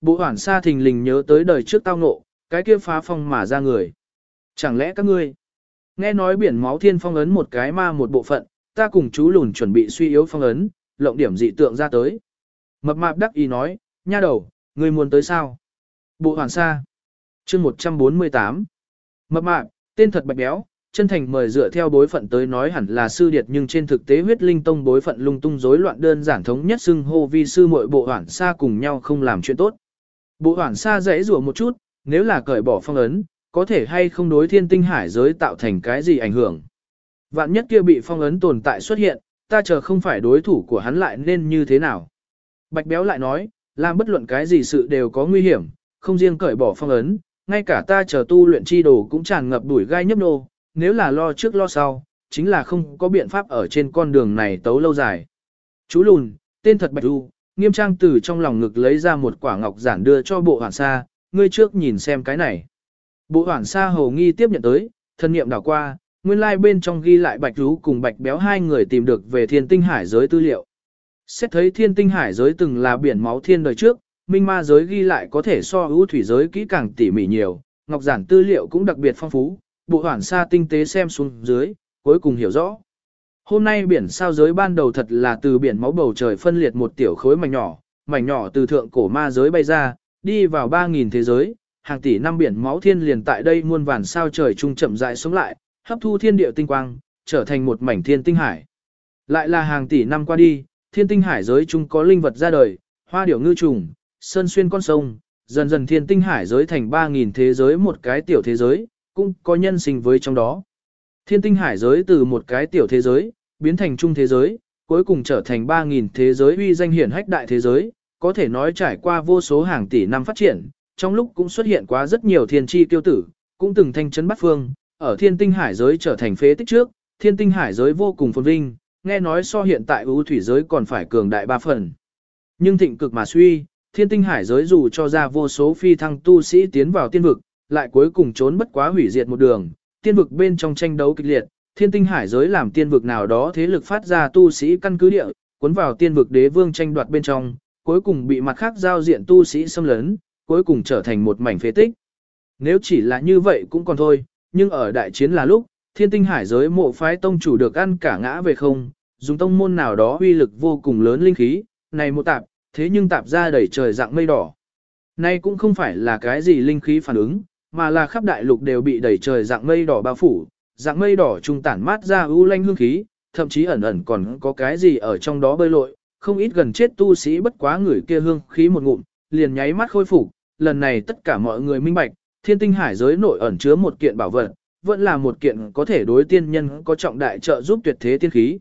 Bộ hoảng xa thình lình nhớ tới đời trước tao ngộ, cái kia phá phong mà ra người. Chẳng lẽ các ngươi, nghe nói biển máu thiên phong ấn một cái ma một bộ phận, ta cùng chú lùn chuẩn bị suy yếu phong ấn, lộng điểm dị tượng ra tới. Mập mạp đắc ý nói, nha đầu, ngươi muốn tới sao? Bộ hoàn sa. chương 148. Mập mạp, tên thật bạch béo, chân thành mời dựa theo bối phận tới nói hẳn là sư điệt nhưng trên thực tế huyết linh tông bối phận lung tung rối loạn đơn giản thống nhất xưng hô vi sư muội bộ hoảng xa cùng nhau không làm chuyện tốt. Bộ hoảng xa dãy rủa một chút, nếu là cởi bỏ phong ấn, có thể hay không đối thiên tinh hải giới tạo thành cái gì ảnh hưởng. Vạn nhất kia bị phong ấn tồn tại xuất hiện, ta chờ không phải đối thủ của hắn lại nên như thế nào. Bạch béo lại nói, làm bất luận cái gì sự đều có nguy hiểm, không riêng cởi bỏ phong ấn, ngay cả ta chờ tu luyện chi đồ cũng tràn ngập đuổi gai nhấp nô, nếu là lo trước lo sau, chính là không có biện pháp ở trên con đường này tấu lâu dài. Chú lùn, tên thật Bạch Du, nghiêm trang từ trong lòng ngực lấy ra một quả ngọc giản đưa cho bộ hoảng sa, ngươi trước nhìn xem cái này. Bộ hoảng sa hầu nghi tiếp nhận tới, thân niệm đảo qua, nguyên lai like bên trong ghi lại Bạch rú cùng Bạch Béo hai người tìm được về thiên tinh hải giới tư liệu. Xét thấy thiên tinh hải giới từng là biển máu thiên đời trước, minh ma giới ghi lại có thể so ưu thủy giới kỹ càng tỉ mỉ nhiều, ngọc giản tư liệu cũng đặc biệt phong phú, bộ hoảng xa tinh tế xem xuống dưới, cuối cùng hiểu rõ. Hôm nay biển sao giới ban đầu thật là từ biển máu bầu trời phân liệt một tiểu khối mảnh nhỏ, mảnh nhỏ từ thượng cổ ma giới bay ra, đi vào 3.000 thế giới, hàng tỷ năm biển máu thiên liền tại đây muôn vàn sao trời trung chậm rãi sống lại, hấp thu thiên địa tinh quang, trở thành một mảnh thiên tinh hải. Lại là hàng tỷ năm qua đi, thiên tinh hải giới trung có linh vật ra đời, hoa điểu ngư trùng, sơn xuyên con sông, dần dần thiên tinh hải giới thành 3.000 thế giới một cái tiểu thế giới, cũng có nhân sinh với trong đó. Thiên tinh hải giới từ một cái tiểu thế giới, biến thành trung thế giới, cuối cùng trở thành 3.000 thế giới uy danh hiển hách đại thế giới, có thể nói trải qua vô số hàng tỷ năm phát triển, trong lúc cũng xuất hiện quá rất nhiều thiên tri tiêu tử, cũng từng thanh chấn bắt phương, ở thiên tinh hải giới trở thành phế tích trước, thiên tinh hải giới vô cùng phồn vinh, nghe nói so hiện tại ưu thủy giới còn phải cường đại ba phần. Nhưng thịnh cực mà suy, thiên tinh hải giới dù cho ra vô số phi thăng tu sĩ tiến vào tiên vực, lại cuối cùng trốn bất quá hủy diệt một đường, tiên vực bên trong tranh đấu kịch liệt, thiên tinh hải giới làm tiên vực nào đó thế lực phát ra tu sĩ căn cứ địa, cuốn vào tiên vực đế vương tranh đoạt bên trong, cuối cùng bị mặt khác giao diện tu sĩ xâm lấn, cuối cùng trở thành một mảnh phế tích. Nếu chỉ là như vậy cũng còn thôi, nhưng ở đại chiến là lúc, thiên tinh hải giới mộ phái tông chủ được ăn cả ngã về không, dùng tông môn nào đó uy lực vô cùng lớn linh khí, này một tạp, thế nhưng tạp ra đầy trời dạng mây đỏ. Này cũng không phải là cái gì linh khí phản ứng, mà là khắp đại lục đều bị đầy trời dạng mây đỏ bao phủ, dạng mây đỏ trung tản mát ra ưu lanh hương khí, thậm chí ẩn ẩn còn có cái gì ở trong đó bơi lội, không ít gần chết tu sĩ bất quá người kia hương khí một ngụm, liền nháy mắt khôi phục, lần này tất cả mọi người minh bạch, thiên tinh hải giới nội ẩn chứa một kiện bảo vật, vẫn là một kiện có thể đối tiên nhân có trọng đại trợ giúp tuyệt thế tiên khí.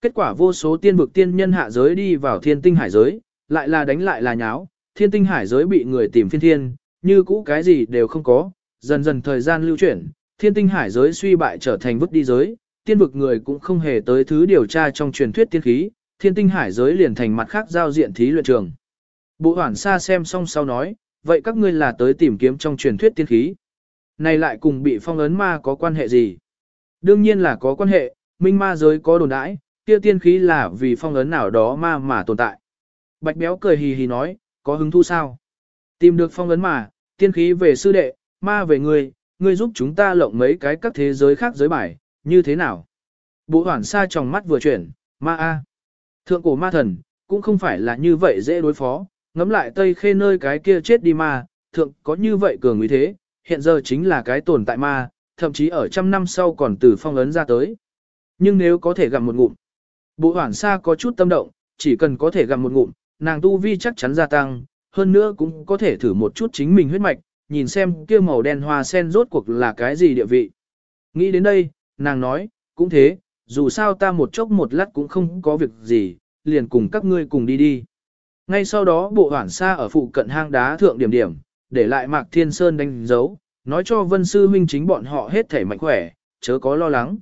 Kết quả vô số tiên vực tiên nhân hạ giới đi vào thiên tinh hải giới, lại là đánh lại là nháo, thiên tinh hải giới bị người tìm phiên thiên, như cũ cái gì đều không có, dần dần thời gian lưu chuyển, thiên tinh hải giới suy bại trở thành vứt đi giới, tiên vực người cũng không hề tới thứ điều tra trong truyền thuyết tiên khí, thiên tinh hải giới liền thành mặt khác giao diện thí luyện trường. Bộ hoảng xa xem xong sau nói, vậy các ngươi là tới tìm kiếm trong truyền thuyết tiên khí. Này lại cùng bị phong ấn ma có quan hệ gì? Đương nhiên là có quan hệ, minh ma giới có đồn đãi, kia tiên khí là vì phong ấn nào đó ma mà tồn tại. Bạch béo cười hì hì nói, có hứng thú sao? Tìm được phong ấn mà, tiên khí về sư đệ, ma về người, ngươi giúp chúng ta lộng mấy cái các thế giới khác giới bài, như thế nào? Bộ hoảng xa trong mắt vừa chuyển, ma a. Thượng cổ ma thần, cũng không phải là như vậy dễ đối phó, ngắm lại tây khê nơi cái kia chết đi ma, thượng có như vậy cường như thế, hiện giờ chính là cái tồn tại ma, thậm chí ở trăm năm sau còn từ phong ấn ra tới. Nhưng nếu có thể gặm một ngụm, bộ hoảng xa có chút tâm động, chỉ cần có thể gặm một ngụm, nàng tu vi chắc chắn gia tăng, hơn nữa cũng có thể thử một chút chính mình huyết mạch, nhìn xem kia màu đen hoa sen rốt cuộc là cái gì địa vị. Nghĩ đến đây, nàng nói, cũng thế, dù sao ta một chốc một lát cũng không có việc gì, liền cùng các ngươi cùng đi đi. Ngay sau đó bộ hoảng xa ở phụ cận hang đá thượng điểm điểm, để lại Mạc Thiên Sơn đánh dấu, nói cho Vân Sư huynh chính bọn họ hết thảy mạnh khỏe, chớ có lo lắng.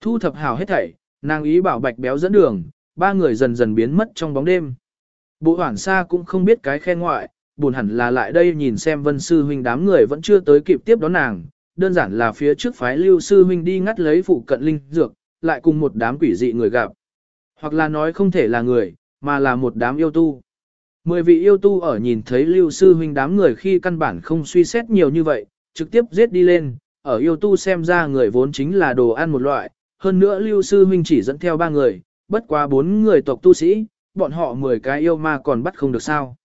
Thu thập hào hết thảy, nàng ý bảo bạch béo dẫn đường, ba người dần dần biến mất trong bóng đêm. Bộ hoảng xa cũng không biết cái khen ngoại, buồn hẳn là lại đây nhìn xem Vân Sư huynh đám người vẫn chưa tới kịp tiếp đón nàng, đơn giản là phía trước phái Lưu Sư huynh đi ngắt lấy phụ cận linh dược, lại cùng một đám quỷ dị người gặp. Hoặc là nói không thể là người, mà là một đám yêu tu. Mười vị yêu tu ở nhìn thấy lưu sư huynh đám người khi căn bản không suy xét nhiều như vậy, trực tiếp giết đi lên, ở yêu tu xem ra người vốn chính là đồ ăn một loại, hơn nữa lưu sư huynh chỉ dẫn theo ba người, bất quá bốn người tộc tu sĩ, bọn họ mười cái yêu ma còn bắt không được sao.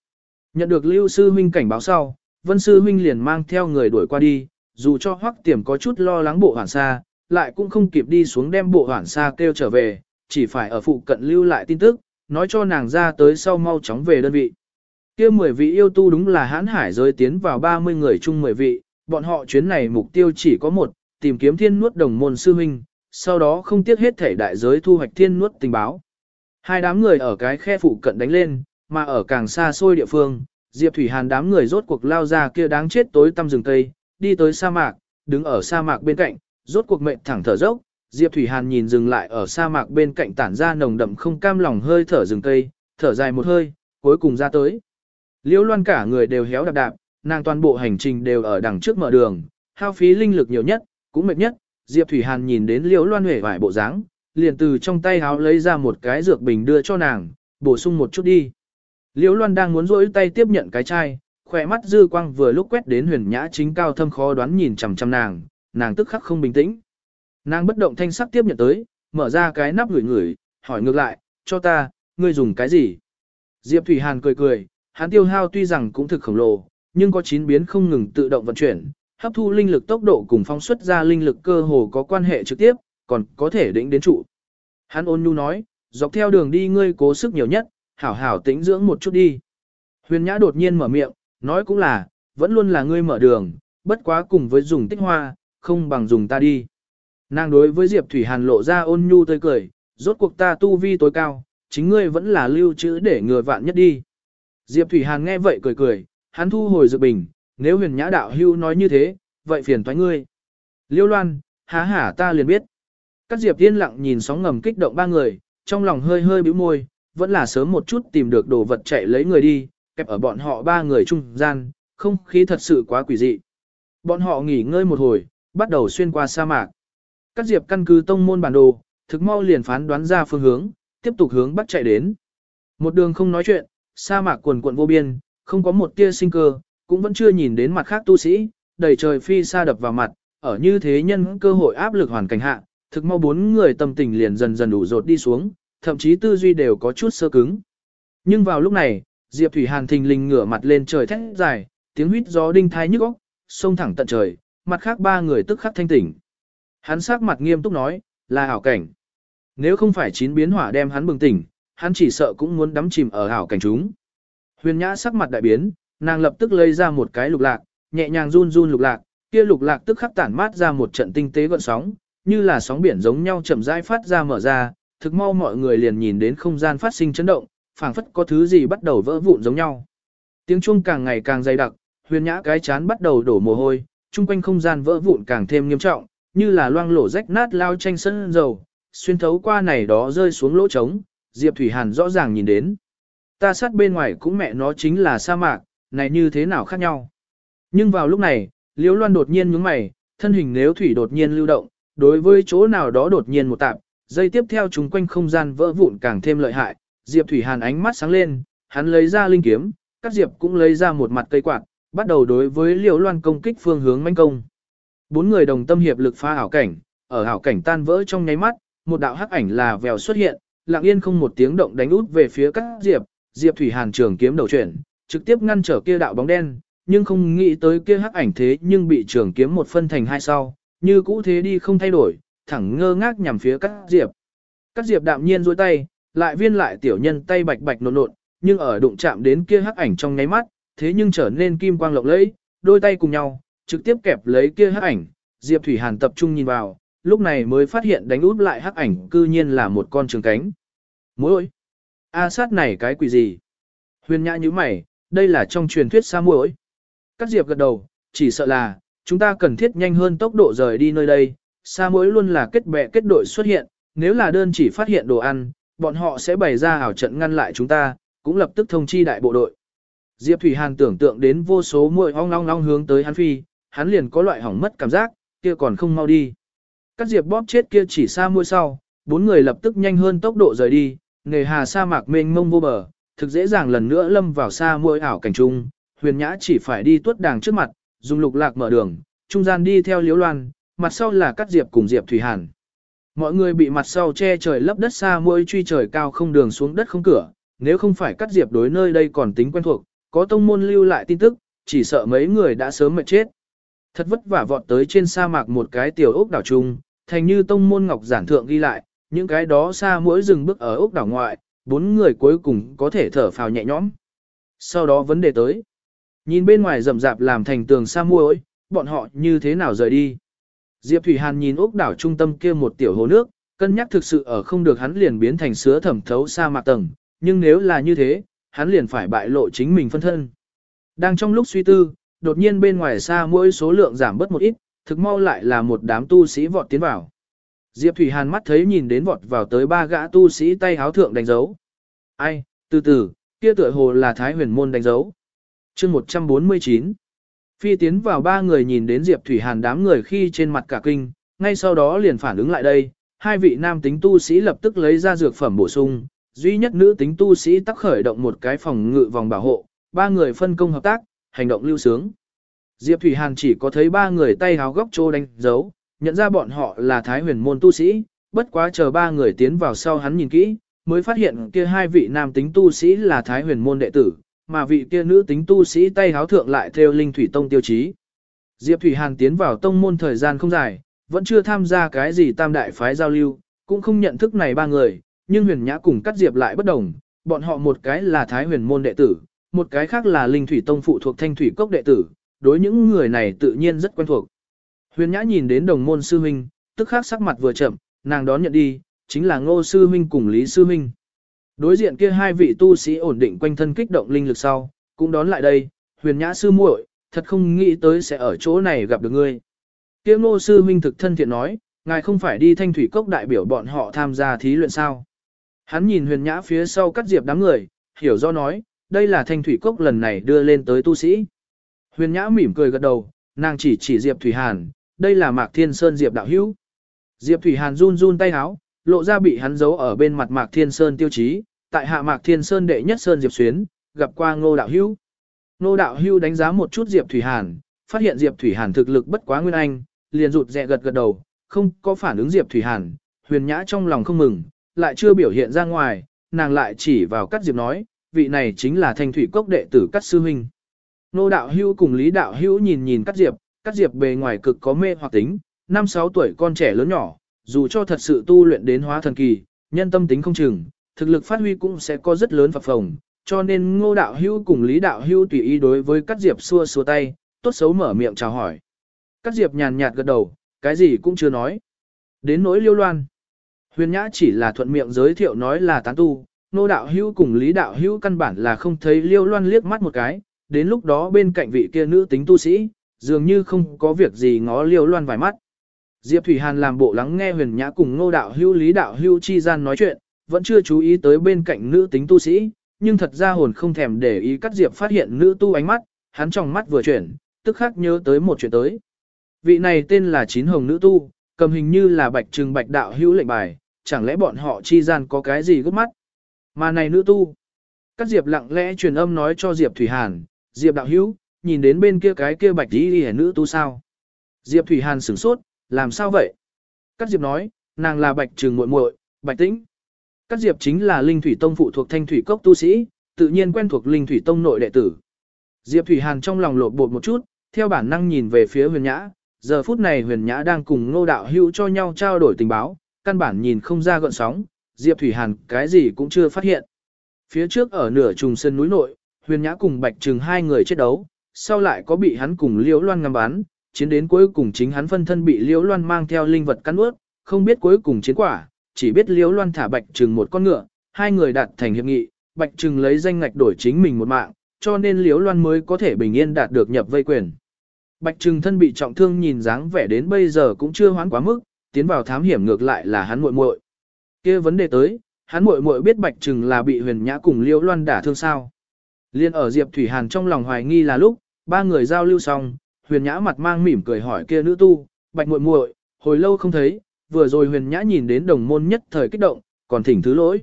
Nhận được lưu sư huynh cảnh báo sau, vân sư huynh liền mang theo người đuổi qua đi, dù cho hoắc tiềm có chút lo lắng bộ hoảng xa, lại cũng không kịp đi xuống đem bộ hoảng xa kêu trở về, chỉ phải ở phụ cận lưu lại tin tức, nói cho nàng ra tới sau mau chóng về đơn vị. kia 10 vị yêu tu đúng là hãn hải giới tiến vào 30 người chung 10 vị, bọn họ chuyến này mục tiêu chỉ có một, tìm kiếm thiên nuốt đồng môn sư huynh, sau đó không tiếc hết thể đại giới thu hoạch thiên nuốt tình báo. Hai đám người ở cái khe phụ cận đánh lên, mà ở càng xa xôi địa phương, Diệp Thủy Hàn đám người rốt cuộc lao ra kia đáng chết tối tăm rừng cây, đi tới sa mạc, đứng ở sa mạc bên cạnh, rốt cuộc mệnh thẳng thở dốc, Diệp Thủy Hàn nhìn dừng lại ở sa mạc bên cạnh tản ra nồng đậm không cam lòng hơi thở rừng cây, thở dài một hơi, cuối cùng ra tới. Liễu Loan cả người đều héo đạp đạp, nàng toàn bộ hành trình đều ở đằng trước mở đường, hao phí linh lực nhiều nhất, cũng mệt nhất. Diệp Thủy Hàn nhìn đến Liễu Loan hề vải bộ dáng, liền từ trong tay háo lấy ra một cái dược bình đưa cho nàng, bổ sung một chút đi. Liễu Loan đang muốn rỗi tay tiếp nhận cái chai, khỏe mắt dư quang vừa lúc quét đến huyền nhã chính cao thâm khó đoán nhìn chằm chằm nàng, nàng tức khắc không bình tĩnh. Nàng bất động thanh sắc tiếp nhận tới, mở ra cái nắp ngửi ngửi, hỏi ngược lại, cho ta, ngươi dùng cái gì? Diệp Thủy Hàn cười cười, hắn tiêu hao tuy rằng cũng thực khổng lồ, nhưng có chín biến không ngừng tự động vận chuyển, hấp thu linh lực tốc độ cùng phóng xuất ra linh lực cơ hồ có quan hệ trực tiếp, còn có thể đỉnh đến trụ. Hắn ôn nhu nói, dọc theo đường đi ngươi cố sức nhiều nhất, hảo hảo tĩnh dưỡng một chút đi. Huyền Nhã đột nhiên mở miệng, nói cũng là, vẫn luôn là ngươi mở đường, bất quá cùng với dùng tích hoa, không bằng dùng ta đi. Nàng đối với Diệp Thủy Hàn lộ ra ôn nhu tươi cười, rốt cuộc ta tu vi tối cao, chính ngươi vẫn là lưu trữ để ngừa vạn nhất đi. Diệp Thủy Hàn nghe vậy cười cười, hắn thu hồi dược bình, nếu huyền nhã đạo hưu nói như thế, vậy phiền toái ngươi. Liêu loan, há hả ta liền biết. Các Diệp yên lặng nhìn sóng ngầm kích động ba người, trong lòng hơi hơi bĩu môi, vẫn là sớm một chút tìm được đồ vật chạy lấy người đi, kẹp ở bọn họ ba người trung gian, không khí thật sự quá quỷ dị. Bọn họ nghỉ ngơi một hồi, bắt đầu xuyên qua sa mạc. Các Diệp căn cứ tông môn bản đồ, thực mau liền phán đoán ra phương hướng, tiếp tục hướng bắc chạy đến. Một đường không nói chuyện, sa mạc quần quận vô biên, không có một tia sinh cơ, cũng vẫn chưa nhìn đến mặt khác tu sĩ, đầy trời phi xa đập vào mặt, ở như thế nhân cơ hội áp lực hoàn cảnh hạ, thực mau bốn người tâm tình liền dần dần đủ rột đi xuống, thậm chí tư duy đều có chút sơ cứng. Nhưng vào lúc này, Diệp Thủy Hàn thình lình ngửa mặt lên trời thét dài, tiếng huýt gió đinh thai nhức óc, sông thẳng tận trời, mặt khác ba người tức khắc thanh tỉnh. Hắn sắc mặt nghiêm túc nói, là ảo cảnh. Nếu không phải chín biến hỏa đem hắn bừng tỉnh, hắn chỉ sợ cũng muốn đắm chìm ở ảo cảnh chúng. Huyền Nhã sắc mặt đại biến, nàng lập tức lấy ra một cái lục lạc, nhẹ nhàng run run lục lạc, kia lục lạc tức khắc tản mát ra một trận tinh tế gợn sóng, như là sóng biển giống nhau chậm rãi phát ra mở ra, thực mau mọi người liền nhìn đến không gian phát sinh chấn động, phảng phất có thứ gì bắt đầu vỡ vụn giống nhau. Tiếng chuông càng ngày càng dày đặc, Huyền Nhã cái chán bắt đầu đổ mồ hôi, chung quanh không gian vỡ vụn càng thêm nghiêm trọng, như là loang lổ rách nát lao tranh sân dầu, xuyên thấu qua này đó rơi xuống lỗ trống, Diệp Thủy Hàn rõ ràng nhìn đến. Ta sát bên ngoài cũng mẹ nó chính là sa mạc, này như thế nào khác nhau. Nhưng vào lúc này, Liễu Loan đột nhiên nhướng mày, thân hình nếu thủy đột nhiên lưu động, đối với chỗ nào đó đột nhiên một tạp, dây tiếp theo chúng quanh không gian vỡ vụn càng thêm lợi hại, Diệp Thủy Hàn ánh mắt sáng lên, hắn lấy ra linh kiếm, các Diệp cũng lấy ra một mặt cây quạt, bắt đầu đối với Liễu Loan công kích phương hướng manh công. Bốn người đồng tâm hiệp lực phá ảo cảnh, ở ảo cảnh tan vỡ trong nháy mắt, một đạo hắc ảnh là vèo xuất hiện, lặng yên không một tiếng động đánh út về phía các Diệp, Diệp Thủy Hàn trường kiếm đầu chuyển, trực tiếp ngăn trở kia đạo bóng đen, nhưng không nghĩ tới kia hắc ảnh thế nhưng bị trường kiếm một phân thành hai sau, như cũ thế đi không thay đổi, thẳng ngơ ngác nhằm phía Cát Diệp. Cát Diệp đạm nhiên duỗi tay, lại viên lại tiểu nhân tay bạch bạch nộn nộn, nhưng ở đụng chạm đến kia hắc ảnh trong nháy mắt, thế nhưng trở nên kim quang lộng lẫy, đôi tay cùng nhau, trực tiếp kẹp lấy kia hắc ảnh, Diệp Thủy Hàn tập trung nhìn vào, lúc này mới phát hiện đánh út lại hắc ảnh cư nhiên là một con trường cánh. Mối A sát này cái quỷ gì? Huyền nhã như mày, đây là trong truyền thuyết sa muội. Các Diệp gật đầu, chỉ sợ là, chúng ta cần thiết nhanh hơn tốc độ rời đi nơi đây. Sa muội luôn là kết bè kết đội xuất hiện, nếu là đơn chỉ phát hiện đồ ăn, bọn họ sẽ bày ra ảo trận ngăn lại chúng ta, cũng lập tức thông chi đại bộ đội. Diệp Thủy Hàn tưởng tượng đến vô số muội ong long long hướng tới hắn phi, hắn liền có loại hỏng mất cảm giác, kia còn không mau đi. Các Diệp bóp chết kia chỉ xa muội sau, bốn người lập tức nhanh hơn tốc độ rời đi, nghề hà sa mạc mênh mông vô bờ, thực dễ dàng lần nữa lâm vào xa môi ảo cảnh trung, huyền nhã chỉ phải đi tuốt đàng trước mặt, dùng lục lạc mở đường, trung gian đi theo liễu loan, mặt sau là cắt diệp cùng diệp thủy hàn. Mọi người bị mặt sau che trời lấp đất xa môi truy trời cao không đường xuống đất không cửa, nếu không phải cắt diệp đối nơi đây còn tính quen thuộc, có tông môn lưu lại tin tức, chỉ sợ mấy người đã sớm mệt chết. Thật vất vả vọt tới trên sa mạc một cái tiểu ốc đảo trung, thành như tông môn ngọc giản thượng ghi lại, những cái đó xa mỗi dừng bước ở ốc đảo ngoại, bốn người cuối cùng có thể thở phào nhẹ nhõm. Sau đó vấn đề tới. Nhìn bên ngoài rậm rạp làm thành tường sa muối, bọn họ như thế nào rời đi. Diệp Thủy Hàn nhìn ốc đảo trung tâm kia một tiểu hồ nước, cân nhắc thực sự ở không được hắn liền biến thành sứa thẩm thấu sa mạc tầng, nhưng nếu là như thế, hắn liền phải bại lộ chính mình phân thân. Đang trong lúc suy tư, đột nhiên bên ngoài xa mỗi số lượng giảm bớt một ít, thực mau lại là một đám tu sĩ vọt tiến vào. Diệp Thủy Hàn mắt thấy nhìn đến vọt vào tới ba gã tu sĩ tay háo thượng đánh dấu. Ai, từ từ, kia tựa hồ là Thái huyền môn đánh dấu. chương 149 Phi tiến vào ba người nhìn đến Diệp Thủy Hàn đám người khi trên mặt cả kinh, ngay sau đó liền phản ứng lại đây, hai vị nam tính tu sĩ lập tức lấy ra dược phẩm bổ sung, duy nhất nữ tính tu sĩ tắc khởi động một cái phòng ngự vòng bảo hộ, ba người phân công hợp tác, hành động lưu sướng. Diệp Thủy Hàn chỉ có thấy ba người tay háo góc trô đánh dấu, nhận ra bọn họ là Thái huyền môn tu sĩ, bất quá chờ ba người tiến vào sau hắn nhìn kỹ, mới phát hiện kia hai vị nam tính tu sĩ là Thái huyền môn đệ tử, mà vị kia nữ tính tu sĩ tay háo thượng lại theo linh thủy tông tiêu chí. Diệp Thủy Hàn tiến vào tông môn thời gian không dài, vẫn chưa tham gia cái gì tam đại phái giao lưu, cũng không nhận thức này ba người, nhưng huyền nhã cùng cắt diệp lại bất đồng, bọn họ một cái là Thái huyền môn đệ tử, một cái khác là linh thủy tông phụ thuộc thanh thủy cốc đệ tử, đối những người này tự nhiên rất quen thuộc. Huyền nhã nhìn đến đồng môn sư huynh, tức khắc sắc mặt vừa chậm, nàng đón nhận đi, chính là ngô sư huynh cùng lý sư huynh. Đối diện kia hai vị tu sĩ ổn định quanh thân kích động linh lực sau, cũng đón lại đây, huyền nhã sư muội, thật không nghĩ tới sẽ ở chỗ này gặp được ngươi. Kia ngô sư huynh thực thân thiện nói, ngài không phải đi thanh thủy cốc đại biểu bọn họ tham gia thí luyện sao. Hắn nhìn huyền nhã phía sau cắt diệp đám người, hiểu do nói, đây là thanh thủy cốc lần này đưa lên tới tu sĩ. Huyền nhã mỉm cười gật đầu, nàng chỉ chỉ diệp thủy hàn, đây là mạc thiên sơn diệp đạo hữu. Diệp thủy hàn run run tay háo, lộ ra bị hắn giấu ở bên mặt mạc thiên sơn tiêu chí, tại hạ mạc thiên sơn đệ nhất sơn diệp xuyến, gặp qua ngô đạo hữu. Ngô đạo hữu đánh giá một chút diệp thủy hàn, phát hiện diệp thủy hàn thực lực bất quá nguyên anh, liền rụt rè gật gật đầu, không có phản ứng diệp thủy hàn, huyền nhã trong lòng không mừng, lại chưa biểu hiện ra ngoài, nàng lại chỉ vào cắt diệp nói, vị này chính là thanh thủy cốc đệ tử cắt sư huynh. Nô đạo hữu cùng lý đạo hữu nhìn nhìn cắt diệp, cắt diệp bề ngoài cực có mê hoặc tính, năm sáu tuổi con trẻ lớn nhỏ, dù cho thật sự tu luyện đến hóa thần kỳ, nhân tâm tính không chừng, thực lực phát huy cũng sẽ có rất lớn phập phồng, cho nên ngô đạo hưu cùng lý đạo hưu tùy ý đối với các diệp xua xua tay, tốt xấu mở miệng chào hỏi. các diệp nhàn nhạt gật đầu, cái gì cũng chưa nói. Đến nỗi liêu loan. Huyền Nhã chỉ là thuận miệng giới thiệu nói là tán tu, Ngô đạo hưu cùng lý đạo hưu căn bản là không thấy liêu loan liếc mắt một cái, đến lúc đó bên cạnh vị kia nữ tính tu sĩ, dường như không có việc gì ngó liêu loan vài mắt. Diệp Thủy Hàn làm bộ lắng nghe huyền nhã cùng Ngô đạo hưu lý đạo hưu chi gian nói chuyện, vẫn chưa chú ý tới bên cạnh nữ tính tu sĩ, nhưng thật ra hồn không thèm để ý cắt Diệp phát hiện nữ tu ánh mắt, hắn trong mắt vừa chuyển, tức khắc nhớ tới một chuyện tới. Vị này tên là Chín Hồng nữ tu, cầm hình như là bạch trừng bạch đạo hữu lệnh bài, chẳng lẽ bọn họ chi gian có cái gì gấp mắt. Mà này nữ tu. cắt Diệp lặng lẽ truyền âm nói cho Diệp Thủy Hàn, Diệp đạo hữu, nhìn đến bên kia cái kia bạch đi hề nữ tu sao. Diệp Thủy Hàn sửng sốt, làm sao vậy? cắt Diệp nói, nàng là bạch trừng muội muội, bạch tĩnh. Các Diệp chính là linh thủy tông phụ thuộc thanh thủy cốc tu sĩ, tự nhiên quen thuộc linh thủy tông nội đệ tử. Diệp Thủy Hàn trong lòng lột bột một chút, theo bản năng nhìn về phía huyền nhã, giờ phút này huyền nhã đang cùng ngô đạo hữu cho nhau trao đổi tình báo, căn bản nhìn không ra gợn sóng, Diệp Thủy Hàn cái gì cũng chưa phát hiện. Phía trước ở nửa trùng sơn núi nội, huyền nhã cùng bạch trừng hai người chết đấu, sau lại có bị hắn cùng liễu loan ngắm bắn, chiến đến cuối cùng chính hắn phân thân bị liễu loan mang theo linh vật cắn nuốt, không biết cuối cùng chiến quả, chỉ biết liễu loan thả bạch trừng một con ngựa, hai người đạt thành hiệp nghị, bạch trừng lấy danh ngạch đổi chính mình một mạng, cho nên liễu loan mới có thể bình yên đạt được nhập vây quyền. Bạch trừng thân bị trọng thương nhìn dáng vẻ đến bây giờ cũng chưa hoán quá mức, tiến vào thám hiểm ngược lại là hắn muội muội. Kia vấn đề tới, hắn muội muội biết Bạch Trừng là bị Huyền Nhã cùng Liễu Loan đả thương sao? Liên ở Diệp Thủy Hàn trong lòng hoài nghi là lúc, ba người giao lưu xong, Huyền Nhã mặt mang mỉm cười hỏi kia nữ tu, "Bạch muội muội, hồi lâu không thấy, vừa rồi Huyền Nhã nhìn đến đồng môn nhất thời kích động, còn thỉnh thứ lỗi."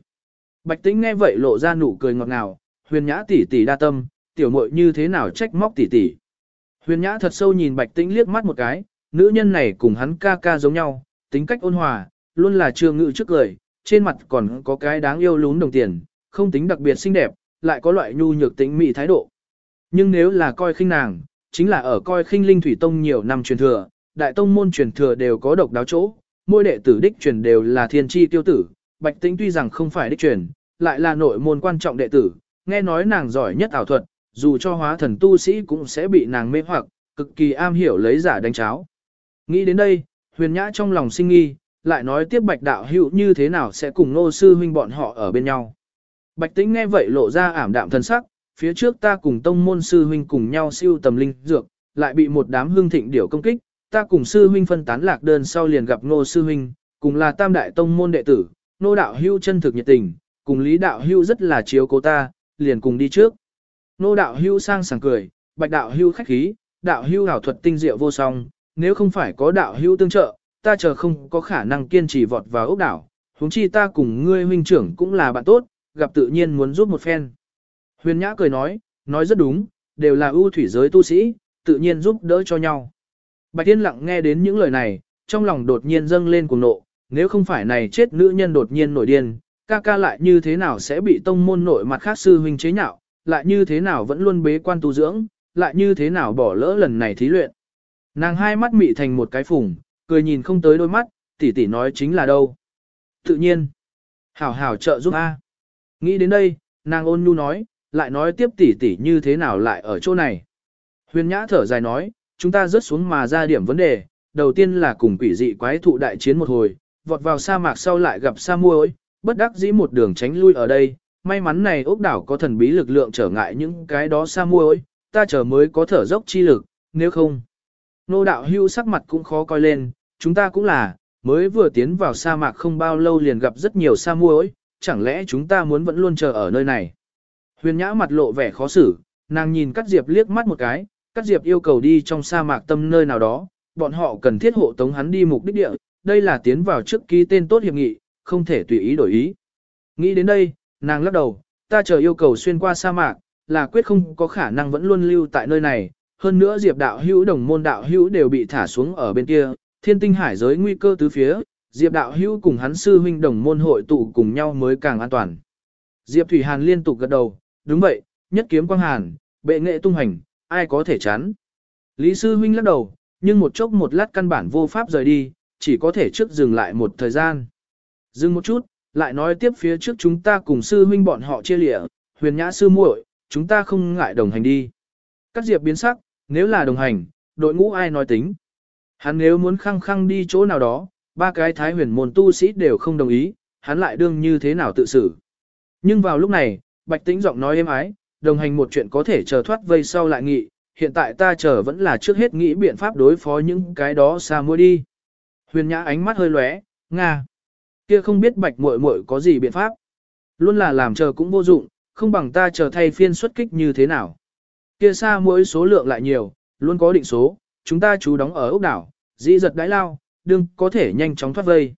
Bạch Tĩnh nghe vậy lộ ra nụ cười ngọt ngào, huyền nhã tỷ tỷ đa tâm, tiểu muội như thế nào trách móc tỷ tỷ. Huyền nhã thật sâu nhìn bạch tĩnh liếc mắt một cái, nữ nhân này cùng hắn ca ca giống nhau, tính cách ôn hòa, luôn là trương ngự trước lời, trên mặt còn có cái đáng yêu lún đồng tiền, không tính đặc biệt xinh đẹp, lại có loại nhu nhược tính mỹ thái độ. Nhưng nếu là coi khinh nàng, chính là ở coi khinh linh thủy tông nhiều năm truyền thừa, đại tông môn truyền thừa đều có độc đáo chỗ, mỗi đệ tử đích truyền đều là thiên chi tiêu tử, bạch tĩnh tuy rằng không phải đích truyền, lại là nội môn quan trọng đệ tử, nghe nói nàng giỏi nhất ảo thuật, dù cho hóa thần tu sĩ cũng sẽ bị nàng mê hoặc, cực kỳ am hiểu lấy giả đánh cháo. Nghĩ đến đây, huyền nhã trong lòng sinh nghi, lại nói tiếp bạch đạo hữu như thế nào sẽ cùng nô sư huynh bọn họ ở bên nhau. Bạch tĩnh nghe vậy lộ ra ảm đạm thân sắc, phía trước ta cùng tông môn sư huynh cùng nhau siêu tầm linh dược, lại bị một đám hương thịnh điểu công kích, ta cùng sư huynh phân tán lạc đơn sau liền gặp nô sư huynh, cùng là tam đại tông môn đệ tử, nô đạo hưu chân thực nhiệt tình, cùng lý đạo hưu rất là chiếu cố ta, liền cùng đi trước. Nô đạo hưu sang sảng cười, bạch đạo hưu khách khí, đạo hưu hảo thuật tinh diệu vô song, nếu không phải có đạo hưu tương trợ, ta chờ không có khả năng kiên trì vọt vào ốc đảo, huống chi ta cùng ngươi huynh trưởng cũng là bạn tốt, gặp tự nhiên muốn giúp một phen. Huyền Nhã cười nói, nói rất đúng, đều là ưu thủy giới tu sĩ, tự nhiên giúp đỡ cho nhau. Bạch Thiên lặng nghe đến những lời này, trong lòng đột nhiên dâng lên cuồng nộ, nếu không phải này chết nữ nhân đột nhiên nổi điên, ca ca lại như thế nào sẽ bị tông môn nội mặt khác sư huynh chế nhạo, lại như thế nào vẫn luôn bế quan tu dưỡng, lại như thế nào bỏ lỡ lần này thí luyện. Nàng hai mắt mị thành một cái phùng, cười nhìn không tới đôi mắt, tỷ tỷ nói chính là đâu. Tự nhiên, hảo hảo trợ giúp A. Nghĩ đến đây, nàng ôn nhu nói, lại nói tiếp tỷ tỷ như thế nào lại ở chỗ này. Huyền nhã thở dài nói, chúng ta rớt xuống mà ra điểm vấn đề, đầu tiên là cùng quỷ dị quái thụ đại chiến một hồi, vọt vào sa mạc sau lại gặp sa muối, bất đắc dĩ một đường tránh lui ở đây, may mắn này ốc đảo có thần bí lực lượng trở ngại những cái đó sa muối ta chờ mới có thở dốc chi lực, nếu không. Nô đạo hưu sắc mặt cũng khó coi lên, chúng ta cũng là, mới vừa tiến vào sa mạc không bao lâu liền gặp rất nhiều sa muối chẳng lẽ chúng ta muốn vẫn luôn chờ ở nơi này. Huyền nhã mặt lộ vẻ khó xử, nàng nhìn Cát Diệp liếc mắt một cái, Cát Diệp yêu cầu đi trong sa mạc tâm nơi nào đó, bọn họ cần thiết hộ tống hắn đi mục đích địa, đây là tiến vào trước ký tên tốt hiệp nghị, không thể tùy ý đổi ý. Nghĩ đến đây, nàng lắc đầu, ta chờ yêu cầu xuyên qua sa mạc, là quyết không có khả năng vẫn luôn lưu tại nơi này, hơn nữa Diệp đạo hữu đồng môn đạo hữu đều bị thả xuống ở bên kia, thiên tinh hải giới nguy cơ tứ phía, Diệp đạo hữu cùng hắn sư huynh đồng môn hội tụ cùng nhau mới càng an toàn. Diệp Thủy Hàn liên tục gật đầu, đúng vậy, nhất kiếm quang hàn, bệ nghệ tung hành, ai có thể chán. Lý sư huynh lắc đầu, nhưng một chốc một lát căn bản vô pháp rời đi, chỉ có thể trước dừng lại một thời gian. Dừng một chút, lại nói tiếp phía trước chúng ta cùng sư huynh bọn họ chia lịa, huyền nhã sư muội, chúng ta không ngại đồng hành đi. Các diệp biến sắc, nếu là đồng hành, đội ngũ ai nói tính. Hắn nếu muốn khăng khăng đi chỗ nào đó, ba cái thái huyền môn tu sĩ đều không đồng ý, hắn lại đương như thế nào tự xử. Nhưng vào lúc này, Bạch Tĩnh giọng nói êm ái, đồng hành một chuyện có thể chờ thoát vây sau lại nghị, hiện tại ta chờ vẫn là trước hết nghĩ biện pháp đối phó những cái đó xa mua đi. Huyền Nhã ánh mắt hơi lóe, nga. Kia không biết Bạch muội muội có gì biện pháp. Luôn là làm chờ cũng vô dụng, không bằng ta chờ thay phiên xuất kích như thế nào. Kia xa mỗi số lượng lại nhiều, luôn có định số, chúng ta chú đóng ở ốc đảo, dĩ giật đái lao, đừng có thể nhanh chóng thoát vây.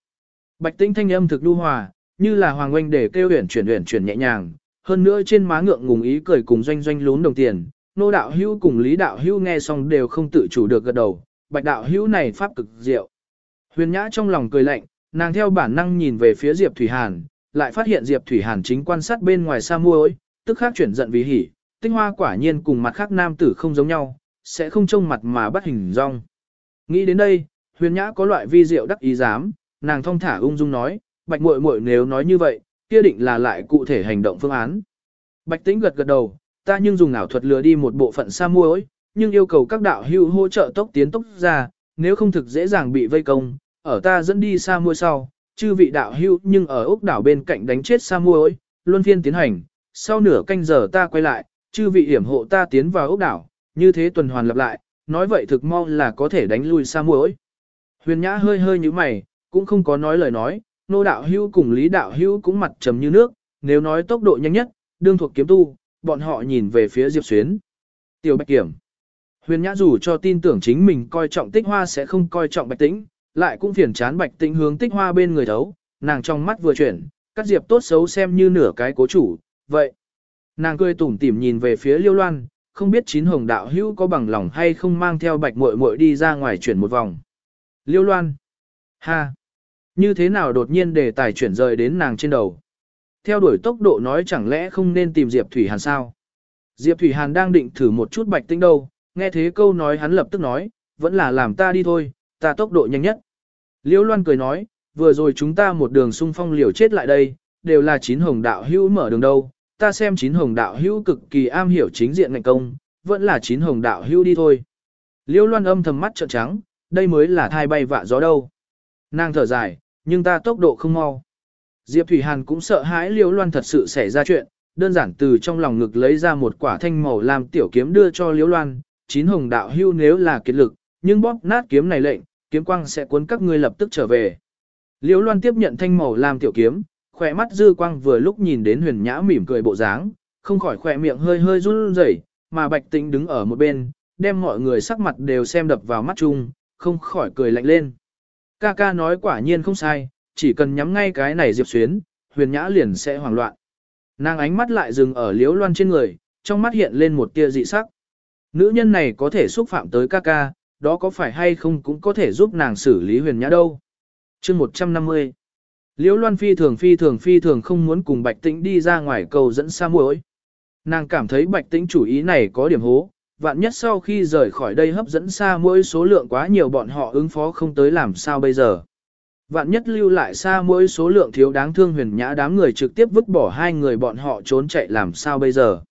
Bạch Tinh thanh âm thực lưu hòa, như là hoàng oanh để kêu huyền chuyển huyền chuyển nhẹ nhàng, hơn nữa trên má ngượng ngùng ý cười cùng doanh doanh lún đồng tiền, nô đạo hữu cùng lý đạo hữu nghe xong đều không tự chủ được gật đầu, bạch đạo hữu này pháp cực diệu. Huyền nhã trong lòng cười lạnh, nàng theo bản năng nhìn về phía Diệp Thủy Hàn, lại phát hiện Diệp Thủy Hàn chính quan sát bên ngoài xa muối, tức khắc chuyển giận vì hỉ, tinh hoa quả nhiên cùng mặt khác nam tử không giống nhau, sẽ không trông mặt mà bắt hình rong. Nghĩ đến đây, huyền nhã có loại vi diệu đắc ý dám, nàng thong thả ung dung nói, bạch muội muội nếu nói như vậy, kia định là lại cụ thể hành động phương án. Bạch tĩnh gật gật đầu, ta nhưng dùng ảo thuật lừa đi một bộ phận sa muối, nhưng yêu cầu các đạo hữu hỗ trợ tốc tiến tốc ra, nếu không thực dễ dàng bị vây công, ở ta dẫn đi sa muối sau, chư vị đạo hữu nhưng ở ốc đảo bên cạnh đánh chết sa muối, luân phiên tiến hành, sau nửa canh giờ ta quay lại, chư vị hiểm hộ ta tiến vào ốc đảo, như thế tuần hoàn lặp lại, nói vậy thực mong là có thể đánh lui sa muối. Huyền Nhã hơi hơi như mày, cũng không có nói lời nói, nô đạo hữu cùng lý đạo hữu cũng mặt trầm như nước, nếu nói tốc độ nhanh nhất, đương thuộc kiếm tu, bọn họ nhìn về phía Diệp Xuyến. Tiểu Bạch Kiểm. Huyền Nhã dù cho tin tưởng chính mình coi trọng tích hoa sẽ không coi trọng Bạch Tĩnh, lại cũng phiền chán Bạch Tĩnh hướng tích hoa bên người thấu, nàng trong mắt vừa chuyển, cắt Diệp tốt xấu xem như nửa cái cố chủ, vậy. Nàng cười tủm tỉm nhìn về phía Liêu Loan, không biết chín hồng đạo hữu có bằng lòng hay không mang theo bạch muội muội đi ra ngoài chuyển một vòng. Liêu Loan. Ha. Như thế nào đột nhiên đề tài chuyển rời đến nàng trên đầu. Theo đuổi tốc độ nói chẳng lẽ không nên tìm Diệp Thủy Hàn sao? Diệp Thủy Hàn đang định thử một chút bạch tinh đâu, nghe thế câu nói hắn lập tức nói, vẫn là làm ta đi thôi, ta tốc độ nhanh nhất. Liễu Loan cười nói, vừa rồi chúng ta một đường xung phong liều chết lại đây, đều là chín hồng đạo hữu mở đường đâu, ta xem chín hồng đạo hữu cực kỳ am hiểu chính diện ngành công, vẫn là chín hồng đạo hữu đi thôi. Liễu loan âm thầm mắt trợn trắng, đây mới là thai bay vạ gió đâu. Nàng thở dài, nhưng ta tốc độ không mau. Diệp Thủy Hàn cũng sợ hãi Liễu loan thật sự xảy ra chuyện, đơn giản từ trong lòng ngực lấy ra một quả thanh màu làm tiểu kiếm đưa cho Liễu loan, chín hồng đạo hưu nếu là kiệt lực, nhưng bóp nát kiếm này lệnh, kiếm quang sẽ cuốn các ngươi lập tức trở về. Liễu loan tiếp nhận thanh màu làm tiểu kiếm, khỏe mắt dư quang vừa lúc nhìn đến huyền nhã mỉm cười bộ dáng, không khỏi khỏe miệng hơi hơi run rẩy, mà bạch tĩnh đứng ở một bên, đem mọi người sắc mặt đều xem đập vào mắt chung, không khỏi cười lạnh lên. Ca ca nói quả nhiên không sai, chỉ cần nhắm ngay cái này diệp xuyến, huyền nhã liền sẽ hoảng loạn. Nàng ánh mắt lại dừng ở liếu loan trên người, trong mắt hiện lên một tia dị sắc. Nữ nhân này có thể xúc phạm tới ca ca, đó có phải hay không cũng có thể giúp nàng xử lý huyền nhã đâu. chương 150 Liễu Loan phi thường phi thường phi thường không muốn cùng Bạch Tĩnh đi ra ngoài cầu dẫn xa muội. Nàng cảm thấy Bạch Tĩnh chủ ý này có điểm hố, vạn nhất sau khi rời khỏi đây hấp dẫn xa mỗi số lượng quá nhiều bọn họ ứng phó không tới làm sao bây giờ. Vạn nhất lưu lại xa mỗi số lượng thiếu đáng thương huyền nhã đám người trực tiếp vứt bỏ hai người bọn họ trốn chạy làm sao bây giờ.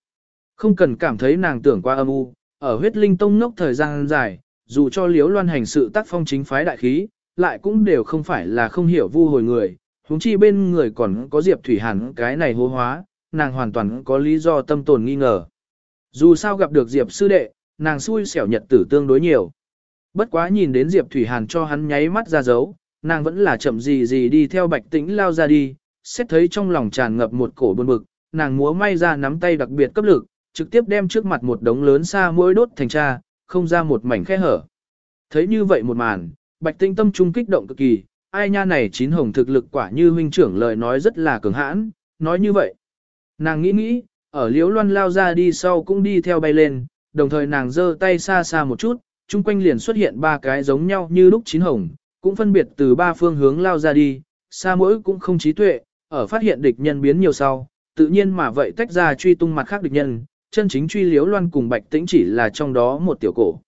Không cần cảm thấy nàng tưởng qua âm u, ở huyết linh tông ngốc thời gian dài, dù cho liếu loan hành sự tác phong chính phái đại khí, lại cũng đều không phải là không hiểu vu hồi người, huống chi bên người còn có Diệp Thủy Hàn cái này hô hóa, nàng hoàn toàn có lý do tâm tồn nghi ngờ. Dù sao gặp được Diệp sư đệ, nàng xui xẻo nhật tử tương đối nhiều. Bất quá nhìn đến Diệp Thủy Hàn cho hắn nháy mắt ra dấu, nàng vẫn là chậm gì gì đi theo bạch tĩnh lao ra đi, xét thấy trong lòng tràn ngập một cổ buồn bực, nàng múa may ra nắm tay đặc biệt cấp lực, trực tiếp đem trước mặt một đống lớn xa mũi đốt thành cha, không ra một mảnh khe hở. Thấy như vậy một màn, bạch tĩnh tâm trung kích động cực kỳ, ai nha này chín hồng thực lực quả như huynh trưởng lời nói rất là cường hãn, nói như vậy. Nàng nghĩ nghĩ, ở liễu loan lao ra đi sau cũng đi theo bay lên, đồng thời nàng giơ tay xa xa một chút, chung quanh liền xuất hiện ba cái giống nhau như lúc chín hồng, cũng phân biệt từ ba phương hướng lao ra đi, xa mỗi cũng không trí tuệ, ở phát hiện địch nhân biến nhiều sau, tự nhiên mà vậy tách ra truy tung mặt khác địch nhân, chân chính truy liễu loan cùng bạch tĩnh chỉ là trong đó một tiểu cổ.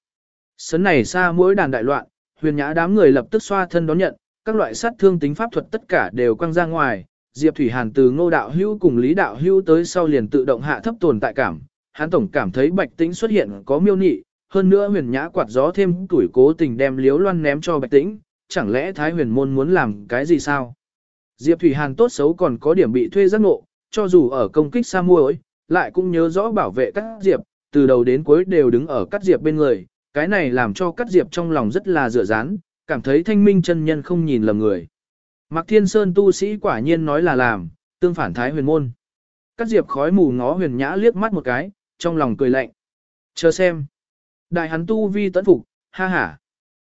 Sấn này xa mỗi đàn đại loạn, huyền nhã đám người lập tức xoa thân đón nhận, các loại sát thương tính pháp thuật tất cả đều quăng ra ngoài, Diệp Thủy Hàn từ ngô đạo hưu cùng lý đạo hưu tới sau liền tự động hạ thấp tồn tại cảm, hắn tổng cảm thấy bạch tĩnh xuất hiện có miêu nị, hơn nữa huyền nhã quạt gió thêm tuổi cố tình đem liếu loan ném cho bạch tĩnh, chẳng lẽ thái huyền môn muốn làm cái gì sao? Diệp Thủy Hàn tốt xấu còn có điểm bị thuê giác ngộ, cho dù ở công kích xa muối, lại cũng nhớ rõ bảo vệ các diệp, từ đầu đến cuối đều đứng ở các diệp bên người, cái này làm cho các diệp trong lòng rất là dựa dán, cảm thấy thanh minh chân nhân không nhìn lầm người. Mạc Thiên Sơn tu sĩ quả nhiên nói là làm, tương phản thái huyền môn. Cát diệp khói mù ngó huyền nhã liếc mắt một cái, trong lòng cười lạnh. Chờ xem. Đại hắn tu vi tấn phục, ha ha.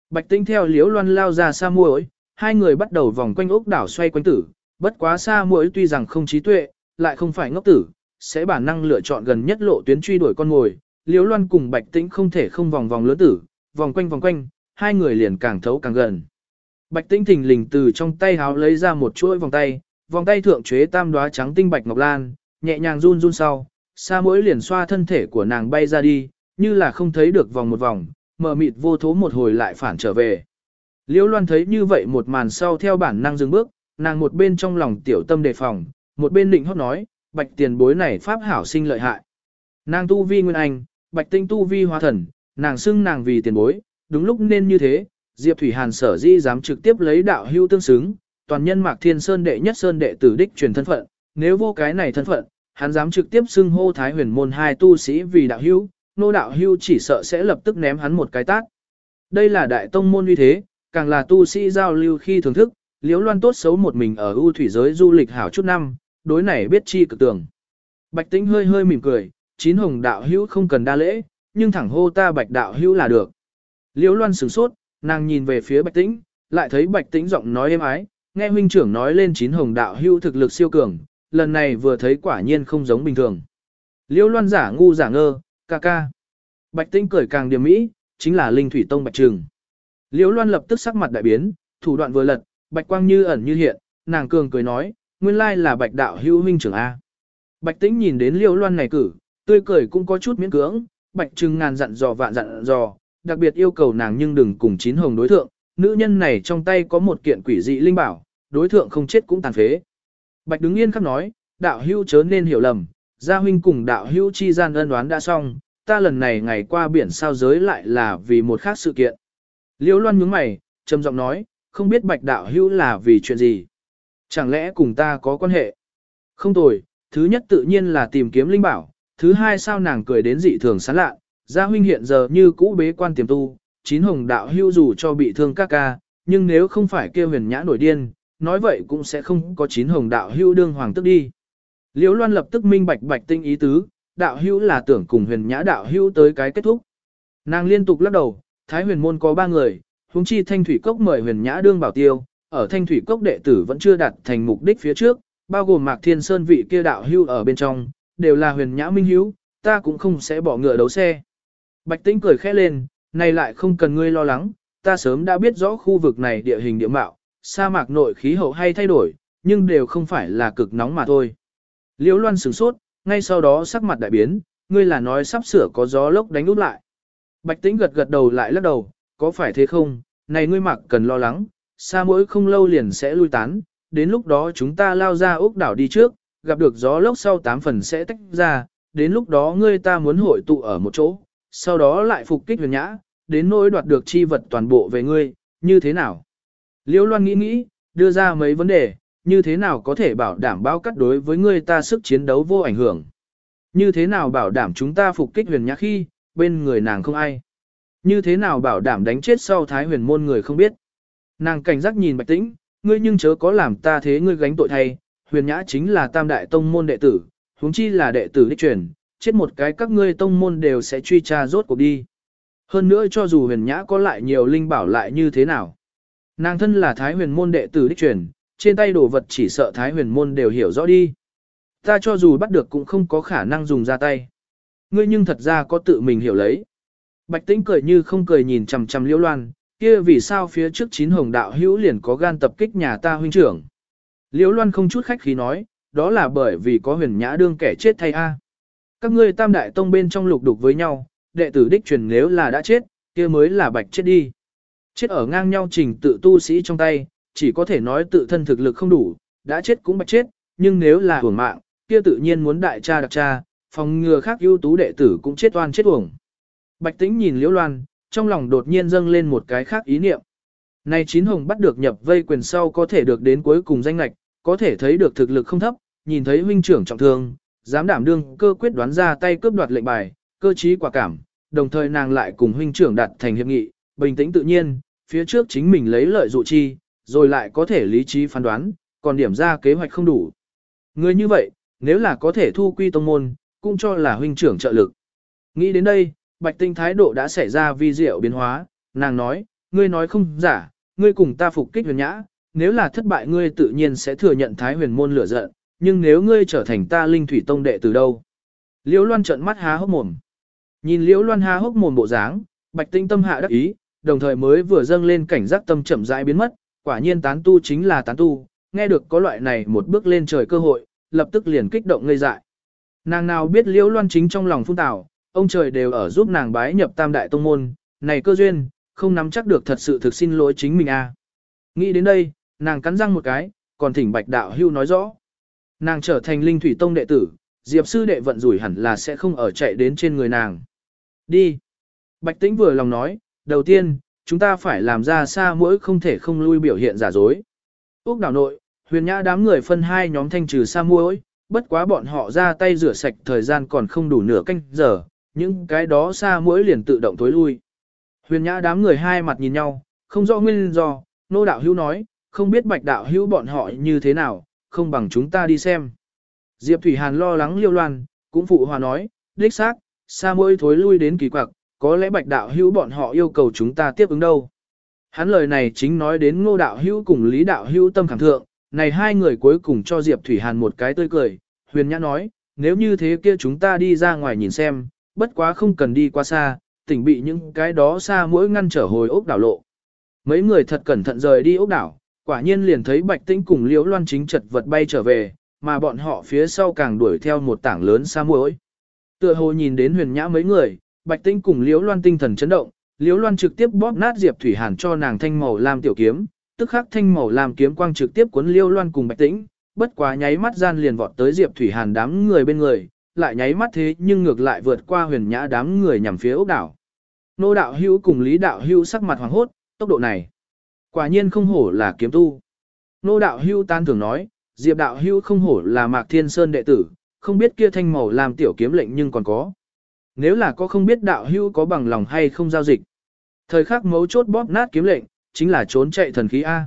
Bạch tinh theo liếu loan lao ra xa muối, hai người bắt đầu vòng quanh ốc đảo xoay quanh tử. Bất quá xa muối tuy rằng không trí tuệ, lại không phải ngốc tử, sẽ bản năng lựa chọn gần nhất lộ tuyến truy đuổi con ngồi. Liếu loan cùng bạch tĩnh không thể không vòng vòng lớn tử, vòng quanh vòng quanh, hai người liền càng thấu càng gần. Bạch Tinh thình lình từ trong tay háo lấy ra một chuỗi vòng tay, vòng tay thượng chế tam đóa trắng tinh bạch ngọc lan, nhẹ nhàng run run sau, xa mỗi liền xoa thân thể của nàng bay ra đi, như là không thấy được vòng một vòng, mờ mịt vô thố một hồi lại phản trở về. Liễu Loan thấy như vậy một màn sau theo bản năng dừng bước, nàng một bên trong lòng tiểu tâm đề phòng, một bên định hót nói, bạch tiền bối này pháp hảo sinh lợi hại. Nàng tu vi nguyên anh, bạch tinh tu vi hóa thần, nàng xưng nàng vì tiền bối, đúng lúc nên như thế, Diệp Thủy Hàn sở di dám trực tiếp lấy đạo hưu tương xứng, toàn nhân Mạc Thiên Sơn đệ nhất sơn đệ tử đích truyền thân phận, nếu vô cái này thân phận, hắn dám trực tiếp xưng hô Thái Huyền môn hai tu sĩ vì đạo hưu, nô đạo hưu chỉ sợ sẽ lập tức ném hắn một cái tát. Đây là đại tông môn uy thế, càng là tu sĩ giao lưu khi thưởng thức, Liễu Loan tốt xấu một mình ở ưu thủy giới du lịch hảo chút năm, đối này biết chi cực tưởng. Bạch Tĩnh hơi hơi mỉm cười, chín hồng đạo hữu không cần đa lễ, nhưng thẳng hô ta Bạch đạo hữu là được. Liễu Loan sửng sốt, nàng nhìn về phía Bạch Tĩnh, lại thấy Bạch Tĩnh giọng nói êm ái, nghe huynh trưởng nói lên chín hồng đạo hưu thực lực siêu cường, lần này vừa thấy quả nhiên không giống bình thường. Liễu loan giả ngu giả ngơ, ca ca. Bạch Tĩnh cười càng điềm mỹ, chính là linh thủy tông bạch Trường. Liễu loan lập tức sắc mặt đại biến, thủ đoạn vừa lật, bạch quang như ẩn như hiện, nàng cường cười nói, nguyên lai là bạch đạo hưu huynh trưởng A. Bạch tĩnh nhìn đến liễu loan này cử, tươi cười cũng có chút miễn cưỡng, bạch trừng ngàn dặn dò vạn dặn dò, đặc biệt yêu cầu nàng nhưng đừng cùng chín hồng đối thượng, nữ nhân này trong tay có một kiện quỷ dị linh bảo, đối thượng không chết cũng tàn phế. Bạch đứng yên khắp nói, đạo hữu chớ nên hiểu lầm, gia huynh cùng đạo hữu chi gian ân đoán đã xong, ta lần này ngày qua biển sao giới lại là vì một khác sự kiện. Liễu loan nhướng mày, trầm giọng nói, không biết bạch đạo hữu là vì chuyện gì. Chẳng lẽ cùng ta có quan hệ? Không tồi, thứ nhất tự nhiên là tìm kiếm linh bảo, thứ hai sao nàng cười đến dị thường sán lạ, gia huynh hiện giờ như cũ bế quan tiềm tu, chín hồng đạo hưu dù cho bị thương các ca, nhưng nếu không phải kêu huyền nhã nổi điên, nói vậy cũng sẽ không có chín hồng đạo hưu đương hoàng tức đi. Liễu Loan lập tức minh bạch bạch tinh ý tứ, đạo hưu là tưởng cùng huyền nhã đạo hưu tới cái kết thúc. Nàng liên tục lắc đầu, Thái huyền môn có ba người, huống chi thanh thủy cốc mời huyền nhã đương bảo tiêu, ở thanh thủy cốc đệ tử vẫn chưa đạt thành mục đích phía trước, bao gồm mạc thiên sơn vị kia đạo hưu ở bên trong, đều là huyền nhã minh hữu, ta cũng không sẽ bỏ ngựa đấu xe. Bạch Tĩnh cười khẽ lên, này lại không cần ngươi lo lắng, ta sớm đã biết rõ khu vực này địa hình địa mạo, sa mạc nội khí hậu hay thay đổi, nhưng đều không phải là cực nóng mà thôi. Liễu Loan sửng sốt, ngay sau đó sắc mặt đại biến, ngươi là nói sắp sửa có gió lốc đánh úp lại. Bạch Tĩnh gật gật đầu lại lắc đầu, có phải thế không, này ngươi mặc cần lo lắng, sa mỗi không lâu liền sẽ lui tán, đến lúc đó chúng ta lao ra ốc đảo đi trước, gặp được gió lốc sau tám phần sẽ tách ra, đến lúc đó ngươi ta muốn hội tụ ở một chỗ, sau đó lại phục kích huyền nhã, đến nỗi đoạt được chi vật toàn bộ về ngươi, như thế nào? Liễu Loan nghĩ nghĩ, đưa ra mấy vấn đề, như thế nào có thể bảo đảm bao cắt đối với ngươi ta sức chiến đấu vô ảnh hưởng? Như thế nào bảo đảm chúng ta phục kích huyền nhã khi, bên người nàng không ai? Như thế nào bảo đảm đánh chết sau thái huyền môn người không biết? Nàng cảnh giác nhìn bạch tĩnh, ngươi nhưng chớ có làm ta thế ngươi gánh tội thay, huyền nhã chính là tam đại tông môn đệ tử, huống chi là đệ tử đích truyền, chết một cái các ngươi tông môn đều sẽ truy tra rốt cuộc đi. Hơn nữa cho dù huyền nhã có lại nhiều linh bảo lại như thế nào. Nàng thân là thái huyền môn đệ tử đích truyền, trên tay đồ vật chỉ sợ thái huyền môn đều hiểu rõ đi. Ta cho dù bắt được cũng không có khả năng dùng ra tay. Ngươi nhưng thật ra có tự mình hiểu lấy. Bạch tĩnh cười như không cười nhìn chằm chằm liễu loan, kia vì sao phía trước chín hồng đạo hữu liền có gan tập kích nhà ta huynh trưởng. Liễu loan không chút khách khí nói, đó là bởi vì có huyền nhã đương kẻ chết thay a. Các ngươi tam đại tông bên trong lục đục với nhau, đệ tử đích truyền nếu là đã chết, kia mới là bạch chết đi. Chết ở ngang nhau trình tự tu sĩ trong tay, chỉ có thể nói tự thân thực lực không đủ, đã chết cũng bạch chết, nhưng nếu là hưởng mạng, kia tự nhiên muốn đại cha đặc cha, phòng ngừa khác ưu tú đệ tử cũng chết oan chết uổng. Bạch tĩnh nhìn liễu loan, trong lòng đột nhiên dâng lên một cái khác ý niệm. Này chín hồng bắt được nhập vây quyền sau có thể được đến cuối cùng danh lạch, có thể thấy được thực lực không thấp, nhìn thấy huynh trưởng trọng thương, dám đảm đương cơ quyết đoán ra tay cướp đoạt lệnh bài, cơ trí quả cảm, đồng thời nàng lại cùng huynh trưởng đạt thành hiệp nghị, bình tĩnh tự nhiên, phía trước chính mình lấy lợi dụ chi, rồi lại có thể lý trí phán đoán, còn điểm ra kế hoạch không đủ. Người như vậy, nếu là có thể thu quy tông môn, cũng cho là huynh trưởng trợ lực. Nghĩ đến đây, Bạch Tinh thái độ đã xảy ra vi diệu biến hóa, nàng nói, ngươi nói không giả, ngươi cùng ta phục kích huyền nhã, nếu là thất bại ngươi tự nhiên sẽ thừa nhận thái huyền môn lửa giận, nhưng nếu ngươi trở thành ta linh thủy tông đệ từ đâu? Liễu Loan trợn mắt há hốc mồm. Nhìn Liễu Loan há hốc mồm bộ dáng, Bạch Tinh tâm hạ đắc ý, đồng thời mới vừa dâng lên cảnh giác tâm chậm rãi biến mất, quả nhiên tán tu chính là tán tu, nghe được có loại này một bước lên trời cơ hội, lập tức liền kích động ngây dại. Nàng nào biết Liễu Loan chính trong lòng phun tảo, ông trời đều ở giúp nàng bái nhập tam đại tông môn, này cơ duyên, không nắm chắc được thật sự thực xin lỗi chính mình a. À. Nghĩ đến đây, nàng cắn răng một cái, còn thỉnh bạch đạo hưu nói rõ. Nàng trở thành linh thủy tông đệ tử, diệp sư đệ vận rủi hẳn là sẽ không ở chạy đến trên người nàng. Đi. Bạch tĩnh vừa lòng nói, đầu tiên, chúng ta phải làm ra xa mỗi không thể không lui biểu hiện giả dối. Úc đảo nội, huyền nhã đám người phân hai nhóm thanh trừ xa mũi bất quá bọn họ ra tay rửa sạch thời gian còn không đủ nửa canh giờ, những cái đó xa mũi liền tự động tối lui. Huyền nhã đám người hai mặt nhìn nhau, không rõ nguyên do, nô đạo hữu nói, không biết bạch đạo hữu bọn họ như thế nào, không bằng chúng ta đi xem. Diệp Thủy Hàn lo lắng liêu loan, cũng phụ hòa nói, đích xác, xa môi thối lui đến kỳ quặc, có lẽ bạch đạo hữu bọn họ yêu cầu chúng ta tiếp ứng đâu. Hắn lời này chính nói đến ngô đạo hữu cùng lý đạo hữu tâm cảm thượng, này hai người cuối cùng cho Diệp Thủy Hàn một cái tươi cười, huyền nhã nói, nếu như thế kia chúng ta đi ra ngoài nhìn xem, bất quá không cần đi qua xa, tỉnh bị những cái đó xa mỗi ngăn trở hồi ốc đảo lộ. Mấy người thật cẩn thận rời đi ốc đảo, quả nhiên liền thấy Bạch Tĩnh cùng Liễu Loan chính chật vật bay trở về, mà bọn họ phía sau càng đuổi theo một tảng lớn xa muối. Tựa hồ nhìn đến huyền nhã mấy người, Bạch Tĩnh cùng Liễu Loan tinh thần chấn động, Liễu Loan trực tiếp bóp nát Diệp Thủy Hàn cho nàng thanh màu lam tiểu kiếm, tức khắc thanh màu lam kiếm quang trực tiếp cuốn Liễu Loan cùng Bạch Tĩnh, bất quá nháy mắt gian liền vọt tới Diệp Thủy Hàn đám người bên người, lại nháy mắt thế nhưng ngược lại vượt qua huyền nhã đám người nhằm phía ốc đảo. Nô đạo hữu cùng Lý đạo hữu sắc mặt hoàng hốt, tốc độ này. Quả nhiên không hổ là kiếm tu. Nô đạo hưu tan thường nói, Diệp đạo hưu không hổ là Mạc Thiên Sơn đệ tử, không biết kia thanh màu làm tiểu kiếm lệnh nhưng còn có. Nếu là có không biết đạo hưu có bằng lòng hay không giao dịch. Thời khắc mấu chốt bóp nát kiếm lệnh, chính là trốn chạy thần khí A.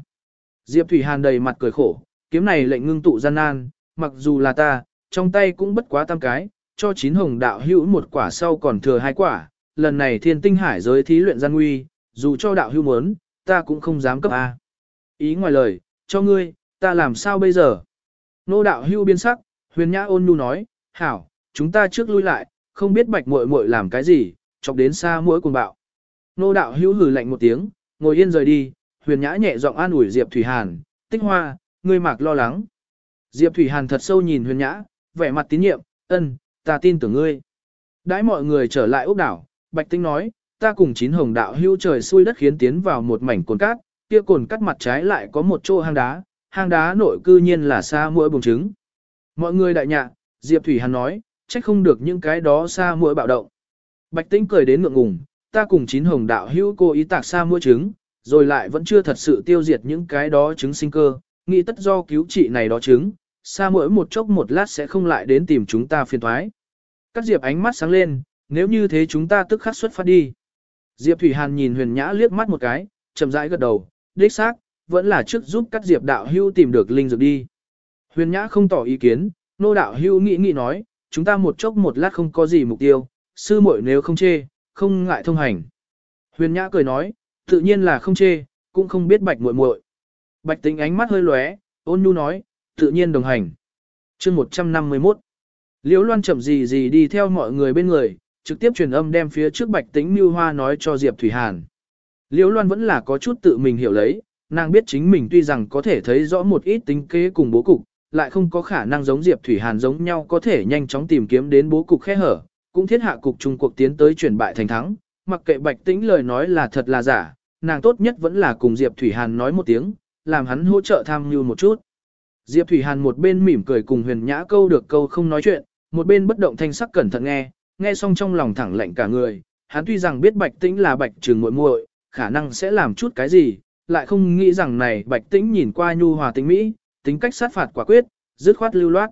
Diệp Thủy Hàn đầy mặt cười khổ, kiếm này lệnh ngưng tụ gian nan, mặc dù là ta, trong tay cũng bất quá tam cái, cho chín hồng đạo hữu một quả sau còn thừa hai quả, lần này thiên tinh hải giới thí luyện gian nguy, dù cho đạo hữu muốn, ta cũng không dám cấp A. Ý ngoài lời, cho ngươi, ta làm sao bây giờ? Nô đạo hưu biên sắc, huyền nhã ôn nhu nói, hảo, chúng ta trước lui lại, không biết bạch muội muội làm cái gì, chọc đến xa mũi cùng bạo. Nô đạo hưu hử lạnh một tiếng, ngồi yên rời đi, huyền nhã nhẹ giọng an ủi Diệp Thủy Hàn, tích hoa, ngươi mạc lo lắng. Diệp Thủy Hàn thật sâu nhìn huyền nhã, vẻ mặt tín nhiệm, ân, ta tin tưởng ngươi. Đãi mọi người trở lại ốc đảo, Bạch Tinh nói, ta cùng chín hồng đạo hưu trời xuôi đất khiến tiến vào một mảnh cồn cát, kia cồn cắt mặt trái lại có một chỗ hang đá, hang đá nội cư nhiên là xa mũi bùng trứng. Mọi người đại nhạ, Diệp Thủy Hàn nói, trách không được những cái đó xa mũi bạo động. Bạch Tĩnh cười đến ngượng ngùng, ta cùng chín hồng đạo hưu cô ý tạc xa mũi trứng, rồi lại vẫn chưa thật sự tiêu diệt những cái đó trứng sinh cơ, nghĩ tất do cứu trị này đó trứng, xa mũi một chốc một lát sẽ không lại đến tìm chúng ta phiền thoái. Các Diệp ánh mắt sáng lên, nếu như thế chúng ta tức khắc xuất phát đi. Diệp Thủy Hàn nhìn huyền nhã liếc mắt một cái, chậm rãi gật đầu, đích xác, vẫn là trước giúp các Diệp đạo hưu tìm được linh dược đi. Huyền nhã không tỏ ý kiến, nô đạo hưu nghĩ nghĩ nói, chúng ta một chốc một lát không có gì mục tiêu, sư muội nếu không chê, không ngại thông hành. Huyền nhã cười nói, tự nhiên là không chê, cũng không biết bạch muội muội. Bạch tính ánh mắt hơi lóe, ôn nhu nói, tự nhiên đồng hành. chương 151 Liễu Loan chậm gì gì đi theo mọi người bên người, trực tiếp truyền âm đem phía trước bạch tĩnh như hoa nói cho Diệp Thủy Hàn. Liễu Loan vẫn là có chút tự mình hiểu lấy, nàng biết chính mình tuy rằng có thể thấy rõ một ít tính kế cùng bố cục, lại không có khả năng giống Diệp Thủy Hàn giống nhau có thể nhanh chóng tìm kiếm đến bố cục khe hở, cũng thiết hạ cục trung cuộc tiến tới chuyển bại thành thắng, mặc kệ bạch tĩnh lời nói là thật là giả, nàng tốt nhất vẫn là cùng Diệp Thủy Hàn nói một tiếng, làm hắn hỗ trợ tham mưu một chút. Diệp Thủy Hàn một bên mỉm cười cùng huyền nhã câu được câu không nói chuyện, một bên bất động thanh sắc cẩn thận nghe, nghe xong trong lòng thẳng lạnh cả người, hắn tuy rằng biết bạch tĩnh là bạch trường muội muội, khả năng sẽ làm chút cái gì, lại không nghĩ rằng này bạch tĩnh nhìn qua nhu hòa tính mỹ, tính cách sát phạt quả quyết, dứt khoát lưu loát.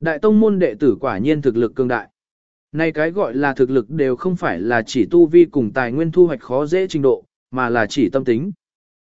Đại tông môn đệ tử quả nhiên thực lực cường đại. nay cái gọi là thực lực đều không phải là chỉ tu vi cùng tài nguyên thu hoạch khó dễ trình độ, mà là chỉ tâm tính.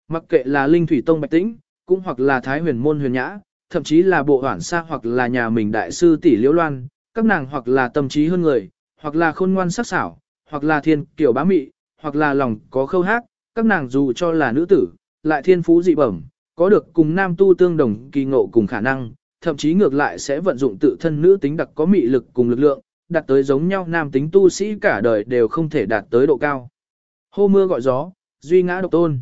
Mặc kệ là linh thủy tông bạch tĩnh, cũng hoặc là thái huyền môn huyền nhã, thậm chí là bộ hoản xa hoặc là nhà mình đại sư tỷ liễu loan, các nàng hoặc là tâm trí hơn người, hoặc là khôn ngoan sắc sảo, hoặc là thiên kiểu bá mị, hoặc là lòng có khâu hát, các nàng dù cho là nữ tử, lại thiên phú dị bẩm, có được cùng nam tu tương đồng kỳ ngộ cùng khả năng, thậm chí ngược lại sẽ vận dụng tự thân nữ tính đặc có mị lực cùng lực lượng, đạt tới giống nhau nam tính tu sĩ cả đời đều không thể đạt tới độ cao. Hô mưa gọi gió, duy ngã độc tôn.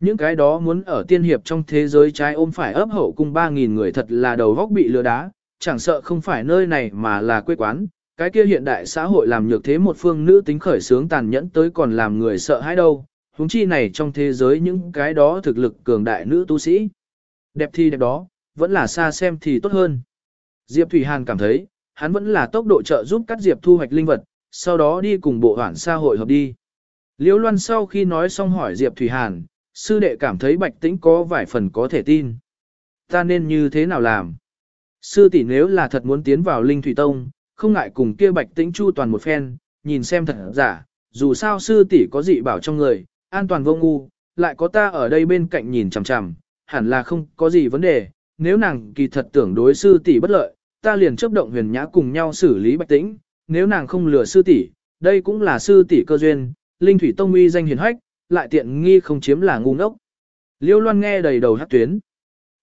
Những cái đó muốn ở tiên hiệp trong thế giới trái ôm phải ấp hậu cùng 3.000 người thật là đầu góc bị lừa đá, chẳng sợ không phải nơi này mà là quê quán, cái kia hiện đại xã hội làm nhược thế một phương nữ tính khởi sướng tàn nhẫn tới còn làm người sợ hãi đâu, huống chi này trong thế giới những cái đó thực lực cường đại nữ tu sĩ. Đẹp thì đẹp đó, vẫn là xa xem thì tốt hơn. Diệp Thủy Hàn cảm thấy, hắn vẫn là tốc độ trợ giúp cắt Diệp thu hoạch linh vật, sau đó đi cùng bộ hoảng xã hội hợp đi. Liễu Loan sau khi nói xong hỏi Diệp Thủy Hàn, sư đệ cảm thấy bạch tĩnh có vài phần có thể tin. Ta nên như thế nào làm? Sư tỷ nếu là thật muốn tiến vào Linh Thủy Tông, không ngại cùng kia bạch tĩnh chu toàn một phen, nhìn xem thật giả, dù sao sư tỷ có dị bảo trong người, an toàn vô ngu, lại có ta ở đây bên cạnh nhìn chằm chằm, hẳn là không có gì vấn đề, nếu nàng kỳ thật tưởng đối sư tỷ bất lợi, ta liền chấp động huyền nhã cùng nhau xử lý bạch tĩnh, nếu nàng không lừa sư tỷ, đây cũng là sư tỷ cơ duyên, Linh Thủy Tông uy danh hiển hách, lại tiện nghi không chiếm là ngu ngốc. Liêu Loan nghe đầy đầu hát tuyến.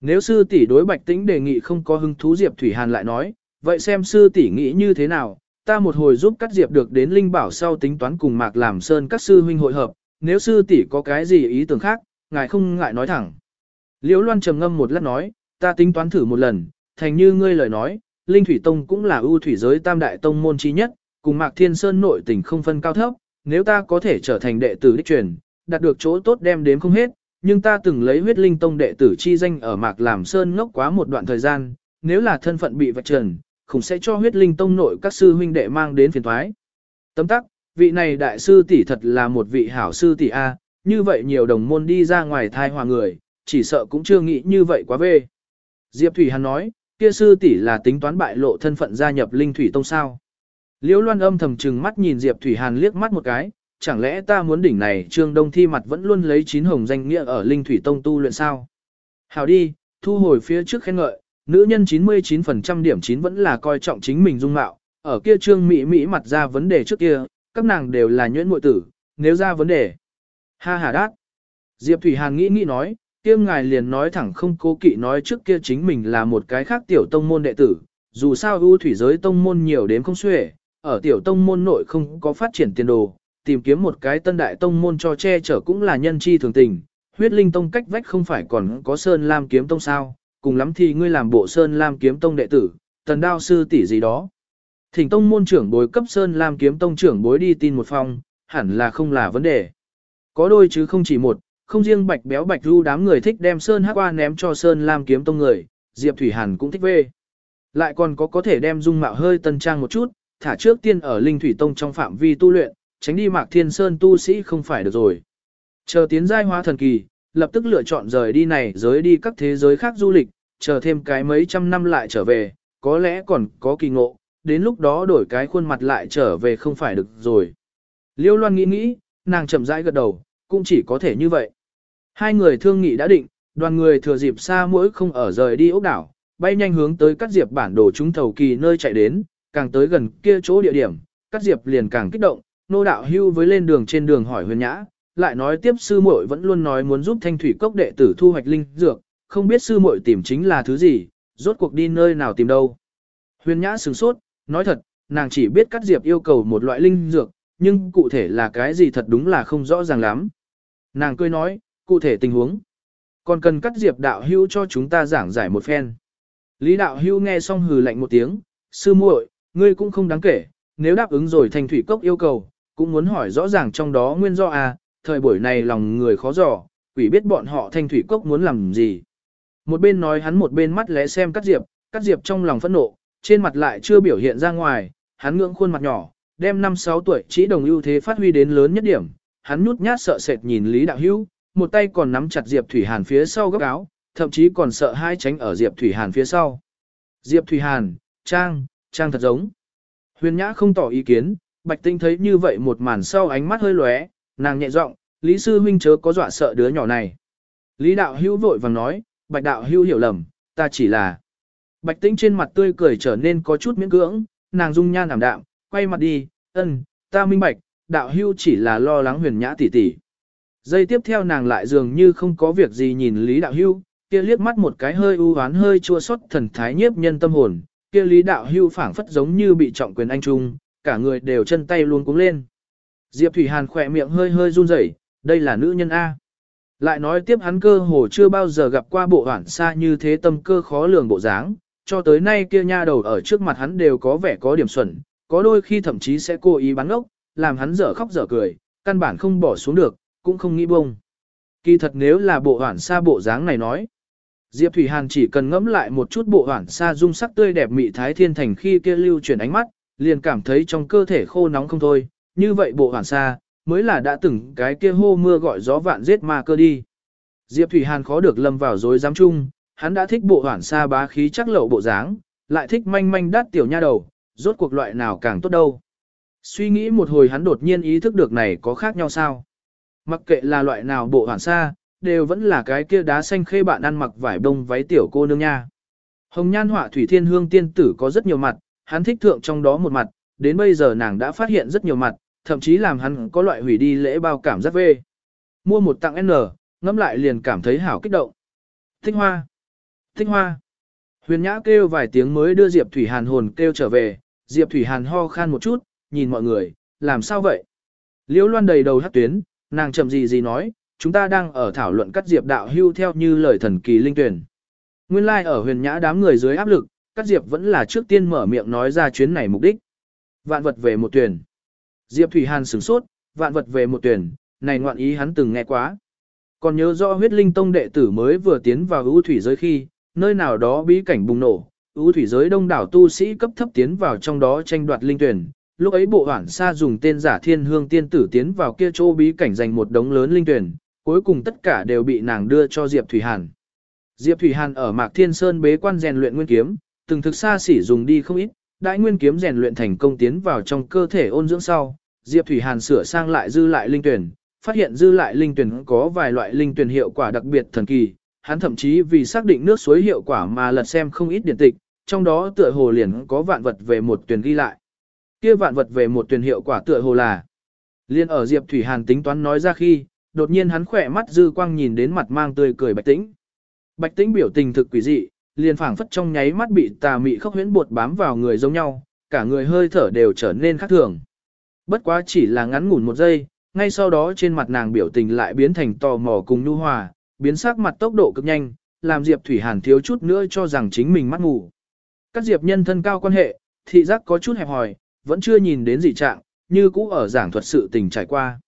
Nếu sư tỷ đối Bạch Tĩnh đề nghị không có hứng thú Diệp Thủy Hàn lại nói, vậy xem sư tỷ nghĩ như thế nào, ta một hồi giúp cắt diệp được đến linh bảo sau tính toán cùng mạc làm sơn các sư huynh hội hợp, nếu sư tỷ có cái gì ý tưởng khác, ngài không ngại nói thẳng. Liễu Loan trầm ngâm một lát nói, ta tính toán thử một lần, thành như ngươi lời nói, Linh Thủy Tông cũng là ưu thủy giới tam đại tông môn chi nhất, cùng Mạc Thiên Sơn nội tình không phân cao thấp, nếu ta có thể trở thành đệ tử đích truyền, đạt được chỗ tốt đem đến không hết, nhưng ta từng lấy huyết linh tông đệ tử chi danh ở Mạc Làm Sơn ngốc quá một đoạn thời gian, nếu là thân phận bị vạch trần, không sẽ cho huyết linh tông nội các sư huynh đệ mang đến phiền thoái. Tấm tắc, vị này đại sư tỷ thật là một vị hảo sư tỷ A, như vậy nhiều đồng môn đi ra ngoài thai hòa người, chỉ sợ cũng chưa nghĩ như vậy quá về. Diệp Thủy Hàn nói, kia sư tỷ là tính toán bại lộ thân phận gia nhập linh thủy tông sao. Liễu Loan âm thầm trừng mắt nhìn Diệp Thủy Hàn liếc mắt một cái, chẳng lẽ ta muốn đỉnh này trương đông thi mặt vẫn luôn lấy chín hồng danh nghĩa ở linh thủy tông tu luyện sao? Hảo đi, thu hồi phía trước khen ngợi, nữ nhân 99% điểm 9 vẫn là coi trọng chính mình dung mạo, ở kia trương mỹ mỹ mặt ra vấn đề trước kia, các nàng đều là nhuyễn muội tử, nếu ra vấn đề. Ha ha đát. Diệp Thủy Hàn nghĩ nghĩ nói, kia ngài liền nói thẳng không cố kỵ nói trước kia chính mình là một cái khác tiểu tông môn đệ tử, dù sao ưu thủy giới tông môn nhiều đến không xuể, ở tiểu tông môn nội không có phát triển tiền đồ, tìm kiếm một cái tân đại tông môn cho che chở cũng là nhân chi thường tình, huyết linh tông cách vách không phải còn có sơn lam kiếm tông sao, cùng lắm thì ngươi làm bộ sơn lam kiếm tông đệ tử, tần đao sư tỷ gì đó. Thỉnh tông môn trưởng bối cấp sơn lam kiếm tông trưởng bối đi tin một phòng, hẳn là không là vấn đề. Có đôi chứ không chỉ một, không riêng bạch béo bạch ru đám người thích đem sơn hắc qua ném cho sơn lam kiếm tông người, Diệp Thủy Hàn cũng thích về. Lại còn có có thể đem dung mạo hơi tân trang một chút, thả trước tiên ở linh thủy tông trong phạm vi tu luyện, tránh đi mạc thiên sơn tu sĩ không phải được rồi. Chờ tiến giai hóa thần kỳ, lập tức lựa chọn rời đi này giới đi các thế giới khác du lịch, chờ thêm cái mấy trăm năm lại trở về, có lẽ còn có kỳ ngộ, đến lúc đó đổi cái khuôn mặt lại trở về không phải được rồi. Liêu Loan nghĩ nghĩ, nàng chậm rãi gật đầu, cũng chỉ có thể như vậy. Hai người thương nghị đã định, đoàn người thừa dịp xa mỗi không ở rời đi ốc đảo, bay nhanh hướng tới các diệp bản đồ chúng thầu kỳ nơi chạy đến, càng tới gần kia chỗ địa điểm, các diệp liền càng kích động, nô đạo hưu với lên đường trên đường hỏi huyền nhã, lại nói tiếp sư muội vẫn luôn nói muốn giúp thanh thủy cốc đệ tử thu hoạch linh dược, không biết sư muội tìm chính là thứ gì, rốt cuộc đi nơi nào tìm đâu. Huyền nhã sửng sốt, nói thật, nàng chỉ biết cắt diệp yêu cầu một loại linh dược, nhưng cụ thể là cái gì thật đúng là không rõ ràng lắm. Nàng cười nói, cụ thể tình huống. Còn cần cắt diệp đạo hưu cho chúng ta giảng giải một phen. Lý đạo hưu nghe xong hừ lạnh một tiếng, sư muội, ngươi cũng không đáng kể, nếu đáp ứng rồi thanh thủy cốc yêu cầu, cũng muốn hỏi rõ ràng trong đó nguyên do à, thời buổi này lòng người khó dò, quỷ biết bọn họ thanh thủy cốc muốn làm gì. Một bên nói hắn một bên mắt lẽ xem cắt diệp, cắt diệp trong lòng phẫn nộ, trên mặt lại chưa biểu hiện ra ngoài, hắn ngưỡng khuôn mặt nhỏ, đem năm sáu tuổi chỉ đồng ưu thế phát huy đến lớn nhất điểm, hắn nhút nhát sợ sệt nhìn Lý Đạo Hữu, một tay còn nắm chặt Diệp Thủy Hàn phía sau góc áo, thậm chí còn sợ hai tránh ở Diệp Thủy Hàn phía sau. Diệp Thủy Hàn, Trang, Trang thật giống. Huyền Nhã không tỏ ý kiến, Bạch Tinh thấy như vậy một màn sau ánh mắt hơi lóe, nàng nhẹ giọng, Lý Sư Huynh chớ có dọa sợ đứa nhỏ này. Lý Đạo Hữu vội vàng nói, Bạch Đạo Hữu hiểu lầm, ta chỉ là. Bạch tĩnh trên mặt tươi cười trở nên có chút miễn cưỡng, nàng dung nhan ảm đạm, quay mặt đi, ân, ta minh bạch, Đạo Hữu chỉ là lo lắng huyền nhã tỷ tỷ. Giây tiếp theo nàng lại dường như không có việc gì nhìn Lý Đạo Hữu, kia liếc mắt một cái hơi u hoán hơi chua xót thần thái nhiếp nhân tâm hồn, kia Lý Đạo hưu phảng phất giống như bị trọng quyền anh trung, cả người đều chân tay luôn cúng lên. Diệp Thủy Hàn khỏe miệng hơi hơi run rẩy, đây là nữ nhân A. Lại nói tiếp hắn cơ hồ chưa bao giờ gặp qua bộ hoảng xa như thế tâm cơ khó lường bộ dáng, cho tới nay kia nha đầu ở trước mặt hắn đều có vẻ có điểm xuẩn, có đôi khi thậm chí sẽ cố ý bắn ốc, làm hắn dở khóc dở cười, căn bản không bỏ xuống được, cũng không nghĩ bông. Kỳ thật nếu là bộ hoảng xa bộ dáng này nói, Diệp Thủy Hàn chỉ cần ngẫm lại một chút bộ hoảng xa dung sắc tươi đẹp mị thái thiên thành khi kia lưu chuyển ánh mắt, liền cảm thấy trong cơ thể khô nóng không thôi, như vậy bộ hoàn xa, mới là đã từng cái kia hô mưa gọi gió vạn giết ma cơ đi. Diệp Thủy Hàn khó được lâm vào dối giám chung, hắn đã thích bộ hoàn xa bá khí chắc lậu bộ dáng, lại thích manh manh đắt tiểu nha đầu, rốt cuộc loại nào càng tốt đâu. Suy nghĩ một hồi hắn đột nhiên ý thức được này có khác nhau sao. Mặc kệ là loại nào bộ hoàn xa, đều vẫn là cái kia đá xanh khê bạn ăn mặc vải đông váy tiểu cô nương nha. Hồng nhan họa thủy thiên hương tiên tử có rất nhiều mặt, hắn thích thượng trong đó một mặt, đến bây giờ nàng đã phát hiện rất nhiều mặt, thậm chí làm hắn có loại hủy đi lễ bao cảm giác về. Mua một tặng N, ngẫm lại liền cảm thấy hảo kích động. Thích hoa, thích hoa, Huyền Nhã kêu vài tiếng mới đưa Diệp Thủy Hàn hồn kêu trở về, Diệp Thủy Hàn ho khan một chút, nhìn mọi người, làm sao vậy? Liễu Loan đầy đầu hắt tuyến, nàng chậm gì gì nói, chúng ta đang ở thảo luận cắt Diệp đạo hưu theo như lời thần kỳ linh tuyển. Nguyên lai like ở huyền nhã đám người dưới áp lực, cắt Diệp vẫn là trước tiên mở miệng nói ra chuyến này mục đích. Vạn vật về một tuyển. Diệp Thủy Hàn sửng sốt, vạn vật về một tuyển, này ngoạn ý hắn từng nghe quá. Còn nhớ rõ huyết linh tông đệ tử mới vừa tiến vào ưu thủy giới khi, nơi nào đó bí cảnh bùng nổ, ưu thủy giới đông đảo tu sĩ cấp thấp tiến vào trong đó tranh đoạt linh tuyển. Lúc ấy bộ hoảng sa dùng tên giả thiên hương tiên tử tiến vào kia chỗ bí cảnh giành một đống lớn linh tuyển, cuối cùng tất cả đều bị nàng đưa cho Diệp Thủy Hàn. Diệp Thủy Hàn ở Mạc Thiên Sơn bế quan rèn luyện nguyên kiếm, từng thực xa xỉ dùng đi không ít, đại nguyên kiếm rèn luyện thành công tiến vào trong cơ thể ôn dưỡng sau, Diệp Thủy Hàn sửa sang lại dư lại linh tuyển, phát hiện dư lại linh tuyển có vài loại linh tuyển hiệu quả đặc biệt thần kỳ, hắn thậm chí vì xác định nước suối hiệu quả mà lật xem không ít điển tịch, trong đó tựa hồ liền có vạn vật về một tuyển ghi lại. Kia vạn vật về một tuyển hiệu quả tựa hồ là Liên ở Diệp Thủy Hàn tính toán nói ra khi, đột nhiên hắn khỏe mắt dư quang nhìn đến mặt mang tươi cười Bạch Tĩnh. Bạch Tĩnh biểu tình thực quỷ dị, liền phảng phất trong nháy mắt bị tà mị khốc huyễn bột bám vào người giống nhau, cả người hơi thở đều trở nên khác thường. Bất quá chỉ là ngắn ngủn một giây, ngay sau đó trên mặt nàng biểu tình lại biến thành tò mò cùng nhu hòa, biến sắc mặt tốc độ cực nhanh, làm Diệp Thủy Hàn thiếu chút nữa cho rằng chính mình mắt ngủ. Các Diệp nhân thân cao quan hệ, thị giác có chút hẹp hòi, vẫn chưa nhìn đến gì trạng, như cũ ở giảng thuật sự tình trải qua.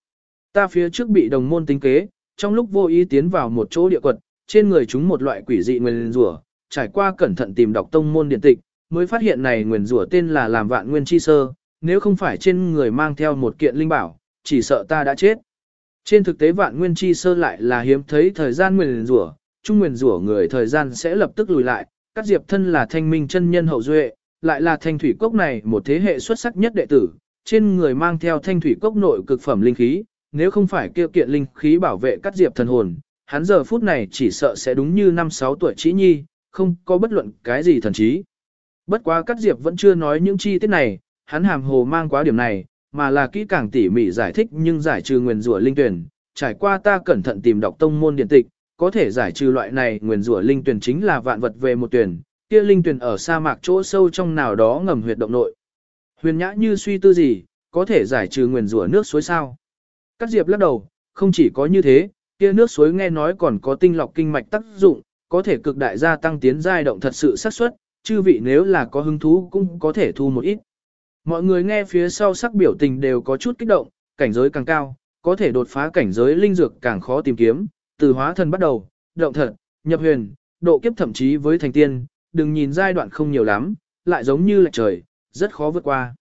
Ta phía trước bị đồng môn tính kế, trong lúc vô ý tiến vào một chỗ địa quật, trên người chúng một loại quỷ dị nguyên rủa, trải qua cẩn thận tìm đọc tông môn điện tịch, mới phát hiện này nguyên rủa tên là làm vạn nguyên chi sơ, nếu không phải trên người mang theo một kiện linh bảo, chỉ sợ ta đã chết. Trên thực tế vạn nguyên chi sơ lại là hiếm thấy thời gian nguyên rủa, trung nguyên rủa người thời gian sẽ lập tức lùi lại, các diệp thân là thanh minh chân nhân hậu duệ, lại là thanh thủy cốc này một thế hệ xuất sắc nhất đệ tử, trên người mang theo thanh thủy cốc nội cực phẩm linh khí, nếu không phải kêu kiện linh khí bảo vệ các diệp thần hồn, hắn giờ phút này chỉ sợ sẽ đúng như năm sáu tuổi trí nhi, không có bất luận cái gì thần trí. Bất quá Cát diệp vẫn chưa nói những chi tiết này, hắn hàm hồ mang quá điểm này, mà là kỹ càng tỉ mỉ giải thích nhưng giải trừ nguyền rủa linh tuyển, trải qua ta cẩn thận tìm đọc tông môn điện tịch, có thể giải trừ loại này nguyền rủa linh tuyển chính là vạn vật về một tuyển, kia linh tuyển ở sa mạc chỗ sâu trong nào đó ngầm huyệt động nội. Huyền nhã như suy tư gì, có thể giải trừ nguyền rủa nước suối sao? Cát diệp lắc đầu, không chỉ có như thế, kia nước suối nghe nói còn có tinh lọc kinh mạch tác dụng, có thể cực đại gia tăng tiến giai động thật sự xác suất, chư vị nếu là có hứng thú cũng có thể thu một ít. Mọi người nghe phía sau sắc biểu tình đều có chút kích động, cảnh giới càng cao, có thể đột phá cảnh giới linh dược càng khó tìm kiếm, từ hóa thần bắt đầu, động thật, nhập huyền, độ kiếp thậm chí với thành tiên, đừng nhìn giai đoạn không nhiều lắm, lại giống như là trời, rất khó vượt qua.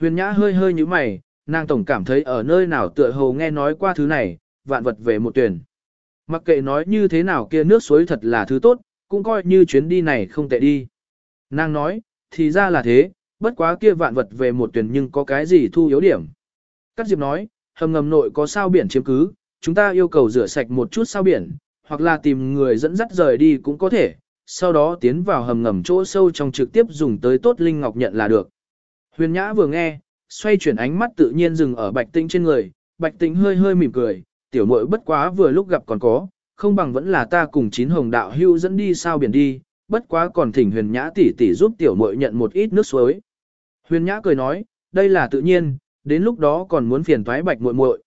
Huyền Nhã hơi hơi như mày, nàng tổng cảm thấy ở nơi nào tựa hồ nghe nói qua thứ này, vạn vật về một tuyển. Mặc kệ nói như thế nào kia nước suối thật là thứ tốt, cũng coi như chuyến đi này không tệ đi. Nàng nói, thì ra là thế, bất quá kia vạn vật về một tuyển nhưng có cái gì thu yếu điểm. Cát Diệp nói, hầm ngầm nội có sao biển chiếm cứ, chúng ta yêu cầu rửa sạch một chút sao biển, hoặc là tìm người dẫn dắt rời đi cũng có thể, sau đó tiến vào hầm ngầm chỗ sâu trong trực tiếp dùng tới tốt linh ngọc nhận là được. Huyền Nhã vừa nghe, xoay chuyển ánh mắt tự nhiên dừng ở Bạch Tĩnh trên người, Bạch Tĩnh hơi hơi mỉm cười, tiểu muội bất quá vừa lúc gặp còn có, không bằng vẫn là ta cùng chín hồng đạo hưu dẫn đi sao biển đi, bất quá còn thỉnh huyền nhã tỷ tỷ giúp tiểu muội nhận một ít nước suối. Huyền nhã cười nói, đây là tự nhiên, đến lúc đó còn muốn phiền toái bạch muội muội.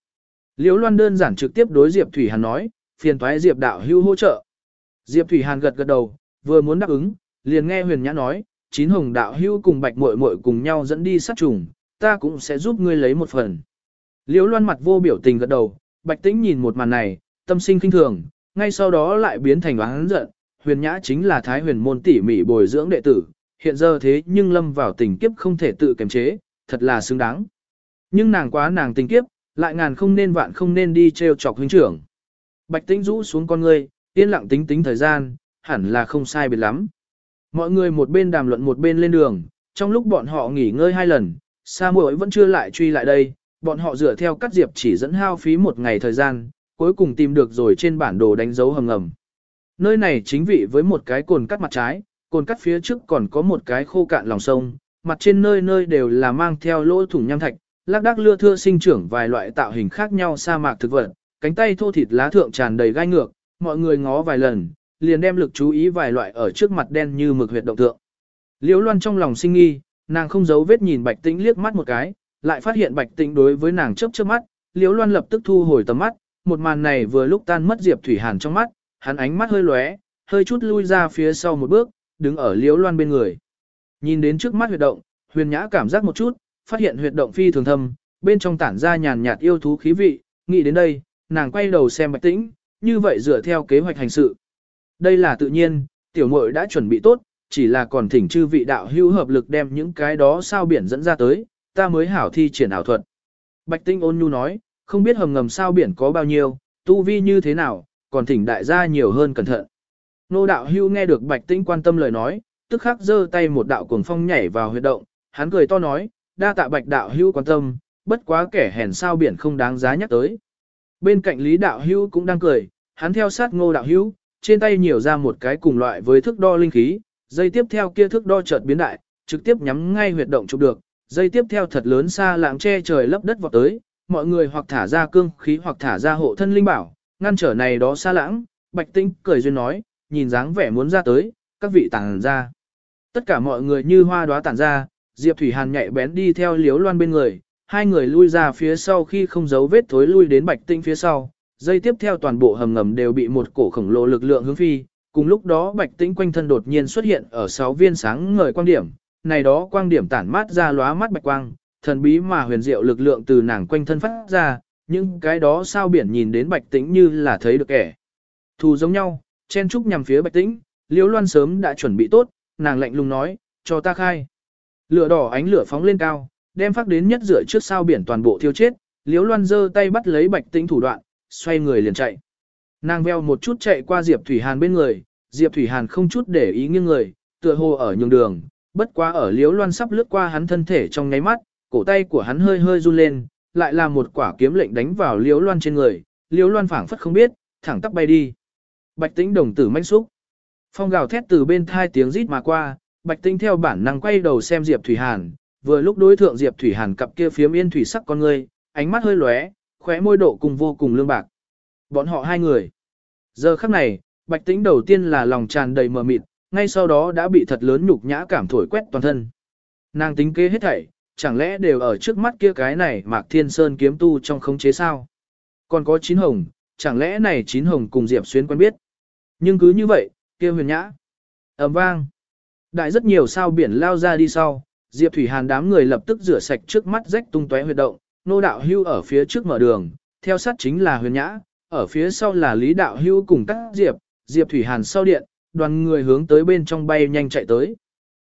Liễu Loan đơn giản trực tiếp đối Diệp Thủy Hàn nói, phiền toái Diệp đạo hưu hỗ trợ. Diệp Thủy Hàn gật gật đầu, vừa muốn đáp ứng, liền nghe Huyền Nhã nói, chín hồng đạo hưu cùng bạch muội muội cùng nhau dẫn đi sát trùng, ta cũng sẽ giúp ngươi lấy một phần. Liễu Loan mặt vô biểu tình gật đầu, Bạch Tĩnh nhìn một màn này, tâm sinh kinh thường, ngay sau đó lại biến thành oán giận, huyền nhã chính là thái huyền môn tỉ mỉ bồi dưỡng đệ tử, hiện giờ thế nhưng lâm vào tình kiếp không thể tự kiềm chế, thật là xứng đáng. Nhưng nàng quá nàng tình kiếp, lại ngàn không nên vạn không nên đi treo chọc huynh trưởng. Bạch Tĩnh rũ xuống con ngươi, yên lặng tính tính thời gian, hẳn là không sai biệt lắm. Mọi người một bên đàm luận một bên lên đường, trong lúc bọn họ nghỉ ngơi hai lần, Sa Muội vẫn chưa lại truy lại đây, bọn họ dựa theo cắt diệp chỉ dẫn hao phí một ngày thời gian, cuối cùng tìm được rồi trên bản đồ đánh dấu hầm ngầm. Nơi này chính vị với một cái cồn cắt mặt trái, cồn cắt phía trước còn có một cái khô cạn lòng sông, mặt trên nơi nơi đều là mang theo lỗ thủng nham thạch, lác đác lưa thưa sinh trưởng vài loại tạo hình khác nhau sa mạc thực vật, cánh tay thô thịt lá thượng tràn đầy gai ngược, mọi người ngó vài lần, liền đem lực chú ý vài loại ở trước mặt đen như mực huyệt động tượng. Liễu Loan trong lòng sinh nghi, nàng không giấu vết nhìn Bạch Tĩnh liếc mắt một cái, lại phát hiện Bạch Tĩnh đối với nàng chớp chớp mắt, Liễu Loan lập tức thu hồi tầm mắt, một màn này vừa lúc tan mất Diệp Thủy Hàn trong mắt, hắn ánh mắt hơi lóe, hơi chút lui ra phía sau một bước, đứng ở Liễu Loan bên người. Nhìn đến trước mắt huyệt động, Huyền Nhã cảm giác một chút, phát hiện huyệt động phi thường thâm, bên trong tản ra nhàn nhạt yêu thú khí vị, nghĩ đến đây, nàng quay đầu xem Bạch Tĩnh, như vậy dựa theo kế hoạch hành sự. Đây là tự nhiên, tiểu muội đã chuẩn bị tốt, chỉ là còn thỉnh chư vị đạo hữu hợp lực đem những cái đó sao biển dẫn ra tới, ta mới hảo thi triển ảo thuật. Bạch Tinh ôn nhu nói, không biết hầm ngầm sao biển có bao nhiêu, tu vi như thế nào, còn thỉnh đại gia nhiều hơn cẩn thận. Nô đạo Hưu nghe được Bạch Tinh quan tâm lời nói, tức khắc giơ tay một đạo cuồng phong nhảy vào huyệt động, hắn cười to nói, đa tạ Bạch đạo Hưu quan tâm, bất quá kẻ hèn sao biển không đáng giá nhắc tới. Bên cạnh Lý đạo Hưu cũng đang cười, hắn theo sát Ngô đạo Hưu, trên tay nhiều ra một cái cùng loại với thước đo linh khí, dây tiếp theo kia thước đo chợt biến đại, trực tiếp nhắm ngay huyệt động chụp được, dây tiếp theo thật lớn xa lãng che trời lấp đất vọt tới, mọi người hoặc thả ra cương khí hoặc thả ra hộ thân linh bảo, ngăn trở này đó xa lãng, Bạch Tinh cười duyên nói, nhìn dáng vẻ muốn ra tới, các vị tàng ra. Tất cả mọi người như hoa đóa tản ra, Diệp Thủy Hàn nhạy bén đi theo Liếu Loan bên người, hai người lui ra phía sau khi không giấu vết thối lui đến Bạch Tinh phía sau, dây tiếp theo toàn bộ hầm ngầm đều bị một cổ khổng lồ lực lượng hướng phi, cùng lúc đó bạch tĩnh quanh thân đột nhiên xuất hiện ở sáu viên sáng ngời quang điểm, này đó quang điểm tản mát ra lóa mắt bạch quang, thần bí mà huyền diệu lực lượng từ nàng quanh thân phát ra, những cái đó sao biển nhìn đến bạch tĩnh như là thấy được kẻ. Thù giống nhau, chen trúc nhằm phía bạch tĩnh, liễu loan sớm đã chuẩn bị tốt, nàng lạnh lùng nói, cho ta khai. Lửa đỏ ánh lửa phóng lên cao, đem phát đến nhất rửa trước sao biển toàn bộ thiêu chết, liễu loan giơ tay bắt lấy bạch tĩnh thủ đoạn, xoay người liền chạy. Nàng veo một chút chạy qua Diệp Thủy Hàn bên người, Diệp Thủy Hàn không chút để ý nghiêng người, tựa hồ ở nhường đường, bất quá ở liếu loan sắp lướt qua hắn thân thể trong nháy mắt, cổ tay của hắn hơi hơi run lên, lại là một quả kiếm lệnh đánh vào liếu loan trên người, liếu loan phảng phất không biết, thẳng tắp bay đi. Bạch tĩnh đồng tử manh xúc. Phong gào thét từ bên thai tiếng rít mà qua, bạch tĩnh theo bản năng quay đầu xem Diệp Thủy Hàn, vừa lúc đối thượng Diệp Thủy Hàn cặp kia phiếm yên thủy sắc con người, ánh mắt hơi lóe, khóe môi độ cùng vô cùng lương bạc. Bọn họ hai người. Giờ khắc này, bạch tĩnh đầu tiên là lòng tràn đầy mờ mịt, ngay sau đó đã bị thật lớn nhục nhã cảm thổi quét toàn thân. Nàng tính kế hết thảy, chẳng lẽ đều ở trước mắt kia cái này Mạc Thiên Sơn kiếm tu trong khống chế sao? Còn có chín hồng, chẳng lẽ này chín hồng cùng Diệp Xuyên quen biết? Nhưng cứ như vậy, kia huyền nhã. ầm vang. Đại rất nhiều sao biển lao ra đi sau, Diệp Thủy Hàn đám người lập tức rửa sạch trước mắt rách tung tóe huyệt động, nô đạo hưu ở phía trước mở đường, theo sát chính là huyền nhã, ở phía sau là lý đạo hưu cùng các diệp, diệp thủy hàn sau điện, đoàn người hướng tới bên trong bay nhanh chạy tới.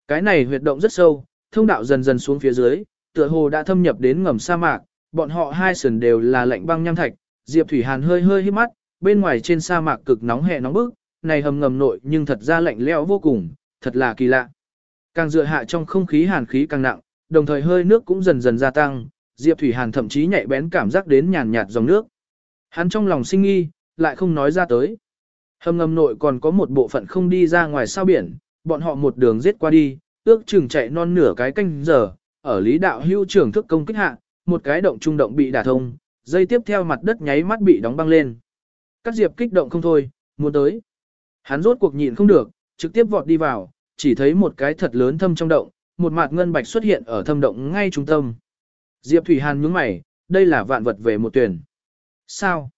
Cái này huyệt động rất sâu, thông đạo dần dần xuống phía dưới, tựa hồ đã thâm nhập đến ngầm sa mạc, bọn họ hai sườn đều là lạnh băng nham thạch, diệp thủy hàn hơi hơi hít mắt, bên ngoài trên sa mạc cực nóng hè nóng bức, này hầm ngầm nội nhưng thật ra lạnh lẽo vô cùng, thật là kỳ lạ. Càng dựa hạ trong không khí hàn khí càng nặng, đồng thời hơi nước cũng dần dần gia tăng, Diệp Thủy Hàn thậm chí nhạy bén cảm giác đến nhàn nhạt dòng nước. Hắn trong lòng sinh nghi, lại không nói ra tới. Hầm ngầm nội còn có một bộ phận không đi ra ngoài sao biển, bọn họ một đường giết qua đi, ước chừng chạy non nửa cái canh giờ, ở lý đạo hưu trưởng thức công kích hạ, một cái động trung động bị đả thông, dây tiếp theo mặt đất nháy mắt bị đóng băng lên. Các diệp kích động không thôi, muốn tới. Hắn rốt cuộc nhịn không được, trực tiếp vọt đi vào, chỉ thấy một cái thật lớn thâm trong động, một mạt ngân bạch xuất hiện ở thâm động ngay trung tâm. Diệp Thủy Hàn nhướng mày, đây là vạn vật về một tuyển. Sao?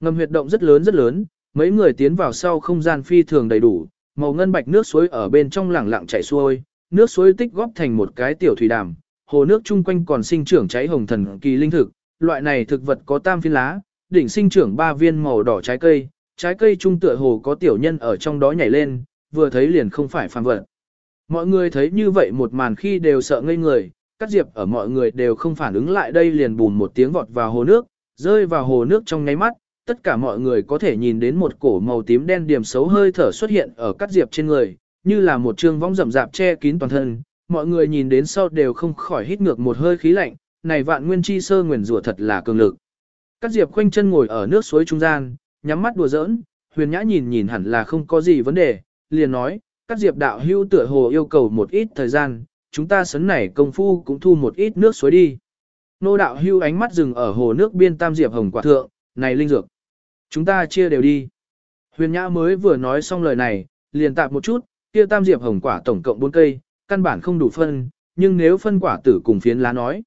Ngầm huyệt động rất lớn rất lớn, mấy người tiến vào sau không gian phi thường đầy đủ, màu ngân bạch nước suối ở bên trong lẳng lặng chảy xuôi, nước suối tích góp thành một cái tiểu thủy đàm, hồ nước chung quanh còn sinh trưởng cháy hồng thần kỳ linh thực, loại này thực vật có tam phiên lá, đỉnh sinh trưởng ba viên màu đỏ trái cây, trái cây trung tựa hồ có tiểu nhân ở trong đó nhảy lên, vừa thấy liền không phải phàm vật. Mọi người thấy như vậy một màn khi đều sợ ngây người, các diệp ở mọi người đều không phản ứng lại đây liền bùn một tiếng vọt vào hồ nước, rơi vào hồ nước trong nháy mắt, tất cả mọi người có thể nhìn đến một cổ màu tím đen điểm xấu hơi thở xuất hiện ở cắt diệp trên người, như là một trương vong rậm rạp che kín toàn thân, mọi người nhìn đến sau đều không khỏi hít ngược một hơi khí lạnh, này vạn nguyên chi sơ nguyền rủa thật là cường lực. Cắt diệp khoanh chân ngồi ở nước suối trung gian, nhắm mắt đùa giỡn, huyền nhã nhìn nhìn hẳn là không có gì vấn đề, liền nói, cắt diệp đạo hưu tựa hồ yêu cầu một ít thời gian, chúng ta sấn này công phu cũng thu một ít nước suối đi. Nô đạo hưu ánh mắt dừng ở hồ nước biên tam diệp hồng quả thượng, này linh dược. Chúng ta chia đều đi. Huyền Nhã mới vừa nói xong lời này, liền tạp một chút, kia tam diệp hồng quả tổng cộng 4 cây, căn bản không đủ phân, nhưng nếu phân quả tử cùng phiến lá nói.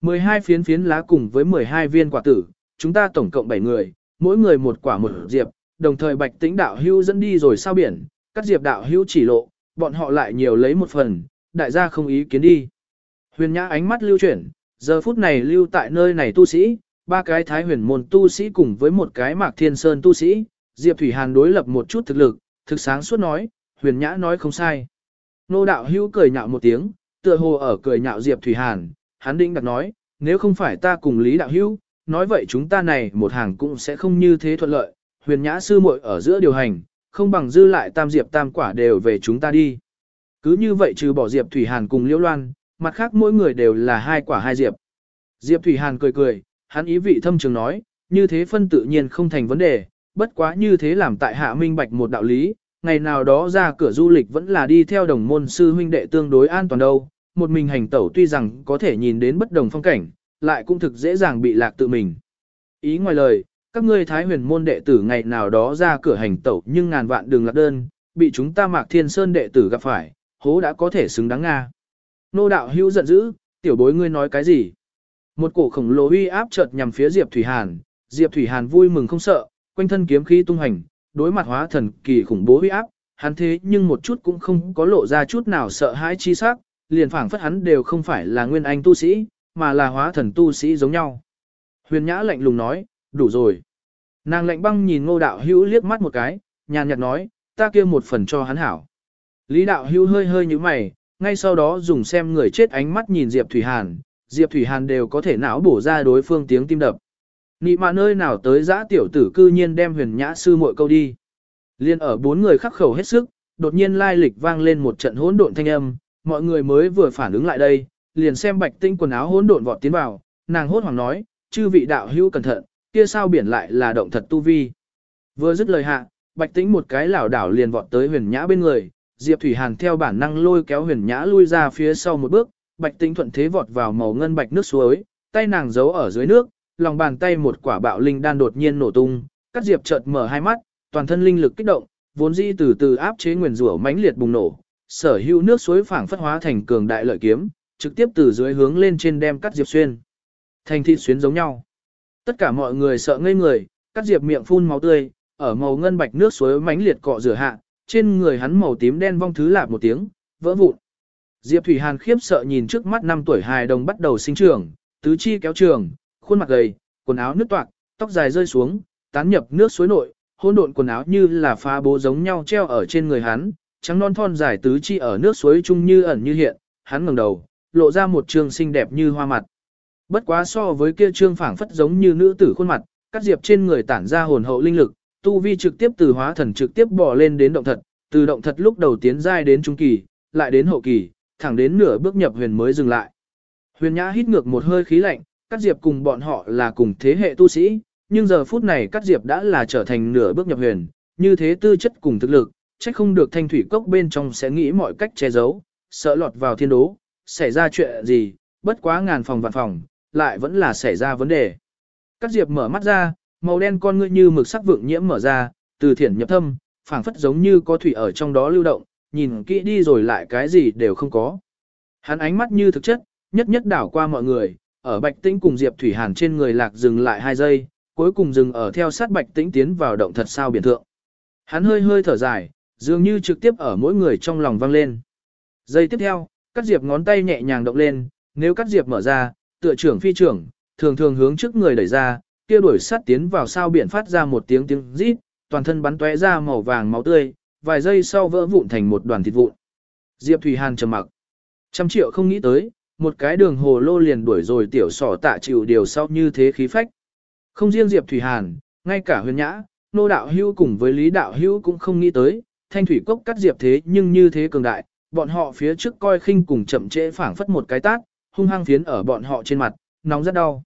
12 phiến phiến lá cùng với 12 viên quả tử, chúng ta tổng cộng 7 người, mỗi người một quả một diệp, đồng thời bạch tĩnh đạo hưu dẫn đi rồi sao biển, các diệp đạo hưu chỉ lộ, bọn họ lại nhiều lấy một phần, đại gia không ý kiến đi. Huyền Nhã ánh mắt lưu chuyển, giờ phút này lưu tại nơi này tu sĩ, ba cái thái huyền môn tu sĩ cùng với một cái mạc thiên sơn tu sĩ, Diệp Thủy Hàn đối lập một chút thực lực, thực sáng suốt nói, huyền nhã nói không sai. Nô đạo hữu cười nhạo một tiếng, tựa hồ ở cười nhạo Diệp Thủy Hàn, hắn định đặt nói, nếu không phải ta cùng Lý đạo hữu, nói vậy chúng ta này một hàng cũng sẽ không như thế thuận lợi, huyền nhã sư muội ở giữa điều hành, không bằng dư lại tam diệp tam quả đều về chúng ta đi. Cứ như vậy trừ bỏ Diệp Thủy Hàn cùng Liễu Loan, mặt khác mỗi người đều là hai quả hai diệp. Diệp Thủy Hàn cười cười, hắn ý vị thâm trường nói, như thế phân tự nhiên không thành vấn đề, bất quá như thế làm tại hạ minh bạch một đạo lý, ngày nào đó ra cửa du lịch vẫn là đi theo đồng môn sư huynh đệ tương đối an toàn đâu, một mình hành tẩu tuy rằng có thể nhìn đến bất đồng phong cảnh, lại cũng thực dễ dàng bị lạc tự mình. Ý ngoài lời, các ngươi thái huyền môn đệ tử ngày nào đó ra cửa hành tẩu nhưng ngàn vạn đường lạc đơn, bị chúng ta mạc thiên sơn đệ tử gặp phải, hố đã có thể xứng đáng Nga. Nô đạo hữu giận dữ, tiểu bối ngươi nói cái gì? Một cổ khổng lồ uy áp chợt nhằm phía Diệp Thủy Hàn, Diệp Thủy Hàn vui mừng không sợ, quanh thân kiếm khí tung hành, đối mặt hóa thần kỳ khủng bố uy áp, hắn thế nhưng một chút cũng không có lộ ra chút nào sợ hãi chi sắc, liền phảng phất hắn đều không phải là nguyên anh tu sĩ, mà là hóa thần tu sĩ giống nhau. Huyền Nhã lạnh lùng nói, đủ rồi. Nàng lạnh băng nhìn ngô đạo hữu liếc mắt một cái, nhàn nhạt nói, ta kia một phần cho hắn hảo. Lý đạo hữu hơi hơi như mày, ngay sau đó dùng xem người chết ánh mắt nhìn Diệp Thủy Hàn, Diệp Thủy Hàn đều có thể não bổ ra đối phương tiếng tim đập. Nị mà nơi nào tới giã tiểu tử cư nhiên đem huyền nhã sư muội câu đi. Liên ở bốn người khắc khẩu hết sức, đột nhiên lai lịch vang lên một trận hỗn độn thanh âm, mọi người mới vừa phản ứng lại đây, liền xem bạch tinh quần áo hỗn độn vọt tiến vào, nàng hốt hoảng nói, chư vị đạo hữu cẩn thận, kia sao biển lại là động thật tu vi. Vừa dứt lời hạ, bạch tĩnh một cái lảo đảo liền vọt tới huyền nhã bên người, Diệp Thủy Hàn theo bản năng lôi kéo huyền nhã lui ra phía sau một bước, bạch tĩnh thuận thế vọt vào màu ngân bạch nước suối, tay nàng giấu ở dưới nước, lòng bàn tay một quả bạo linh đan đột nhiên nổ tung, cắt diệp chợt mở hai mắt, toàn thân linh lực kích động, vốn dĩ từ từ áp chế nguyên rủa mãnh liệt bùng nổ, sở hữu nước suối phảng phất hóa thành cường đại lợi kiếm, trực tiếp từ dưới hướng lên trên đem cắt diệp xuyên. Thành thị xuyên giống nhau. Tất cả mọi người sợ ngây người, cắt diệp miệng phun máu tươi, ở màu ngân bạch nước suối mãnh liệt cọ rửa hạ, trên người hắn màu tím đen vong thứ lạp một tiếng, vỡ vụn. Diệp Thủy Hàn khiếp sợ nhìn trước mắt năm tuổi hài đồng bắt đầu sinh trưởng, tứ chi kéo trường, khuôn mặt gầy, quần áo nứt toạc, tóc dài rơi xuống, tán nhập nước suối nội, hỗn độn quần áo như là pha bố giống nhau treo ở trên người hắn, trắng non thon dài tứ chi ở nước suối chung như ẩn như hiện, hắn ngẩng đầu, lộ ra một trương xinh đẹp như hoa mặt. Bất quá so với kia trương phảng phất giống như nữ tử khuôn mặt, cắt diệp trên người tản ra hồn hậu linh lực, tu vi trực tiếp từ hóa thần trực tiếp bò lên đến động thật, từ động thật lúc đầu tiến giai đến trung kỳ, lại đến hậu kỳ, thẳng đến nửa bước nhập huyền mới dừng lại. Huyền Nhã hít ngược một hơi khí lạnh, Cát Diệp cùng bọn họ là cùng thế hệ tu sĩ, nhưng giờ phút này Cát Diệp đã là trở thành nửa bước nhập huyền, như thế tư chất cùng thực lực, chắc không được thanh thủy cốc bên trong sẽ nghĩ mọi cách che giấu, sợ lọt vào thiên đố, xảy ra chuyện gì, bất quá ngàn phòng vạn phòng, lại vẫn là xảy ra vấn đề. Cát Diệp mở mắt ra, màu đen con ngươi như mực sắc vượng nhiễm mở ra, từ thiển nhập thâm, phảng phất giống như có thủy ở trong đó lưu động, nhìn kỹ đi rồi lại cái gì đều không có. Hắn ánh mắt như thực chất, nhất nhất đảo qua mọi người, ở Bạch Tĩnh cùng Diệp Thủy Hàn trên người lạc dừng lại hai giây, cuối cùng dừng ở theo sát Bạch Tĩnh tiến vào động thật sao biển thượng. Hắn hơi hơi thở dài, dường như trực tiếp ở mỗi người trong lòng vang lên. Giây tiếp theo, cắt Diệp ngón tay nhẹ nhàng động lên, nếu cắt Diệp mở ra, tựa trưởng phi trưởng, thường thường hướng trước người đẩy ra, kia đuổi sát tiến vào sao biển phát ra một tiếng tiếng rít, toàn thân bắn tóe ra màu vàng máu tươi, vài giây sau vỡ vụn thành một đoàn thịt vụn. Diệp Thủy Hàn trầm mặc. Trăm triệu không nghĩ tới, một cái đường hồ lô liền đuổi rồi tiểu sỏ tạ chịu điều sau như thế khí phách. Không riêng Diệp Thủy Hàn, ngay cả huyền nhã, nô đạo hưu cùng với lý đạo hưu cũng không nghĩ tới, thanh thủy cốc cắt Diệp thế nhưng như thế cường đại, bọn họ phía trước coi khinh cùng chậm trễ phảng phất một cái tát, hung hăng phiến ở bọn họ trên mặt, nóng rất đau.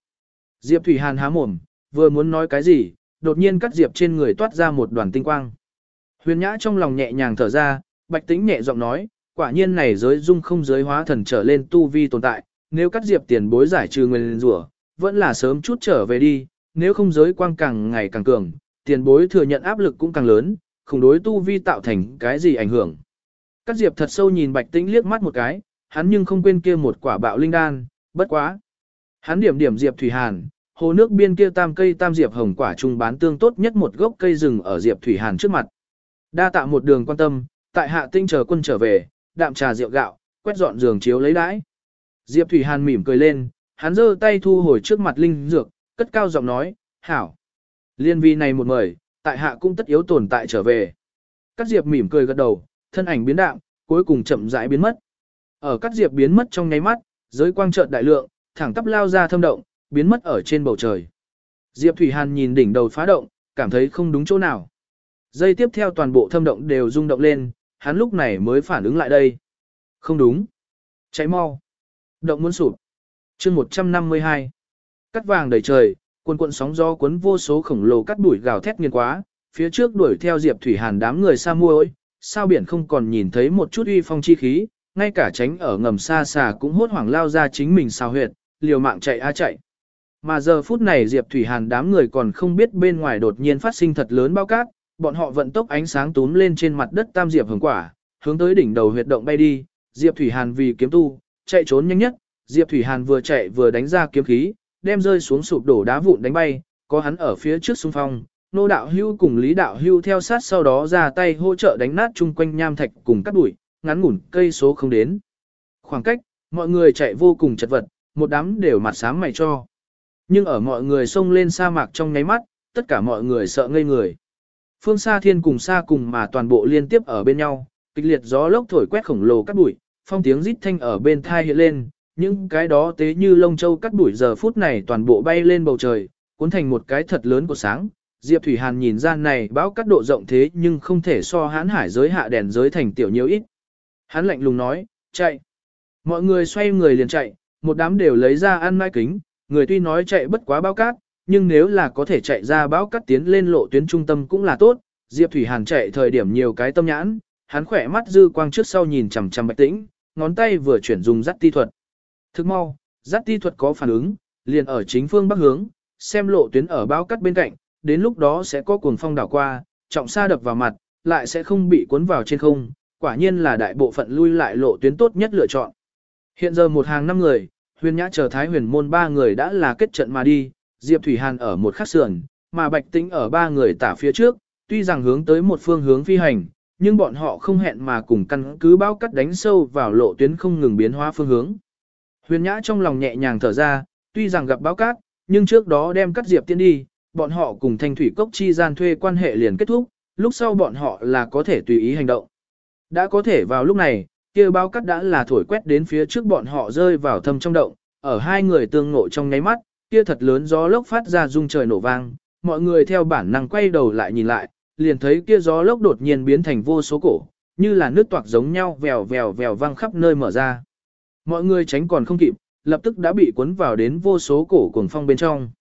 Diệp Thủy Hàn há mồm, vừa muốn nói cái gì, đột nhiên cắt Diệp trên người toát ra một đoàn tinh quang. Huyền nhã trong lòng nhẹ nhàng thở ra, bạch Tĩnh nhẹ giọng nói, quả nhiên này giới dung không giới hóa thần trở lên tu vi tồn tại, nếu cắt diệp tiền bối giải trừ nguyên rủa, vẫn là sớm chút trở về đi, nếu không giới quang càng ngày càng cường, tiền bối thừa nhận áp lực cũng càng lớn, không đối tu vi tạo thành cái gì ảnh hưởng. Cắt diệp thật sâu nhìn bạch tĩnh liếc mắt một cái, hắn nhưng không quên kia một quả bạo linh đan, bất quá. Hắn điểm điểm diệp thủy hàn, hồ nước biên kia tam cây tam diệp hồng quả trung bán tương tốt nhất một gốc cây rừng ở diệp thủy hàn trước mặt. Đa tạ một đường quan tâm, tại hạ tinh chờ quân trở về, đạm trà rượu gạo, quét dọn giường chiếu lấy đãi. Diệp Thủy Hàn mỉm cười lên, hắn giơ tay thu hồi trước mặt linh dược, cất cao giọng nói, hảo. Liên vi này một mời, tại hạ cũng tất yếu tồn tại trở về. Cát Diệp mỉm cười gật đầu, thân ảnh biến đạm, cuối cùng chậm rãi biến mất. Ở Cát Diệp biến mất trong nháy mắt, giới quang trợn đại lượng, thẳng tắp lao ra thâm động, biến mất ở trên bầu trời. Diệp Thủy Hàn nhìn đỉnh đầu phá động, cảm thấy không đúng chỗ nào dây tiếp theo toàn bộ thâm động đều rung động lên, hắn lúc này mới phản ứng lại đây. Không đúng. Cháy mau. Động muốn sụp. chương 152. Cắt vàng đầy trời, cuộn cuộn sóng gió cuốn vô số khổng lồ cắt đuổi gào thét nghiền quá, phía trước đuổi theo Diệp Thủy Hàn đám người xa muôi, sao biển không còn nhìn thấy một chút uy phong chi khí, ngay cả tránh ở ngầm xa xà cũng hốt hoảng lao ra chính mình sao huyệt, liều mạng chạy a chạy. Mà giờ phút này Diệp Thủy Hàn đám người còn không biết bên ngoài đột nhiên phát sinh thật lớn bao cát, bọn họ vận tốc ánh sáng túm lên trên mặt đất tam diệp hồng quả, hướng tới đỉnh đầu huyệt động bay đi, Diệp Thủy Hàn vì kiếm tu, chạy trốn nhanh nhất, Diệp Thủy Hàn vừa chạy vừa đánh ra kiếm khí, đem rơi xuống sụp đổ đá vụn đánh bay, có hắn ở phía trước xung phong, nô đạo hưu cùng lý đạo hưu theo sát sau đó ra tay hỗ trợ đánh nát chung quanh nham thạch cùng cắt bụi, ngắn ngủn cây số không đến. Khoảng cách, mọi người chạy vô cùng chật vật, một đám đều mặt sáng mày cho. Nhưng ở mọi người xông lên sa mạc trong nháy mắt, tất cả mọi người sợ ngây người. Phương xa thiên cùng xa cùng mà toàn bộ liên tiếp ở bên nhau, kịch liệt gió lốc thổi quét khổng lồ cắt bụi, phong tiếng rít thanh ở bên thai hiện lên, những cái đó tế như lông châu cắt bụi giờ phút này toàn bộ bay lên bầu trời, cuốn thành một cái thật lớn của sáng. Diệp Thủy Hàn nhìn ra này bão cắt độ rộng thế nhưng không thể so hãn hải giới hạ đèn giới thành tiểu nhiều ít. Hắn lạnh lùng nói, chạy. Mọi người xoay người liền chạy, một đám đều lấy ra ăn mai kính, người tuy nói chạy bất quá bão cát, nhưng nếu là có thể chạy ra bão cắt tiến lên lộ tuyến trung tâm cũng là tốt. Diệp Thủy Hàn chạy thời điểm nhiều cái tâm nhãn, hắn khỏe mắt dư quang trước sau nhìn chằm chằm bạch tĩnh, ngón tay vừa chuyển dùng dắt ti thuật. Thức mau, dắt ti thuật có phản ứng, liền ở chính phương bắc hướng, xem lộ tuyến ở bão cắt bên cạnh, đến lúc đó sẽ có cuồng phong đảo qua, trọng xa đập vào mặt, lại sẽ không bị cuốn vào trên không, quả nhiên là đại bộ phận lui lại lộ tuyến tốt nhất lựa chọn. Hiện giờ một hàng năm người, huyền nhã chờ thái huyền môn ba người đã là kết trận mà đi, Diệp Thủy Hàn ở một khắc sườn, mà Bạch Tĩnh ở ba người tả phía trước, tuy rằng hướng tới một phương hướng phi hành, nhưng bọn họ không hẹn mà cùng căn cứ bao cắt đánh sâu vào lộ tuyến không ngừng biến hóa phương hướng. Huyền Nhã trong lòng nhẹ nhàng thở ra, tuy rằng gặp báo cát, nhưng trước đó đem cắt diệp tiên đi, bọn họ cùng thanh thủy cốc chi gian thuê quan hệ liền kết thúc, lúc sau bọn họ là có thể tùy ý hành động. Đã có thể vào lúc này, kia báo cắt đã là thổi quét đến phía trước bọn họ rơi vào thâm trong động, ở hai người tương ngộ trong nháy mắt, kia thật lớn gió lốc phát ra rung trời nổ vang, mọi người theo bản năng quay đầu lại nhìn lại, liền thấy kia gió lốc đột nhiên biến thành vô số cổ, như là nước toạc giống nhau vèo vèo vèo vang khắp nơi mở ra. Mọi người tránh còn không kịp, lập tức đã bị cuốn vào đến vô số cổ cuồng phong bên trong.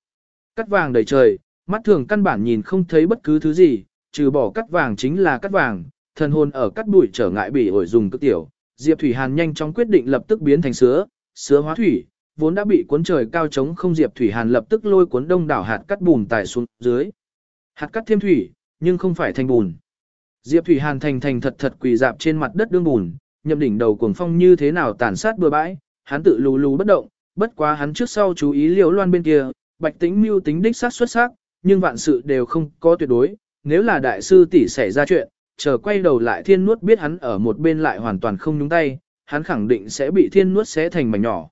Cắt vàng đầy trời, mắt thường căn bản nhìn không thấy bất cứ thứ gì, trừ bỏ cắt vàng chính là cắt vàng, thần hồn ở cắt bụi trở ngại bị ổi dùng cực tiểu. Diệp Thủy Hàn nhanh chóng quyết định lập tức biến thành sứa, sứa hóa thủy, vốn đã bị cuốn trời cao trống không Diệp Thủy Hàn lập tức lôi cuốn đông đảo hạt cắt bùn tải xuống dưới. Hạt cắt thêm thủy, nhưng không phải thành bùn. Diệp Thủy Hàn thành thành thật thật quỳ dạp trên mặt đất đương bùn, nhậm đỉnh đầu cuồng phong như thế nào tàn sát bừa bãi, hắn tự lù lù bất động, bất quá hắn trước sau chú ý liễu loan bên kia, bạch tĩnh mưu tính đích sát xuất sắc, nhưng vạn sự đều không có tuyệt đối, nếu là đại sư tỷ xảy ra chuyện, chờ quay đầu lại thiên nuốt biết hắn ở một bên lại hoàn toàn không nhúng tay, hắn khẳng định sẽ bị thiên nuốt xé thành mảnh nhỏ.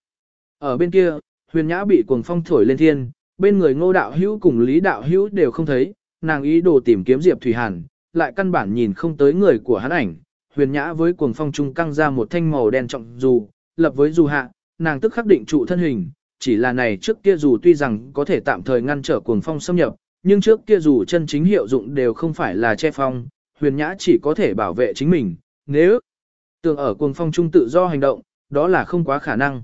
Ở bên kia, huyền nhã bị cuồng phong thổi lên thiên, bên người ngô đạo hữu cùng lý đạo hữu đều không thấy, nàng ý đồ tìm kiếm Diệp Thủy Hàn, lại căn bản nhìn không tới người của hắn ảnh. Huyền Nhã với cuồng phong trung căng ra một thanh màu đen trọng dù, lập với dù hạ, nàng tức khắc định trụ thân hình, chỉ là này trước kia dù tuy rằng có thể tạm thời ngăn trở cuồng phong xâm nhập, nhưng trước kia dù chân chính hiệu dụng đều không phải là che phong, Huyền Nhã chỉ có thể bảo vệ chính mình, nếu tưởng ở cuồng phong trung tự do hành động, đó là không quá khả năng.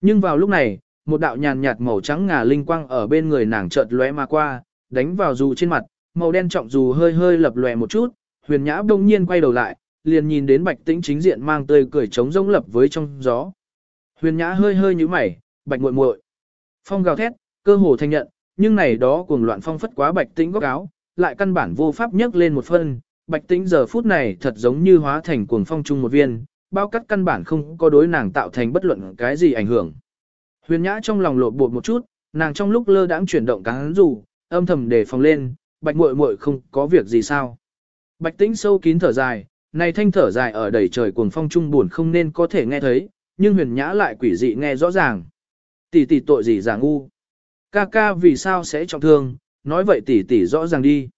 Nhưng vào lúc này, một đạo nhàn nhạt màu trắng ngà linh quang ở bên người nàng chợt lóe mà qua, đánh vào dù trên mặt, màu đen trọng dù hơi hơi lập lòe một chút, huyền nhã đông nhiên quay đầu lại, liền nhìn đến bạch tĩnh chính diện mang tươi cười trống rỗng lập với trong gió. Huyền nhã hơi hơi nhíu mày, bạch muội muội. Phong gào thét, cơ hồ thanh nhận, nhưng này đó cuồng loạn phong phất quá bạch tĩnh góc áo, lại căn bản vô pháp nhấc lên một phân, bạch tĩnh giờ phút này thật giống như hóa thành cuồng phong chung một viên, bao cắt căn bản không có đối nàng tạo thành bất luận cái gì ảnh hưởng. Huyền nhã trong lòng lột bột một chút, nàng trong lúc lơ đãng chuyển động cáng dù âm thầm để phòng lên, bạch muội muội không có việc gì sao. Bạch tĩnh sâu kín thở dài, này thanh thở dài ở đầy trời cuồng phong trung buồn không nên có thể nghe thấy, nhưng huyền nhã lại quỷ dị nghe rõ ràng. Tỷ tỷ tội gì giả ngu. Ca ca vì sao sẽ trọng thương, nói vậy tỷ tỷ rõ ràng đi.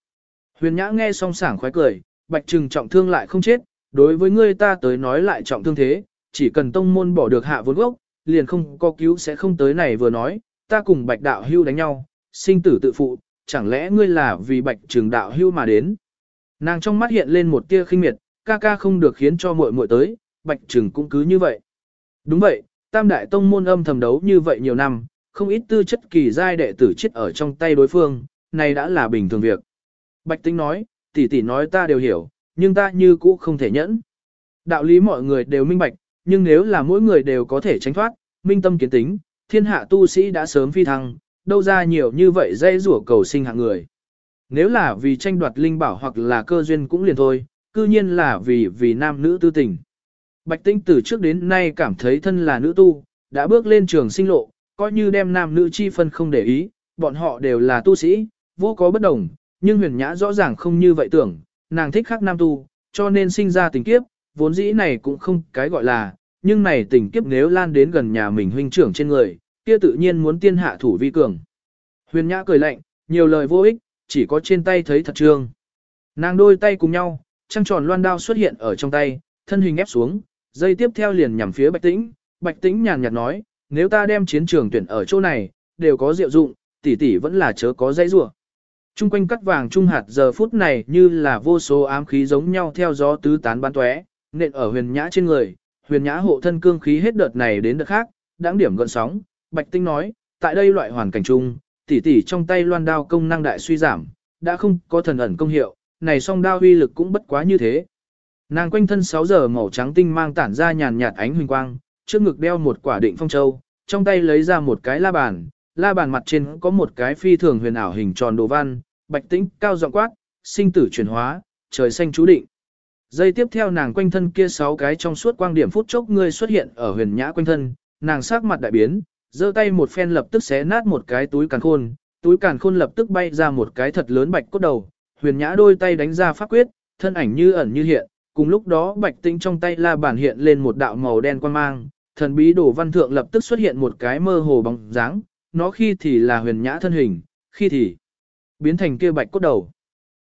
Huyền nhã nghe xong sảng khoái cười, bạch trừng trọng thương lại không chết, đối với ngươi ta tới nói lại trọng thương thế, chỉ cần tông môn bỏ được hạ vốn gốc, liền không có cứu sẽ không tới này vừa nói, ta cùng bạch đạo hưu đánh nhau, sinh tử tự phụ, chẳng lẽ ngươi là vì bạch trường đạo hưu mà đến. Nàng trong mắt hiện lên một tia khinh miệt, ca ca không được khiến cho muội muội tới, bạch trường cũng cứ như vậy. Đúng vậy, tam đại tông môn âm thầm đấu như vậy nhiều năm, không ít tư chất kỳ giai đệ tử chết ở trong tay đối phương, này đã là bình thường việc. Bạch tính nói, tỷ tỷ nói ta đều hiểu, nhưng ta như cũ không thể nhẫn. Đạo lý mọi người đều minh bạch, nhưng nếu là mỗi người đều có thể tránh thoát, minh tâm kiến tính, thiên hạ tu sĩ đã sớm phi thăng, đâu ra nhiều như vậy dây rủa cầu sinh hạng người. Nếu là vì tranh đoạt linh bảo hoặc là cơ duyên cũng liền thôi, cư nhiên là vì vì nam nữ tư tình. Bạch tinh từ trước đến nay cảm thấy thân là nữ tu, đã bước lên trường sinh lộ, coi như đem nam nữ chi phân không để ý, bọn họ đều là tu sĩ, vô có bất đồng, nhưng huyền nhã rõ ràng không như vậy tưởng, nàng thích khác nam tu, cho nên sinh ra tình kiếp, vốn dĩ này cũng không cái gọi là, nhưng này tình kiếp nếu lan đến gần nhà mình huynh trưởng trên người, kia tự nhiên muốn tiên hạ thủ vi cường. Huyền nhã cười lạnh, nhiều lời vô ích, chỉ có trên tay thấy thật trương. Nàng đôi tay cùng nhau, trăng tròn loan đao xuất hiện ở trong tay, thân hình ép xuống, dây tiếp theo liền nhằm phía Bạch Tĩnh. Bạch Tĩnh nhàn nhạt nói, nếu ta đem chiến trường tuyển ở chỗ này, đều có diệu dụng, tỷ tỷ vẫn là chớ có dãy rủa. Trung quanh cắt vàng trung hạt giờ phút này như là vô số ám khí giống nhau theo gió tứ tán bắn tóe, nện ở huyền nhã trên người, huyền nhã hộ thân cương khí hết đợt này đến đợt khác, đáng điểm gợn sóng, Bạch Tinh nói, tại đây loại hoàn cảnh chung, tỷ tỷ trong tay loan đao công năng đại suy giảm, đã không có thần ẩn công hiệu, này song đao uy lực cũng bất quá như thế. Nàng quanh thân 6 giờ màu trắng tinh mang tản ra nhàn nhạt ánh huỳnh quang, trước ngực đeo một quả định phong châu, trong tay lấy ra một cái la bàn, la bàn mặt trên có một cái phi thường huyền ảo hình tròn đồ văn, bạch tĩnh cao giọng quát, sinh tử chuyển hóa, trời xanh chú định. Giây tiếp theo nàng quanh thân kia sáu cái trong suốt quang điểm phút chốc ngươi xuất hiện ở huyền nhã quanh thân, nàng sắc mặt đại biến, giơ tay một phen lập tức xé nát một cái túi càn khôn, túi càn khôn lập tức bay ra một cái thật lớn bạch cốt đầu, huyền nhã đôi tay đánh ra pháp quyết, thân ảnh như ẩn như hiện, cùng lúc đó bạch tinh trong tay la bản hiện lên một đạo màu đen quang mang, thần bí đồ văn thượng lập tức xuất hiện một cái mơ hồ bóng dáng, nó khi thì là huyền nhã thân hình, khi thì biến thành kia bạch cốt đầu.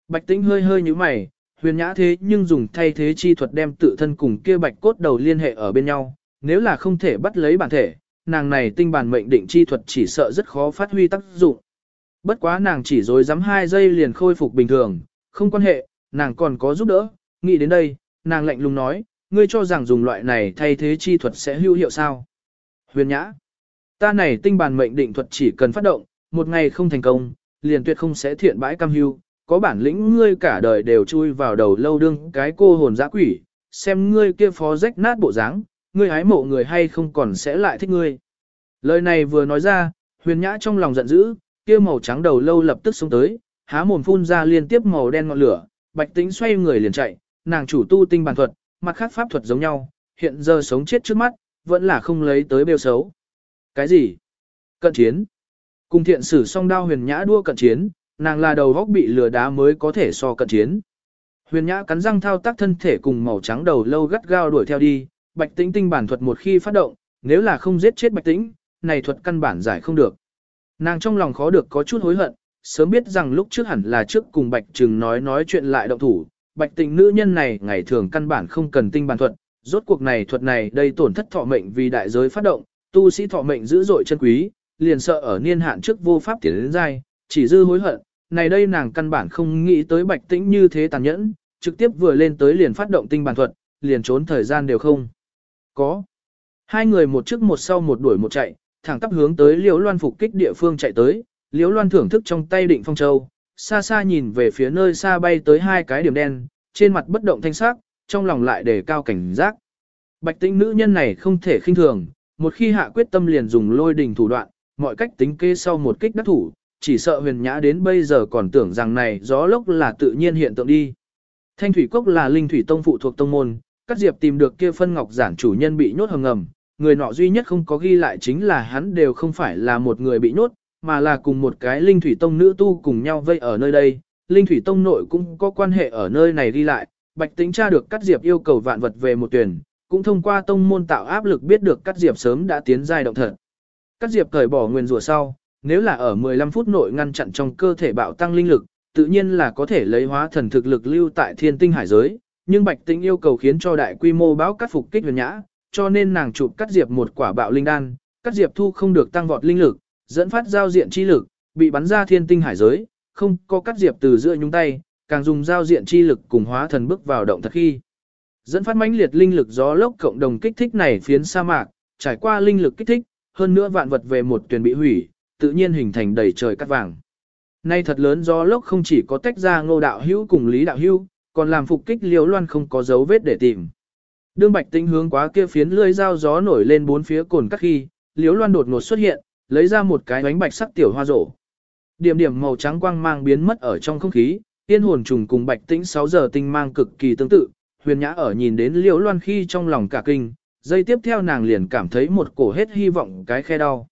Bạch tinh hơi hơi như mày, huyền nhã thế nhưng dùng thay thế chi thuật đem tự thân cùng kia bạch cốt đầu liên hệ ở bên nhau, nếu là không thể bắt lấy bản thể, nàng này tinh bản mệnh định chi thuật chỉ sợ rất khó phát huy tác dụng. Bất quá nàng chỉ dối dám hai giây liền khôi phục bình thường, không quan hệ, nàng còn có giúp đỡ, nghĩ đến đây, nàng lạnh lùng nói, ngươi cho rằng dùng loại này thay thế chi thuật sẽ hữu hiệu sao? Huyền nhã, ta này tinh bản mệnh định thuật chỉ cần phát động, một ngày không thành công, liền tuyệt không sẽ thiện bãi cam hưu, có bản lĩnh ngươi cả đời đều chui vào đầu lâu đương cái cô hồn dã quỷ, xem ngươi kia phó rách nát bộ dáng, ngươi hái mộ người hay không còn sẽ lại thích ngươi. Lời này vừa nói ra, huyền nhã trong lòng giận dữ, kia màu trắng đầu lâu lập tức xuống tới, há mồm phun ra liên tiếp màu đen ngọn lửa, bạch tính xoay người liền chạy, nàng chủ tu tinh bản thuật, mặt khác pháp thuật giống nhau, hiện giờ sống chết trước mắt, vẫn là không lấy tới bêu xấu. Cái gì? Cận chiến. Cùng thiện sử song đao huyền nhã đua cận chiến, nàng là đầu góc bị lừa đá mới có thể so cận chiến. Huyền nhã cắn răng thao tác thân thể cùng màu trắng đầu lâu gắt gao đuổi theo đi, bạch tĩnh tinh bản thuật một khi phát động, nếu là không giết chết bạch tĩnh, này thuật căn bản giải không được. Nàng trong lòng khó được có chút hối hận, sớm biết rằng lúc trước hẳn là trước cùng bạch trừng nói nói chuyện lại động thủ, bạch tĩnh nữ nhân này ngày thường căn bản không cần tinh bản thuật, rốt cuộc này thuật này đây tổn thất thọ mệnh vì đại giới phát động, tu sĩ thọ mệnh dữ dội chân quý, liền sợ ở niên hạn trước vô pháp tiến đến dai, chỉ dư hối hận, này đây nàng căn bản không nghĩ tới bạch tĩnh như thế tàn nhẫn, trực tiếp vừa lên tới liền phát động tinh bản thuật, liền trốn thời gian đều không. Có. Hai người một trước một sau một đuổi một chạy, thẳng tắp hướng tới Liễu Loan phục kích địa phương chạy tới, Liễu Loan thưởng thức trong tay định phong châu, xa xa nhìn về phía nơi xa bay tới hai cái điểm đen, trên mặt bất động thanh sắc, trong lòng lại đề cao cảnh giác. Bạch tĩnh nữ nhân này không thể khinh thường, một khi hạ quyết tâm liền dùng lôi đình thủ đoạn, mọi cách tính kê sau một kích đắc thủ, chỉ sợ huyền nhã đến bây giờ còn tưởng rằng này gió lốc là tự nhiên hiện tượng đi. Thanh thủy cốc là linh thủy tông phụ thuộc tông môn, Cát Diệp tìm được kia phân ngọc giản chủ nhân bị nhốt hầm ngầm, người nọ duy nhất không có ghi lại chính là hắn đều không phải là một người bị nhốt, mà là cùng một cái linh thủy tông nữ tu cùng nhau vây ở nơi đây. Linh thủy tông nội cũng có quan hệ ở nơi này đi lại, Bạch Tĩnh tra được Cát Diệp yêu cầu vạn vật về một tuyển, cũng thông qua tông môn tạo áp lực biết được Cát Diệp sớm đã tiến giai động thật. Cát Diệp cởi bỏ nguyên rủa sau, nếu là ở 15 phút nội ngăn chặn trong cơ thể bạo tăng linh lực, tự nhiên là có thể lấy hóa thần thực lực lưu tại thiên tinh hải giới, nhưng Bạch Tĩnh yêu cầu khiến cho đại quy mô báo cắt phục kích huyền nhã, cho nên nàng chụp Cát diệp một quả bạo linh đan, Cát diệp thu không được tăng vọt linh lực, dẫn phát giao diện chi lực, bị bắn ra thiên tinh hải giới, không có Cát diệp từ giữa nhúng tay, càng dùng giao diện chi lực cùng hóa thần bước vào động thật khi. Dẫn phát mãnh liệt linh lực gió lốc cộng đồng kích thích này phiến sa mạc, trải qua linh lực kích thích, hơn nữa vạn vật về một tuyển bị hủy, tự nhiên hình thành đầy trời cắt vàng. Nay thật lớn gió lốc không chỉ có tách ra ngô đạo hữu cùng lý đạo hữu, còn làm phục kích liễu loan không có dấu vết để tìm. Đương bạch tĩnh hướng quá kia phiến lưỡi dao gió nổi lên bốn phía cồn các khi, liễu loan đột ngột xuất hiện, lấy ra một cái bánh bạch sắc tiểu hoa rổ. Điểm điểm màu trắng quang mang biến mất ở trong không khí, tiên hồn trùng cùng bạch tĩnh 6 giờ tinh mang cực kỳ tương tự, huyền nhã ở nhìn đến liễu loan khi trong lòng cả kinh, giây tiếp theo nàng liền cảm thấy một cổ hết hy vọng cái khe đau.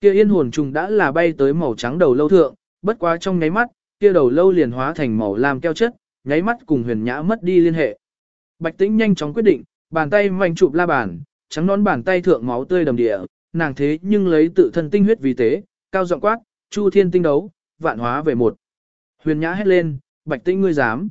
Kia yên hồn trùng đã là bay tới màu trắng đầu lâu thượng, bất quá trong nháy mắt, kia đầu lâu liền hóa thành màu lam keo chất, nháy mắt cùng huyền nhã mất đi liên hệ. Bạch tĩnh nhanh chóng quyết định, bàn tay mạnh chụp la bàn, trắng nón bàn tay thượng máu tươi đầm địa, nàng thế nhưng lấy tự thân tinh huyết vì tế, cao giọng quát, chu thiên tinh đấu, vạn hóa về một. Huyền nhã hét lên, bạch tĩnh ngươi dám.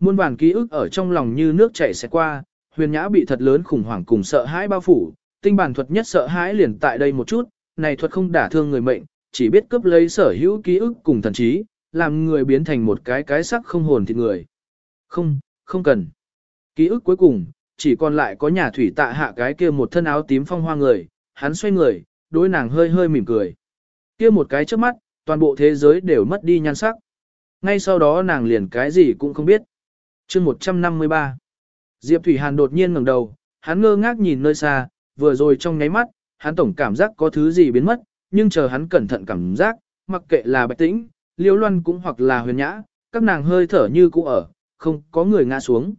Muôn bản ký ức ở trong lòng như nước chảy sẽ qua, huyền nhã bị thật lớn khủng hoảng cùng sợ hãi bao phủ, tinh bản thuật nhất sợ hãi liền tại đây một chút, này thuật không đả thương người mệnh, chỉ biết cướp lấy sở hữu ký ức cùng thần trí, làm người biến thành một cái cái sắc không hồn thịt người. Không, không cần. Ký ức cuối cùng, chỉ còn lại có nhà thủy tạ hạ cái kia một thân áo tím phong hoa người, hắn xoay người, đối nàng hơi hơi mỉm cười. Kia một cái trước mắt, toàn bộ thế giới đều mất đi nhan sắc. Ngay sau đó nàng liền cái gì cũng không biết chương 153 Diệp Thủy Hàn đột nhiên ngẩng đầu, hắn ngơ ngác nhìn nơi xa, vừa rồi trong nháy mắt, hắn tổng cảm giác có thứ gì biến mất, nhưng chờ hắn cẩn thận cảm giác, mặc kệ là bạch tĩnh, liêu loan cũng hoặc là huyền nhã, các nàng hơi thở như cũ ở, không có người ngã xuống.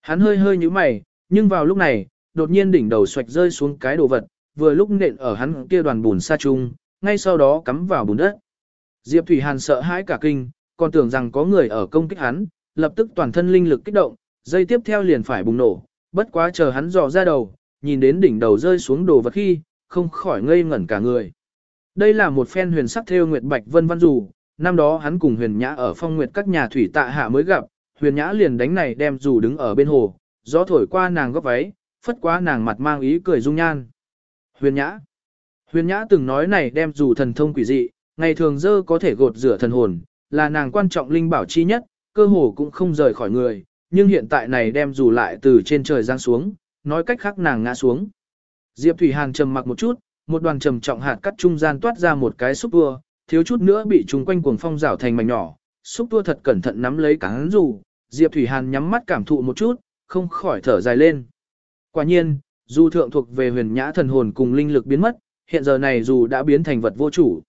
Hắn hơi hơi như mày, nhưng vào lúc này, đột nhiên đỉnh đầu xoạch rơi xuống cái đồ vật, vừa lúc nện ở hắn kia đoàn bùn sa chung, ngay sau đó cắm vào bùn đất. Diệp Thủy Hàn sợ hãi cả kinh, còn tưởng rằng có người ở công kích hắn, lập tức toàn thân linh lực kích động, dây tiếp theo liền phải bùng nổ, bất quá chờ hắn dò ra đầu, nhìn đến đỉnh đầu rơi xuống đồ vật khi, không khỏi ngây ngẩn cả người. Đây là một phen huyền sắc theo nguyệt bạch vân văn dù, năm đó hắn cùng huyền nhã ở phong nguyệt các nhà thủy tạ hạ mới gặp, huyền nhã liền đánh này đem dù đứng ở bên hồ, gió thổi qua nàng góc váy, phất qua nàng mặt mang ý cười dung nhan. Huyền nhã. Huyền nhã từng nói này đem dù thần thông quỷ dị, ngày thường dơ có thể gột rửa thần hồn, là nàng quan trọng linh bảo chi nhất, cơ hồ cũng không rời khỏi người, nhưng hiện tại này đem dù lại từ trên trời giáng xuống, nói cách khác nàng ngã xuống. Diệp Thủy Hàn trầm mặc một chút, một đoàn trầm trọng hạt cắt trung gian toát ra một cái xúc tua, thiếu chút nữa bị chúng quanh cuồng phong rảo thành mảnh nhỏ, xúc tua thật cẩn thận nắm lấy cán dù, Diệp Thủy Hàn nhắm mắt cảm thụ một chút, không khỏi thở dài lên. Quả nhiên, dù thượng thuộc về huyền nhã thần hồn cùng linh lực biến mất, hiện giờ này dù đã biến thành vật vô chủ.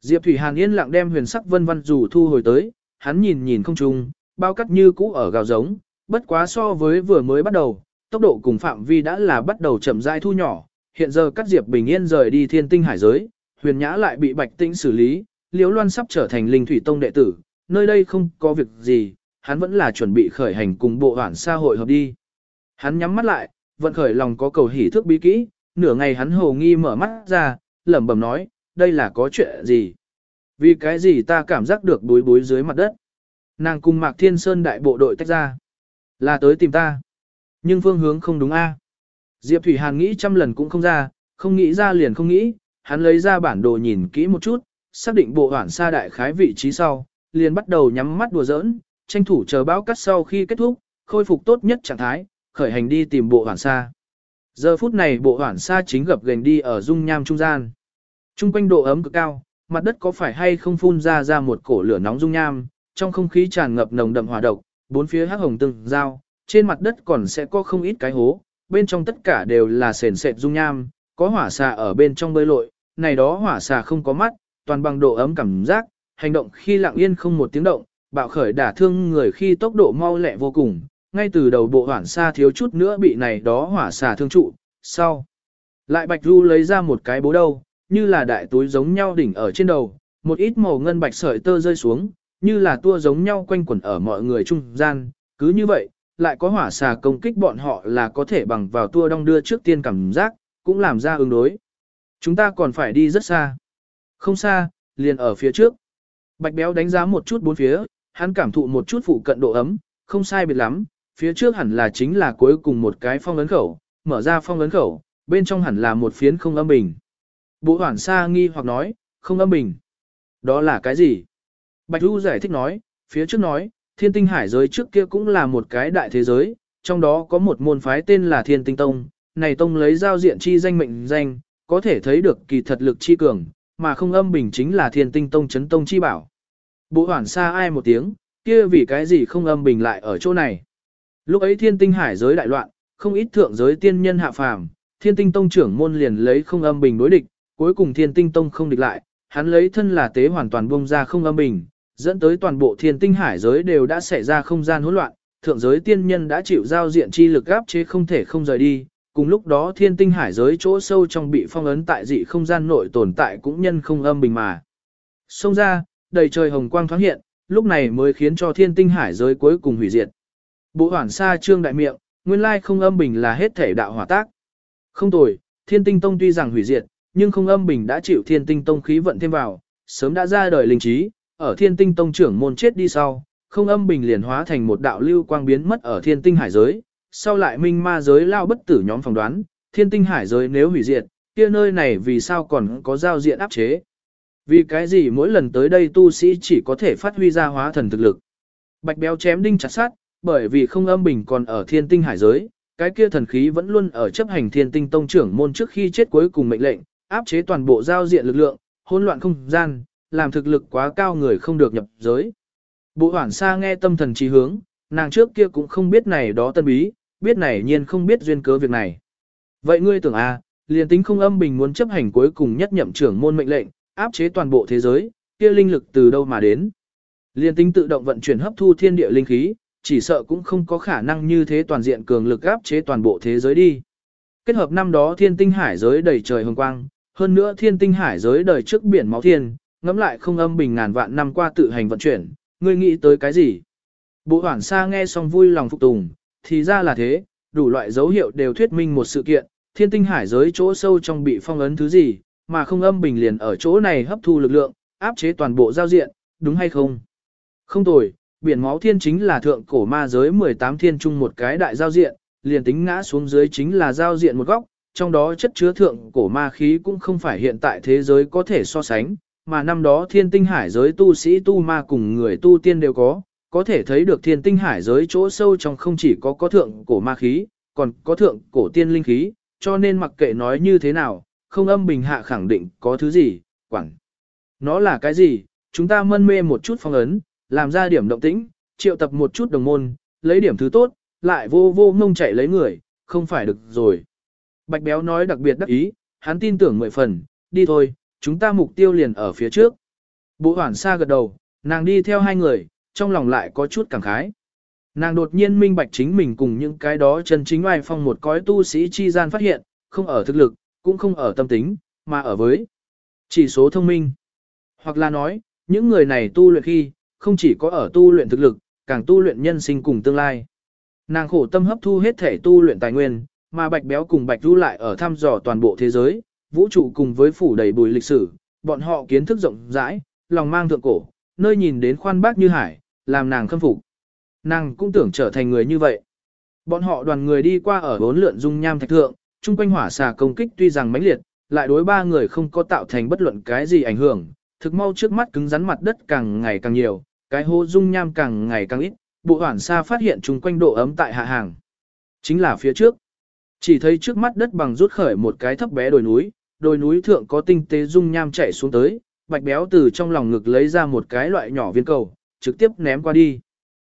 Diệp Thủy Hàn yên lặng đem huyền sắc vân vân dù thu hồi tới, hắn nhìn nhìn không trung, bao cắt như cũ ở gào giống, bất quá so với vừa mới bắt đầu, tốc độ cùng phạm vi đã là bắt đầu chậm rãi thu nhỏ, hiện giờ cắt Diệp bình yên rời đi thiên tinh hải giới, huyền nhã lại bị bạch tĩnh xử lý, liễu loan sắp trở thành linh thủy tông đệ tử, nơi đây không có việc gì, hắn vẫn là chuẩn bị khởi hành cùng bộ hoản xã hội hợp đi. Hắn nhắm mắt lại, vận khởi lòng có cầu hỉ thước bí kỹ, nửa ngày hắn hồ nghi mở mắt ra, lẩm bẩm nói, đây là có chuyện gì? Vì cái gì ta cảm giác được bối bối dưới mặt đất? Nàng cùng Mạc Thiên Sơn đại bộ đội tách ra. Là tới tìm ta. Nhưng phương hướng không đúng a. Diệp Thủy Hàn nghĩ trăm lần cũng không ra, không nghĩ ra liền không nghĩ, hắn lấy ra bản đồ nhìn kỹ một chút, xác định bộ hoảng xa đại khái vị trí sau, liền bắt đầu nhắm mắt đùa giỡn, tranh thủ chờ bão cắt sau khi kết thúc, khôi phục tốt nhất trạng thái, khởi hành đi tìm bộ hoảng xa. Giờ phút này bộ hoảng xa chính gập gành đi ở dung nham trung gian. Trung quanh độ ấm cực cao, mặt đất có phải hay không phun ra ra một cổ lửa nóng dung nham, trong không khí tràn ngập nồng đậm hỏa độc, bốn phía hắc hồng từng dao, trên mặt đất còn sẽ có không ít cái hố, bên trong tất cả đều là sền sệt dung nham, có hỏa xà ở bên trong bơi lội, này đó hỏa xà không có mắt, toàn bằng độ ấm cảm giác, hành động khi lặng yên không một tiếng động, bạo khởi đả thương người khi tốc độ mau lẹ vô cùng, ngay từ đầu bộ hoản xa thiếu chút nữa bị này đó hỏa xà thương trụ, sau. Lại Bạch Du lấy ra một cái bố đâu, như là đại túi giống nhau đỉnh ở trên đầu, một ít màu ngân bạch sợi tơ rơi xuống, như là tua giống nhau quanh quẩn ở mọi người trung gian, cứ như vậy, lại có hỏa xà công kích bọn họ là có thể bằng vào tua đong đưa trước tiên cảm giác, cũng làm ra ứng đối. Chúng ta còn phải đi rất xa. Không xa, liền ở phía trước. Bạch béo đánh giá một chút bốn phía, hắn cảm thụ một chút phụ cận độ ấm, không sai biệt lắm, phía trước hẳn là chính là cuối cùng một cái phong ấn khẩu, mở ra phong ấn khẩu, bên trong hẳn là một phiến không âm bình. Bộ hoảng xa nghi hoặc nói, không âm bình. Đó là cái gì? Bạch Du giải thích nói, phía trước nói, thiên tinh hải giới trước kia cũng là một cái đại thế giới, trong đó có một môn phái tên là thiên tinh tông, này tông lấy giao diện chi danh mệnh danh, có thể thấy được kỳ thật lực chi cường, mà không âm bình chính là thiên tinh tông chấn tông chi bảo. Bộ hoảng xa ai một tiếng, kia vì cái gì không âm bình lại ở chỗ này. Lúc ấy thiên tinh hải giới đại loạn, không ít thượng giới tiên nhân hạ phàm, thiên tinh tông trưởng môn liền lấy không âm bình đối địch, cuối cùng thiên tinh tông không địch lại, hắn lấy thân là tế hoàn toàn bông ra không âm bình, dẫn tới toàn bộ thiên tinh hải giới đều đã xảy ra không gian hỗn loạn, thượng giới tiên nhân đã chịu giao diện chi lực áp chế không thể không rời đi, cùng lúc đó thiên tinh hải giới chỗ sâu trong bị phong ấn tại dị không gian nội tồn tại cũng nhân không âm bình mà. Xông ra, đầy trời hồng quang thoáng hiện, lúc này mới khiến cho thiên tinh hải giới cuối cùng hủy diệt. Bộ hoảng xa trương đại miệng, nguyên lai không âm bình là hết thể đạo hỏa tác. Không tồi, thiên tinh tông tuy rằng hủy diệt, nhưng không âm bình đã chịu thiên tinh tông khí vận thêm vào, sớm đã ra đời linh trí, ở thiên tinh tông trưởng môn chết đi sau, không âm bình liền hóa thành một đạo lưu quang biến mất ở thiên tinh hải giới, sau lại minh ma giới lao bất tử nhóm phỏng đoán, thiên tinh hải giới nếu hủy diệt, kia nơi này vì sao còn có giao diện áp chế. Vì cái gì mỗi lần tới đây tu sĩ chỉ có thể phát huy ra hóa thần thực lực. Bạch béo chém đinh chặt sát, bởi vì không âm bình còn ở thiên tinh hải giới, cái kia thần khí vẫn luôn ở chấp hành thiên tinh tông trưởng môn trước khi chết cuối cùng mệnh lệnh, áp chế toàn bộ giao diện lực lượng, hỗn loạn không gian, làm thực lực quá cao người không được nhập giới. Bộ hoảng xa nghe tâm thần trí hướng, nàng trước kia cũng không biết này đó tân bí, biết này nhiên không biết duyên cớ việc này. Vậy ngươi tưởng a, à, liền tính không âm bình muốn chấp hành cuối cùng nhất nhậm trưởng môn mệnh lệnh, áp chế toàn bộ thế giới, kia linh lực từ đâu mà đến. Liên tính tự động vận chuyển hấp thu thiên địa linh khí, chỉ sợ cũng không có khả năng như thế toàn diện cường lực áp chế toàn bộ thế giới đi. Kết hợp năm đó thiên tinh hải giới đầy trời hồng quang, hơn nữa thiên tinh hải giới đời trước biển máu thiên, ngẫm lại không âm bình ngàn vạn năm qua tự hành vận chuyển, ngươi nghĩ tới cái gì? Bộ hoảng xa nghe xong vui lòng phục tùng, thì ra là thế, đủ loại dấu hiệu đều thuyết minh một sự kiện, thiên tinh hải giới chỗ sâu trong bị phong ấn thứ gì, mà không âm bình liền ở chỗ này hấp thu lực lượng, áp chế toàn bộ giao diện, đúng hay không? Không tồi, biển máu thiên chính là thượng cổ ma giới 18 thiên chung một cái đại giao diện, liền tính ngã xuống dưới chính là giao diện một góc, trong đó chất chứa thượng cổ ma khí cũng không phải hiện tại thế giới có thể so sánh, mà năm đó thiên tinh hải giới tu sĩ tu ma cùng người tu tiên đều có, có thể thấy được thiên tinh hải giới chỗ sâu trong không chỉ có có thượng cổ ma khí, còn có thượng cổ tiên linh khí, cho nên mặc kệ nói như thế nào, không âm bình hạ khẳng định có thứ gì, quảng. Nó là cái gì, chúng ta mân mê một chút phong ấn, làm ra điểm động tĩnh, triệu tập một chút đồng môn, lấy điểm thứ tốt, lại vô vô ngông chạy lấy người, không phải được rồi. Bạch béo nói đặc biệt đắc ý, hắn tin tưởng mười phần, đi thôi, chúng ta mục tiêu liền ở phía trước. Bộ hoảng xa gật đầu, nàng đi theo hai người, trong lòng lại có chút cảm khái. Nàng đột nhiên minh bạch chính mình cùng những cái đó chân chính oai phong một cõi tu sĩ chi gian phát hiện, không ở thực lực, cũng không ở tâm tính, mà ở với chỉ số thông minh. Hoặc là nói, những người này tu luyện khi, không chỉ có ở tu luyện thực lực, càng tu luyện nhân sinh cùng tương lai. Nàng khổ tâm hấp thu hết thể tu luyện tài nguyên, mà bạch béo cùng bạch du lại ở thăm dò toàn bộ thế giới, vũ trụ cùng với phủ đầy bùi lịch sử, bọn họ kiến thức rộng rãi, lòng mang thượng cổ, nơi nhìn đến khoan bác như hải, làm nàng khâm phục. Nàng cũng tưởng trở thành người như vậy. Bọn họ đoàn người đi qua ở bốn lượn dung nham thạch thượng, chung quanh hỏa xà công kích tuy rằng mãnh liệt, lại đối ba người không có tạo thành bất luận cái gì ảnh hưởng, thực mau trước mắt cứng rắn mặt đất càng ngày càng nhiều, cái hố dung nham càng ngày càng ít, bộ hoàn xa phát hiện chung quanh độ ấm tại hạ hàng. Chính là phía trước. Chỉ thấy trước mắt đất bằng rút khởi một cái thấp bé đồi núi, đồi núi thượng có tinh tế dung nham chảy xuống tới, bạch béo từ trong lòng ngực lấy ra một cái loại nhỏ viên cầu, trực tiếp ném qua đi.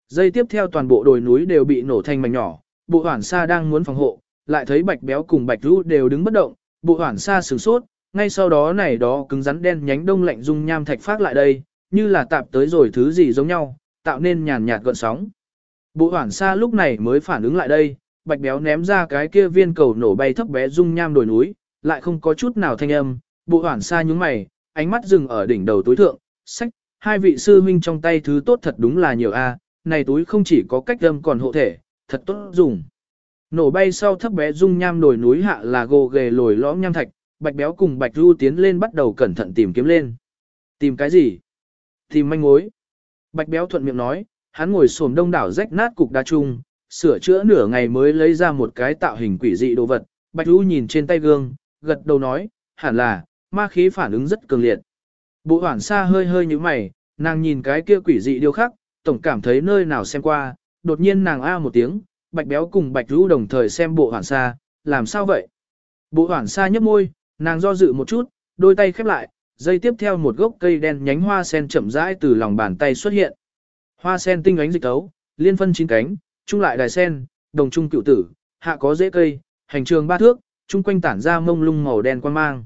Dây tiếp theo toàn bộ đồi núi đều bị nổ thành mảnh nhỏ, bộ hoảng xa đang muốn phòng hộ, lại thấy bạch béo cùng bạch rũ đều đứng bất động, bộ hoảng xa sửng sốt, ngay sau đó này đó cứng rắn đen nhánh đông lạnh dung nham thạch phát lại đây, như là tạp tới rồi thứ gì giống nhau, tạo nên nhàn nhạt gợn sóng. Bộ hoảng xa lúc này mới phản ứng lại đây, bạch béo ném ra cái kia viên cầu nổ bay thấp bé dung nham đồi núi, lại không có chút nào thanh âm, bộ hoảng xa nhúng mày, ánh mắt dừng ở đỉnh đầu túi thượng, sách, hai vị sư huynh trong tay thứ tốt thật đúng là nhiều a, này túi không chỉ có cách âm còn hộ thể, thật tốt dùng. Nổ bay sau thấp bé dung nham đồi núi hạ là gồ ghề lồi lõm nham thạch, bạch béo cùng bạch ru tiến lên bắt đầu cẩn thận tìm kiếm lên. Tìm cái gì? Tìm manh mối. Bạch béo thuận miệng nói, hắn ngồi xổm đông đảo rách nát cục đa chung, sửa chữa nửa ngày mới lấy ra một cái tạo hình quỷ dị đồ vật. Bạch Vũ nhìn trên tay gương, gật đầu nói, hẳn là, ma khí phản ứng rất cường liệt. Bộ hoảng xa hơi hơi như mày, nàng nhìn cái kia quỷ dị điêu khắc, tổng cảm thấy nơi nào xem qua, đột nhiên nàng a một tiếng, bạch béo cùng bạch Vũ đồng thời xem bộ hoảng xa, làm sao vậy? Bộ hoảng xa nhấp môi, nàng do dự một chút, đôi tay khép lại, dây tiếp theo một gốc cây đen nhánh hoa sen chậm rãi từ lòng bàn tay xuất hiện. Hoa sen tinh ánh dịch tấu, liên phân chín cánh, trung lại đài sen, đồng trung cựu tử, hạ có rễ cây, hành trường ba thước, chung quanh tản ra mông lung màu đen quan mang.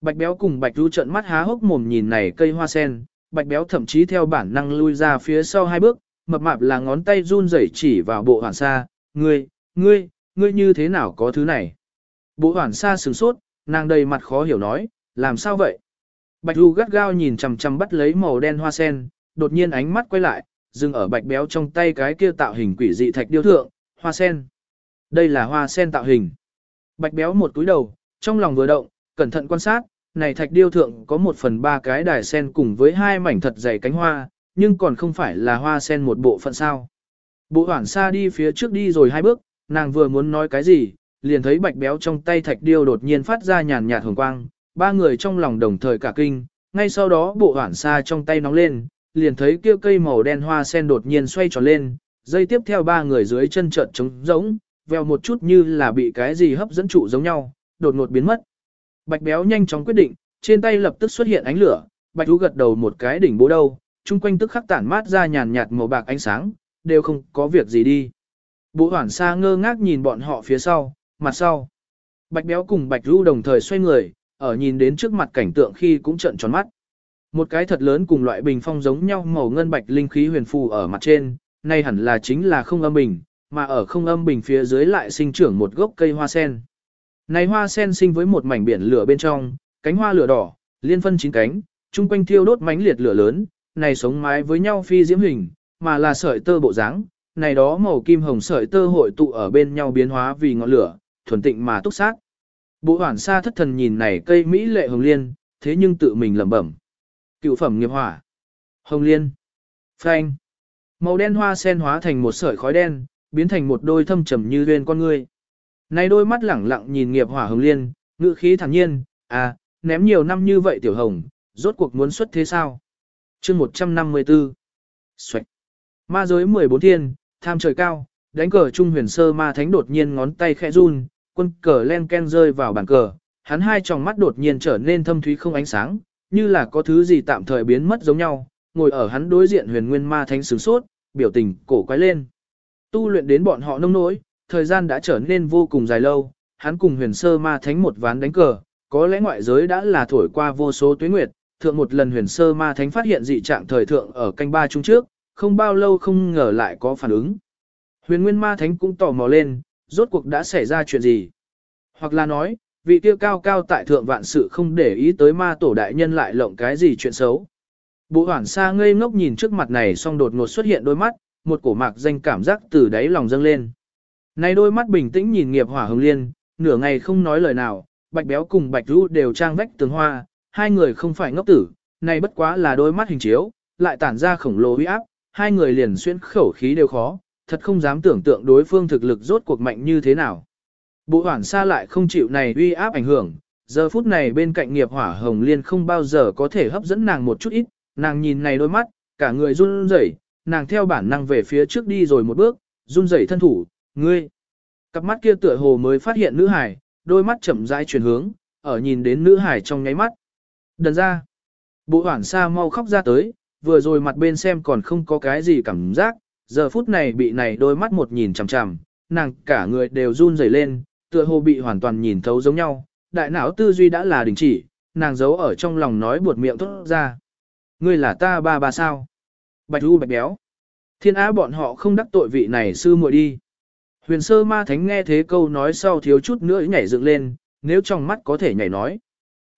Bạch béo cùng bạch rũ trận mắt há hốc mồm nhìn này cây hoa sen, bạch béo thậm chí theo bản năng lui ra phía sau hai bước, mập mạp là ngón tay run rẩy chỉ vào bộ hoàn sa, ngươi, ngươi, ngươi như thế nào có thứ này? Bộ hoàn sa sửng sốt, nàng đầy mặt khó hiểu nói, làm sao vậy? Bạch Du gắt gao nhìn chằm chằm bắt lấy màu đen hoa sen, đột nhiên ánh mắt quay lại, dừng ở bạch béo trong tay cái kia tạo hình quỷ dị thạch điêu thượng, hoa sen. Đây là hoa sen tạo hình. Bạch béo một túi đầu, trong lòng vừa động, cẩn thận quan sát, này thạch điêu thượng có một phần ba cái đài sen cùng với hai mảnh thật dày cánh hoa, nhưng còn không phải là hoa sen một bộ phận sao. Bộ hoảng xa đi phía trước đi rồi hai bước, nàng vừa muốn nói cái gì, liền thấy bạch béo trong tay thạch điêu đột nhiên phát ra nhàn nhạt hồng quang, ba người trong lòng đồng thời cả kinh, ngay sau đó bộ hoảng xa trong tay nóng lên, liền thấy kia cây màu đen hoa sen đột nhiên xoay tròn lên, dây tiếp theo ba người dưới chân trợn trống rỗng, veo một chút như là bị cái gì hấp dẫn trụ giống nhau, đột ngột biến mất. Bạch béo nhanh chóng quyết định, trên tay lập tức xuất hiện ánh lửa, bạch thú gật đầu một cái đỉnh bố đâu, chung quanh tức khắc tản mát ra nhàn nhạt màu bạc ánh sáng, đều không có việc gì đi. Bố hoảng xa ngơ ngác nhìn bọn họ phía sau, mặt sau. Bạch béo cùng bạch ru đồng thời xoay người, ở nhìn đến trước mặt cảnh tượng khi cũng trợn tròn mắt. Một cái thật lớn cùng loại bình phong giống nhau màu ngân bạch linh khí huyền phù ở mặt trên, nay hẳn là chính là không âm bình, mà ở không âm bình phía dưới lại sinh trưởng một gốc cây hoa sen. Này hoa sen sinh với một mảnh biển lửa bên trong, cánh hoa lửa đỏ, liên phân chín cánh, chung quanh thiêu đốt mánh liệt lửa lớn, này sống mái với nhau phi diễm hình, mà là sợi tơ bộ dáng, này đó màu kim hồng sợi tơ hội tụ ở bên nhau biến hóa vì ngọn lửa, thuần tịnh mà túc sát. Bộ hoảng xa thất thần nhìn này cây mỹ lệ hồng liên, thế nhưng tự mình lẩm bẩm. Cựu phẩm nghiệp hỏa. Hồng liên. Phanh. Màu đen hoa sen hóa thành một sợi khói đen, biến thành một đôi thâm trầm như duyên con người. Này đôi mắt lẳng lặng nhìn nghiệp hỏa hồng liên, ngữ khí thản nhiên, à, ném nhiều năm như vậy tiểu hồng, rốt cuộc muốn xuất thế sao? chương 154 Xoạch Ma giới 14 thiên, tham trời cao, đánh cờ trung huyền sơ ma thánh đột nhiên ngón tay khẽ run, quân cờ len ken rơi vào bàn cờ, hắn hai tròng mắt đột nhiên trở nên thâm thúy không ánh sáng, như là có thứ gì tạm thời biến mất giống nhau, ngồi ở hắn đối diện huyền nguyên ma thánh sướng sốt, biểu tình cổ quái lên. Tu luyện đến bọn họ nông nỗi, thời gian đã trở nên vô cùng dài lâu, hắn cùng huyền sơ ma thánh một ván đánh cờ, có lẽ ngoại giới đã là thổi qua vô số tuyến nguyệt, thượng một lần huyền sơ ma thánh phát hiện dị trạng thời thượng ở canh ba chung trước, không bao lâu không ngờ lại có phản ứng. Huyền nguyên ma thánh cũng tò mò lên, rốt cuộc đã xảy ra chuyện gì? Hoặc là nói, vị tiêu cao cao tại thượng vạn sự không để ý tới ma tổ đại nhân lại lộng cái gì chuyện xấu. Bộ hoảng xa ngây ngốc nhìn trước mặt này xong đột ngột xuất hiện đôi mắt, một cổ mạc danh cảm giác từ đáy lòng dâng lên. Này đôi mắt bình tĩnh nhìn nghiệp hỏa hồng liên, nửa ngày không nói lời nào, bạch béo cùng bạch ru đều trang vách tường hoa, hai người không phải ngốc tử, này bất quá là đôi mắt hình chiếu, lại tản ra khổng lồ uy áp, hai người liền xuyên khẩu khí đều khó, thật không dám tưởng tượng đối phương thực lực rốt cuộc mạnh như thế nào. Bộ hoảng xa lại không chịu này uy áp ảnh hưởng, giờ phút này bên cạnh nghiệp hỏa hồng liên không bao giờ có thể hấp dẫn nàng một chút ít, nàng nhìn này đôi mắt, cả người run rẩy, nàng theo bản năng về phía trước đi rồi một bước, run rẩy thân thủ, ngươi. Cặp mắt kia tựa hồ mới phát hiện nữ hải, đôi mắt chậm rãi chuyển hướng, ở nhìn đến nữ hải trong nháy mắt. Đần ra. Bộ hoảng xa mau khóc ra tới, vừa rồi mặt bên xem còn không có cái gì cảm giác, giờ phút này bị này đôi mắt một nhìn chằm chằm, nàng cả người đều run rẩy lên, tựa hồ bị hoàn toàn nhìn thấu giống nhau, đại não tư duy đã là đình chỉ, nàng giấu ở trong lòng nói buột miệng tốt ra. Ngươi là ta ba ba sao? Bạch u bạch béo. Thiên á bọn họ không đắc tội vị này sư muội đi. Huyền sơ ma thánh nghe thế câu nói sau thiếu chút nữa nhảy dựng lên, nếu trong mắt có thể nhảy nói.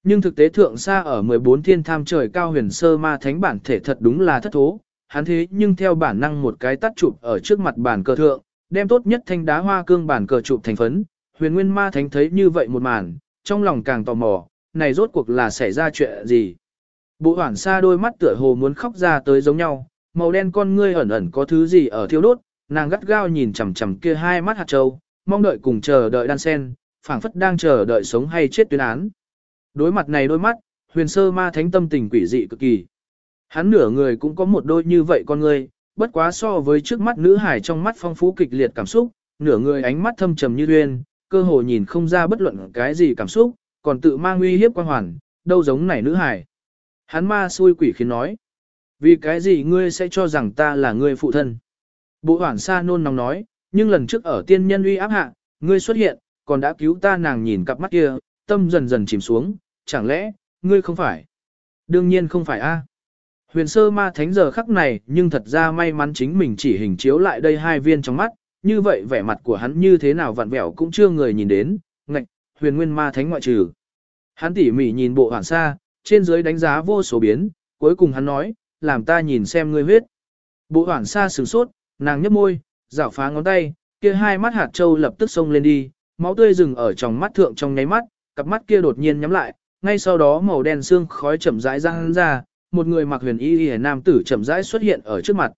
Nhưng thực tế thượng xa ở 14 thiên tham trời cao huyền sơ ma thánh bản thể thật đúng là thất thố, hắn thế nhưng theo bản năng một cái tắt chụp ở trước mặt bản cờ thượng, đem tốt nhất thanh đá hoa cương bản cờ chụp thành phấn, huyền nguyên ma thánh thấy như vậy một màn, trong lòng càng tò mò, này rốt cuộc là xảy ra chuyện gì. Bộ hoảng xa đôi mắt tựa hồ muốn khóc ra tới giống nhau, màu đen con ngươi ẩn ẩn có thứ gì ở thiêu đốt, nàng gắt gao nhìn chằm chằm kia hai mắt hạt châu, mong đợi cùng chờ đợi đan sen, phảng phất đang chờ đợi sống hay chết tuyên án. Đối mặt này đôi mắt, huyền sơ ma thánh tâm tình quỷ dị cực kỳ. Hắn nửa người cũng có một đôi như vậy con ngươi, bất quá so với trước mắt nữ hải trong mắt phong phú kịch liệt cảm xúc, nửa người ánh mắt thâm trầm như duyên, cơ hồ nhìn không ra bất luận cái gì cảm xúc, còn tự mang uy hiếp quan hoàn, đâu giống này nữ hải. Hắn ma xui quỷ khiến nói, vì cái gì ngươi sẽ cho rằng ta là ngươi phụ thân? Bộ hoảng sa nôn nóng nói, nhưng lần trước ở tiên nhân uy áp hạ, ngươi xuất hiện, còn đã cứu ta nàng nhìn cặp mắt kia, tâm dần dần chìm xuống, chẳng lẽ, ngươi không phải? Đương nhiên không phải a. Huyền sơ ma thánh giờ khắc này nhưng thật ra may mắn chính mình chỉ hình chiếu lại đây hai viên trong mắt, như vậy vẻ mặt của hắn như thế nào vặn vẹo cũng chưa người nhìn đến, ngạch, huyền nguyên ma thánh ngoại trừ. Hắn tỉ mỉ nhìn bộ hoảng sa, trên dưới đánh giá vô số biến, cuối cùng hắn nói, làm ta nhìn xem ngươi huyết. Bộ hoảng sa sửng sốt, nàng nhấp môi, rảo phá ngón tay, kia hai mắt hạt châu lập tức xông lên đi, máu tươi rừng ở trong mắt thượng trong nháy mắt, cặp mắt kia đột nhiên nhắm lại, ngay sau đó màu đen xương khói chậm rãi ra ra, một người mặc huyền y y nam tử chậm rãi xuất hiện ở trước mặt.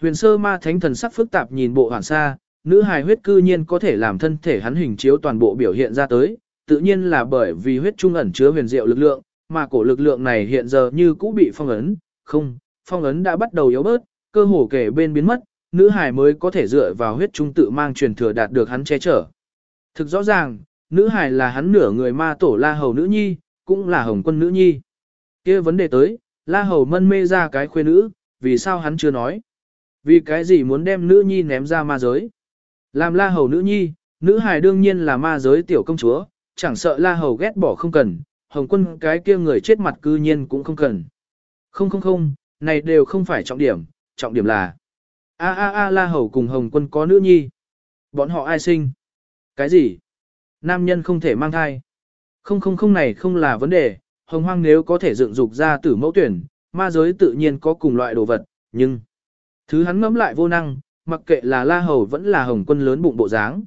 Huyền sơ ma thánh thần sắc phức tạp nhìn bộ hoàn sa, nữ hài huyết cư nhiên có thể làm thân thể hắn hình chiếu toàn bộ biểu hiện ra tới, tự nhiên là bởi vì huyết trung ẩn chứa huyền diệu lực lượng, mà cổ lực lượng này hiện giờ như cũ bị phong ấn, không, phong ấn đã bắt đầu yếu bớt, cơ hồ kể bên biến mất, nữ hài mới có thể dựa vào huyết trung tự mang truyền thừa đạt được hắn che chở. Thực rõ ràng, nữ hài là hắn nửa người ma tổ la hầu nữ nhi, cũng là hồng quân nữ nhi. kia vấn đề tới, la hầu mân mê ra cái khuê nữ, vì sao hắn chưa nói? Vì cái gì muốn đem nữ nhi ném ra ma giới? Làm la hầu nữ nhi, nữ hài đương nhiên là ma giới tiểu công chúa, chẳng sợ la hầu ghét bỏ không cần, hồng quân cái kia người chết mặt cư nhiên cũng không cần. Không không không, này đều không phải trọng điểm, trọng điểm là a a a la hầu cùng hồng quân có nữ nhi. Bọn họ ai sinh? Cái gì? Nam nhân không thể mang thai. Không không không này không là vấn đề, hồng hoang nếu có thể dựng dục ra tử mẫu tuyển, ma giới tự nhiên có cùng loại đồ vật, nhưng thứ hắn ngẫm lại vô năng, mặc kệ là la hầu vẫn là hồng quân lớn bụng bộ dáng.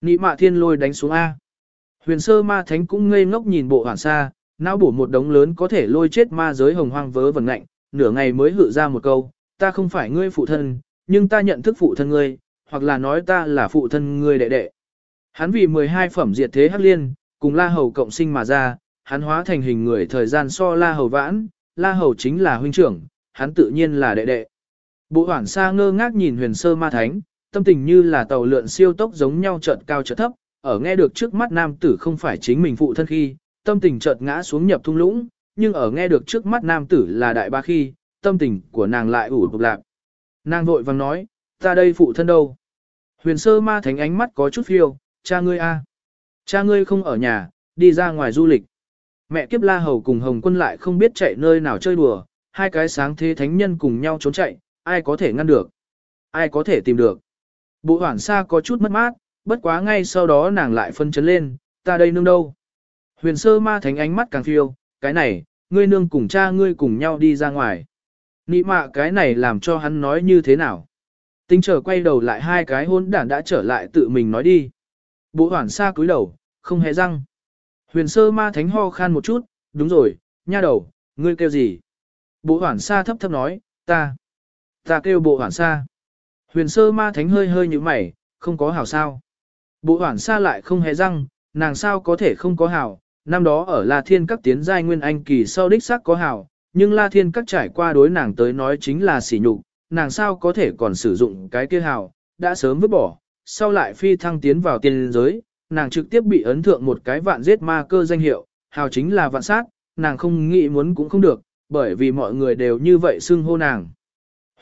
Nị mạ thiên lôi đánh xuống A. Huyền sơ ma thánh cũng ngây ngốc nhìn bộ hoàn sa, não bổ một đống lớn có thể lôi chết ma giới hồng hoang vớ vẩn ngạnh, nửa ngày mới hự ra một câu, ta không phải ngươi phụ thân, nhưng ta nhận thức phụ thân ngươi, hoặc là nói ta là phụ thân ngươi đệ đệ. Hắn vì 12 phẩm diệt thế hắc liên, cùng La Hầu cộng sinh mà ra, hắn hóa thành hình người thời gian so La Hầu vãn, La Hầu chính là huynh trưởng, hắn tự nhiên là đệ đệ. Bộ hoảng xa ngơ ngác nhìn huyền sơ ma thánh, tâm tình như là tàu lượn siêu tốc giống nhau chợt cao chợt thấp, ở nghe được trước mắt nam tử không phải chính mình phụ thân khi, tâm tình chợt ngã xuống nhập thung lũng, nhưng ở nghe được trước mắt nam tử là đại ba khi, tâm tình của nàng lại ủ bục lạc. Nàng vội vàng nói, ta đây phụ thân đâu? Huyền sơ ma thánh ánh mắt có chút phiêu, cha ngươi a, Cha ngươi không ở nhà, đi ra ngoài du lịch. Mẹ kiếp la hầu cùng hồng quân lại không biết chạy nơi nào chơi đùa, hai cái sáng thế thánh nhân cùng nhau trốn chạy, ai có thể ngăn được? Ai có thể tìm được? Bộ hoảng xa có chút mất mát, bất quá ngay sau đó nàng lại phân chấn lên, ta đây nương đâu? Huyền sơ ma thánh ánh mắt càng phiêu, cái này, ngươi nương cùng cha ngươi cùng nhau đi ra ngoài. Nị mạ cái này làm cho hắn nói như thế nào? Tinh trở quay đầu lại hai cái hôn đản đã trở lại tự mình nói đi. Bộ hoảng xa cúi đầu, không hề răng. Huyền sơ ma thánh ho khan một chút, đúng rồi, nha đầu, ngươi kêu gì? Bộ hoảng xa thấp thấp nói, ta. Ta kêu bộ hoảng xa. Huyền sơ ma thánh hơi hơi như mày, không có hảo sao. Bộ hoảng xa lại không hề răng, nàng sao có thể không có hảo. Năm đó ở La Thiên các tiến giai nguyên anh kỳ sau đích xác có hảo, nhưng La Thiên các trải qua đối nàng tới nói chính là sỉ nhục, nàng sao có thể còn sử dụng cái kia hảo, đã sớm vứt bỏ, sau lại phi thăng tiến vào tiên giới, nàng trực tiếp bị ấn thượng một cái vạn giết ma cơ danh hiệu, hào chính là vạn sát, nàng không nghĩ muốn cũng không được, bởi vì mọi người đều như vậy xưng hô nàng.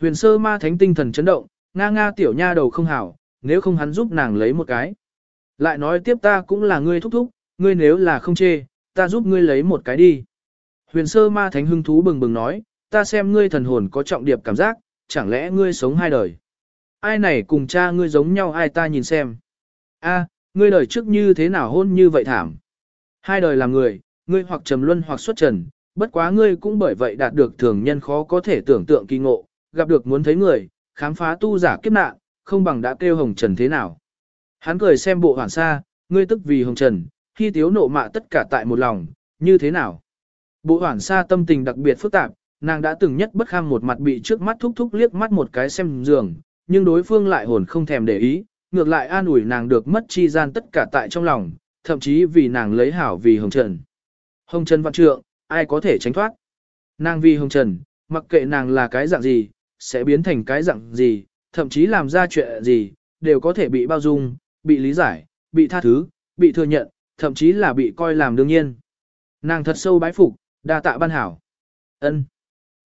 Huyền sơ ma thánh tinh thần chấn động, nga nga tiểu nha đầu không hảo, nếu không hắn giúp nàng lấy một cái. Lại nói tiếp ta cũng là ngươi thúc thúc, ngươi nếu là không chê, ta giúp ngươi lấy một cái đi. Huyền sơ ma thánh hưng thú bừng bừng nói, ta xem ngươi thần hồn có trọng điệp cảm giác, chẳng lẽ ngươi sống hai đời. Ai này cùng cha ngươi giống nhau ai ta nhìn xem. a ngươi đời trước như thế nào hôn như vậy thảm. Hai đời làm người, ngươi hoặc trầm luân hoặc xuất trần, bất quá ngươi cũng bởi vậy đạt được thường nhân khó có thể tưởng tượng kỳ ngộ, gặp được muốn thấy người, khám phá tu giả kiếp nạn, không bằng đã kêu hồng trần thế nào. Hắn cười xem bộ hoàn sa, ngươi tức vì hồng trần, khi tiếu nộ mạ tất cả tại một lòng, như thế nào. Bộ hoàn sa tâm tình đặc biệt phức tạp, nàng đã từng nhất bất kham một mặt bị trước mắt thúc thúc liếc mắt một cái xem giường, nhưng đối phương lại hồn không thèm để ý, ngược lại an ủi nàng được mất chi gian tất cả tại trong lòng, thậm chí vì nàng lấy hảo vì hồng trần. Hồng trần văn trượng, ai có thể tránh thoát. Nàng vì hồng trần, mặc kệ nàng là cái dạng gì, sẽ biến thành cái dạng gì, thậm chí làm ra chuyện gì, đều có thể bị bao dung, bị lý giải, bị tha thứ, bị thừa nhận, thậm chí là bị coi làm đương nhiên. Nàng thật sâu bái phục, đa tạ ban hảo. ân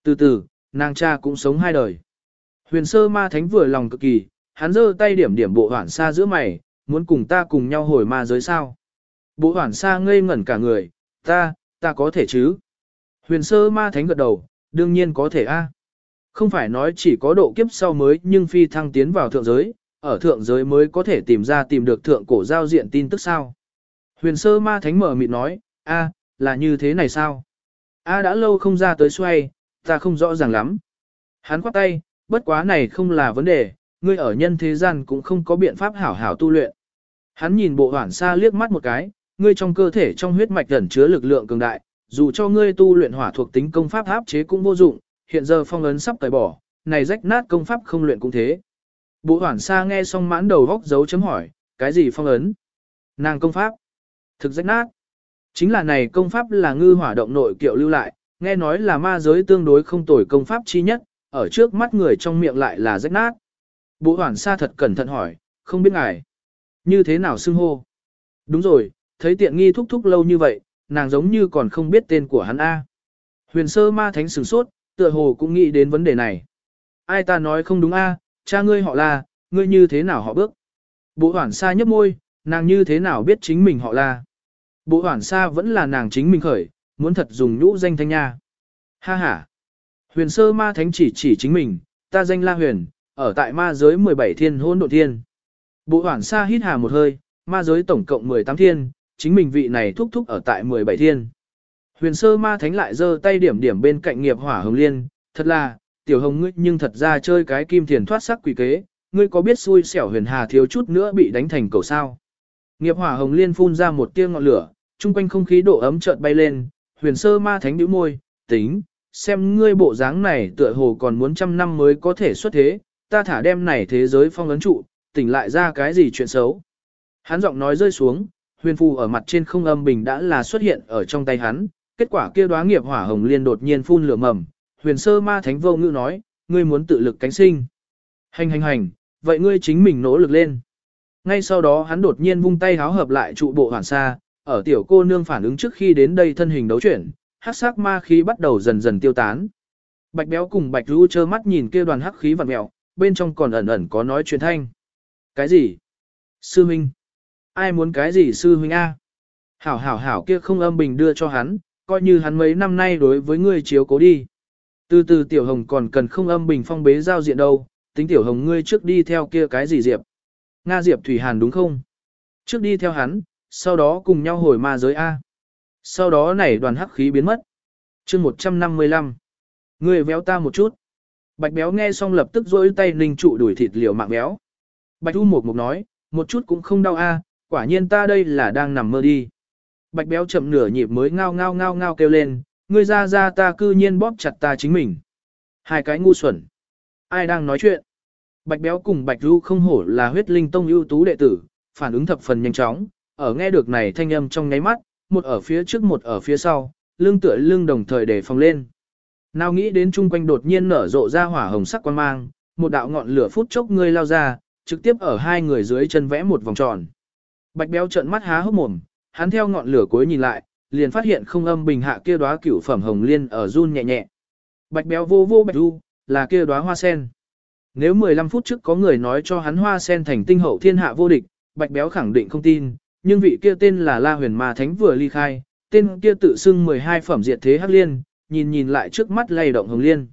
Từ từ, nàng cha cũng sống hai đời. Huyền sơ ma thánh vừa lòng cực kỳ, hắn giơ tay điểm điểm bộ hoảng xa giữa mày, muốn cùng ta cùng nhau hồi ma giới sao. Bộ hoảng xa ngây ngẩn cả người, ta, ta có thể chứ. Huyền sơ ma thánh gật đầu, đương nhiên có thể a. Không phải nói chỉ có độ kiếp sau mới nhưng phi thăng tiến vào thượng giới, ở thượng giới mới có thể tìm ra tìm được thượng cổ giao diện tin tức sao. Huyền sơ ma thánh mở mịt nói, a, là như thế này sao? A đã lâu không ra tới xoay, ta không rõ ràng lắm. Hắn khoát tay, bất quá này không là vấn đề, ngươi ở nhân thế gian cũng không có biện pháp hảo hảo tu luyện. Hắn nhìn bộ hoảng xa liếc mắt một cái, ngươi trong cơ thể trong huyết mạch ẩn chứa lực lượng cường đại, dù cho ngươi tu luyện hỏa thuộc tính công pháp áp chế cũng vô dụng, hiện giờ phong ấn sắp tẩy bỏ, này rách nát công pháp không luyện cũng thế. Bộ hoảng xa nghe xong mãn đầu góc dấu chấm hỏi, cái gì phong ấn? Nàng công pháp. Thực rách nát. Chính là này công pháp là ngư hỏa động nội kiệu lưu lại, nghe nói là ma giới tương đối không tồi công pháp chi nhất, ở trước mắt người trong miệng lại là rách nát. Bộ hoảng xa thật cẩn thận hỏi, không biết ngài. Như thế nào xưng hô? Đúng rồi, thấy tiện nghi thúc thúc lâu như vậy, nàng giống như còn không biết tên của hắn A. Huyền sơ ma thánh sửng sốt, tựa hồ cũng nghĩ đến vấn đề này. Ai ta nói không đúng A, cha ngươi họ là, ngươi như thế nào họ bước. Bộ hoảng xa nhấp môi, nàng như thế nào biết chính mình họ là. Bộ hoảng xa vẫn là nàng chính mình khởi, muốn thật dùng nhũ danh thanh nha. Ha ha. Huyền sơ ma thánh chỉ chỉ chính mình, ta danh la huyền, ở tại ma giới 17 thiên hôn độ thiên. Bộ hoảng xa hít hà một hơi, ma giới tổng cộng 18 thiên, chính mình vị này thúc thúc ở tại 17 thiên. Huyền sơ ma thánh lại giơ tay điểm điểm bên cạnh nghiệp hỏa hồng liên, thật là, tiểu hồng ngươi nhưng thật ra chơi cái kim thiền thoát sắc quỷ kế, ngươi có biết xui xẻo huyền hà thiếu chút nữa bị đánh thành cầu sao. Nghiệp hỏa hồng liên phun ra một tia ngọn lửa, chung quanh không khí độ ấm chợt bay lên, huyền sơ ma thánh nhíu môi, tính, xem ngươi bộ dáng này tựa hồ còn muốn trăm năm mới có thể xuất thế, ta thả đem này thế giới phong ấn trụ, tỉnh lại ra cái gì chuyện xấu. Hắn giọng nói rơi xuống, huyền phù ở mặt trên không âm bình đã là xuất hiện ở trong tay hắn, kết quả kia đoá nghiệp hỏa hồng liên đột nhiên phun lửa mầm, huyền sơ ma thánh vô ngữ nói, ngươi muốn tự lực cánh sinh. Hành hành hành, vậy ngươi chính mình nỗ lực lên. Ngay sau đó hắn đột nhiên vung tay háo hợp lại trụ bộ hoàn sa, ở tiểu cô nương phản ứng trước khi đến đây thân hình đấu chuyển, hắc sắc ma khí bắt đầu dần dần tiêu tán. Bạch béo cùng bạch lũ trơ mắt nhìn kia đoàn hắc khí vặn mèo, bên trong còn ẩn ẩn có nói chuyện thanh. Cái gì? Sư huynh. Ai muốn cái gì sư huynh A? Hảo hảo hảo kia không âm bình đưa cho hắn, coi như hắn mấy năm nay đối với ngươi chiếu cố đi. Từ từ tiểu hồng còn cần không âm bình phong bế giao diện đâu, tính tiểu hồng ngươi trước đi theo kia cái gì diệp. Nga diệp thủy hàn đúng không? Trước đi theo hắn, sau đó cùng nhau hồi ma giới A. Sau đó này đoàn hắc khí biến mất. chương 155. Ngươi véo ta một chút. Bạch béo nghe xong lập tức rỗi tay ninh trụ đuổi thịt liều mạng béo. Bạch u một Mộc nói, một chút cũng không đau a, quả nhiên ta đây là đang nằm mơ đi. Bạch béo chậm nửa nhịp mới ngao ngao ngao ngao kêu lên, ngươi ra ra ta cư nhiên bóp chặt ta chính mình. Hai cái ngu xuẩn. Ai đang nói chuyện? Bạch béo cùng bạch Du không hổ là huyết linh tông ưu tú đệ tử, phản ứng thập phần nhanh chóng, ở nghe được này thanh âm trong nháy mắt, một ở phía trước một ở phía sau, lưng tựa lưng đồng thời để phòng lên. Nào nghĩ đến chung quanh đột nhiên nở rộ ra hỏa hồng sắc quan mang, một đạo ngọn lửa phút chốc ngươi lao ra, trực tiếp ở hai người dưới chân vẽ một vòng tròn. Bạch béo trợn mắt há hốc mồm, hắn theo ngọn lửa cuối nhìn lại, liền phát hiện không âm bình hạ kia đóa cửu phẩm hồng liên ở run nhẹ nhẹ. Bạch béo vô vô bạch du, là kia đóa hoa sen. Nếu 15 phút trước có người nói cho hắn hoa sen thành tinh hậu thiên hạ vô địch, bạch béo khẳng định không tin, nhưng vị kia tên là La Huyền Ma Thánh vừa ly khai, tên kia tự xưng 12 phẩm diệt thế hắc liên, nhìn nhìn lại trước mắt lay động hồng liên.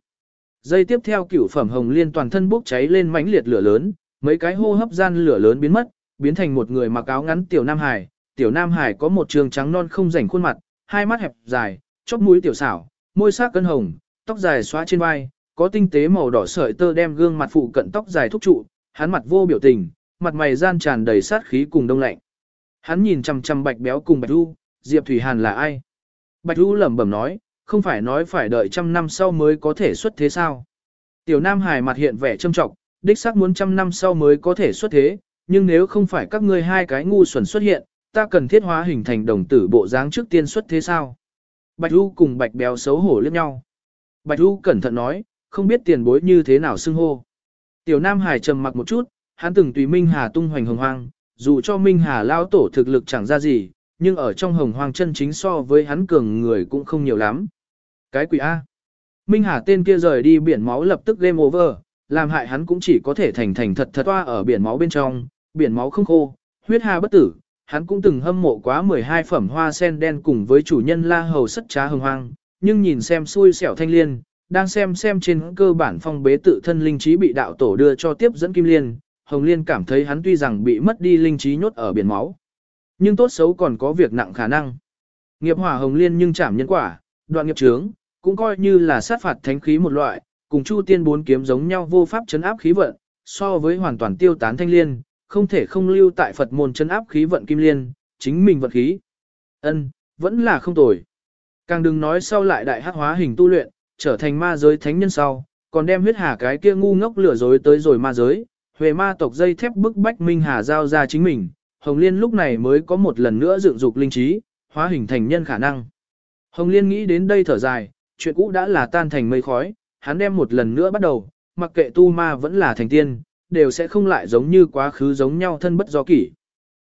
Giây tiếp theo cửu phẩm hồng liên toàn thân bốc cháy lên mãnh liệt lửa lớn, mấy cái hô hấp gian lửa lớn biến mất, biến thành một người mặc áo ngắn tiểu nam hải. Tiểu nam hải có một trường trắng non không rảnh khuôn mặt, hai mắt hẹp dài, chóp mũi tiểu xảo, môi sắc cân hồng, tóc dài xóa trên vai, có tinh tế màu đỏ sợi tơ đem gương mặt phụ cận tóc dài thúc trụ, hắn mặt vô biểu tình, mặt mày gian tràn đầy sát khí cùng đông lạnh. Hắn nhìn chằm chằm Bạch Béo cùng Bạch Du, Diệp Thủy Hàn là ai? Bạch Du lẩm bẩm nói, không phải nói phải đợi trăm năm sau mới có thể xuất thế sao? Tiểu Nam Hải mặt hiện vẻ trâm trọng, đích xác muốn trăm năm sau mới có thể xuất thế, nhưng nếu không phải các ngươi hai cái ngu xuẩn xuất hiện, ta cần thiết hóa hình thành đồng tử bộ dáng trước tiên xuất thế sao? Bạch Du cùng Bạch Béo xấu hổ liếc nhau. Bạch Du cẩn thận nói, không biết tiền bối như thế nào xưng hô. Tiểu Nam Hải trầm mặc một chút, hắn từng tùy Minh Hà tung hoành hồng hoang, dù cho Minh Hà lao tổ thực lực chẳng ra gì, nhưng ở trong hồng hoang chân chính so với hắn cường người cũng không nhiều lắm. Cái quỷ A. Minh Hà tên kia rời đi biển máu lập tức game over, làm hại hắn cũng chỉ có thể thành thành thật thật toa ở biển máu bên trong, biển máu không khô, huyết hà bất tử. Hắn cũng từng hâm mộ quá 12 phẩm hoa sen đen cùng với chủ nhân la hầu sất trá hồng hoang, nhưng nhìn xem xui xẻo thanh liên, đang xem xem trên cơ bản phong bế tự thân linh trí bị đạo tổ đưa cho tiếp dẫn kim liên, Hồng Liên cảm thấy hắn tuy rằng bị mất đi linh trí nhốt ở biển máu, nhưng tốt xấu còn có việc nặng khả năng. Nghiệp hỏa Hồng Liên nhưng chảm nhân quả, đoạn nghiệp chướng, cũng coi như là sát phạt thánh khí một loại, cùng Chu Tiên bốn kiếm giống nhau vô pháp chấn áp khí vận, so với hoàn toàn tiêu tán thanh liên, không thể không lưu tại Phật môn chân áp khí vận kim liên, chính mình vận khí. Ân, vẫn là không tồi. Càng đừng nói sau lại đại hắc hóa hình tu luyện, trở thành ma giới thánh nhân sau, còn đem huyết hà cái kia ngu ngốc lừa dối tới rồi ma giới, huệ ma tộc dây thép bức bách Minh Hà giao ra chính mình, Hồng Liên lúc này mới có một lần nữa dựng dục linh trí, hóa hình thành nhân khả năng. Hồng Liên nghĩ đến đây thở dài, chuyện cũ đã là tan thành mây khói, hắn đem một lần nữa bắt đầu, mặc kệ tu ma vẫn là thành tiên, đều sẽ không lại giống như quá khứ giống nhau thân bất do kỷ.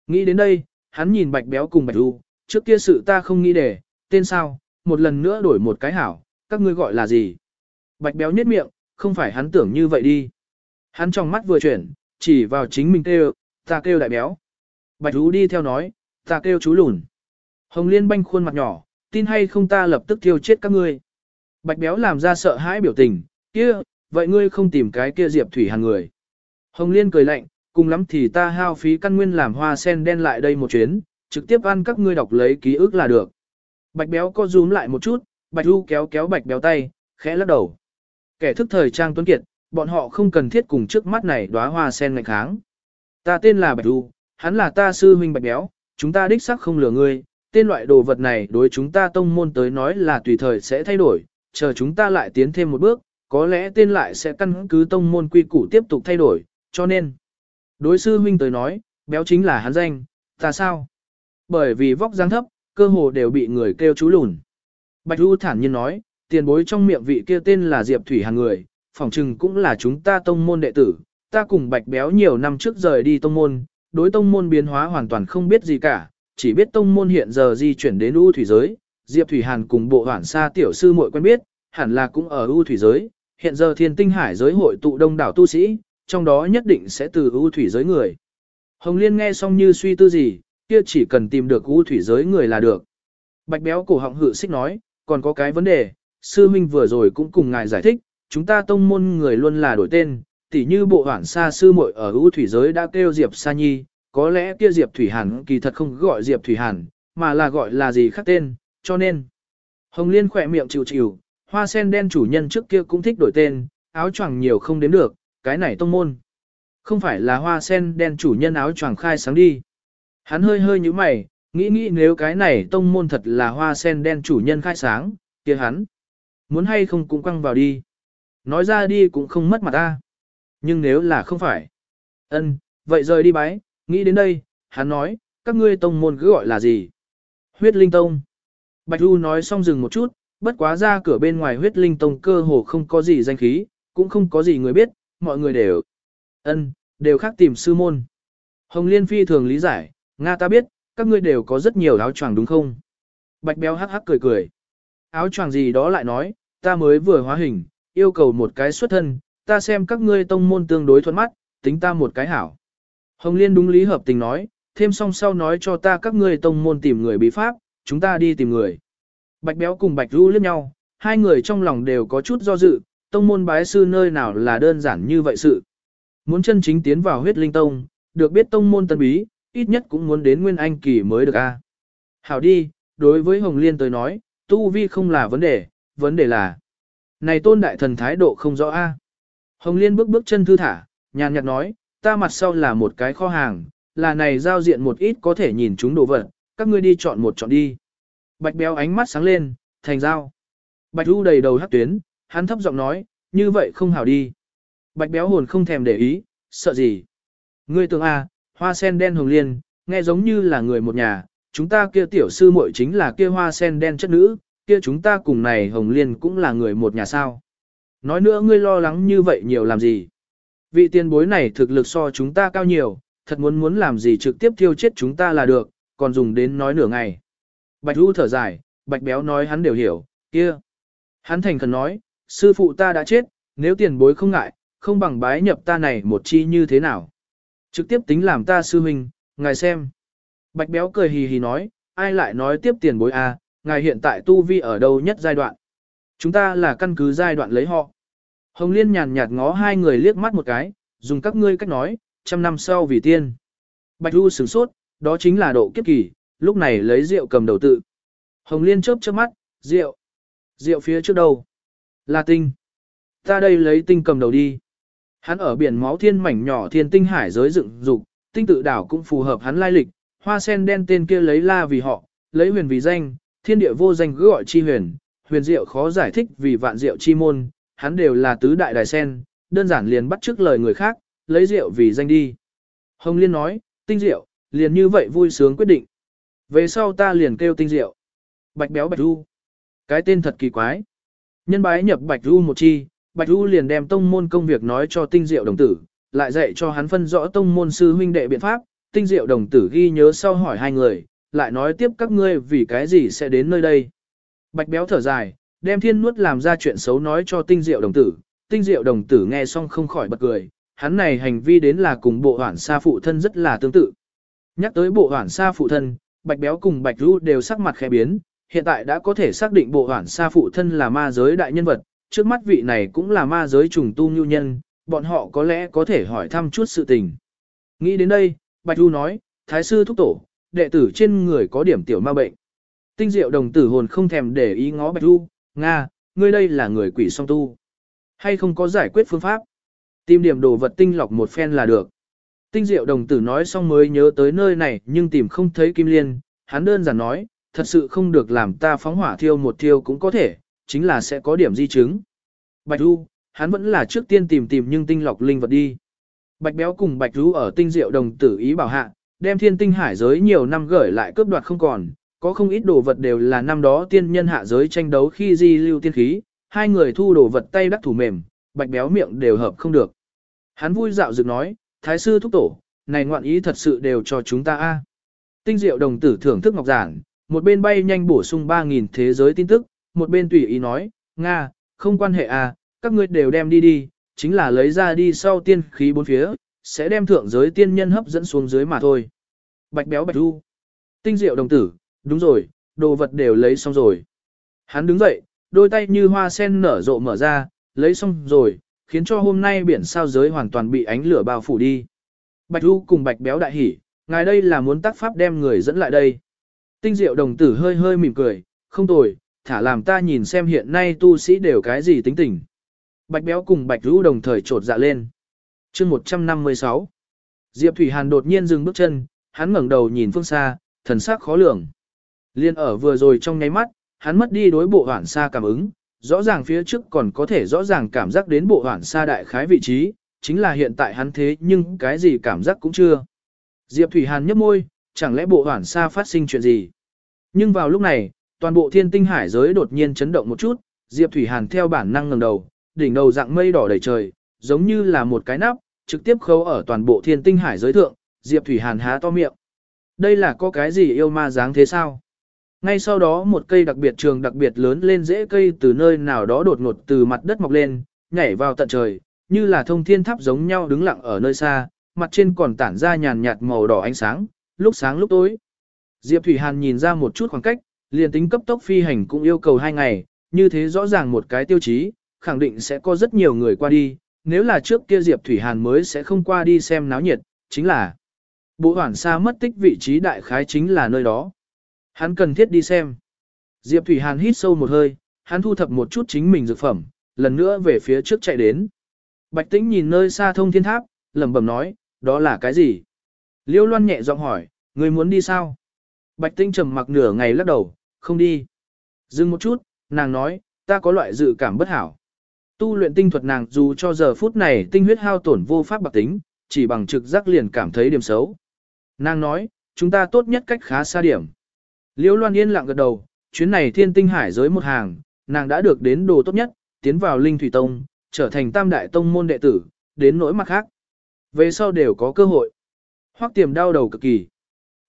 Nghĩ đến đây, hắn nhìn bạch béo cùng bạch du trước kia sự ta không nghĩ để, tên sao, một lần nữa đổi một cái hảo, các ngươi gọi là gì? Bạch béo nhếch miệng, không phải hắn tưởng như vậy đi. Hắn trong mắt vừa chuyển, chỉ vào chính mình kêu, ta kêu đại béo. Bạch du đi theo nói, ta kêu chú lùn. Hồng Liên banh khuôn mặt nhỏ, tin hay không ta lập tức thiêu chết các ngươi. Bạch béo làm ra sợ hãi biểu tình, kia, vậy ngươi không tìm cái kia Diệp Thủy hàng người. Hồng Liên cười lạnh, cùng lắm thì ta hao phí căn nguyên làm hoa sen đen lại đây một chuyến, trực tiếp ăn các ngươi đọc lấy ký ức là được. Bạch béo co rúm lại một chút, Bạch Du kéo kéo bạch béo tay, khẽ lắc đầu. Kẻ thức thời trang tuấn kiệt, bọn họ không cần thiết cùng trước mắt này đóa hoa sen ngạch kháng. Ta tên là Bạch Du, hắn là ta sư huynh Bạch béo, chúng ta đích xác không lừa ngươi, tên loại đồ vật này đối chúng ta tông môn tới nói là tùy thời sẽ thay đổi, chờ chúng ta lại tiến thêm một bước, có lẽ tên lại sẽ căn cứ tông môn quy củ tiếp tục thay đổi, cho nên. Đối sư huynh tới nói, béo chính là hắn danh, ta sao? Bởi vì vóc dáng thấp, cơ hồ đều bị người kêu chú lùn. Bạch du thản nhiên nói, tiền bối trong miệng vị kia tên là Diệp Thủy Hàn người, phỏng chừng cũng là chúng ta tông môn đệ tử, ta cùng Bạch Béo nhiều năm trước rời đi tông môn, đối tông môn biến hóa hoàn toàn không biết gì cả, chỉ biết tông môn hiện giờ di chuyển đến U thủy giới, Diệp Thủy Hàn cùng bộ hoản sa tiểu sư muội quen biết, hẳn là cũng ở U thủy giới, hiện giờ thiên tinh hải giới hội tụ đông đảo tu sĩ, trong đó nhất định sẽ từ U thủy giới người. Hồng Liên nghe xong như suy tư gì, kia chỉ cần tìm được U thủy giới người là được. Bạch Béo cổ họng hự xích nói, còn có cái vấn đề, sư minh vừa rồi cũng cùng ngài giải thích, chúng ta tông môn người luôn là đổi tên, tỉ như bộ hoảng sa sư muội ở ưu thủy giới đã kêu Diệp Sa Nhi, có lẽ kia Diệp Thủy Hàn kỳ thật không gọi Diệp Thủy Hàn, mà là gọi là gì khác tên, cho nên. Hồng Liên khỏe miệng chịu chịu, hoa sen đen chủ nhân trước kia cũng thích đổi tên, áo choàng nhiều không đến được, cái này tông môn. Không phải là hoa sen đen chủ nhân áo choàng khai sáng đi. Hắn hơi hơi như mày, Nghĩ nghĩ nếu cái này tông môn thật là hoa sen đen chủ nhân khai sáng, kia hắn. Muốn hay không cũng quăng vào đi. Nói ra đi cũng không mất mặt ta. Nhưng nếu là không phải. ân vậy rời đi bái, nghĩ đến đây, hắn nói, các ngươi tông môn cứ gọi là gì? Huyết Linh Tông. Bạch Du nói xong dừng một chút, bất quá ra cửa bên ngoài huyết linh tông cơ hồ không có gì danh khí, cũng không có gì người biết, mọi người đều ân đều khác tìm sư môn. Hồng Liên Phi thường lý giải, Nga ta biết, các ngươi đều có rất nhiều áo choàng đúng không? Bạch béo hắc hắc cười cười. Áo choàng gì đó lại nói, ta mới vừa hóa hình, yêu cầu một cái xuất thân, ta xem các ngươi tông môn tương đối thuận mắt, tính ta một cái hảo. Hồng Liên đúng lý hợp tình nói, thêm song sau nói cho ta các ngươi tông môn tìm người bí pháp, chúng ta đi tìm người. Bạch béo cùng bạch ru liếc nhau, hai người trong lòng đều có chút do dự, tông môn bái sư nơi nào là đơn giản như vậy sự. Muốn chân chính tiến vào huyết linh tông, được biết tông môn tân bí, ít nhất cũng muốn đến nguyên anh kỳ mới được a. Hảo đi, đối với Hồng Liên tới nói, tu vi không là vấn đề, vấn đề là này tôn đại thần thái độ không rõ a. Hồng Liên bước bước chân thư thả, nhàn nhạt nói, ta mặt sau là một cái kho hàng, là này giao diện một ít có thể nhìn chúng đồ vật, các ngươi đi chọn một chọn đi. Bạch béo ánh mắt sáng lên, thành giao. Bạch u đầy đầu hắc tuyến, hắn thấp giọng nói, như vậy không hảo đi. Bạch béo hồn không thèm để ý, sợ gì. Ngươi tưởng a, hoa sen đen hồng liên, nghe giống như là người một nhà, chúng ta kia tiểu sư muội chính là kia hoa sen đen chất nữ, kia chúng ta cùng này hồng liên cũng là người một nhà sao. Nói nữa ngươi lo lắng như vậy nhiều làm gì. Vị tiền bối này thực lực so chúng ta cao nhiều, thật muốn muốn làm gì trực tiếp thiêu chết chúng ta là được, còn dùng đến nói nửa ngày. Bạch U thở dài, bạch béo nói hắn đều hiểu, kia. Hắn thành khẩn nói, sư phụ ta đã chết, nếu tiền bối không ngại, không bằng bái nhập ta này một chi như thế nào. Trực tiếp tính làm ta sư huynh, ngài xem. Bạch béo cười hì hì nói, ai lại nói tiếp tiền bối a, à, ngài hiện tại tu vi ở đâu nhất giai đoạn. Chúng ta là căn cứ giai đoạn lấy họ. Hồng Liên nhàn nhạt ngó hai người liếc mắt một cái, dùng các ngươi cách nói, trăm năm sau vì tiên. Bạch Du sửng sốt, đó chính là độ kiếp kỳ, lúc này lấy rượu cầm đầu tự. Hồng Liên chớp chớp mắt, rượu. Rượu phía trước đầu. Là tinh. Ta đây lấy tinh cầm đầu đi. Hắn ở biển máu thiên mảnh nhỏ thiên tinh hải giới dựng dục, tinh tự đảo cũng phù hợp hắn lai lịch, hoa sen đen tên kia lấy la vì họ, lấy huyền vì danh, thiên địa vô danh cứ gọi chi huyền, huyền diệu khó giải thích vì vạn diệu chi môn, hắn đều là tứ đại đài sen, đơn giản liền bắt trước lời người khác, lấy rượu vì danh đi. Hồng Liên nói, tinh rượu, liền như vậy vui sướng quyết định. Về sau ta liền kêu tinh rượu. Bạch béo bạch du Cái tên thật kỳ quái. Nhân bái nhập bạch du một chi, bạch du liền đem tông môn công việc nói cho tinh diệu đồng tử, lại dạy cho hắn phân rõ tông môn sư huynh đệ biện pháp, tinh diệu đồng tử ghi nhớ sau hỏi hai người, lại nói tiếp các ngươi vì cái gì sẽ đến nơi đây. Bạch béo thở dài, đem thiên nuốt làm ra chuyện xấu nói cho tinh diệu đồng tử, tinh diệu đồng tử nghe xong không khỏi bật cười, hắn này hành vi đến là cùng bộ hoản sa phụ thân rất là tương tự. Nhắc tới bộ hoản sa phụ thân, bạch béo cùng bạch ru đều sắc mặt khẽ biến, hiện tại đã có thể xác định bộ hoản sa phụ thân là ma giới đại nhân vật, trước mắt vị này cũng là ma giới trùng tu nhu nhân, bọn họ có lẽ có thể hỏi thăm chút sự tình. Nghĩ đến đây, bạch du nói, thái sư thúc tổ, đệ tử trên người có điểm tiểu ma bệnh. Tinh diệu đồng tử hồn không thèm để ý ngó bạch du Nga, ngươi đây là người quỷ song tu. Hay không có giải quyết phương pháp? Tìm điểm đồ vật tinh lọc một phen là được. Tinh diệu đồng tử nói xong mới nhớ tới nơi này nhưng tìm không thấy kim liên, hắn đơn giản nói, thật sự không được làm ta phóng hỏa thiêu một thiêu cũng có thể, chính là sẽ có điểm di chứng. Bạch Du, hắn vẫn là trước tiên tìm tìm nhưng tinh lọc linh vật đi. Bạch béo cùng Bạch Du ở tinh diệu đồng tử ý bảo hạ, đem thiên tinh hải giới nhiều năm gửi lại cướp đoạt không còn, có không ít đồ vật đều là năm đó tiên nhân hạ giới tranh đấu khi di lưu tiên khí, hai người thu đồ vật tay đắc thủ mềm, bạch béo miệng đều hợp không được. Hắn vui dạo dựng nói, thái sư thúc tổ, này ngoạn ý thật sự đều cho chúng ta a. Tinh diệu đồng tử thưởng thức ngọc giản, một bên bay nhanh bổ sung 3.000 thế giới tin tức, một bên tùy ý nói, Nga, không quan hệ à, các ngươi đều đem đi đi, chính là lấy ra đi sau tiên khí bốn phía, sẽ đem thượng giới tiên nhân hấp dẫn xuống dưới mà thôi. Bạch béo bạch du. Tinh diệu đồng tử, đúng rồi, đồ vật đều lấy xong rồi. Hắn đứng dậy, đôi tay như hoa sen nở rộ mở ra, lấy xong rồi, khiến cho hôm nay biển sao giới hoàn toàn bị ánh lửa bao phủ đi. Bạch Du cùng Bạch Béo đại hỉ, ngài đây là muốn tác pháp đem người dẫn lại đây. Tinh diệu đồng tử hơi hơi mỉm cười, không tồi, thả làm ta nhìn xem hiện nay tu sĩ đều cái gì tính tình. Bạch Béo cùng Bạch rũ đồng thời trột dạ lên. chương 156 Diệp Thủy Hàn đột nhiên dừng bước chân, hắn ngẩng đầu nhìn phương xa, thần sắc khó lường. Liên ở vừa rồi trong nháy mắt, hắn mất đi đối bộ hoảng xa cảm ứng, rõ ràng phía trước còn có thể rõ ràng cảm giác đến bộ hoảng xa đại khái vị trí, chính là hiện tại hắn thế nhưng cái gì cảm giác cũng chưa. Diệp Thủy Hàn nhấp môi, chẳng lẽ bộ hoản xa phát sinh chuyện gì. Nhưng vào lúc này, toàn bộ thiên tinh hải giới đột nhiên chấn động một chút, Diệp Thủy Hàn theo bản năng ngẩng đầu, đỉnh đầu dạng mây đỏ đầy trời, giống như là một cái nắp, trực tiếp khâu ở toàn bộ thiên tinh hải giới thượng, Diệp Thủy Hàn há to miệng. Đây là có cái gì yêu ma dáng thế sao? Ngay sau đó một cây đặc biệt trường đặc biệt lớn lên rễ cây từ nơi nào đó đột ngột từ mặt đất mọc lên, nhảy vào tận trời, như là thông thiên tháp giống nhau đứng lặng ở nơi xa, mặt trên còn tản ra nhàn nhạt màu đỏ ánh sáng, lúc sáng lúc tối. Diệp Thủy Hàn nhìn ra một chút khoảng cách, liền tính cấp tốc phi hành cũng yêu cầu 2 ngày, như thế rõ ràng một cái tiêu chí, khẳng định sẽ có rất nhiều người qua đi, nếu là trước kia Diệp Thủy Hàn mới sẽ không qua đi xem náo nhiệt, chính là bộ hoảng xa mất tích vị trí đại khái chính là nơi đó. Hắn cần thiết đi xem. Diệp Thủy Hàn hít sâu một hơi, hắn thu thập một chút chính mình dược phẩm, lần nữa về phía trước chạy đến. Bạch Tĩnh nhìn nơi xa thông thiên tháp, lẩm bẩm nói, đó là cái gì? Liêu Loan nhẹ giọng hỏi, người muốn đi sao? Bạch Tinh trầm mặc nửa ngày lắc đầu, không đi. Dừng một chút, nàng nói, ta có loại dự cảm bất hảo. Tu luyện tinh thuật nàng dù cho giờ phút này tinh huyết hao tổn vô pháp bạc tính, chỉ bằng trực giác liền cảm thấy điểm xấu. Nàng nói, chúng ta tốt nhất cách khá xa điểm. Liêu Loan yên lặng gật đầu, chuyến này thiên tinh hải giới một hàng, nàng đã được đến đồ tốt nhất, tiến vào Linh Thủy Tông, trở thành tam đại tông môn đệ tử, đến nỗi mặt khác. Về sau đều có cơ hội. Hoắc tiềm đau đầu cực kỳ.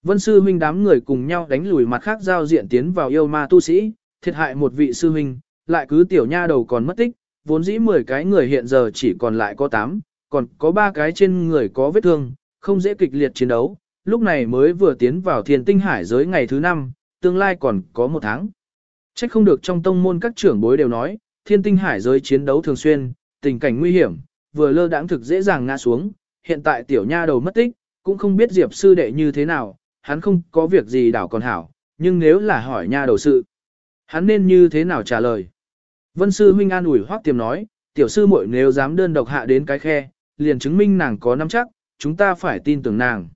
Vân sư huynh đám người cùng nhau đánh lùi mặt khác giao diện tiến vào yêu ma tu sĩ, thiệt hại một vị sư huynh, lại cứ tiểu nha đầu còn mất tích, vốn dĩ 10 cái người hiện giờ chỉ còn lại có 8, còn có 3 cái trên người có vết thương, không dễ kịch liệt chiến đấu, lúc này mới vừa tiến vào thiên tinh hải giới ngày thứ 5, tương lai còn có một tháng. Trách không được trong tông môn các trưởng bối đều nói, thiên tinh hải giới chiến đấu thường xuyên, tình cảnh nguy hiểm, vừa lơ đãng thực dễ dàng ngã xuống, hiện tại tiểu nha đầu mất tích, cũng không biết Diệp sư đệ như thế nào, hắn không có việc gì đảo còn hảo, nhưng nếu là hỏi nha đầu sự, hắn nên như thế nào trả lời. Vân sư huynh an ủi hoắc tiềm nói, tiểu sư muội nếu dám đơn độc hạ đến cái khe, liền chứng minh nàng có nắm chắc, chúng ta phải tin tưởng nàng.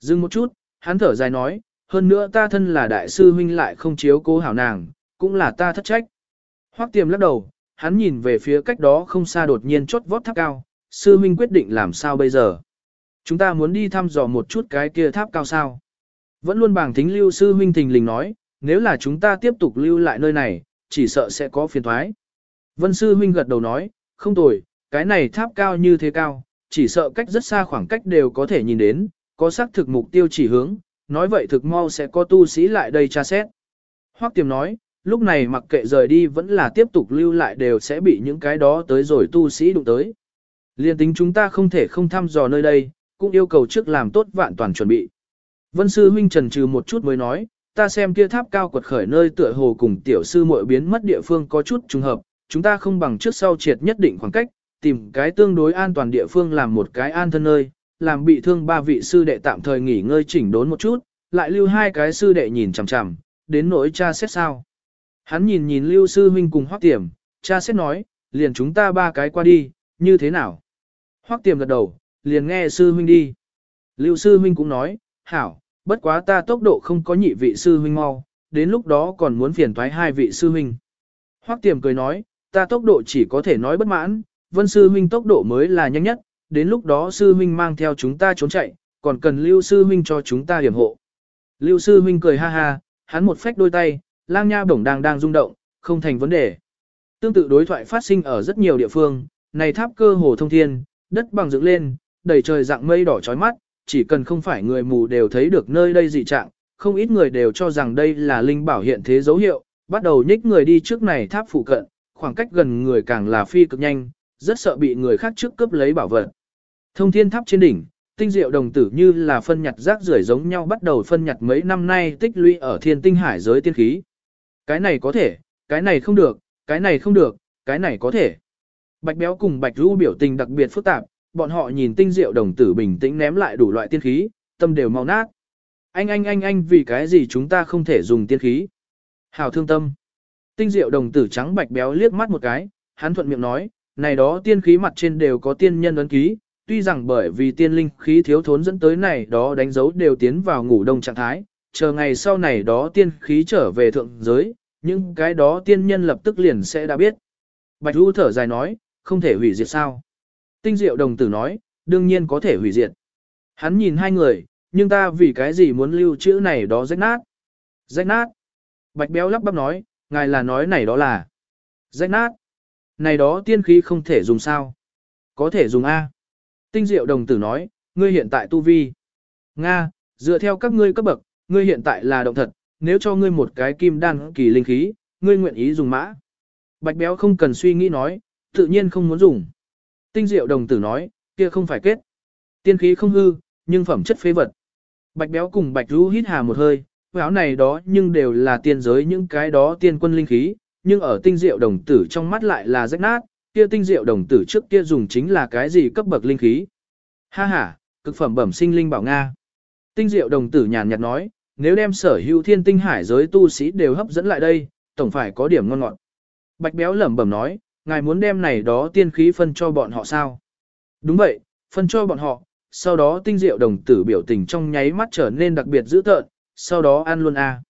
Dừng một chút, hắn thở dài nói, hơn nữa ta thân là đại sư huynh lại không chiếu cố hảo nàng, cũng là ta thất trách. Hoắc tiềm lắc đầu, hắn nhìn về phía cách đó không xa đột nhiên chốt vót tháp cao, sư huynh quyết định làm sao bây giờ. Chúng ta muốn đi thăm dò một chút cái kia tháp cao sao. Vẫn luôn bảng thính lưu sư huynh thình lình nói, nếu là chúng ta tiếp tục lưu lại nơi này, chỉ sợ sẽ có phiền thoái. Vân sư huynh gật đầu nói, không tồi, cái này tháp cao như thế cao, chỉ sợ cách rất xa khoảng cách đều có thể nhìn đến, có xác thực mục tiêu chỉ hướng, nói vậy thực mau sẽ có tu sĩ lại đây tra xét. Hoắc tiềm nói, lúc này mặc kệ rời đi vẫn là tiếp tục lưu lại đều sẽ bị những cái đó tới rồi tu sĩ đụng tới. Liên tính chúng ta không thể không thăm dò nơi đây, cũng yêu cầu trước làm tốt vạn toàn chuẩn bị. Vân sư huynh trần trừ một chút mới nói, ta xem kia tháp cao quật khởi nơi tựa hồ cùng tiểu sư muội biến mất địa phương có chút trùng hợp, chúng ta không bằng trước sau triệt nhất định khoảng cách, tìm cái tương đối an toàn địa phương làm một cái an thân nơi, làm bị thương ba vị sư đệ tạm thời nghỉ ngơi chỉnh đốn một chút, lại lưu hai cái sư đệ nhìn chằm chằm, đến nỗi cha xét sao. Hắn nhìn nhìn lưu sư huynh cùng hoác tiềm, cha xét nói, liền chúng ta ba cái qua đi, như thế nào? Hoác tiềm gật đầu, liền nghe sư huynh đi. Lưu sư huynh cũng nói, hảo, bất quá ta tốc độ không có nhị vị sư huynh mau, đến lúc đó còn muốn phiền thoái hai vị sư huynh. Hoắc tiềm cười nói, ta tốc độ chỉ có thể nói bất mãn, vân sư huynh tốc độ mới là nhanh nhất, đến lúc đó sư huynh mang theo chúng ta trốn chạy, còn cần lưu sư huynh cho chúng ta điểm hộ. Lưu sư huynh cười ha ha, hắn một phách đôi tay, lang nha bổng đang đang rung động, không thành vấn đề. Tương tự đối thoại phát sinh ở rất nhiều địa phương, này tháp cơ hồ thông thiên, đất bằng dựng lên, đầy trời dạng mây đỏ chói mắt, chỉ cần không phải người mù đều thấy được nơi đây dị trạng, không ít người đều cho rằng đây là linh bảo hiện thế dấu hiệu, bắt đầu nhích người đi trước này tháp phụ cận, khoảng cách gần người càng là phi cực nhanh, rất sợ bị người khác trước cướp lấy bảo vật. Thông thiên tháp trên đỉnh, tinh diệu đồng tử như là phân nhặt rác rưởi giống nhau bắt đầu phân nhặt mấy năm nay tích lũy ở thiên tinh hải giới tiên khí. Cái này có thể, cái này không được, cái này không được, cái này có thể. Bạch béo cùng bạch ru biểu tình đặc biệt phức tạp, bọn họ nhìn tinh diệu đồng tử bình tĩnh ném lại đủ loại tiên khí, tâm đều mau nát. Anh anh anh anh vì cái gì chúng ta không thể dùng tiên khí? Hào thương tâm. Tinh diệu đồng tử trắng bạch béo liếc mắt một cái, hắn thuận miệng nói, này đó tiên khí mặt trên đều có tiên nhân ấn ký, tuy rằng bởi vì tiên linh khí thiếu thốn dẫn tới này đó đánh dấu đều tiến vào ngủ đông trạng thái, chờ ngày sau này đó tiên khí trở về thượng giới, nhưng cái đó tiên nhân lập tức liền sẽ đã biết. Bạch U thở dài nói, không thể hủy diệt sao. Tinh diệu đồng tử nói, đương nhiên có thể hủy diệt. Hắn nhìn hai người, nhưng ta vì cái gì muốn lưu chữ này đó rách nát. Rách nát. Bạch béo lắp bắp nói, ngài là nói này đó là rách nát. Này đó tiên khí không thể dùng sao. Có thể dùng A. Tinh diệu đồng tử nói, ngươi hiện tại tu vi. Nga, dựa theo các ngươi cấp bậc, ngươi hiện tại là động thật, nếu cho ngươi một cái kim đan kỳ linh khí, ngươi nguyện ý dùng mã. Bạch béo không cần suy nghĩ nói, tự nhiên không muốn dùng. Tinh diệu đồng tử nói, kia không phải kết. Tiên khí không hư, nhưng phẩm chất phế vật. Bạch béo cùng bạch rú hít hà một hơi, áo này đó nhưng đều là tiên giới những cái đó tiên quân linh khí, nhưng ở tinh diệu đồng tử trong mắt lại là rách nát, kia tinh diệu đồng tử trước kia dùng chính là cái gì cấp bậc linh khí. Ha ha, cực phẩm bẩm sinh linh bảo Nga. Tinh diệu đồng tử nhàn nhạt nói, nếu đem sở hữu thiên tinh hải giới tu sĩ đều hấp dẫn lại đây, tổng phải có điểm ngon ngọt. Bạch béo lẩm bẩm nói, ngài muốn đem này đó tiên khí phân cho bọn họ sao? Đúng vậy, phân cho bọn họ, sau đó tinh diệu đồng tử biểu tình trong nháy mắt trở nên đặc biệt dữ tợn, sau đó ăn luôn a.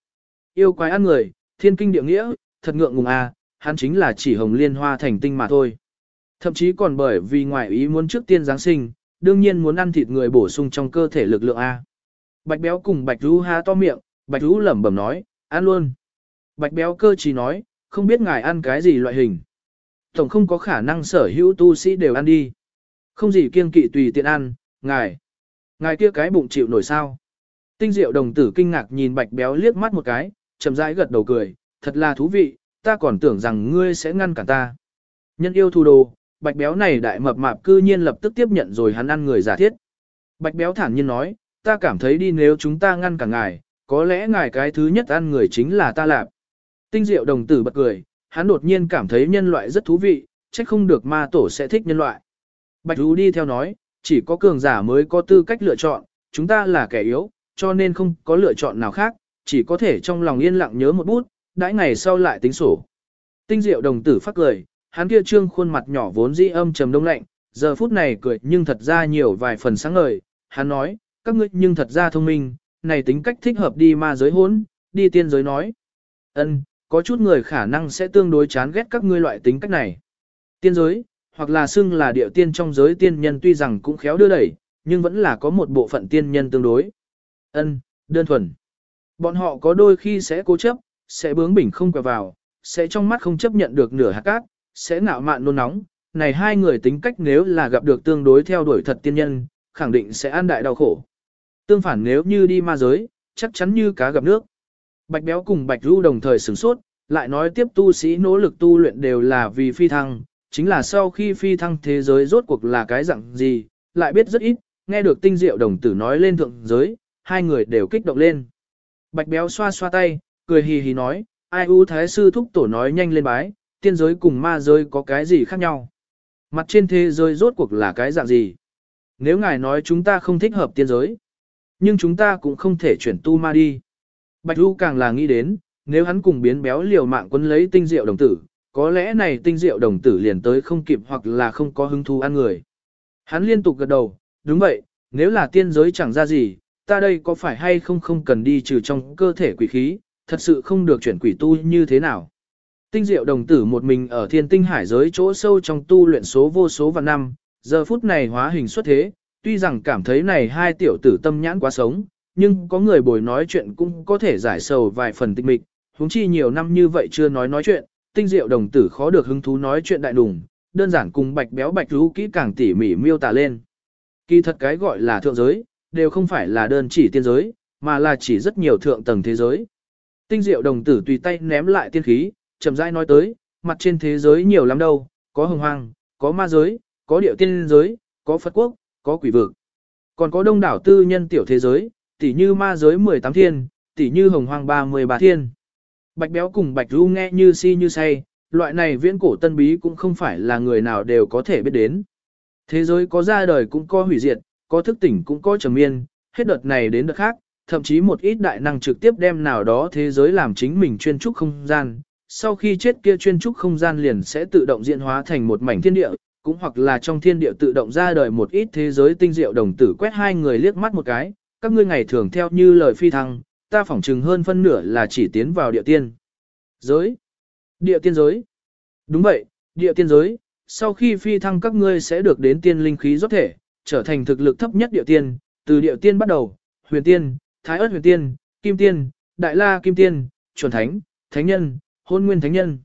Yêu quái ăn người, thiên kinh địa nghĩa, thật ngượng ngùng a, hắn chính là chỉ hồng liên hoa thành tinh mà thôi. Thậm chí còn bởi vì ngoại ý muốn trước tiên Giáng sinh, đương nhiên muốn ăn thịt người bổ sung trong cơ thể lực lượng A. Bạch béo cùng bạch rú há to miệng, bạch rú lẩm bẩm nói, ăn luôn. Bạch béo cơ chỉ nói, không biết ngài ăn cái gì loại hình. Tổng không có khả năng sở hữu tu sĩ đều ăn đi. Không gì kiêng kỵ tùy tiện ăn, ngài. Ngài kia cái bụng chịu nổi sao. Tinh diệu đồng tử kinh ngạc nhìn bạch béo liếc mắt một cái, chậm rãi gật đầu cười, thật là thú vị, ta còn tưởng rằng ngươi sẽ ngăn cản ta. Nhân yêu thù đồ, bạch béo này đại mập mạp cư nhiên lập tức tiếp nhận rồi hắn ăn người giả thiết. Bạch béo thản nhiên nói, ta cảm thấy đi nếu chúng ta ngăn cả ngài, có lẽ ngài cái thứ nhất ăn người chính là ta lạp. Tinh diệu đồng tử bật cười, hắn đột nhiên cảm thấy nhân loại rất thú vị, chắc không được ma tổ sẽ thích nhân loại. Bạch Thú đi theo nói, chỉ có cường giả mới có tư cách lựa chọn, chúng ta là kẻ yếu, cho nên không có lựa chọn nào khác, chỉ có thể trong lòng yên lặng nhớ một bút, đãi ngày sau lại tính sổ. Tinh diệu đồng tử phát cười, hắn kia trương khuôn mặt nhỏ vốn dĩ âm trầm đông lạnh, giờ phút này cười nhưng thật ra nhiều vài phần sáng ngời, hắn nói, các ngươi nhưng thật ra thông minh, này tính cách thích hợp đi ma giới hốn, đi tiên giới nói. Ân, có chút người khả năng sẽ tương đối chán ghét các ngươi loại tính cách này. Tiên giới, hoặc là xưng là địa tiên trong giới tiên nhân tuy rằng cũng khéo đưa đẩy, nhưng vẫn là có một bộ phận tiên nhân tương đối. Ân, đơn thuần. Bọn họ có đôi khi sẽ cố chấp, sẽ bướng bỉnh không quẹo vào, sẽ trong mắt không chấp nhận được nửa hạt cát, sẽ ngạo mạn nôn nóng. Này hai người tính cách nếu là gặp được tương đối theo đuổi thật tiên nhân, khẳng định sẽ an đại đau khổ. Tương phản nếu như đi ma giới, chắc chắn như cá gặp nước. Bạch béo cùng bạch Du đồng thời sửng sốt, lại nói tiếp tu sĩ nỗ lực tu luyện đều là vì phi thăng, chính là sau khi phi thăng thế giới rốt cuộc là cái dạng gì, lại biết rất ít, nghe được tinh diệu đồng tử nói lên thượng giới, hai người đều kích động lên. Bạch béo xoa xoa tay, cười hì hì nói, ai u thái sư thúc tổ nói nhanh lên bái, tiên giới cùng ma giới có cái gì khác nhau. Mặt trên thế giới rốt cuộc là cái dạng gì. Nếu ngài nói chúng ta không thích hợp tiên giới, nhưng chúng ta cũng không thể chuyển tu ma đi. Bạch U càng là nghĩ đến, nếu hắn cùng biến béo liều mạng quân lấy tinh diệu đồng tử, có lẽ này tinh diệu đồng tử liền tới không kịp hoặc là không có hứng thú ăn người. Hắn liên tục gật đầu, đúng vậy, nếu là tiên giới chẳng ra gì, ta đây có phải hay không không cần đi trừ trong cơ thể quỷ khí, thật sự không được chuyển quỷ tu như thế nào. Tinh diệu đồng tử một mình ở thiên tinh hải giới chỗ sâu trong tu luyện số vô số và năm, giờ phút này hóa hình xuất thế, tuy rằng cảm thấy này hai tiểu tử tâm nhãn quá sống, nhưng có người bồi nói chuyện cũng có thể giải sầu vài phần tinh mịch, huống chi nhiều năm như vậy chưa nói nói chuyện, tinh diệu đồng tử khó được hứng thú nói chuyện đại đùng, đơn giản cùng bạch béo bạch lũ kỹ càng tỉ mỉ miêu tả lên. Kỳ thật cái gọi là thượng giới, đều không phải là đơn chỉ tiên giới, mà là chỉ rất nhiều thượng tầng thế giới. Tinh diệu đồng tử tùy tay ném lại tiên khí, chậm rãi nói tới, mặt trên thế giới nhiều lắm đâu, có hồng hoang, có ma giới, có điệu tiên giới, có Phật quốc, có quỷ vực. Còn có đông đảo tư nhân tiểu thế giới, tỉ như ma giới 18 thiên, tỉ như hồng hoang 33 thiên. Bạch béo cùng bạch ru nghe như si như say, loại này viễn cổ tân bí cũng không phải là người nào đều có thể biết đến. Thế giới có ra đời cũng có hủy diệt, có thức tỉnh cũng có trầm miên, hết đợt này đến đợt khác, thậm chí một ít đại năng trực tiếp đem nào đó thế giới làm chính mình chuyên trúc không gian. Sau khi chết kia chuyên trúc không gian liền sẽ tự động diễn hóa thành một mảnh thiên địa, cũng hoặc là trong thiên địa tự động ra đời một ít thế giới tinh diệu đồng tử quét hai người liếc mắt một cái, các ngươi ngày thường theo như lời phi thăng, ta phỏng chừng hơn phân nửa là chỉ tiến vào địa tiên. Giới. Địa tiên giới. Đúng vậy, địa tiên giới, sau khi phi thăng các ngươi sẽ được đến tiên linh khí rốt thể, trở thành thực lực thấp nhất địa tiên, từ địa tiên bắt đầu, huyền tiên, thái ớt huyền tiên, kim tiên, đại la kim tiên, chuẩn thánh, thánh nhân, hôn nguyên thánh nhân.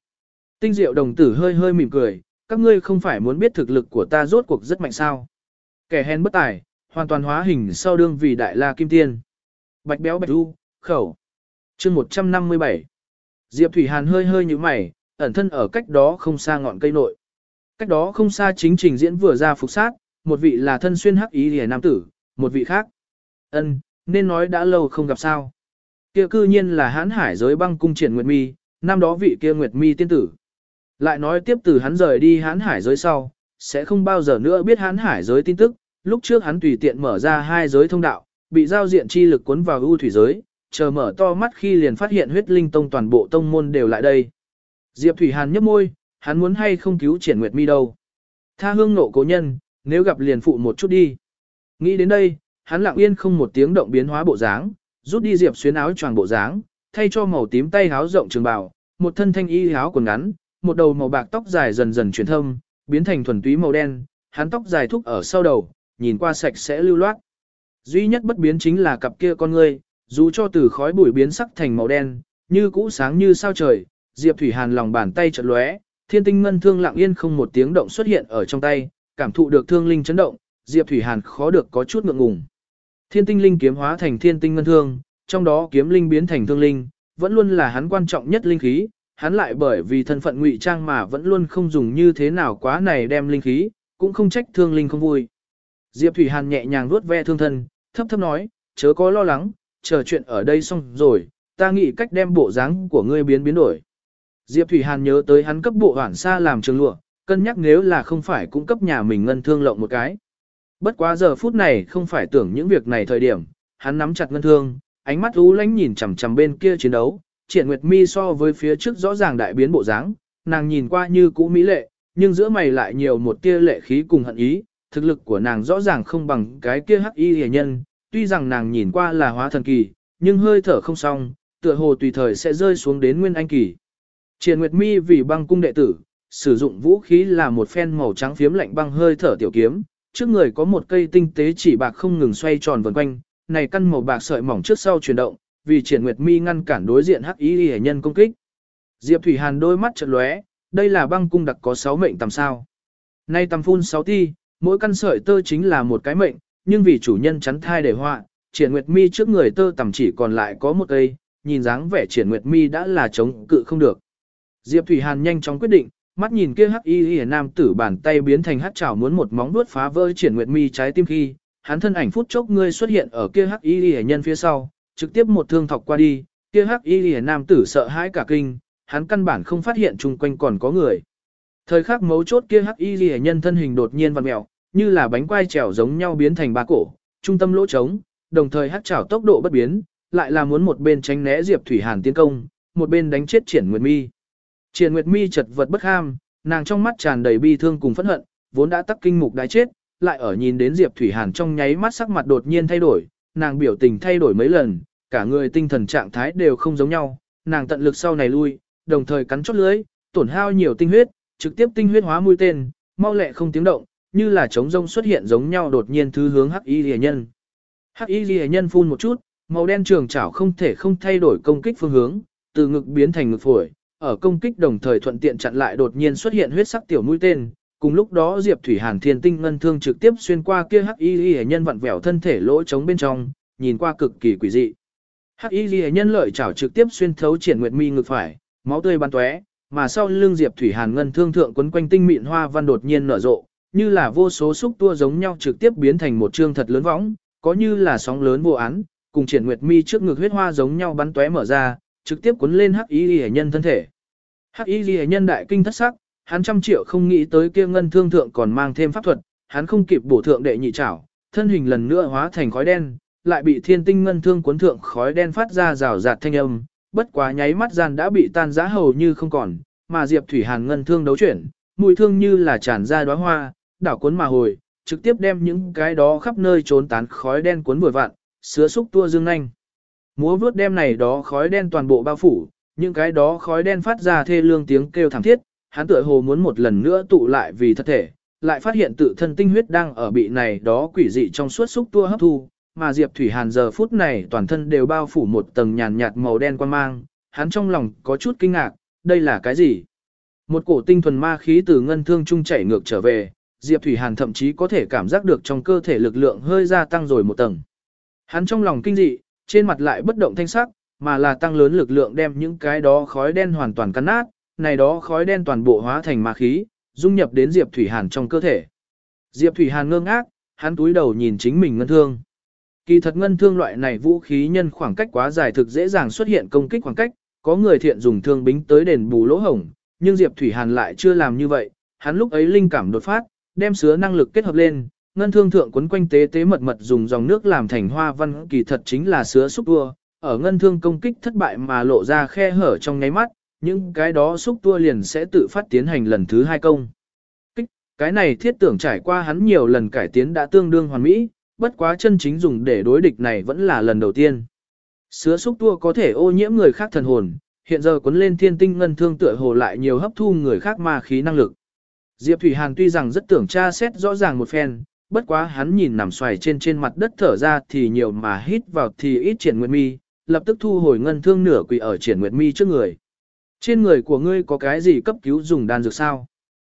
Tinh diệu đồng tử hơi hơi mỉm cười, các ngươi không phải muốn biết thực lực của ta rốt cuộc rất mạnh sao. Kẻ hèn bất tài, hoàn toàn hóa hình sau đương vì đại la kim tiên. Bạch béo bạch du khẩu. chương 157. Diệp Thủy Hàn hơi hơi như mày, ẩn thân ở cách đó không xa ngọn cây nội. Cách đó không xa chính trình diễn vừa ra phục sát, một vị là thân xuyên hắc ý hề nam tử, một vị khác. ân nên nói đã lâu không gặp sao. kia cư nhiên là hán hải giới băng cung triển Nguyệt Mi, năm đó vị kia Nguyệt Mi tiên tử. Lại nói tiếp từ hắn rời đi hán hải giới sau, sẽ không bao giờ nữa biết hán hải giới tin tức, lúc trước hắn tùy tiện mở ra hai giới thông đạo, bị giao diện chi lực cuốn vào ưu thủy giới, chờ mở to mắt khi liền phát hiện huyết linh tông toàn bộ tông môn đều lại đây. Diệp Thủy Hàn nhấp môi, hắn muốn hay không cứu triển Nguyệt Mi đâu. Tha hương nộ cố nhân, nếu gặp liền phụ một chút đi. Nghĩ đến đây, hắn lặng yên không một tiếng động biến hóa bộ dáng, rút đi Diệp xuyến áo choàng bộ dáng, thay cho màu tím tay áo rộng trường bào, một thân thanh y áo quần ngắn, một đầu màu bạc tóc dài dần dần chuyển thâm, biến thành thuần túy màu đen, hắn tóc dài thúc ở sau đầu, nhìn qua sạch sẽ lưu loát. Duy nhất bất biến chính là cặp kia con ngươi, dù cho từ khói bụi biến sắc thành màu đen, như cũ sáng như sao trời, Diệp Thủy Hàn lòng bàn tay chợt lóe, thiên tinh ngân thương lặng yên không một tiếng động xuất hiện ở trong tay, cảm thụ được thương linh chấn động, Diệp Thủy Hàn khó được có chút ngượng ngùng. Thiên tinh linh kiếm hóa thành thiên tinh ngân thương, trong đó kiếm linh biến thành thương linh, vẫn luôn là hắn quan trọng nhất linh khí, hắn lại bởi vì thân phận ngụy trang mà vẫn luôn không dùng như thế nào quá này đem linh khí, cũng không trách thương linh không vui. Diệp Thủy Hàn nhẹ nhàng vuốt ve thương thân, thấp thấp nói, chớ có lo lắng, chờ chuyện ở đây xong rồi, ta nghĩ cách đem bộ dáng của ngươi biến biến đổi. Diệp Thủy Hàn nhớ tới hắn cấp bộ hoảng xa làm trường lụa, cân nhắc nếu là không phải cung cấp nhà mình ngân thương lộng một cái. Bất quá giờ phút này không phải tưởng những việc này thời điểm, hắn nắm chặt ngân thương, ánh mắt u lánh nhìn chằm chằm bên kia chiến đấu, triển nguyệt mi so với phía trước rõ ràng đại biến bộ dáng, nàng nhìn qua như cũ mỹ lệ, nhưng giữa mày lại nhiều một tia lệ khí cùng hận ý, thực lực của nàng rõ ràng không bằng cái kia hắc y hề nhân, tuy rằng nàng nhìn qua là hóa thần kỳ, nhưng hơi thở không xong, tựa hồ tùy thời sẽ rơi xuống đến nguyên anh kỳ. Triển Nguyệt Mi vì băng cung đệ tử, sử dụng vũ khí là một phen màu trắng phiếm lạnh băng hơi thở tiểu kiếm, trước người có một cây tinh tế chỉ bạc không ngừng xoay tròn vần quanh, này căn màu bạc sợi mỏng trước sau chuyển động, vì Triển Nguyệt Mi ngăn cản đối diện hắc Y Lệ nhân công kích. Diệp Thủy Hàn đôi mắt chợt lóe, đây là băng cung đặc có 6 mệnh tầm sao. Nay tầm phun 6 ti, mỗi căn sợi tơ chính là một cái mệnh, nhưng vì chủ nhân chắn thai để họa, Triển Nguyệt Mi trước người tơ tầm chỉ còn lại có một cây, nhìn dáng vẻ Triển Nguyệt Mi đã là chống cự không được. Diệp Thủy Hàn nhanh chóng quyết định, mắt nhìn kia hắc y y nam tử bàn tay biến thành hắc chảo muốn một móng vuốt phá vỡ triển nguyệt mi trái tim khi, hắn thân ảnh phút chốc ngươi xuất hiện ở kia hắc y y nhân phía sau, trực tiếp một thương thọc qua đi, kia hắc y y nam tử sợ hãi cả kinh, hắn căn bản không phát hiện chung quanh còn có người. Thời khắc mấu chốt kia hắc y ghi nhân thân hình đột nhiên vặn mèo, như là bánh quai trèo giống nhau biến thành ba cổ, trung tâm lỗ trống, đồng thời hắc chảo tốc độ bất biến, lại là muốn một bên tránh né Diệp Thủy Hàn tiến công, một bên đánh chết triển nguyệt mi. Triển Nguyệt Mi chật vật bất ham, nàng trong mắt tràn đầy bi thương cùng phẫn hận, vốn đã tắc kinh mục đái chết, lại ở nhìn đến Diệp Thủy Hàn trong nháy mắt sắc mặt đột nhiên thay đổi, nàng biểu tình thay đổi mấy lần, cả người tinh thần trạng thái đều không giống nhau, nàng tận lực sau này lui, đồng thời cắn chốt lưỡi, tổn hao nhiều tinh huyết, trực tiếp tinh huyết hóa mũi tên, mau lẹ không tiếng động, như là trống rông xuất hiện giống nhau đột nhiên thứ hướng Hắc Y Liễu nhân. Hắc Y Liễu nhân phun một chút, màu đen trường chảo không thể không thay đổi công kích phương hướng, từ ngực biến thành ngực phổi, ở công kích đồng thời thuận tiện chặn lại đột nhiên xuất hiện huyết sắc tiểu mũi tên. Cùng lúc đó Diệp Thủy Hàn Thiên Tinh ngân thương trực tiếp xuyên qua kia Hắc Y Liễu nhân vặn vẹo thân thể lỗ trống bên trong, nhìn qua cực kỳ quỷ dị. Hắc Y Liễu nhân lợi chảo trực tiếp xuyên thấu triển nguyệt mi ngực phải, máu tươi bắn tóe, mà sau lưng Diệp Thủy Hàn ngân thương thượng quấn quanh tinh mịn hoa văn đột nhiên nở rộ, như là vô số xúc tua giống nhau trực tiếp biến thành một trương thật lớn võng, có như là sóng lớn vô án, cùng triển nguyệt mi trước ngực huyết hoa giống nhau bắn tóe mở ra, trực tiếp cuốn lên hắc y Liễu nhân thân thể. Hắc y Liễu nhân đại kinh thất sắc, hắn trăm triệu không nghĩ tới kia ngân thương thượng còn mang thêm pháp thuật, hắn không kịp bổ thượng đệ nhị trảo, thân hình lần nữa hóa thành khói đen, lại bị thiên tinh ngân thương cuốn thượng khói đen phát ra rào rạt thanh âm, bất quá nháy mắt gian đã bị tan rã hầu như không còn, mà Diệp Thủy Hàn ngân thương đấu chuyển, mùi thương như là tràn ra đóa hoa, đảo cuốn mà hồi, trực tiếp đem những cái đó khắp nơi trốn tán khói đen cuốn vừa vặn, sứa xúc tua dương nhanh. Múa vướt đem này đó khói đen toàn bộ bao phủ, những cái đó khói đen phát ra thê lương tiếng kêu thảm thiết, hắn tựa hồ muốn một lần nữa tụ lại vì thật thể, lại phát hiện tự thân tinh huyết đang ở bị này đó quỷ dị trong suốt xúc tua hấp thu, mà Diệp Thủy Hàn giờ phút này toàn thân đều bao phủ một tầng nhàn nhạt màu đen quan mang, hắn trong lòng có chút kinh ngạc, đây là cái gì? Một cổ tinh thuần ma khí từ ngân thương trung chảy ngược trở về, Diệp Thủy Hàn thậm chí có thể cảm giác được trong cơ thể lực lượng hơi gia tăng rồi một tầng. Hắn trong lòng kinh dị, trên mặt lại bất động thanh sắc, mà là tăng lớn lực lượng đem những cái đó khói đen hoàn toàn cắn nát, này đó khói đen toàn bộ hóa thành ma khí, dung nhập đến Diệp Thủy Hàn trong cơ thể. Diệp Thủy Hàn ngơ ngác, hắn túi đầu nhìn chính mình ngân thương. Kỳ thật ngân thương loại này vũ khí nhân khoảng cách quá dài thực dễ dàng xuất hiện công kích khoảng cách, có người thiện dùng thương bính tới đền bù lỗ hổng, nhưng Diệp Thủy Hàn lại chưa làm như vậy, hắn lúc ấy linh cảm đột phát, đem sứa năng lực kết hợp lên, ngân thương thượng quấn quanh tế tế mật mật dùng dòng nước làm thành hoa văn kỳ thật chính là sứa xúc tua, ở ngân thương công kích thất bại mà lộ ra khe hở trong nháy mắt, những cái đó xúc tua liền sẽ tự phát tiến hành lần thứ hai công. Kích, cái này thiết tưởng trải qua hắn nhiều lần cải tiến đã tương đương hoàn mỹ, bất quá chân chính dùng để đối địch này vẫn là lần đầu tiên. Sứa xúc tua có thể ô nhiễm người khác thần hồn, hiện giờ cuốn lên thiên tinh ngân thương tựa hồ lại nhiều hấp thu người khác ma khí năng lực. Diệp Thủy Hàn tuy rằng rất tưởng tra xét rõ ràng một phen, bất quá hắn nhìn nằm xoài trên trên mặt đất thở ra thì nhiều mà hít vào thì ít triển nguyệt mi, lập tức thu hồi ngân thương nửa quỳ ở triển nguyệt mi trước người. Trên người của ngươi có cái gì cấp cứu dùng đan dược sao?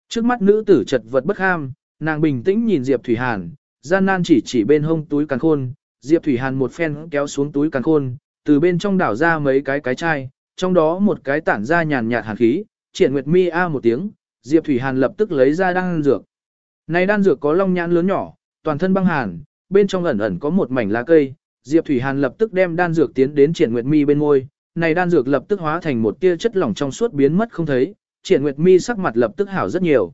Trước mắt nữ tử chật vật bất ham, nàng bình tĩnh nhìn Diệp Thủy Hàn, gian nan chỉ chỉ bên hông túi càn khôn, Diệp Thủy Hàn một phen kéo xuống túi càn khôn, từ bên trong đảo ra mấy cái cái chai, trong đó một cái tản ra nhàn nhạt hàn khí, triển nguyệt mi a một tiếng, Diệp Thủy Hàn lập tức lấy ra đan dược. Này đan dược có long nhãn lớn nhỏ, toàn thân băng hàn, bên trong ẩn ẩn có một mảnh lá cây, Diệp Thủy Hàn lập tức đem đan dược tiến đến triển nguyệt mi bên môi, này đan dược lập tức hóa thành một tia chất lỏng trong suốt biến mất không thấy, triển nguyệt mi sắc mặt lập tức hảo rất nhiều.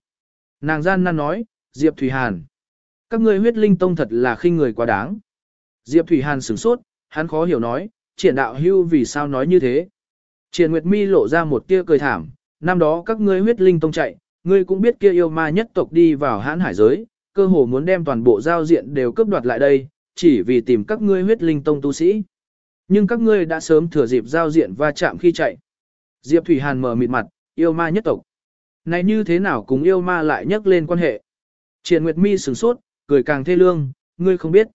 Nàng gian nan nói, Diệp Thủy Hàn, các ngươi huyết linh tông thật là khinh người quá đáng. Diệp Thủy Hàn sửng sốt, hắn khó hiểu nói, triển đạo hưu vì sao nói như thế. Triển Nguyệt Mi lộ ra một tia cười thảm, năm đó các ngươi huyết linh tông chạy, ngươi cũng biết kia yêu ma nhất tộc đi vào hãn hải giới, cơ hồ muốn đem toàn bộ giao diện đều cướp đoạt lại đây, chỉ vì tìm các ngươi huyết linh tông tu sĩ. Nhưng các ngươi đã sớm thừa dịp giao diện va chạm khi chạy. Diệp Thủy Hàn mở mịt mặt, yêu ma nhất tộc. Này như thế nào cùng yêu ma lại nhắc lên quan hệ? Triển Nguyệt Mi sửng sốt, cười càng thê lương, ngươi không biết.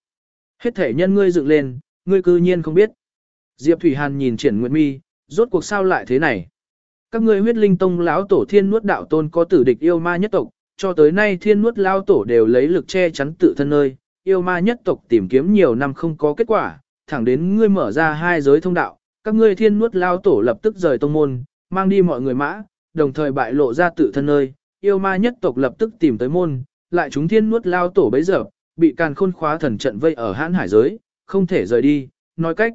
Hết thể nhân ngươi dựng lên, ngươi cư nhiên không biết. Diệp Thủy Hàn nhìn Triển Nguyệt Mi, rốt cuộc sao lại thế này? Các ngươi huyết linh tông lão tổ thiên nuốt đạo tôn có tử địch yêu ma nhất tộc, cho tới nay thiên nuốt lão tổ đều lấy lực che chắn tự thân nơi, yêu ma nhất tộc tìm kiếm nhiều năm không có kết quả, thẳng đến ngươi mở ra hai giới thông đạo, các ngươi thiên nuốt lão tổ lập tức rời tông môn, mang đi mọi người mã, đồng thời bại lộ ra tự thân nơi, yêu ma nhất tộc lập tức tìm tới môn, lại chúng thiên nuốt lao tổ bấy giờ, bị càn khôn khóa thần trận vây ở hãn hải giới, không thể rời đi, nói cách.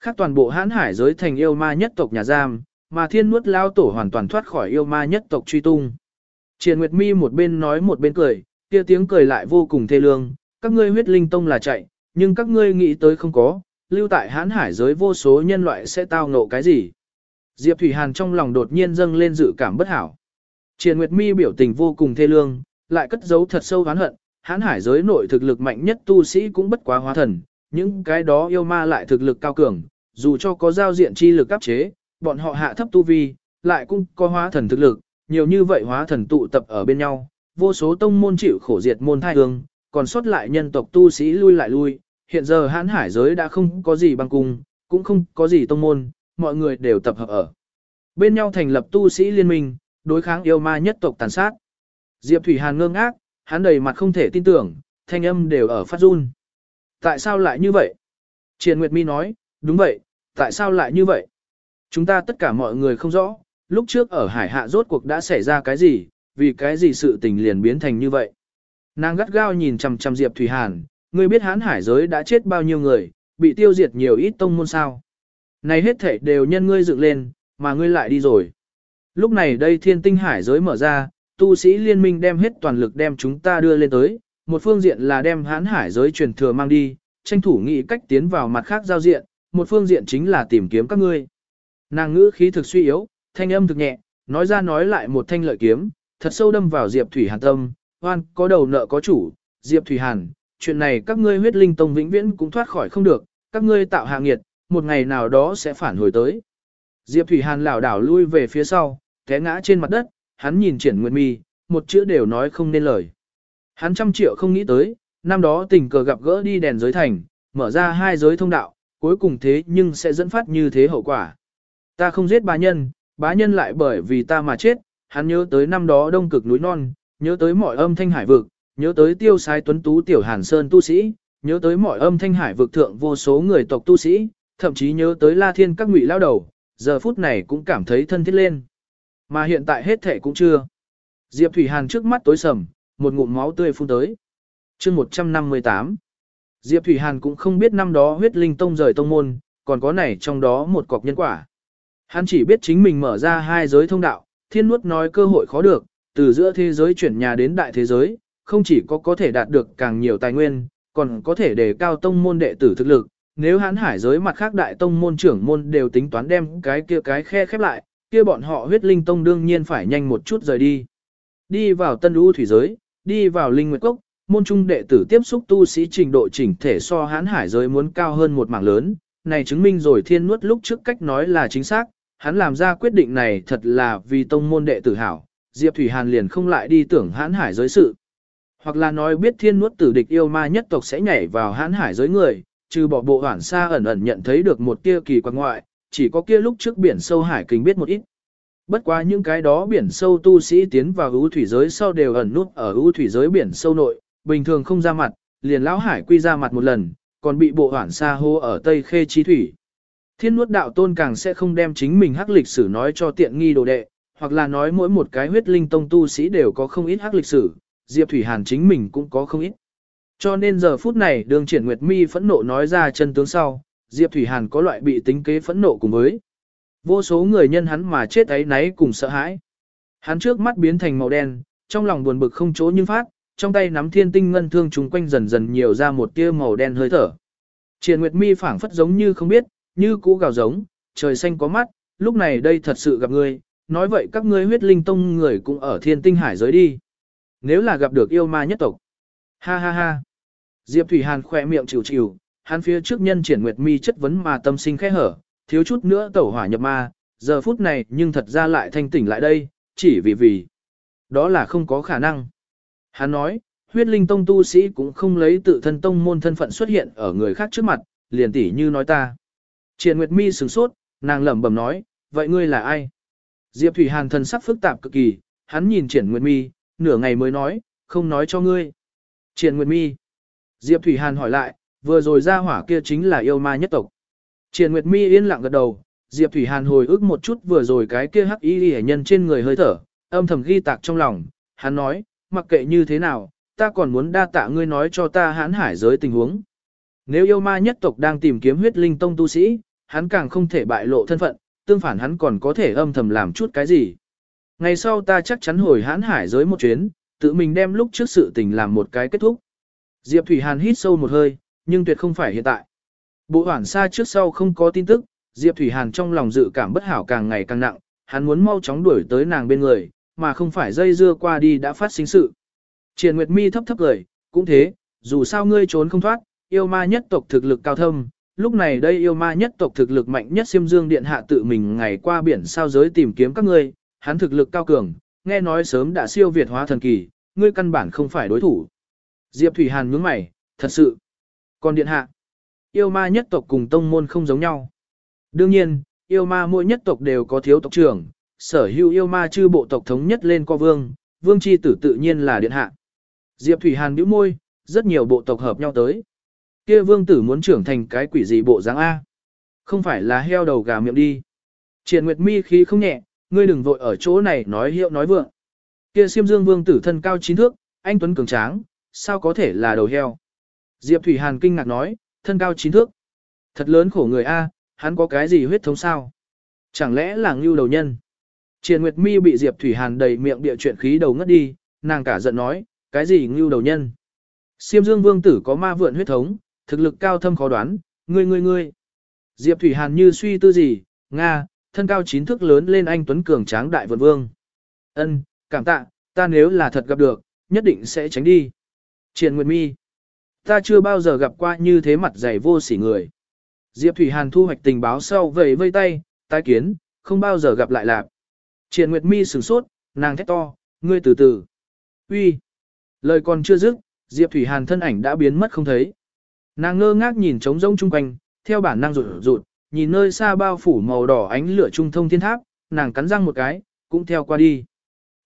Khác toàn bộ hãn hải giới thành yêu ma nhất tộc nhà giam, mà thiên nuốt lao tổ hoàn toàn thoát khỏi yêu ma nhất tộc truy tung. Triền Nguyệt Mi một bên nói một bên cười, kia tiếng cười lại vô cùng thê lương, các ngươi huyết linh tông là chạy, nhưng các ngươi nghĩ tới không có, lưu tại hãn hải giới vô số nhân loại sẽ tao ngộ cái gì. Diệp Thủy Hàn trong lòng đột nhiên dâng lên dự cảm bất hảo. Triền Nguyệt Mi biểu tình vô cùng thê lương, lại cất giấu thật sâu oán hận, hãn hải giới nội thực lực mạnh nhất tu sĩ cũng bất quá hóa thần, những cái đó yêu ma lại thực lực cao cường, dù cho có giao diện chi lực áp chế, bọn họ hạ thấp tu vi, lại cũng có hóa thần thực lực, nhiều như vậy hóa thần tụ tập ở bên nhau, vô số tông môn chịu khổ diệt môn thai hương, còn sót lại nhân tộc tu sĩ lui lại lui, hiện giờ hãn hải giới đã không có gì băng cung, cũng không có gì tông môn, mọi người đều tập hợp ở. Bên nhau thành lập tu sĩ liên minh, đối kháng yêu ma nhất tộc tàn sát. Diệp Thủy Hàn ngơ ngác, hắn đầy mặt không thể tin tưởng, thanh âm đều ở phát run. Tại sao lại như vậy? Triền Nguyệt Mi nói, đúng vậy, tại sao lại như vậy? Chúng ta tất cả mọi người không rõ, lúc trước ở hải hạ rốt cuộc đã xảy ra cái gì, vì cái gì sự tình liền biến thành như vậy. Nàng gắt gao nhìn chằm chằm Diệp Thủy Hàn, ngươi biết hán hải giới đã chết bao nhiêu người, bị tiêu diệt nhiều ít tông môn sao. Này hết thể đều nhân ngươi dựng lên, mà ngươi lại đi rồi. Lúc này đây thiên tinh hải giới mở ra, tu sĩ liên minh đem hết toàn lực đem chúng ta đưa lên tới, một phương diện là đem hán hải giới truyền thừa mang đi, tranh thủ nghị cách tiến vào mặt khác giao diện, một phương diện chính là tìm kiếm các ngươi. Nàng ngữ khí thực suy yếu, thanh âm thực nhẹ, nói ra nói lại một thanh lợi kiếm, thật sâu đâm vào Diệp Thủy Hàn tâm, hoan có đầu nợ có chủ, Diệp Thủy Hàn, chuyện này các ngươi huyết linh tông vĩnh viễn cũng thoát khỏi không được, các ngươi tạo hạ nghiệt, một ngày nào đó sẽ phản hồi tới. Diệp Thủy Hàn lảo đảo lui về phía sau, té ngã trên mặt đất, hắn nhìn triển nguyệt mi, một chữ đều nói không nên lời. Hắn trăm triệu không nghĩ tới, năm đó tình cờ gặp gỡ đi đèn giới thành, mở ra hai giới thông đạo, cuối cùng thế nhưng sẽ dẫn phát như thế hậu quả. Ta không giết bá nhân, bá nhân lại bởi vì ta mà chết, hắn nhớ tới năm đó đông cực núi non, nhớ tới mọi âm thanh hải vực, nhớ tới tiêu sai tuấn tú tiểu hàn sơn tu sĩ, nhớ tới mọi âm thanh hải vực thượng vô số người tộc tu sĩ, thậm chí nhớ tới la thiên các ngụy lao đầu, giờ phút này cũng cảm thấy thân thiết lên. Mà hiện tại hết thể cũng chưa. Diệp Thủy Hàn trước mắt tối sầm, một ngụm máu tươi phun tới. chương 158 Diệp Thủy Hàn cũng không biết năm đó huyết linh tông rời tông môn, còn có này trong đó một cọc nhân quả. Hắn chỉ biết chính mình mở ra hai giới thông đạo, thiên nuốt nói cơ hội khó được, từ giữa thế giới chuyển nhà đến đại thế giới, không chỉ có có thể đạt được càng nhiều tài nguyên, còn có thể đề cao tông môn đệ tử thực lực. Nếu hắn hải giới mặt khác đại tông môn trưởng môn đều tính toán đem cái kia cái khe khép lại, kia bọn họ huyết linh tông đương nhiên phải nhanh một chút rời đi. Đi vào tân u thủy giới, đi vào linh nguyệt cốc, môn trung đệ tử tiếp xúc tu sĩ trình độ chỉnh thể so hán hải giới muốn cao hơn một mảng lớn, này chứng minh rồi thiên nuốt lúc trước cách nói là chính xác, hắn làm ra quyết định này thật là vì tông môn đệ tử hảo, Diệp Thủy Hàn liền không lại đi tưởng hán hải giới sự. Hoặc là nói biết thiên nuốt tử địch yêu ma nhất tộc sẽ nhảy vào hán hải giới người, trừ bỏ bộ hoảng xa ẩn ẩn nhận thấy được một tia kỳ quan ngoại, chỉ có kia lúc trước biển sâu hải kinh biết một ít. Bất quá những cái đó biển sâu tu sĩ tiến vào ưu thủy giới sau đều ẩn nút ở ưu thủy giới biển sâu nội, bình thường không ra mặt, liền lão hải quy ra mặt một lần, còn bị bộ hoảng xa hô ở Tây Khê Chi Thủy. Thiên nuốt đạo tôn càng sẽ không đem chính mình hắc lịch sử nói cho tiện nghi đồ đệ, hoặc là nói mỗi một cái huyết linh tông tu sĩ đều có không ít hắc lịch sử, Diệp Thủy Hàn chính mình cũng có không ít. Cho nên giờ phút này đường triển Nguyệt Mi phẫn nộ nói ra chân tướng sau, Diệp Thủy Hàn có loại bị tính kế phẫn nộ cùng với. Vô số người nhân hắn mà chết ấy náy cùng sợ hãi. Hắn trước mắt biến thành màu đen, trong lòng buồn bực không chỗ nhưng phát, trong tay nắm thiên tinh ngân thương chúng quanh dần dần nhiều ra một tia màu đen hơi thở. Triền Nguyệt Mi phảng phất giống như không biết, như cũ gào giống, trời xanh có mắt, lúc này đây thật sự gặp ngươi, nói vậy các ngươi huyết linh tông người cũng ở thiên tinh hải giới đi. Nếu là gặp được yêu ma nhất tộc. Ha ha ha. Diệp Thủy Hàn khỏe miệng chịu chịu, hắn phía trước nhân triển nguyệt mi chất vấn mà tâm sinh khẽ hở, thiếu chút nữa tẩu hỏa nhập ma, giờ phút này nhưng thật ra lại thanh tỉnh lại đây, chỉ vì vì. Đó là không có khả năng. Hắn nói, huyết linh tông tu sĩ cũng không lấy tự thân tông môn thân phận xuất hiện ở người khác trước mặt, liền tỉ như nói ta. Triển Nguyệt Mi sửng sốt, nàng lẩm bẩm nói, vậy ngươi là ai? Diệp Thủy Hàn thần sắc phức tạp cực kỳ, hắn nhìn Triển Nguyệt Mi, nửa ngày mới nói, không nói cho ngươi. Triển Nguyệt Mi. Diệp Thủy Hàn hỏi lại, vừa rồi ra hỏa kia chính là yêu ma nhất tộc. Triển Nguyệt Mi yên lặng gật đầu, Diệp Thủy Hàn hồi ức một chút vừa rồi cái kia hắc y hệ nhân trên người hơi thở, âm thầm ghi tạc trong lòng, hắn nói, mặc kệ như thế nào, ta còn muốn đa tạ ngươi nói cho ta hãn hải giới tình huống. Nếu yêu ma nhất tộc đang tìm kiếm huyết linh tông tu sĩ, hắn càng không thể bại lộ thân phận, tương phản hắn còn có thể âm thầm làm chút cái gì. Ngày sau ta chắc chắn hồi hãn hải giới một chuyến, tự mình đem lúc trước sự tình làm một cái kết thúc. Diệp Thủy Hàn hít sâu một hơi, nhưng tuyệt không phải hiện tại. Bộ hoảng xa trước sau không có tin tức, Diệp Thủy Hàn trong lòng dự cảm bất hảo càng ngày càng nặng, hắn muốn mau chóng đuổi tới nàng bên người, mà không phải dây dưa qua đi đã phát sinh sự. Triền Nguyệt Mi thấp thấp cười, cũng thế, dù sao ngươi trốn không thoát, yêu ma nhất tộc thực lực cao thâm, lúc này đây yêu ma nhất tộc thực lực mạnh nhất Siêm Dương Điện hạ tự mình ngày qua biển sao giới tìm kiếm các ngươi, hắn thực lực cao cường, nghe nói sớm đã siêu việt hóa thần kỳ, ngươi căn bản không phải đối thủ. Diệp Thủy Hàn nhướng mày, thật sự. Còn điện hạ, yêu ma nhất tộc cùng tông môn không giống nhau. Đương nhiên, yêu ma mỗi nhất tộc đều có thiếu tộc trưởng, sở hữu yêu ma chư bộ tộc thống nhất lên co vương, vương chi tử tự nhiên là điện hạ. Diệp Thủy Hàn bĩu môi, rất nhiều bộ tộc hợp nhau tới. Kia vương tử muốn trưởng thành cái quỷ gì bộ dáng A. Không phải là heo đầu gà miệng đi. Triển Nguyệt Mi khí không nhẹ, ngươi đừng vội ở chỗ này nói hiệu nói vượng. Kia Siêm Dương vương tử thân cao chín thước, anh tuấn cường tráng, sao có thể là đầu heo? Diệp Thủy Hàn kinh ngạc nói, thân cao chín thước. Thật lớn khổ người A, hắn có cái gì huyết thống sao? Chẳng lẽ là ngưu đầu nhân? Triền Nguyệt Mi bị Diệp Thủy Hàn đầy miệng địa chuyện khí đầu ngất đi, nàng cả giận nói, cái gì ngưu đầu nhân? Siêm Dương Vương tử có ma vượn huyết thống, thực lực cao thâm khó đoán, ngươi ngươi ngươi. Diệp Thủy Hàn như suy tư gì, Nga, thân cao chín thước lớn lên anh Tuấn Cường tráng đại vượn vương. Ân, cảm tạ, ta nếu là thật gặp được, nhất định sẽ tránh đi. Triền Nguyệt Mi. Ta chưa bao giờ gặp qua như thế mặt dày vô sỉ người. Diệp Thủy Hàn thu hoạch tình báo sau vẫy vây tay, tái kiến, không bao giờ gặp lại lạp. Triển Nguyệt Mi sửng sốt, nàng thét to, ngươi từ từ. Uy. Lời còn chưa dứt, Diệp Thủy Hàn thân ảnh đã biến mất không thấy. Nàng ngơ ngác nhìn trống rỗng chung quanh, theo bản năng rụt rụt, nhìn nơi xa bao phủ màu đỏ ánh lửa trung thông thiên tháp, nàng cắn răng một cái, cũng theo qua đi.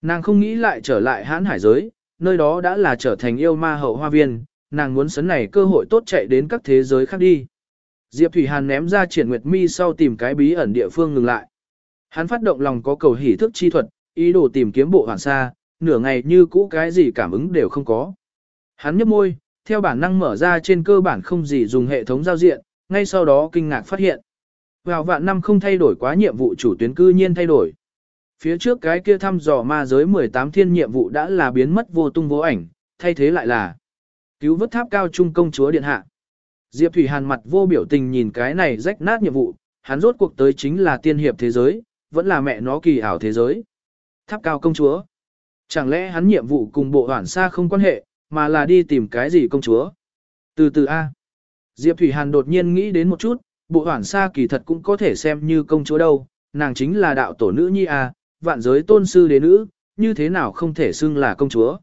Nàng không nghĩ lại trở lại hãn hải giới, nơi đó đã là trở thành yêu ma hậu hoa viên, nàng muốn sấn này cơ hội tốt chạy đến các thế giới khác đi. Diệp Thủy Hàn ném ra triển nguyệt mi sau tìm cái bí ẩn địa phương ngừng lại. Hắn phát động lòng có cầu hỉ thức chi thuật, ý đồ tìm kiếm bộ hoàn sa, nửa ngày như cũ cái gì cảm ứng đều không có. Hắn nhấp môi, theo bản năng mở ra trên cơ bản không gì dùng hệ thống giao diện, ngay sau đó kinh ngạc phát hiện. Vào vạn năm không thay đổi quá nhiệm vụ chủ tuyến cư nhiên thay đổi. Phía trước cái kia thăm dò ma giới 18 thiên nhiệm vụ đã là biến mất vô tung vô ảnh, thay thế lại là cứu vớt tháp cao trung công chúa điện hạ. Diệp Thủy Hàn mặt vô biểu tình nhìn cái này rách nát nhiệm vụ, hắn rốt cuộc tới chính là tiên hiệp thế giới, vẫn là mẹ nó kỳ ảo thế giới. Tháp cao công chúa. Chẳng lẽ hắn nhiệm vụ cùng bộ hoản xa không quan hệ, mà là đi tìm cái gì công chúa? Từ từ A. Diệp Thủy Hàn đột nhiên nghĩ đến một chút, bộ hoản xa kỳ thật cũng có thể xem như công chúa đâu, nàng chính là đạo tổ nữ nhi A, vạn giới tôn sư đế nữ, như thế nào không thể xưng là công chúa.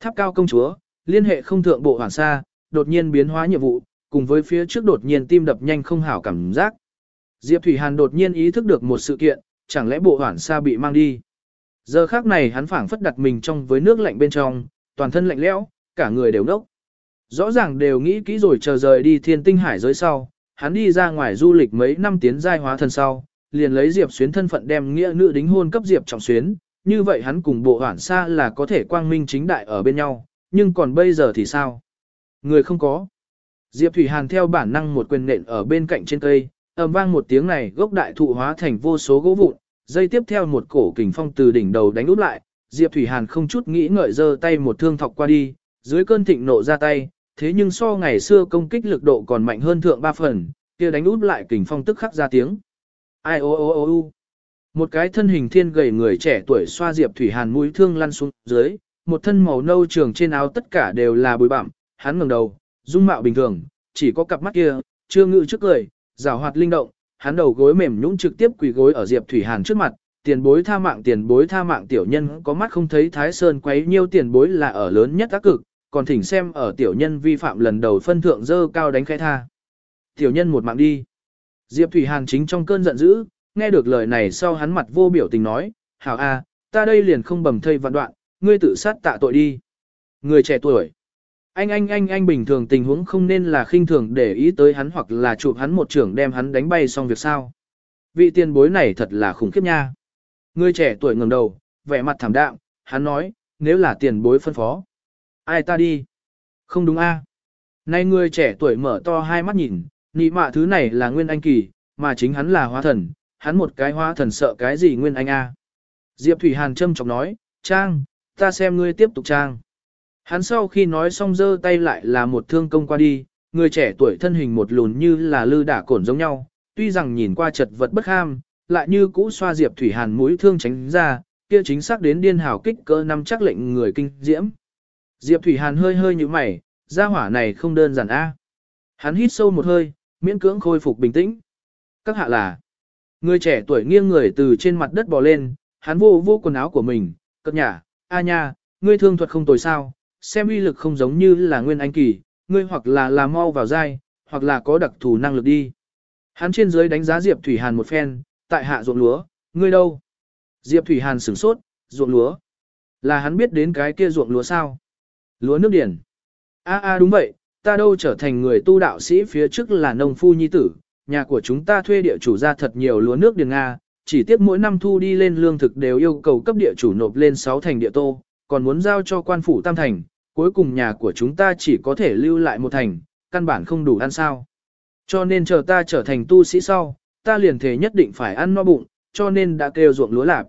Tháp cao công chúa, liên hệ không thượng bộ hoàn xa, đột nhiên biến hóa nhiệm vụ, cùng với phía trước đột nhiên tim đập nhanh không hảo cảm giác. Diệp Thủy Hàn đột nhiên ý thức được một sự kiện, chẳng lẽ bộ hoàn xa bị mang đi. Giờ khác này hắn phảng phất đặt mình trong với nước lạnh bên trong, toàn thân lạnh lẽo, cả người đều nốc. Rõ ràng đều nghĩ kỹ rồi chờ rời đi thiên tinh hải giới sau, hắn đi ra ngoài du lịch mấy năm tiến giai hóa thân sau, liền lấy Diệp Xuyến thân phận đem nghĩa nữ đính hôn cấp Diệp Trọng Xuyến, như vậy hắn cùng bộ hoản xa là có thể quang minh chính đại ở bên nhau, nhưng còn bây giờ thì sao? Người không có. Diệp Thủy Hàn theo bản năng một quyền nện ở bên cạnh trên cây, ầm vang một tiếng này gốc đại thụ hóa thành vô số gỗ vụn, dây tiếp theo một cổ kình phong từ đỉnh đầu đánh úp lại, Diệp Thủy Hàn không chút nghĩ ngợi giơ tay một thương thọc qua đi, dưới cơn thịnh nộ ra tay, thế nhưng so ngày xưa công kích lực độ còn mạnh hơn thượng ba phần, kia đánh úp lại kình phong tức khắc ra tiếng. Ai ô ô ô ô Một cái thân hình thiên gầy người trẻ tuổi xoa Diệp Thủy Hàn mũi thương lăn xuống dưới, một thân màu nâu trường trên áo tất cả đều là bụi bặm, hắn ngẩng đầu, dung mạo bình thường, chỉ có cặp mắt kia, chưa ngự trước cười, rào hoạt linh động, hắn đầu gối mềm nhũn trực tiếp quỳ gối ở Diệp Thủy Hàn trước mặt, tiền bối tha mạng tiền bối tha mạng tiểu nhân có mắt không thấy Thái Sơn quấy nhiêu tiền bối là ở lớn nhất các cực, còn thỉnh xem ở tiểu nhân vi phạm lần đầu phân thượng dơ cao đánh khai tha. Tiểu nhân một mạng đi. Diệp Thủy Hàn chính trong cơn giận dữ, nghe được lời này sau hắn mặt vô biểu tình nói, hảo a, ta đây liền không bầm thây vạn đoạn, ngươi tự sát tạ tội đi. Người trẻ tuổi. Anh anh anh anh bình thường tình huống không nên là khinh thường để ý tới hắn hoặc là chụp hắn một trưởng đem hắn đánh bay xong việc sao. Vị tiền bối này thật là khủng khiếp nha. Người trẻ tuổi ngẩng đầu, vẻ mặt thảm đạm, hắn nói, nếu là tiền bối phân phó. Ai ta đi? Không đúng a? À? Nay người trẻ tuổi mở to hai mắt nhìn, nị mạ thứ này là nguyên anh kỳ, mà chính hắn là hóa thần, hắn một cái hóa thần sợ cái gì nguyên anh a? Diệp Thủy Hàn châm chọc nói, Trang, ta xem ngươi tiếp tục Trang. Hắn sau khi nói xong giơ tay lại là một thương công qua đi, người trẻ tuổi thân hình một lùn như là lư đả cổn giống nhau, tuy rằng nhìn qua chật vật bất ham, lại như cũ xoa Diệp Thủy Hàn mũi thương tránh ra, kia chính xác đến điên hào kích cỡ năm chắc lệnh người kinh diễm. Diệp Thủy Hàn hơi hơi như mày, gia hỏa này không đơn giản a. Hắn hít sâu một hơi, miễn cưỡng khôi phục bình tĩnh. Các hạ là, người trẻ tuổi nghiêng người từ trên mặt đất bò lên, hắn vô vô quần áo của mình, cất nhả, a nha, ngươi thương thuật không tồi sao, xem uy lực không giống như là nguyên anh kỳ, ngươi hoặc là làm mau vào dai, hoặc là có đặc thù năng lực đi. Hắn trên dưới đánh giá Diệp Thủy Hàn một phen, tại hạ ruộng lúa, ngươi đâu? Diệp Thủy Hàn sửng sốt, ruộng lúa. Là hắn biết đến cái kia ruộng lúa sao? Lúa nước điển. A a đúng vậy, ta đâu trở thành người tu đạo sĩ phía trước là nông phu nhi tử, nhà của chúng ta thuê địa chủ ra thật nhiều lúa nước điển Nga, chỉ tiếp mỗi năm thu đi lên lương thực đều yêu cầu cấp địa chủ nộp lên 6 thành địa tô, còn muốn giao cho quan phủ tam thành, cuối cùng nhà của chúng ta chỉ có thể lưu lại một thành, căn bản không đủ ăn sao. Cho nên chờ ta trở thành tu sĩ sau, ta liền thể nhất định phải ăn no bụng, cho nên đã kêu ruộng lúa lạp.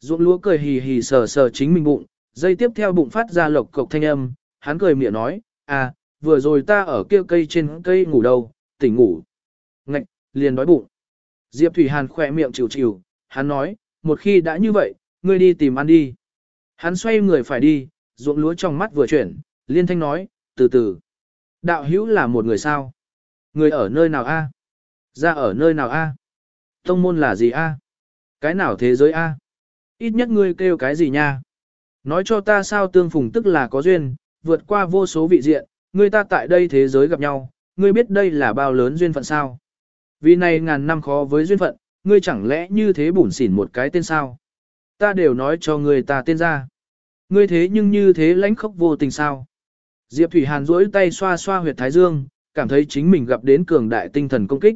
Ruộng lúa cười hì hì sờ sờ chính mình bụng, dây tiếp theo bụng phát ra lộc cộc thanh âm, hắn cười miệng nói, à, vừa rồi ta ở kia cây trên cây ngủ đâu, tỉnh ngủ. Ngạch, liền đói bụng. Diệp Thủy Hàn khỏe miệng chịu chịu, hắn nói, một khi đã như vậy, ngươi đi tìm ăn đi. Hắn xoay người phải đi, ruộng lúa trong mắt vừa chuyển, liên thanh nói, từ từ. Đạo hữu là một người sao? Người ở nơi nào a? Ra ở nơi nào a? Tông môn là gì a? Cái nào thế giới a? Ít nhất ngươi kêu cái gì nha? Nói cho ta sao tương phùng tức là có duyên, vượt qua vô số vị diện, ngươi ta tại đây thế giới gặp nhau, ngươi biết đây là bao lớn duyên phận sao? Vì này ngàn năm khó với duyên phận, ngươi chẳng lẽ như thế bủn xỉn một cái tên sao? Ta đều nói cho ngươi ta tên ra. Ngươi thế nhưng như thế lãnh khốc vô tình sao? Diệp Thủy Hàn duỗi tay xoa xoa huyệt thái dương, cảm thấy chính mình gặp đến cường đại tinh thần công kích.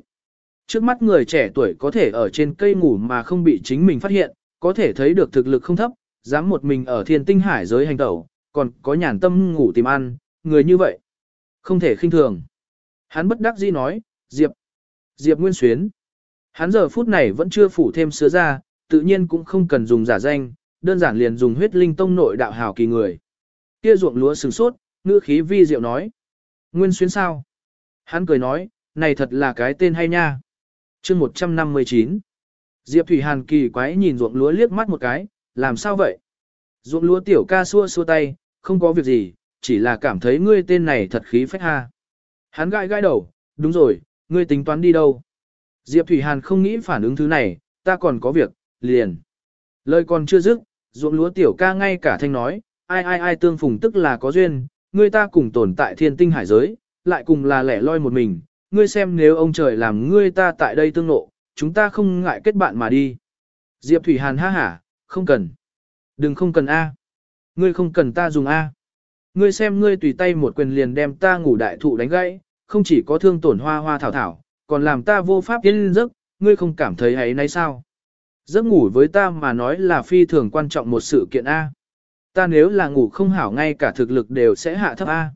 Trước mắt người trẻ tuổi có thể ở trên cây ngủ mà không bị chính mình phát hiện, có thể thấy được thực lực không thấp, dám một mình ở thiên tinh hải giới hành tẩu, còn có nhàn tâm ngủ tìm ăn, người như vậy. Không thể khinh thường. Hắn bất đắc dĩ nói, Diệp, Diệp Nguyên Xuyến. Hắn giờ phút này vẫn chưa phủ thêm sứa ra, tự nhiên cũng không cần dùng giả danh, đơn giản liền dùng huyết linh tông nội đạo hảo kỳ người. Kia ruộng lúa sừng sốt, ngữ khí vi diệu nói. Nguyên Xuyến sao? Hắn cười nói, này thật là cái tên hay nha. chương 159. Diệp Thủy Hàn kỳ quái nhìn ruộng lúa liếc mắt một cái, làm sao vậy? Ruộng lúa tiểu ca xua xua tay, không có việc gì, chỉ là cảm thấy ngươi tên này thật khí phách ha. Hắn gãi gãi đầu, đúng rồi, ngươi tính toán đi đâu? Diệp Thủy Hàn không nghĩ phản ứng thứ này, ta còn có việc, liền. Lời còn chưa dứt, ruộng lúa tiểu ca ngay cả thanh nói, ai ai ai tương phùng tức là có duyên, ngươi ta cùng tồn tại thiên tinh hải giới, lại cùng là lẻ loi một mình, ngươi xem nếu ông trời làm ngươi ta tại đây tương nộ, chúng ta không ngại kết bạn mà đi. Diệp Thủy Hàn ha hả, không cần. Đừng không cần A. Ngươi không cần ta dùng A. Ngươi xem ngươi tùy tay một quyền liền đem ta ngủ đại thụ đánh gãy, không chỉ có thương tổn hoa hoa thảo thảo, còn làm ta vô pháp tiến giấc, ngươi không cảm thấy ấy nay sao? Giấc ngủ với ta mà nói là phi thường quan trọng một sự kiện A. Ta nếu là ngủ không hảo ngay cả thực lực đều sẽ hạ thấp A.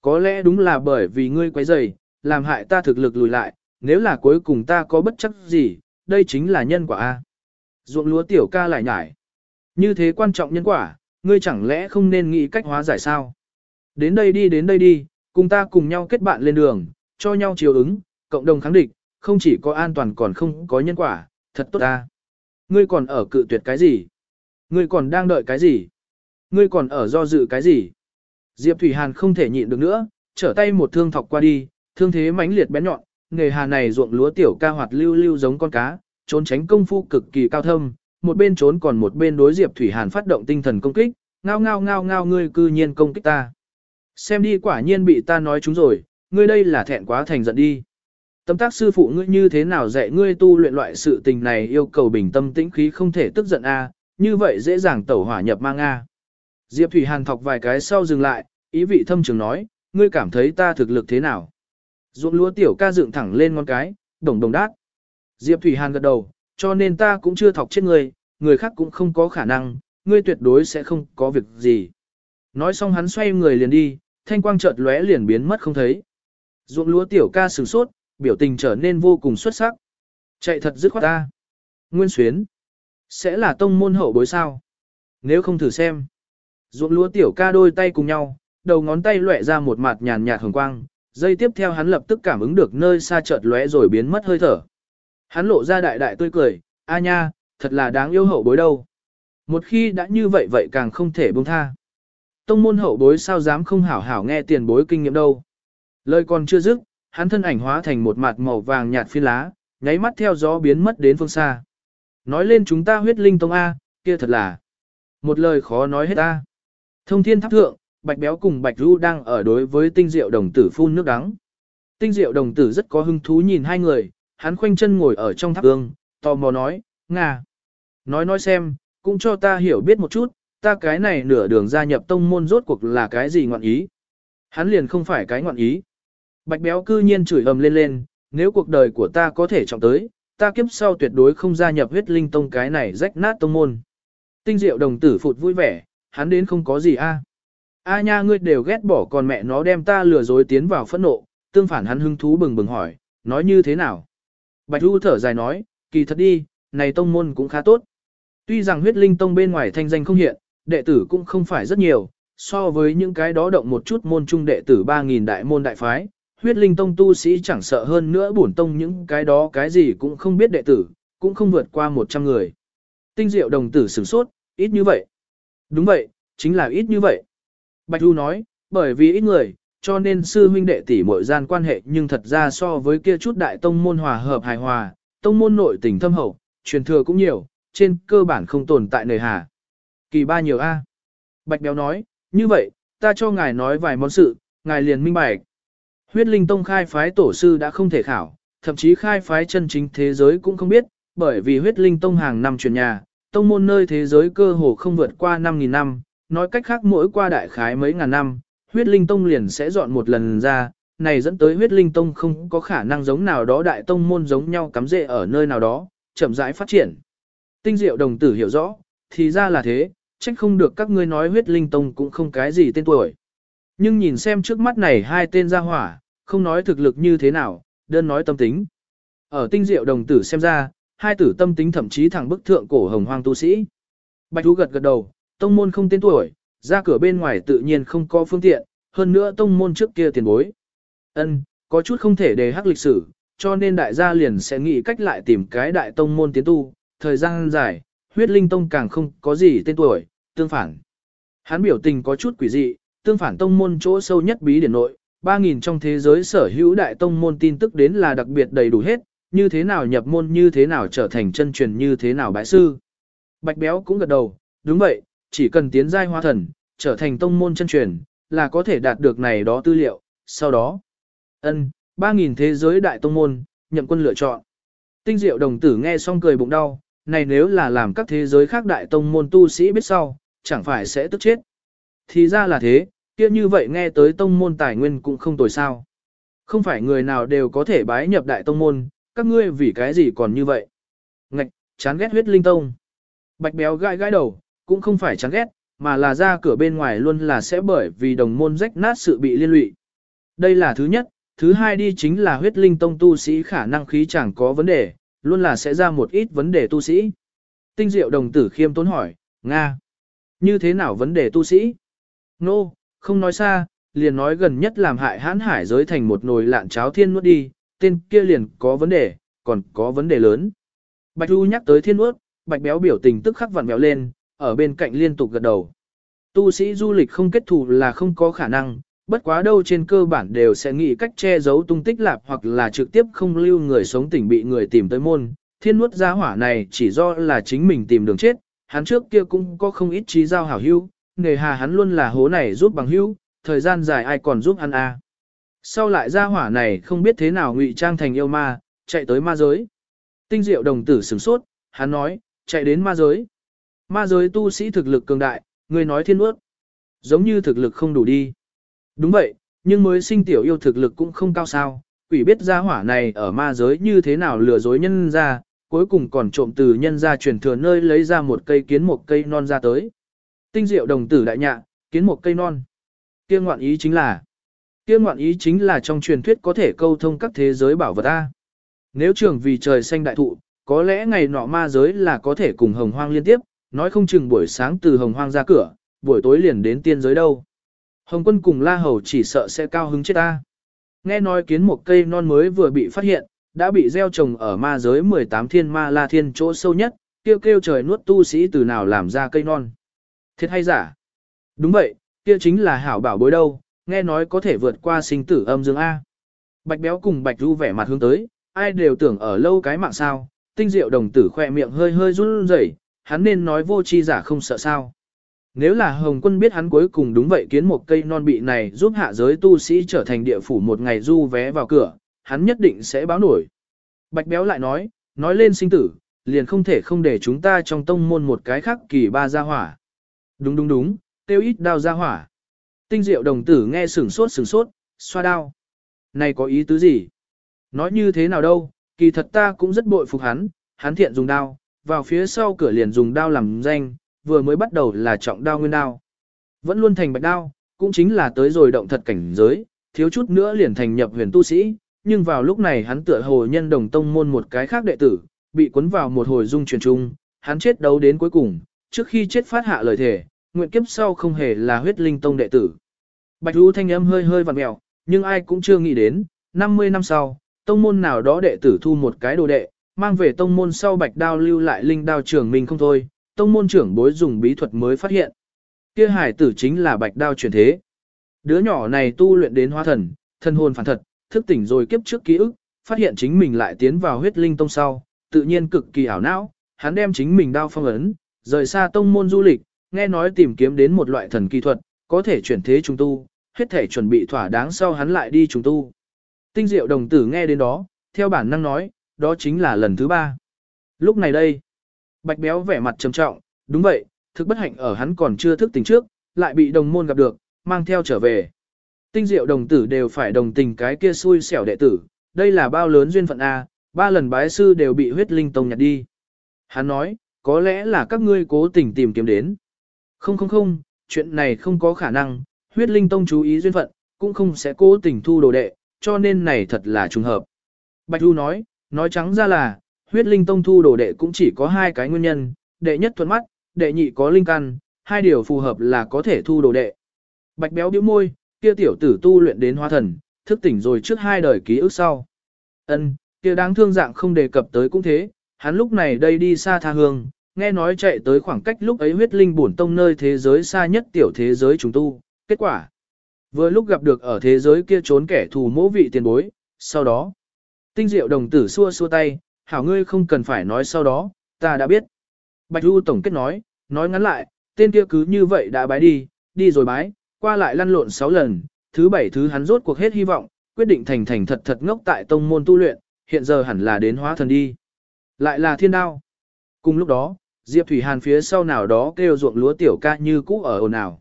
Có lẽ đúng là bởi vì ngươi quấy rầy, làm hại ta thực lực lùi lại, nếu là cuối cùng ta có bất chấp gì, đây chính là nhân quả A. Ruộng lúa tiểu ca lại nhải. Như thế quan trọng nhân quả, ngươi chẳng lẽ không nên nghĩ cách hóa giải sao? Đến đây đi đến đây đi, cùng ta cùng nhau kết bạn lên đường, cho nhau chiều ứng, cộng đồng kháng địch, không chỉ có an toàn còn không có nhân quả, thật tốt ta. Ngươi còn ở cự tuyệt cái gì? Ngươi còn đang đợi cái gì? Ngươi còn ở do dự cái gì? Diệp Thủy Hàn không thể nhịn được nữa, trở tay một thương thọc qua đi, thương thế mãnh liệt bén nhọn, nghề hà này ruộng lúa tiểu ca hoạt lưu lưu giống con cá, trốn tránh công phu cực kỳ cao thâm, một bên trốn còn một bên đối Diệp Thủy Hàn phát động tinh thần công kích, ngao ngao ngao ngao ngươi cư nhiên công kích ta. Xem đi quả nhiên bị ta nói chúng rồi, ngươi đây là thẹn quá thành giận đi. Tâm tác sư phụ ngươi như thế nào dạy ngươi tu luyện loại sự tình này yêu cầu bình tâm tĩnh khí không thể tức giận a, như vậy dễ dàng tẩu hỏa nhập mang a. Diệp Thủy Hàn thọc vài cái sau dừng lại, ý vị thâm trường nói, ngươi cảm thấy ta thực lực thế nào? Ruộng lúa tiểu ca dựng thẳng lên ngón cái, đồng đồng đát. Diệp Thủy Hàn gật đầu, cho nên ta cũng chưa thọc chết ngươi, người khác cũng không có khả năng, ngươi tuyệt đối sẽ không có việc gì. Nói xong hắn xoay người liền đi, thanh quang chợt lóe liền biến mất không thấy. Ruộng lúa tiểu ca sửng sốt, biểu tình trở nên vô cùng xuất sắc. Chạy thật dứt khoát ta. Nguyên xuyến. Sẽ là tông môn hậu bối sao? Nếu không thử xem. Ruộng lúa tiểu ca đôi tay cùng nhau, đầu ngón tay lóe ra một mặt nhàn nhạt hồng quang. Giây tiếp theo hắn lập tức cảm ứng được nơi xa chợt lóe rồi biến mất hơi thở. Hắn lộ ra đại đại tươi cười, a nha, thật là đáng yêu hậu bối đâu. Một khi đã như vậy vậy càng không thể buông tha. Tông môn hậu bối sao dám không hảo hảo nghe tiền bối kinh nghiệm đâu. Lời còn chưa dứt, hắn thân ảnh hóa thành một mặt màu vàng nhạt phi lá, nháy mắt theo gió biến mất đến phương xa. Nói lên chúng ta huyết linh tông A, kia thật là một lời khó nói hết A. Thông thiên tháp thượng, bạch béo cùng bạch ru đang ở đối với tinh diệu đồng tử phun nước đắng. Tinh diệu đồng tử rất có hứng thú nhìn hai người, hắn khoanh chân ngồi ở trong tháp ương, tò mò nói, Nga. Nói nói xem, cũng cho ta hiểu biết một chút, ta cái này nửa đường gia nhập tông môn rốt cuộc là cái gì ngọn ý. Hắn liền không phải cái ngọn ý. Bạch béo cư nhiên chửi ầm lên lên, nếu cuộc đời của ta có thể trọng tới, ta kiếp sau tuyệt đối không gia nhập huyết linh tông cái này rách nát tông môn. Tinh diệu đồng tử phụt vui vẻ, hắn đến không có gì a. A nha ngươi đều ghét bỏ còn mẹ nó đem ta lừa dối tiến vào phẫn nộ, tương phản hắn hứng thú bừng bừng hỏi, nói như thế nào? Bạch U thở dài nói, kỳ thật đi, này tông môn cũng khá tốt. Tuy rằng huyết linh tông bên ngoài thanh danh không hiện, đệ tử cũng không phải rất nhiều, so với những cái đó động một chút môn trung đệ tử 3.000 đại môn đại phái, huyết linh tông tu sĩ chẳng sợ hơn nữa bổn tông những cái đó cái gì cũng không biết đệ tử, cũng không vượt qua 100 người. Tinh diệu đồng tử sửng sốt, ít như vậy. Đúng vậy, chính là ít như vậy. Bạch Thu nói, bởi vì ít người, cho nên sư huynh đệ tỷ mỗi gian quan hệ nhưng thật ra so với kia chút đại tông môn hòa hợp hài hòa, tông môn nội tình thâm hậu, truyền thừa cũng nhiều, trên cơ bản không tồn tại nơi hà. Kỳ ba nhiều A. Bạch Béo nói, như vậy, ta cho ngài nói vài món sự, ngài liền minh bạch. Huyết linh tông khai phái tổ sư đã không thể khảo, thậm chí khai phái chân chính thế giới cũng không biết, bởi vì huyết linh tông hàng năm truyền nhà, tông môn nơi thế giới cơ hồ không vượt qua 5.000 năm, nói cách khác mỗi qua đại khái mấy ngàn năm, huyết linh tông liền sẽ dọn một lần ra, này dẫn tới huyết linh tông không có khả năng giống nào đó đại tông môn giống nhau cắm rễ ở nơi nào đó, chậm rãi phát triển. Tinh diệu đồng tử hiểu rõ, thì ra là thế, trách không được các ngươi nói huyết linh tông cũng không cái gì tên tuổi. Nhưng nhìn xem trước mắt này hai tên gia hỏa, không nói thực lực như thế nào, đơn nói tâm tính. Ở tinh diệu đồng tử xem ra, hai tử tâm tính thậm chí thẳng bức thượng cổ hồng hoang tu sĩ. Bạch Thú gật gật đầu, tông môn không tên tuổi, ra cửa bên ngoài tự nhiên không có phương tiện, hơn nữa tông môn trước kia tiền bối. Ân, có chút không thể đề hắc lịch sử, cho nên đại gia liền sẽ nghĩ cách lại tìm cái đại tông môn tiến tu, thời gian dài, huyết linh tông càng không có gì tên tuổi, tương phản. Hắn biểu tình có chút quỷ dị, tương phản tông môn chỗ sâu nhất bí điển nội, 3.000 trong thế giới sở hữu đại tông môn tin tức đến là đặc biệt đầy đủ hết, như thế nào nhập môn như thế nào trở thành chân truyền như thế nào bái sư. Bạch béo cũng gật đầu, đúng vậy, chỉ cần tiến giai hoa thần, trở thành tông môn chân truyền, là có thể đạt được này đó tư liệu, sau đó. ân 3.000 thế giới đại tông môn, nhậm quân lựa chọn. Tinh diệu đồng tử nghe xong cười bụng đau, này nếu là làm các thế giới khác đại tông môn tu sĩ biết sau, chẳng phải sẽ tức chết. Thì ra là thế, kia như vậy nghe tới tông môn tài nguyên cũng không tồi sao. Không phải người nào đều có thể bái nhập đại tông môn, các ngươi vì cái gì còn như vậy. Ngạch, chán ghét huyết linh tông. Bạch béo gãi gãi đầu, cũng không phải chán ghét, mà là ra cửa bên ngoài luôn là sẽ bởi vì đồng môn rách nát sự bị liên lụy. Đây là thứ nhất, thứ hai đi chính là huyết linh tông tu sĩ khả năng khí chẳng có vấn đề, luôn là sẽ ra một ít vấn đề tu sĩ. Tinh diệu đồng tử khiêm tốn hỏi, Nga, như thế nào vấn đề tu sĩ? Nô, no, không nói xa, liền nói gần nhất làm hại hãn hải giới thành một nồi lạn cháo thiên nuốt đi, tên kia liền có vấn đề, còn có vấn đề lớn. Bạch Du nhắc tới thiên nuốt, bạch béo biểu tình tức khắc vặn béo lên, ở bên cạnh liên tục gật đầu. Tu sĩ du lịch không kết thù là không có khả năng, bất quá đâu trên cơ bản đều sẽ nghĩ cách che giấu tung tích lạp hoặc là trực tiếp không lưu người sống tỉnh bị người tìm tới môn. Thiên nuốt gia hỏa này chỉ do là chính mình tìm đường chết, hắn trước kia cũng có không ít trí giao hảo hữu, nghề hà hắn luôn là hố này giúp bằng hữu, thời gian dài ai còn giúp hắn a. À. Sau lại gia hỏa này không biết thế nào ngụy trang thành yêu ma, chạy tới ma giới. Tinh diệu đồng tử sửng sốt, hắn nói, chạy đến ma giới. Ma giới tu sĩ thực lực cường đại, người nói thiên nuốt, Giống như thực lực không đủ đi. Đúng vậy, nhưng mới sinh tiểu yêu thực lực cũng không cao sao. Quỷ biết gia hỏa này ở ma giới như thế nào lừa dối nhân ra, cuối cùng còn trộm từ nhân ra truyền thừa nơi lấy ra một cây kiến một cây non ra tới. Tinh diệu đồng tử đại nhạ, kiến một cây non. Kia ngoạn ý chính là, kia ngoạn ý chính là trong truyền thuyết có thể câu thông các thế giới bảo vật A. Nếu trường vì trời xanh đại thụ, có lẽ ngày nọ ma giới là có thể cùng hồng hoang liên tiếp, nói không chừng buổi sáng từ hồng hoang ra cửa, buổi tối liền đến tiên giới đâu. Hồng quân cùng la hầu chỉ sợ sẽ cao hứng chết ta. Nghe nói kiến một cây non mới vừa bị phát hiện, đã bị gieo trồng ở ma giới 18 thiên ma la thiên chỗ sâu nhất, kêu kêu trời nuốt tu sĩ từ nào làm ra cây non. Thiệt hay giả? Đúng vậy, kia chính là hảo bảo bối đâu, nghe nói có thể vượt qua sinh tử âm dương A. Bạch béo cùng bạch ru vẻ mặt hướng tới, ai đều tưởng ở lâu cái mạng sao, tinh diệu đồng tử khoe miệng hơi hơi run rẩy, hắn nên nói vô chi giả không sợ sao. Nếu là Hồng quân biết hắn cuối cùng đúng vậy kiến một cây non bị này giúp hạ giới tu sĩ trở thành địa phủ một ngày du vé vào cửa, hắn nhất định sẽ báo nổi. Bạch béo lại nói, nói lên sinh tử, liền không thể không để chúng ta trong tông môn một cái khác kỳ ba gia hỏa. Đúng đúng đúng, tiêu ít đao gia hỏa. Tinh diệu đồng tử nghe sửng sốt sửng sốt, xoa đao. Này có ý tứ gì? Nói như thế nào đâu, kỳ thật ta cũng rất bội phục hắn, hắn thiện dùng đao, vào phía sau cửa liền dùng đao làm danh, vừa mới bắt đầu là trọng đao nguyên đao. Vẫn luôn thành bạch đao, cũng chính là tới rồi động thật cảnh giới, thiếu chút nữa liền thành nhập huyền tu sĩ, nhưng vào lúc này hắn tựa hồ nhân đồng tông môn một cái khác đệ tử, bị cuốn vào một hồi dung truyền trung, hắn chết đấu đến cuối cùng, trước khi chết phát hạ lời thề, nguyện kiếp sau không hề là huyết linh tông đệ tử. Bạch Vũ thanh âm hơi hơi vặn mèo, nhưng ai cũng chưa nghĩ đến, 50 năm sau, tông môn nào đó đệ tử thu một cái đồ đệ, mang về tông môn sau bạch đao lưu lại linh đao trưởng mình không thôi, tông môn trưởng bối dùng bí thuật mới phát hiện. Kia hải tử chính là bạch đao chuyển thế. Đứa nhỏ này tu luyện đến hóa thần, thân hồn phản thật, thức tỉnh rồi kiếp trước ký ức, phát hiện chính mình lại tiến vào huyết linh tông sau, tự nhiên cực kỳ ảo não, hắn đem chính mình đao phong ấn, rời xa tông môn du lịch, nghe nói tìm kiếm đến một loại thần kỳ thuật, có thể chuyển thế trùng tu, hết thể chuẩn bị thỏa đáng sau hắn lại đi trùng tu. Tinh diệu đồng tử nghe đến đó, theo bản năng nói, đó chính là lần thứ ba. Lúc này đây, bạch béo vẻ mặt trầm trọng, đúng vậy, thực bất hạnh ở hắn còn chưa thức tỉnh trước, lại bị đồng môn gặp được, mang theo trở về. Tinh diệu đồng tử đều phải đồng tình cái kia xui xẻo đệ tử, đây là bao lớn duyên phận A, ba lần bái sư đều bị huyết linh tông nhặt đi. Hắn nói, có lẽ là các ngươi cố tình tìm kiếm đến. Không không không, chuyện này không có khả năng, Huyết Linh Tông chú ý duyên phận, cũng không sẽ cố tình thu đồ đệ, cho nên này thật là trùng hợp. Bạch Du nói, nói trắng ra là, huyết linh tông thu đồ đệ cũng chỉ có hai cái nguyên nhân, đệ nhất thuận mắt, đệ nhị có linh căn, hai điều phù hợp là có thể thu đồ đệ. Bạch béo bĩu môi, kia tiểu tử tu luyện đến hóa thần, thức tỉnh rồi trước hai đời ký ức sau. Ân, kia đáng thương dạng không đề cập tới cũng thế, hắn lúc này đây đi xa tha hương, nghe nói chạy tới khoảng cách lúc ấy huyết linh bổn tông nơi thế giới xa nhất tiểu thế giới chúng tu, kết quả. Vừa lúc gặp được ở thế giới kia trốn kẻ thù mỗ vị tiền bối, sau đó. Tinh diệu đồng tử xua xua tay, hảo ngươi không cần phải nói sau đó, ta đã biết. Bạch Du tổng kết nói, nói ngắn lại, tên kia cứ như vậy đã bái đi, đi rồi bái, qua lại lăn lộn 6 lần, thứ bảy thứ hắn rốt cuộc hết hy vọng, quyết định thành thành thật thật ngốc tại tông môn tu luyện, hiện giờ hẳn là đến hóa thần đi. Lại là thiên đao. Cùng lúc đó, Diệp Thủy Hàn phía sau nào đó kêu ruộng lúa tiểu ca như cũ ở ồn ào.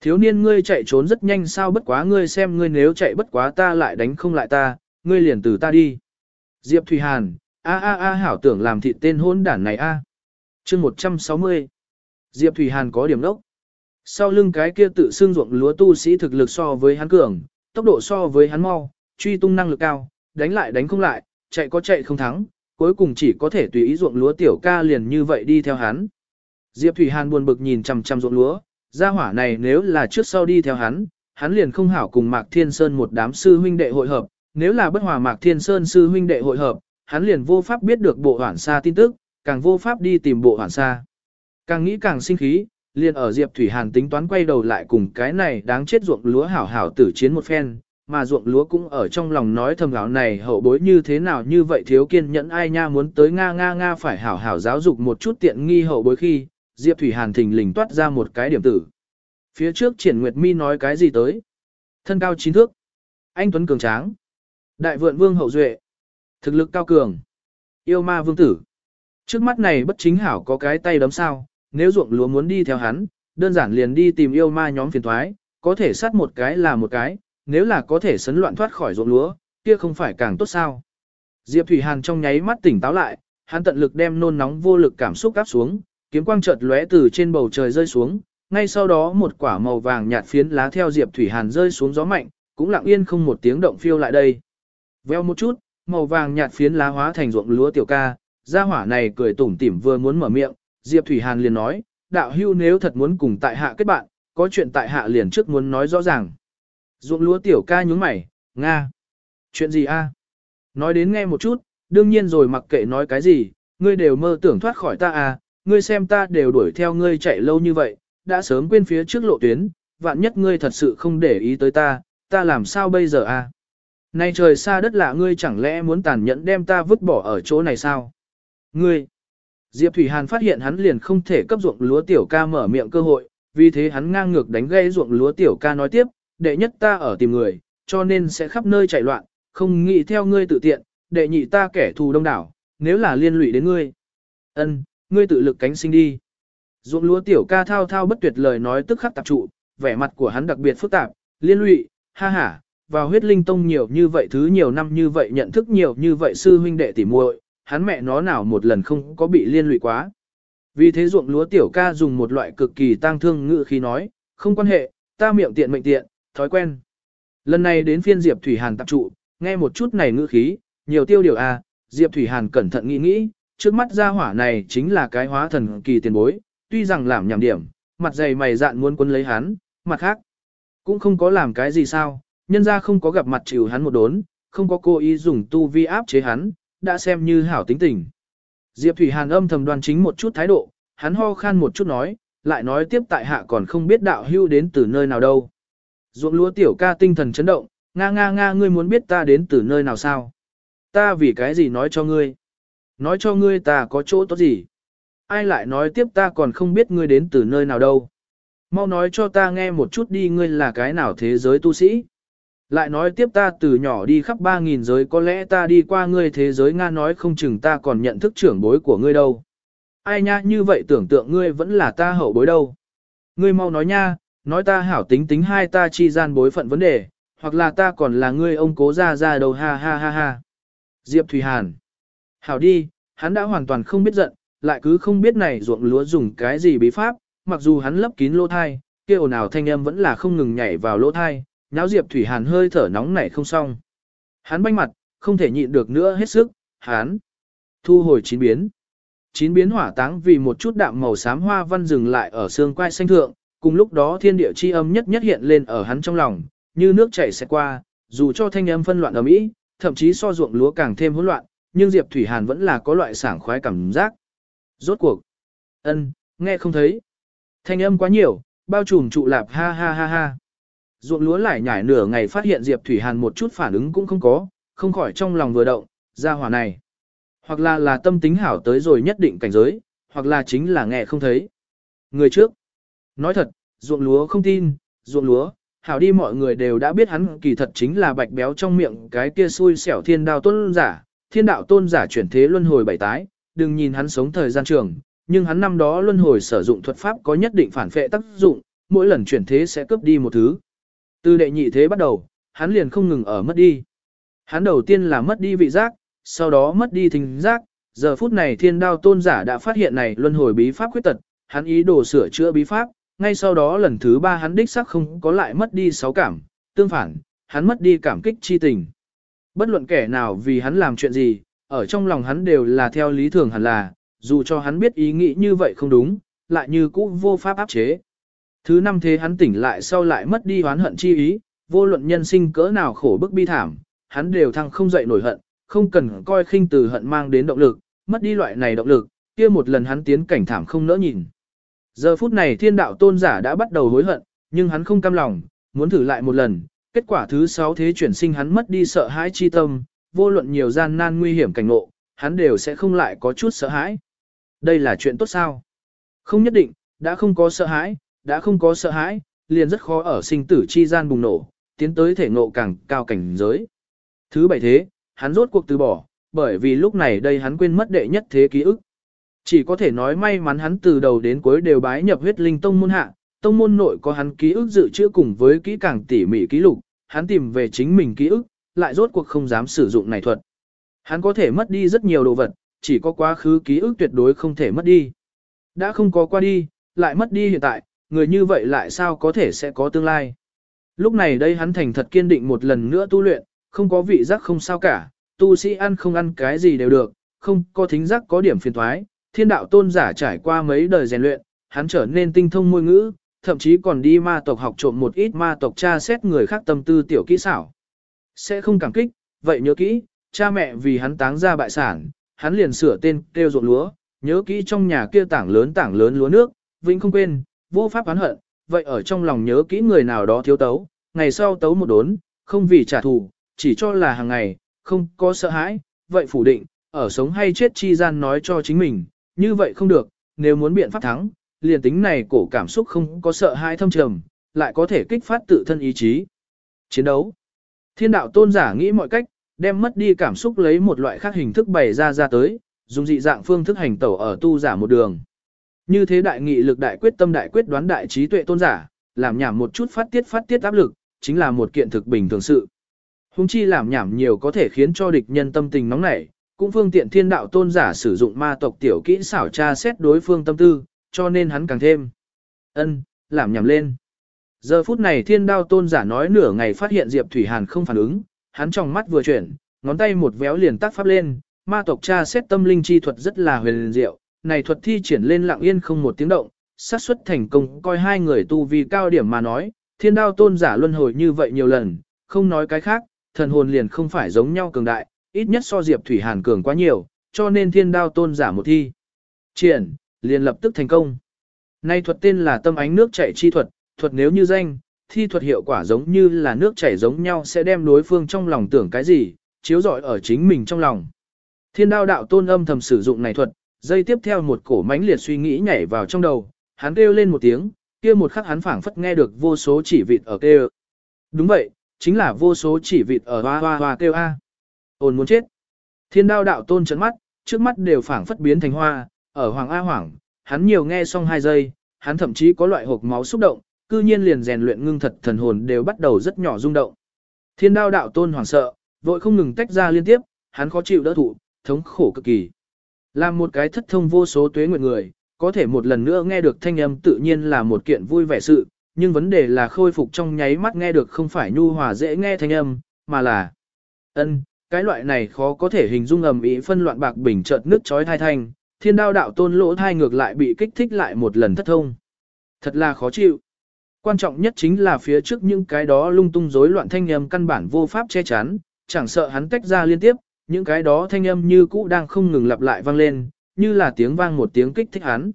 Thiếu niên ngươi chạy trốn rất nhanh sao bất quá ngươi xem ngươi nếu chạy bất quá ta lại đánh không lại ta, ngươi liền từ ta đi. Diệp Thủy Hàn, a a a hảo tưởng làm thịt tên hôn đản này a. À. Chương 160. Diệp Thủy Hàn có điểm đốc. Sau lưng cái kia tự xưng ruộng lúa tu sĩ thực lực so với hắn cường, tốc độ so với hắn mau, truy tung năng lực cao, đánh lại đánh không lại, chạy có chạy không thắng, cuối cùng chỉ có thể tùy ý ruộng lúa tiểu ca liền như vậy đi theo hắn. Diệp Thủy Hàn buồn bực nhìn chằm chằm ruộng lúa, gia hỏa này nếu là trước sau đi theo hắn, hắn liền không hảo cùng Mạc Thiên Sơn một đám sư huynh đệ hội hợp, nếu là bất hòa Mạc Thiên Sơn sư huynh đệ hội hợp, hắn liền vô pháp biết được bộ hoảng xa tin tức, càng vô pháp đi tìm bộ hoảng xa. Càng nghĩ càng sinh khí, liền ở Diệp Thủy Hàn tính toán quay đầu lại cùng cái này đáng chết ruộng lúa hảo hảo tử chiến một phen, mà ruộng lúa cũng ở trong lòng nói thầm gạo này hậu bối như thế nào như vậy thiếu kiên nhẫn ai nha muốn tới Nga Nga Nga phải hảo hảo giáo dục một chút tiện nghi hậu bối khi, Diệp Thủy Hàn thình lình toát ra một cái điểm tử. Phía trước triển nguyệt mi nói cái gì tới? Thân cao chín thước. Anh Tuấn Cường Tráng. Đại vượn vương hậu duệ. Thực lực cao cường. Yêu ma vương tử. Trước mắt này bất chính hảo có cái tay đấm sao, nếu ruộng lúa muốn đi theo hắn, đơn giản liền đi tìm yêu ma nhóm phiền thoái, có thể sát một cái là một cái, nếu là có thể sấn loạn thoát khỏi ruộng lúa, kia không phải càng tốt sao. Diệp Thủy Hàn trong nháy mắt tỉnh táo lại, hắn tận lực đem nôn nóng vô lực cảm xúc áp xuống, kiếm quang chợt lóe từ trên bầu trời rơi xuống, ngay sau đó một quả màu vàng nhạt phiến lá theo Diệp Thủy Hàn rơi xuống gió mạnh, cũng lặng yên không một tiếng động phiêu lại đây. Veo một chút, màu vàng nhạt phiến lá hóa thành ruộng lúa tiểu ca, gia hỏa này cười tủm tỉm vừa muốn mở miệng, Diệp Thủy Hàn liền nói, đạo hưu nếu thật muốn cùng tại hạ kết bạn, có chuyện tại hạ liền trước muốn nói rõ ràng. Ruộng lúa tiểu ca nhún mày, Nga. Chuyện gì a? Nói đến nghe một chút, đương nhiên rồi mặc kệ nói cái gì, ngươi đều mơ tưởng thoát khỏi ta à, ngươi xem ta đều đuổi theo ngươi chạy lâu như vậy, đã sớm quên phía trước lộ tuyến, vạn nhất ngươi thật sự không để ý tới ta, ta làm sao bây giờ à? Nay trời xa đất lạ ngươi chẳng lẽ muốn tàn nhẫn đem ta vứt bỏ ở chỗ này sao? Ngươi! Diệp Thủy Hàn phát hiện hắn liền không thể cấp ruộng lúa tiểu ca mở miệng cơ hội, vì thế hắn ngang ngược đánh gây ruộng lúa tiểu ca nói tiếp, đệ nhất ta ở tìm người, cho nên sẽ khắp nơi chạy loạn, không nghĩ theo ngươi tự tiện, đệ nhị ta kẻ thù đông đảo, nếu là liên lụy đến ngươi. ân ngươi tự lực cánh sinh đi. Ruộng lúa tiểu ca thao thao bất tuyệt lời nói tức khắc tập trụ, vẻ mặt của hắn đặc biệt phức tạp, liên lụy, ha ha, vào huyết linh tông nhiều như vậy thứ nhiều năm như vậy nhận thức nhiều như vậy sư huynh đệ tỉ muội, hắn mẹ nó nào một lần không có bị liên lụy quá. Vì thế ruộng lúa tiểu ca dùng một loại cực kỳ tang thương ngữ khi nói, không quan hệ, ta miệng tiện mệnh tiện, thói quen. Lần này đến phiên Diệp Thủy Hàn tập trụ, nghe một chút này ngữ khí, nhiều tiêu điều à, Diệp Thủy Hàn cẩn thận nghĩ nghĩ, trước mắt gia hỏa này chính là cái hóa thần kỳ tiền bối, tuy rằng làm nhảm điểm, mặt dày mày dạn muốn quân lấy hắn, mặt khác, cũng không có làm cái gì sao, nhân ra không có gặp mặt chịu hắn một đốn, không có cố ý dùng tu vi áp chế hắn, đã xem như hảo tính tình. Diệp Thủy Hàn âm thầm đoan chính một chút thái độ, hắn ho khan một chút nói, lại nói tiếp tại hạ còn không biết đạo hưu đến từ nơi nào đâu. Ruộng lúa tiểu ca tinh thần chấn động, nga nga nga ngươi muốn biết ta đến từ nơi nào sao? Ta vì cái gì nói cho ngươi? Nói cho ngươi ta có chỗ tốt gì? Ai lại nói tiếp ta còn không biết ngươi đến từ nơi nào đâu? Mau nói cho ta nghe một chút đi ngươi là cái nào thế giới tu sĩ? Lại nói tiếp ta từ nhỏ đi khắp 3.000 giới có lẽ ta đi qua ngươi thế giới Nga nói không chừng ta còn nhận thức trưởng bối của ngươi đâu. Ai nha như vậy tưởng tượng ngươi vẫn là ta hậu bối đâu. Ngươi mau nói nha, nói ta hảo tính tính hai ta chi gian bối phận vấn đề, hoặc là ta còn là ngươi ông cố ra ra đầu ha ha ha ha. Diệp Thùy Hàn. Hảo đi, hắn đã hoàn toàn không biết giận, lại cứ không biết này ruộng lúa dùng cái gì bí pháp, mặc dù hắn lấp kín lỗ thai, kia ồn ào thanh âm vẫn là không ngừng nhảy vào lỗ thai, náo Diệp Thủy Hàn hơi thở nóng nảy không xong. Hắn banh mặt, không thể nhịn được nữa hết sức, hắn thu hồi chín biến. Chín biến hỏa táng vì một chút đạm màu xám hoa văn dừng lại ở xương quai xanh thượng, cùng lúc đó thiên địa chi âm nhất nhất hiện lên ở hắn trong lòng, như nước chảy sẽ qua, dù cho thanh âm phân loạn ở mỹ, thậm chí so ruộng lúa càng thêm hỗn loạn, nhưng Diệp Thủy Hàn vẫn là có loại sảng khoái cảm giác. Rốt cuộc, ân, nghe không thấy. Thanh âm quá nhiều, bao trùm trụ lạp ha ha ha ha. Ruộng lúa lại nhảy nửa ngày phát hiện Diệp Thủy Hàn một chút phản ứng cũng không có, không khỏi trong lòng vừa động, ra hỏa này. Hoặc là là tâm tính hảo tới rồi nhất định cảnh giới, hoặc là chính là nghe không thấy. Người trước, nói thật, ruộng lúa không tin, ruộng lúa, hảo đi mọi người đều đã biết hắn kỳ thật chính là bạch béo trong miệng cái kia xui xẻo thiên đạo tôn giả, thiên đạo tôn giả chuyển thế luân hồi bảy tái, đừng nhìn hắn sống thời gian trường, nhưng hắn năm đó luân hồi sử dụng thuật pháp có nhất định phản phệ tác dụng, mỗi lần chuyển thế sẽ cướp đi một thứ. Từ đệ nhị thế bắt đầu, hắn liền không ngừng ở mất đi. Hắn đầu tiên là mất đi vị giác, sau đó mất đi thính giác, giờ phút này thiên đao tôn giả đã phát hiện này luân hồi bí pháp khuyết tật, hắn ý đồ sửa chữa bí pháp, ngay sau đó lần thứ ba hắn đích xác không có lại mất đi sáu cảm, tương phản, hắn mất đi cảm kích chi tình. Bất luận kẻ nào vì hắn làm chuyện gì, ở trong lòng hắn đều là theo lý thường hẳn là, dù cho hắn biết ý nghĩ như vậy không đúng, lại như cũ vô pháp áp chế. Thứ năm thế hắn tỉnh lại sau lại mất đi oán hận chi ý, vô luận nhân sinh cỡ nào khổ bức bi thảm, hắn đều thăng không dậy nổi hận, không cần coi khinh từ hận mang đến động lực, mất đi loại này động lực, kia một lần hắn tiến cảnh thảm không nỡ nhìn. Giờ phút này thiên đạo tôn giả đã bắt đầu hối hận, nhưng hắn không cam lòng, muốn thử lại một lần, kết quả thứ sáu thế chuyển sinh hắn mất đi sợ hãi chi tâm, vô luận nhiều gian nan nguy hiểm cảnh ngộ, hắn đều sẽ không lại có chút sợ hãi. Đây là chuyện tốt sao? Không nhất định, đã không có sợ hãi, đã không có sợ hãi, liền rất khó ở sinh tử chi gian bùng nổ, tiến tới thể ngộ càng cao cảnh giới. Thứ bảy thế, hắn rốt cuộc từ bỏ, bởi vì lúc này đây hắn quên mất đệ nhất thế ký ức. Chỉ có thể nói may mắn hắn từ đầu đến cuối đều bái nhập huyết linh tông môn hạ, tông môn nội có hắn ký ức dự trữ cùng với kỹ càng tỉ mỉ ký lục, hắn tìm về chính mình ký ức, lại rốt cuộc không dám sử dụng này thuật. Hắn có thể mất đi rất nhiều đồ vật, chỉ có quá khứ ký ức tuyệt đối không thể mất đi. Đã không có qua đi, lại mất đi hiện tại, người như vậy lại sao có thể sẽ có tương lai. Lúc này đây hắn thành thật kiên định một lần nữa tu luyện, không có vị giác không sao cả, tu sĩ ăn không ăn cái gì đều được, không có thính giác có điểm phiền thoái, thiên đạo tôn giả trải qua mấy đời rèn luyện, hắn trở nên tinh thông môi ngữ, thậm chí còn đi ma tộc học trộm một ít ma tộc tra xét người khác tâm tư tiểu kỹ xảo. Sẽ không cảm kích, vậy nhớ kỹ, cha mẹ vì hắn táng ra bại sản, hắn liền sửa tên kêu ruộng lúa, nhớ kỹ trong nhà kia tảng lớn tảng lớn lúa nước, vĩnh không quên, vô pháp oán hận, vậy ở trong lòng nhớ kỹ người nào đó thiếu tấu, ngày sau tấu một đốn, không vì trả thù, chỉ cho là hàng ngày, không có sợ hãi, vậy phủ định, ở sống hay chết chi gian nói cho chính mình, như vậy không được, nếu muốn biện pháp thắng, liền tính này cổ cảm xúc không có sợ hãi thâm trầm, lại có thể kích phát tự thân ý chí. Chiến đấu. Thiên đạo tôn giả nghĩ mọi cách, đem mất đi cảm xúc lấy một loại khác hình thức bày ra ra tới, dùng dị dạng phương thức hành tẩu ở tu giả một đường. Như thế đại nghị lực đại quyết tâm đại quyết đoán đại trí tuệ tôn giả, làm nhảm một chút phát tiết phát tiết áp lực, chính là một kiện thực bình thường sự. Hùng chi làm nhảm nhiều có thể khiến cho địch nhân tâm tình nóng nảy, cũng phương tiện thiên đạo tôn giả sử dụng ma tộc tiểu kỹ xảo tra xét đối phương tâm tư, cho nên hắn càng thêm. ân làm nhảm lên. Giờ phút này thiên đạo tôn giả nói nửa ngày phát hiện Diệp Thủy Hàn không phản ứng, hắn trong mắt vừa chuyển, ngón tay một véo liền tác pháp lên, ma tộc tra xét tâm linh chi thuật rất là huyền diệu, này thuật thi triển lên lặng yên không một tiếng động, xác suất thành công coi hai người tu vi cao điểm mà nói, thiên đao tôn giả luân hồi như vậy nhiều lần, không nói cái khác, thần hồn liền không phải giống nhau cường đại, ít nhất so Diệp Thủy Hàn cường quá nhiều, cho nên thiên đao tôn giả một thi. Triển, liền lập tức thành công. Nay thuật tên là tâm ánh nước chảy chi thuật, thuật nếu như danh, thi thuật hiệu quả giống như là nước chảy giống nhau sẽ đem đối phương trong lòng tưởng cái gì, chiếu rọi ở chính mình trong lòng. Thiên đao đạo tôn âm thầm sử dụng này thuật, dây tiếp theo một cổ mãnh liệt suy nghĩ nhảy vào trong đầu, hắn kêu lên một tiếng, kia một khắc hắn phảng phất nghe được vô số chỉ vịt ở kêu. Đúng vậy, chính là vô số chỉ vịt ở hoa hoa hoa kêu a. Ôn muốn chết. Thiên đao đạo tôn chấn mắt, trước mắt đều phảng phất biến thành hoa, ở hoàng a hoảng, hắn nhiều nghe xong hai giây, hắn thậm chí có loại hộp máu xúc động, cư nhiên liền rèn luyện ngưng thật thần hồn đều bắt đầu rất nhỏ rung động. Thiên đao đạo tôn hoảng sợ, vội không ngừng tách ra liên tiếp, hắn khó chịu đỡ thụ, thống khổ cực kỳ. Làm một cái thất thông vô số tuế nguyện người, có thể một lần nữa nghe được thanh âm tự nhiên là một kiện vui vẻ sự, nhưng vấn đề là khôi phục trong nháy mắt nghe được không phải nhu hòa dễ nghe thanh âm, mà là ân, cái loại này khó có thể hình dung ầm ĩ phân loạn bạc bình chợt nước chói thai thanh, thiên đao đạo tôn lỗ thai ngược lại bị kích thích lại một lần thất thông. Thật là khó chịu. Quan trọng nhất chính là phía trước những cái đó lung tung rối loạn thanh âm căn bản vô pháp che chắn, chẳng sợ hắn tách ra liên tiếp, những cái đó thanh âm như cũ đang không ngừng lặp lại vang lên, như là tiếng vang một tiếng kích thích hắn.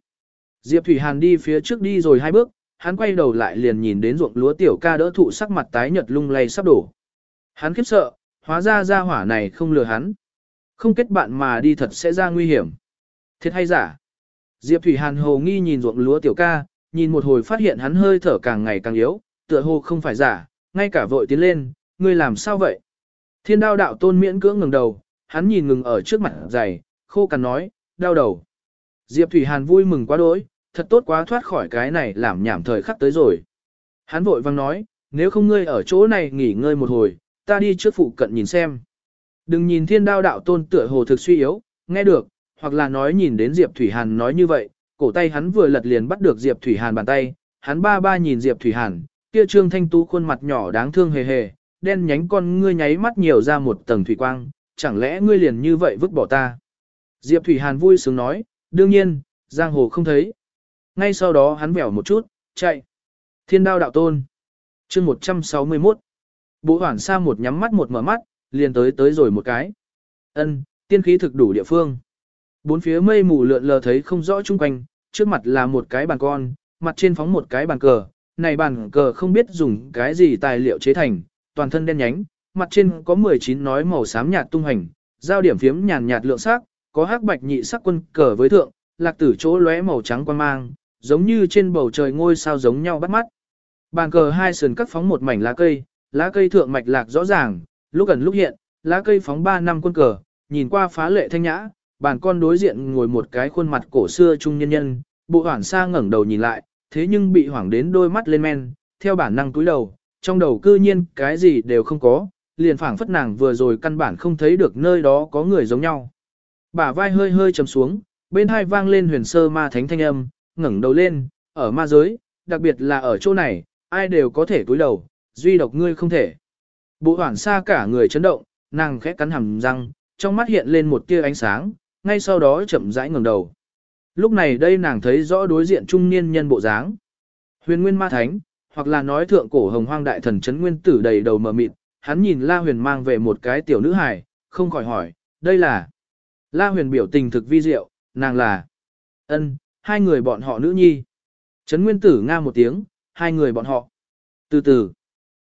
Diệp Thủy Hàn đi phía trước đi rồi hai bước, hắn quay đầu lại liền nhìn đến ruộng lúa tiểu ca đỡ thụ sắc mặt tái nhợt lung lay sắp đổ. Hắn khiếp sợ, hóa ra ra hỏa này không lừa hắn. Không kết bạn mà đi thật sẽ ra nguy hiểm. Thiệt hay giả? Diệp Thủy Hàn hồ nghi nhìn ruộng lúa tiểu ca, nhìn một hồi phát hiện hắn hơi thở càng ngày càng yếu, tựa hồ không phải giả, ngay cả vội tiến lên, ngươi làm sao vậy? Thiên đao đạo tôn miễn cưỡng ngừng đầu, hắn nhìn ngừng ở trước mặt dày, khô cằn nói, đau đầu. Diệp Thủy Hàn vui mừng quá đỗi, thật tốt quá thoát khỏi cái này làm nhảm thời khắc tới rồi. Hắn vội vang nói, nếu không ngươi ở chỗ này nghỉ ngơi một hồi, ta đi trước phụ cận nhìn xem. Đừng nhìn thiên đao đạo tôn tựa hồ thực suy yếu, nghe được, hoặc là nói nhìn đến Diệp Thủy Hàn nói như vậy, cổ tay hắn vừa lật liền bắt được Diệp Thủy Hàn bàn tay, hắn ba ba nhìn Diệp Thủy Hàn, kia trương thanh tú khuôn mặt nhỏ đáng thương hề hề, đen nhánh con ngươi nháy mắt nhiều ra một tầng thủy quang, chẳng lẽ ngươi liền như vậy vứt bỏ ta. Diệp Thủy Hàn vui sướng nói, đương nhiên, giang hồ không thấy. Ngay sau đó hắn vẻo một chút, chạy. Thiên đao đạo tôn. chương 161. Bộ hoảng sa một nhắm mắt một mở mắt, liền tới tới rồi một cái. ân tiên khí thực đủ địa phương. Bốn phía mây mù lượn lờ thấy không rõ chung quanh, trước mặt là một cái bàn con, mặt trên phóng một cái bàn cờ. Này bàn cờ không biết dùng cái gì tài liệu chế thành, toàn thân đen nhánh, mặt trên có 19 nói màu xám nhạt tung hành, giao điểm phiếm nhàn nhạt lượng sắc, có hắc bạch nhị sắc quân cờ với thượng, lạc tử chỗ lóe màu trắng quan mang, giống như trên bầu trời ngôi sao giống nhau bắt mắt. Bàn cờ hai sườn cắt phóng một mảnh lá cây, lá cây thượng mạch lạc rõ ràng, lúc gần lúc hiện, lá cây phóng ba năm quân cờ, nhìn qua phá lệ thanh nhã, bàn con đối diện ngồi một cái khuôn mặt cổ xưa trung nhân nhân, bộ hoảng xa ngẩng đầu nhìn lại, thế nhưng bị hoảng đến đôi mắt lên men, theo bản năng túi đầu, trong đầu cư nhiên cái gì đều không có, liền phảng phất nàng vừa rồi căn bản không thấy được nơi đó có người giống nhau. Bả vai hơi hơi trầm xuống, bên hai vang lên huyền sơ ma thánh thanh âm, ngẩng đầu lên, ở ma giới, đặc biệt là ở chỗ này, ai đều có thể túi đầu, duy độc ngươi không thể. Bộ hoảng xa cả người chấn động, nàng khẽ cắn hàm răng, trong mắt hiện lên một tia ánh sáng, ngay sau đó chậm rãi ngẩng đầu. Lúc này đây nàng thấy rõ đối diện trung niên nhân bộ dáng. Huyền Nguyên Ma Thánh, hoặc là nói thượng cổ hồng hoang đại thần chấn nguyên tử đầy đầu mờ mịt, hắn nhìn La Huyền mang về một cái tiểu nữ hài, không khỏi hỏi, đây là... La Huyền biểu tình thực vi diệu, nàng là... ân hai người bọn họ nữ nhi. Trấn Nguyên Tử nga một tiếng, hai người bọn họ. Từ từ,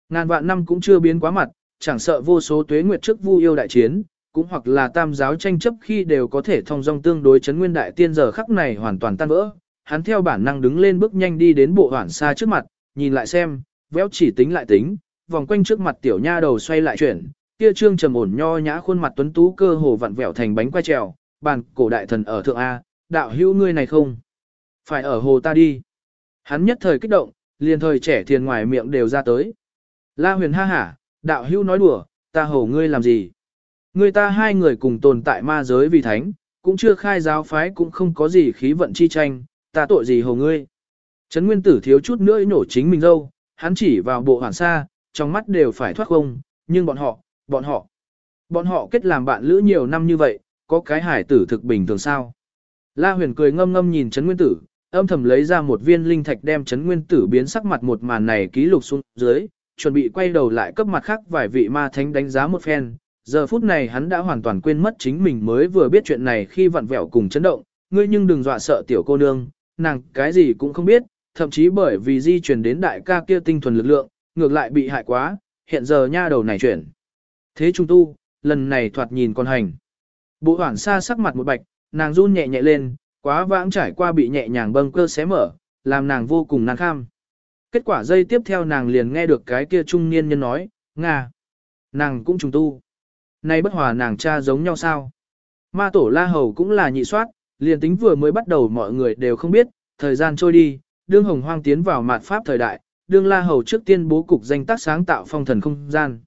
ngàn vạn năm cũng chưa biến quá mặt, chẳng sợ vô số tuế nguyệt trước vu yêu đại chiến, cũng hoặc là tam giáo tranh chấp khi đều có thể thông dong tương đối Trấn Nguyên Đại Tiên giờ khắc này hoàn toàn tan vỡ. Hắn theo bản năng đứng lên bước nhanh đi đến bộ hoản xa trước mặt, nhìn lại xem, véo chỉ tính lại tính, vòng quanh trước mặt tiểu nha đầu xoay lại chuyển, kia trương trầm ổn nho nhã khuôn mặt tuấn tú cơ hồ vặn vẹo thành bánh quay trèo, bàn cổ đại thần ở thượng A, đạo hữu ngươi này không? Phải ở hồ ta đi. Hắn nhất thời kích động, liền thời trẻ thiền ngoài miệng đều ra tới. La huyền ha hả, đạo hữu nói đùa, ta hồ ngươi làm gì? Người ta hai người cùng tồn tại ma giới vì thánh, cũng chưa khai giáo phái cũng không có gì khí vận chi tranh, ta tội gì hồ ngươi? Trấn Nguyên Tử thiếu chút nữa nổ chính mình dâu, hắn chỉ vào bộ hoàn sa, trong mắt đều phải thoát không, nhưng bọn họ, bọn họ, bọn họ kết làm bạn lữ nhiều năm như vậy, có cái hải tử thực bình thường sao? La huyền cười ngâm ngâm nhìn Trấn Nguyên Tử, âm thầm lấy ra một viên linh thạch đem Trấn Nguyên Tử biến sắc mặt một màn này ký lục xuống dưới, chuẩn bị quay đầu lại cấp mặt khác vài vị ma thánh đánh giá một phen. Giờ phút này hắn đã hoàn toàn quên mất chính mình mới vừa biết chuyện này khi vặn vẹo cùng chấn động, ngươi nhưng đừng dọa sợ tiểu cô nương, nàng cái gì cũng không biết, thậm chí bởi vì di chuyển đến đại ca kia tinh thuần lực lượng, ngược lại bị hại quá, hiện giờ nha đầu này chuyển. Thế trung tu, lần này thoạt nhìn con hành. Bộ hoảng xa sắc mặt một bạch, nàng run nhẹ nhẹ lên, quá vãng trải qua bị nhẹ nhàng bâng cơ xé mở, làm nàng vô cùng nàng kham. Kết quả dây tiếp theo nàng liền nghe được cái kia trung niên nhân nói, Nga, nàng cũng trùng tu. Nay bất hòa nàng cha giống nhau sao? Ma tổ la hầu cũng là nhị soát, liền tính vừa mới bắt đầu mọi người đều không biết, thời gian trôi đi, đương hồng hoang tiến vào mạt pháp thời đại, đương la hầu trước tiên bố cục danh tác sáng tạo phong thần không gian.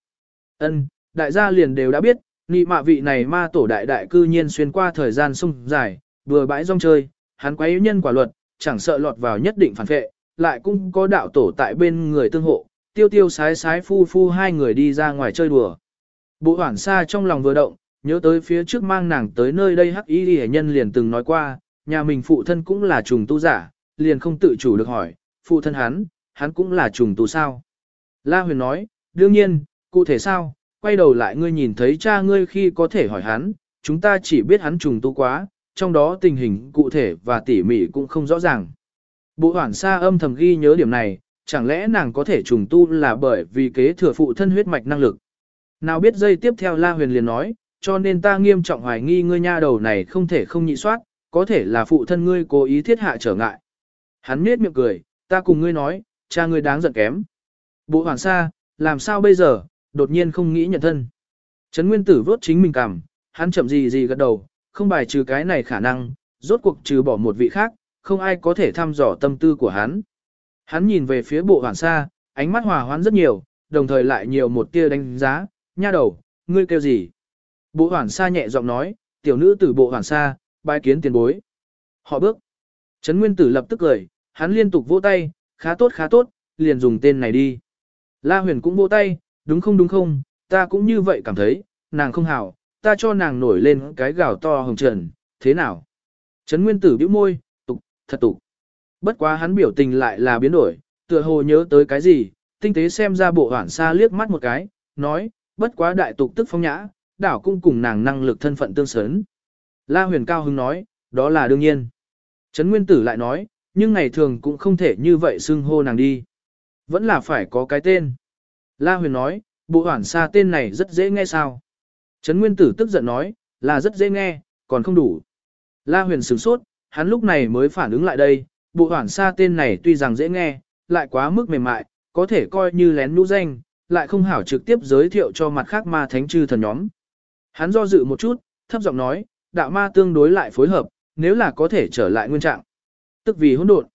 Ân, đại gia liền đều đã biết, nị mạ vị này ma tổ đại đại cư nhiên xuyên qua thời gian sung dài, vừa bãi rong chơi, hắn quấy nhân quả luật, chẳng sợ lọt vào nhất định phản vệ, lại cũng có đạo tổ tại bên người tương hộ, tiêu tiêu sái sái phu phu hai người đi ra ngoài chơi đùa. Bộ hoảng xa trong lòng vừa động, nhớ tới phía trước mang nàng tới nơi đây hắc y hệ nhân liền từng nói qua, nhà mình phụ thân cũng là trùng tu giả, liền không tự chủ được hỏi, phụ thân hắn, hắn cũng là trùng tu sao. La huyền nói, đương nhiên, cụ thể sao, quay đầu lại ngươi nhìn thấy cha ngươi khi có thể hỏi hắn, chúng ta chỉ biết hắn trùng tu quá, trong đó tình hình cụ thể và tỉ mỉ cũng không rõ ràng. Bộ hoảng xa âm thầm ghi nhớ điểm này, chẳng lẽ nàng có thể trùng tu là bởi vì kế thừa phụ thân huyết mạch năng lực. Nào biết dây tiếp theo La Huyền liền nói, cho nên ta nghiêm trọng hoài nghi ngươi nha đầu này không thể không nhị soát, có thể là phụ thân ngươi cố ý thiết hạ trở ngại. Hắn miết miệng cười, ta cùng ngươi nói, cha ngươi đáng giận kém. Bộ hoàn sa, làm sao bây giờ, đột nhiên không nghĩ nhận thân. Trấn Nguyên Tử vốt chính mình cảm, hắn chậm gì gì gật đầu, không bài trừ cái này khả năng, rốt cuộc trừ bỏ một vị khác, không ai có thể thăm dò tâm tư của hắn. Hắn nhìn về phía bộ hoàn sa, ánh mắt hòa hoãn rất nhiều, đồng thời lại nhiều một tia đánh giá, nha đầu, ngươi kêu gì? Bộ hoàn sa nhẹ giọng nói, tiểu nữ tử bộ hoàn sa, bái kiến tiền bối. Họ bước. Trấn Nguyên Tử lập tức cười, hắn liên tục vỗ tay, khá tốt khá tốt, liền dùng tên này đi. La huyền cũng vỗ tay, đúng không đúng không, ta cũng như vậy cảm thấy, nàng không hảo, ta cho nàng nổi lên cái gào to hồng trần, thế nào? Trấn Nguyên Tử bĩu môi, tục, thật tục. Bất quá hắn biểu tình lại là biến đổi, tựa hồ nhớ tới cái gì, tinh tế xem ra bộ hoảng xa liếc mắt một cái, nói, bất quá đại tục tức phong nhã, đảo cũng cùng nàng năng lực thân phận tương sớn. La huyền cao hứng nói, đó là đương nhiên. Trấn Nguyên Tử lại nói, nhưng ngày thường cũng không thể như vậy xưng hô nàng đi. Vẫn là phải có cái tên. La huyền nói, bộ hoản xa tên này rất dễ nghe sao. Trấn Nguyên Tử tức giận nói, là rất dễ nghe, còn không đủ. La huyền sửng sốt, hắn lúc này mới phản ứng lại đây, bộ hoản xa tên này tuy rằng dễ nghe, lại quá mức mềm mại, có thể coi như lén nhũ danh, lại không hảo trực tiếp giới thiệu cho mặt khác ma thánh chư thần nhóm. Hắn do dự một chút, thấp giọng nói, đạo ma tương đối lại phối hợp, nếu là có thể trở lại nguyên trạng. Tức vì hỗn độn.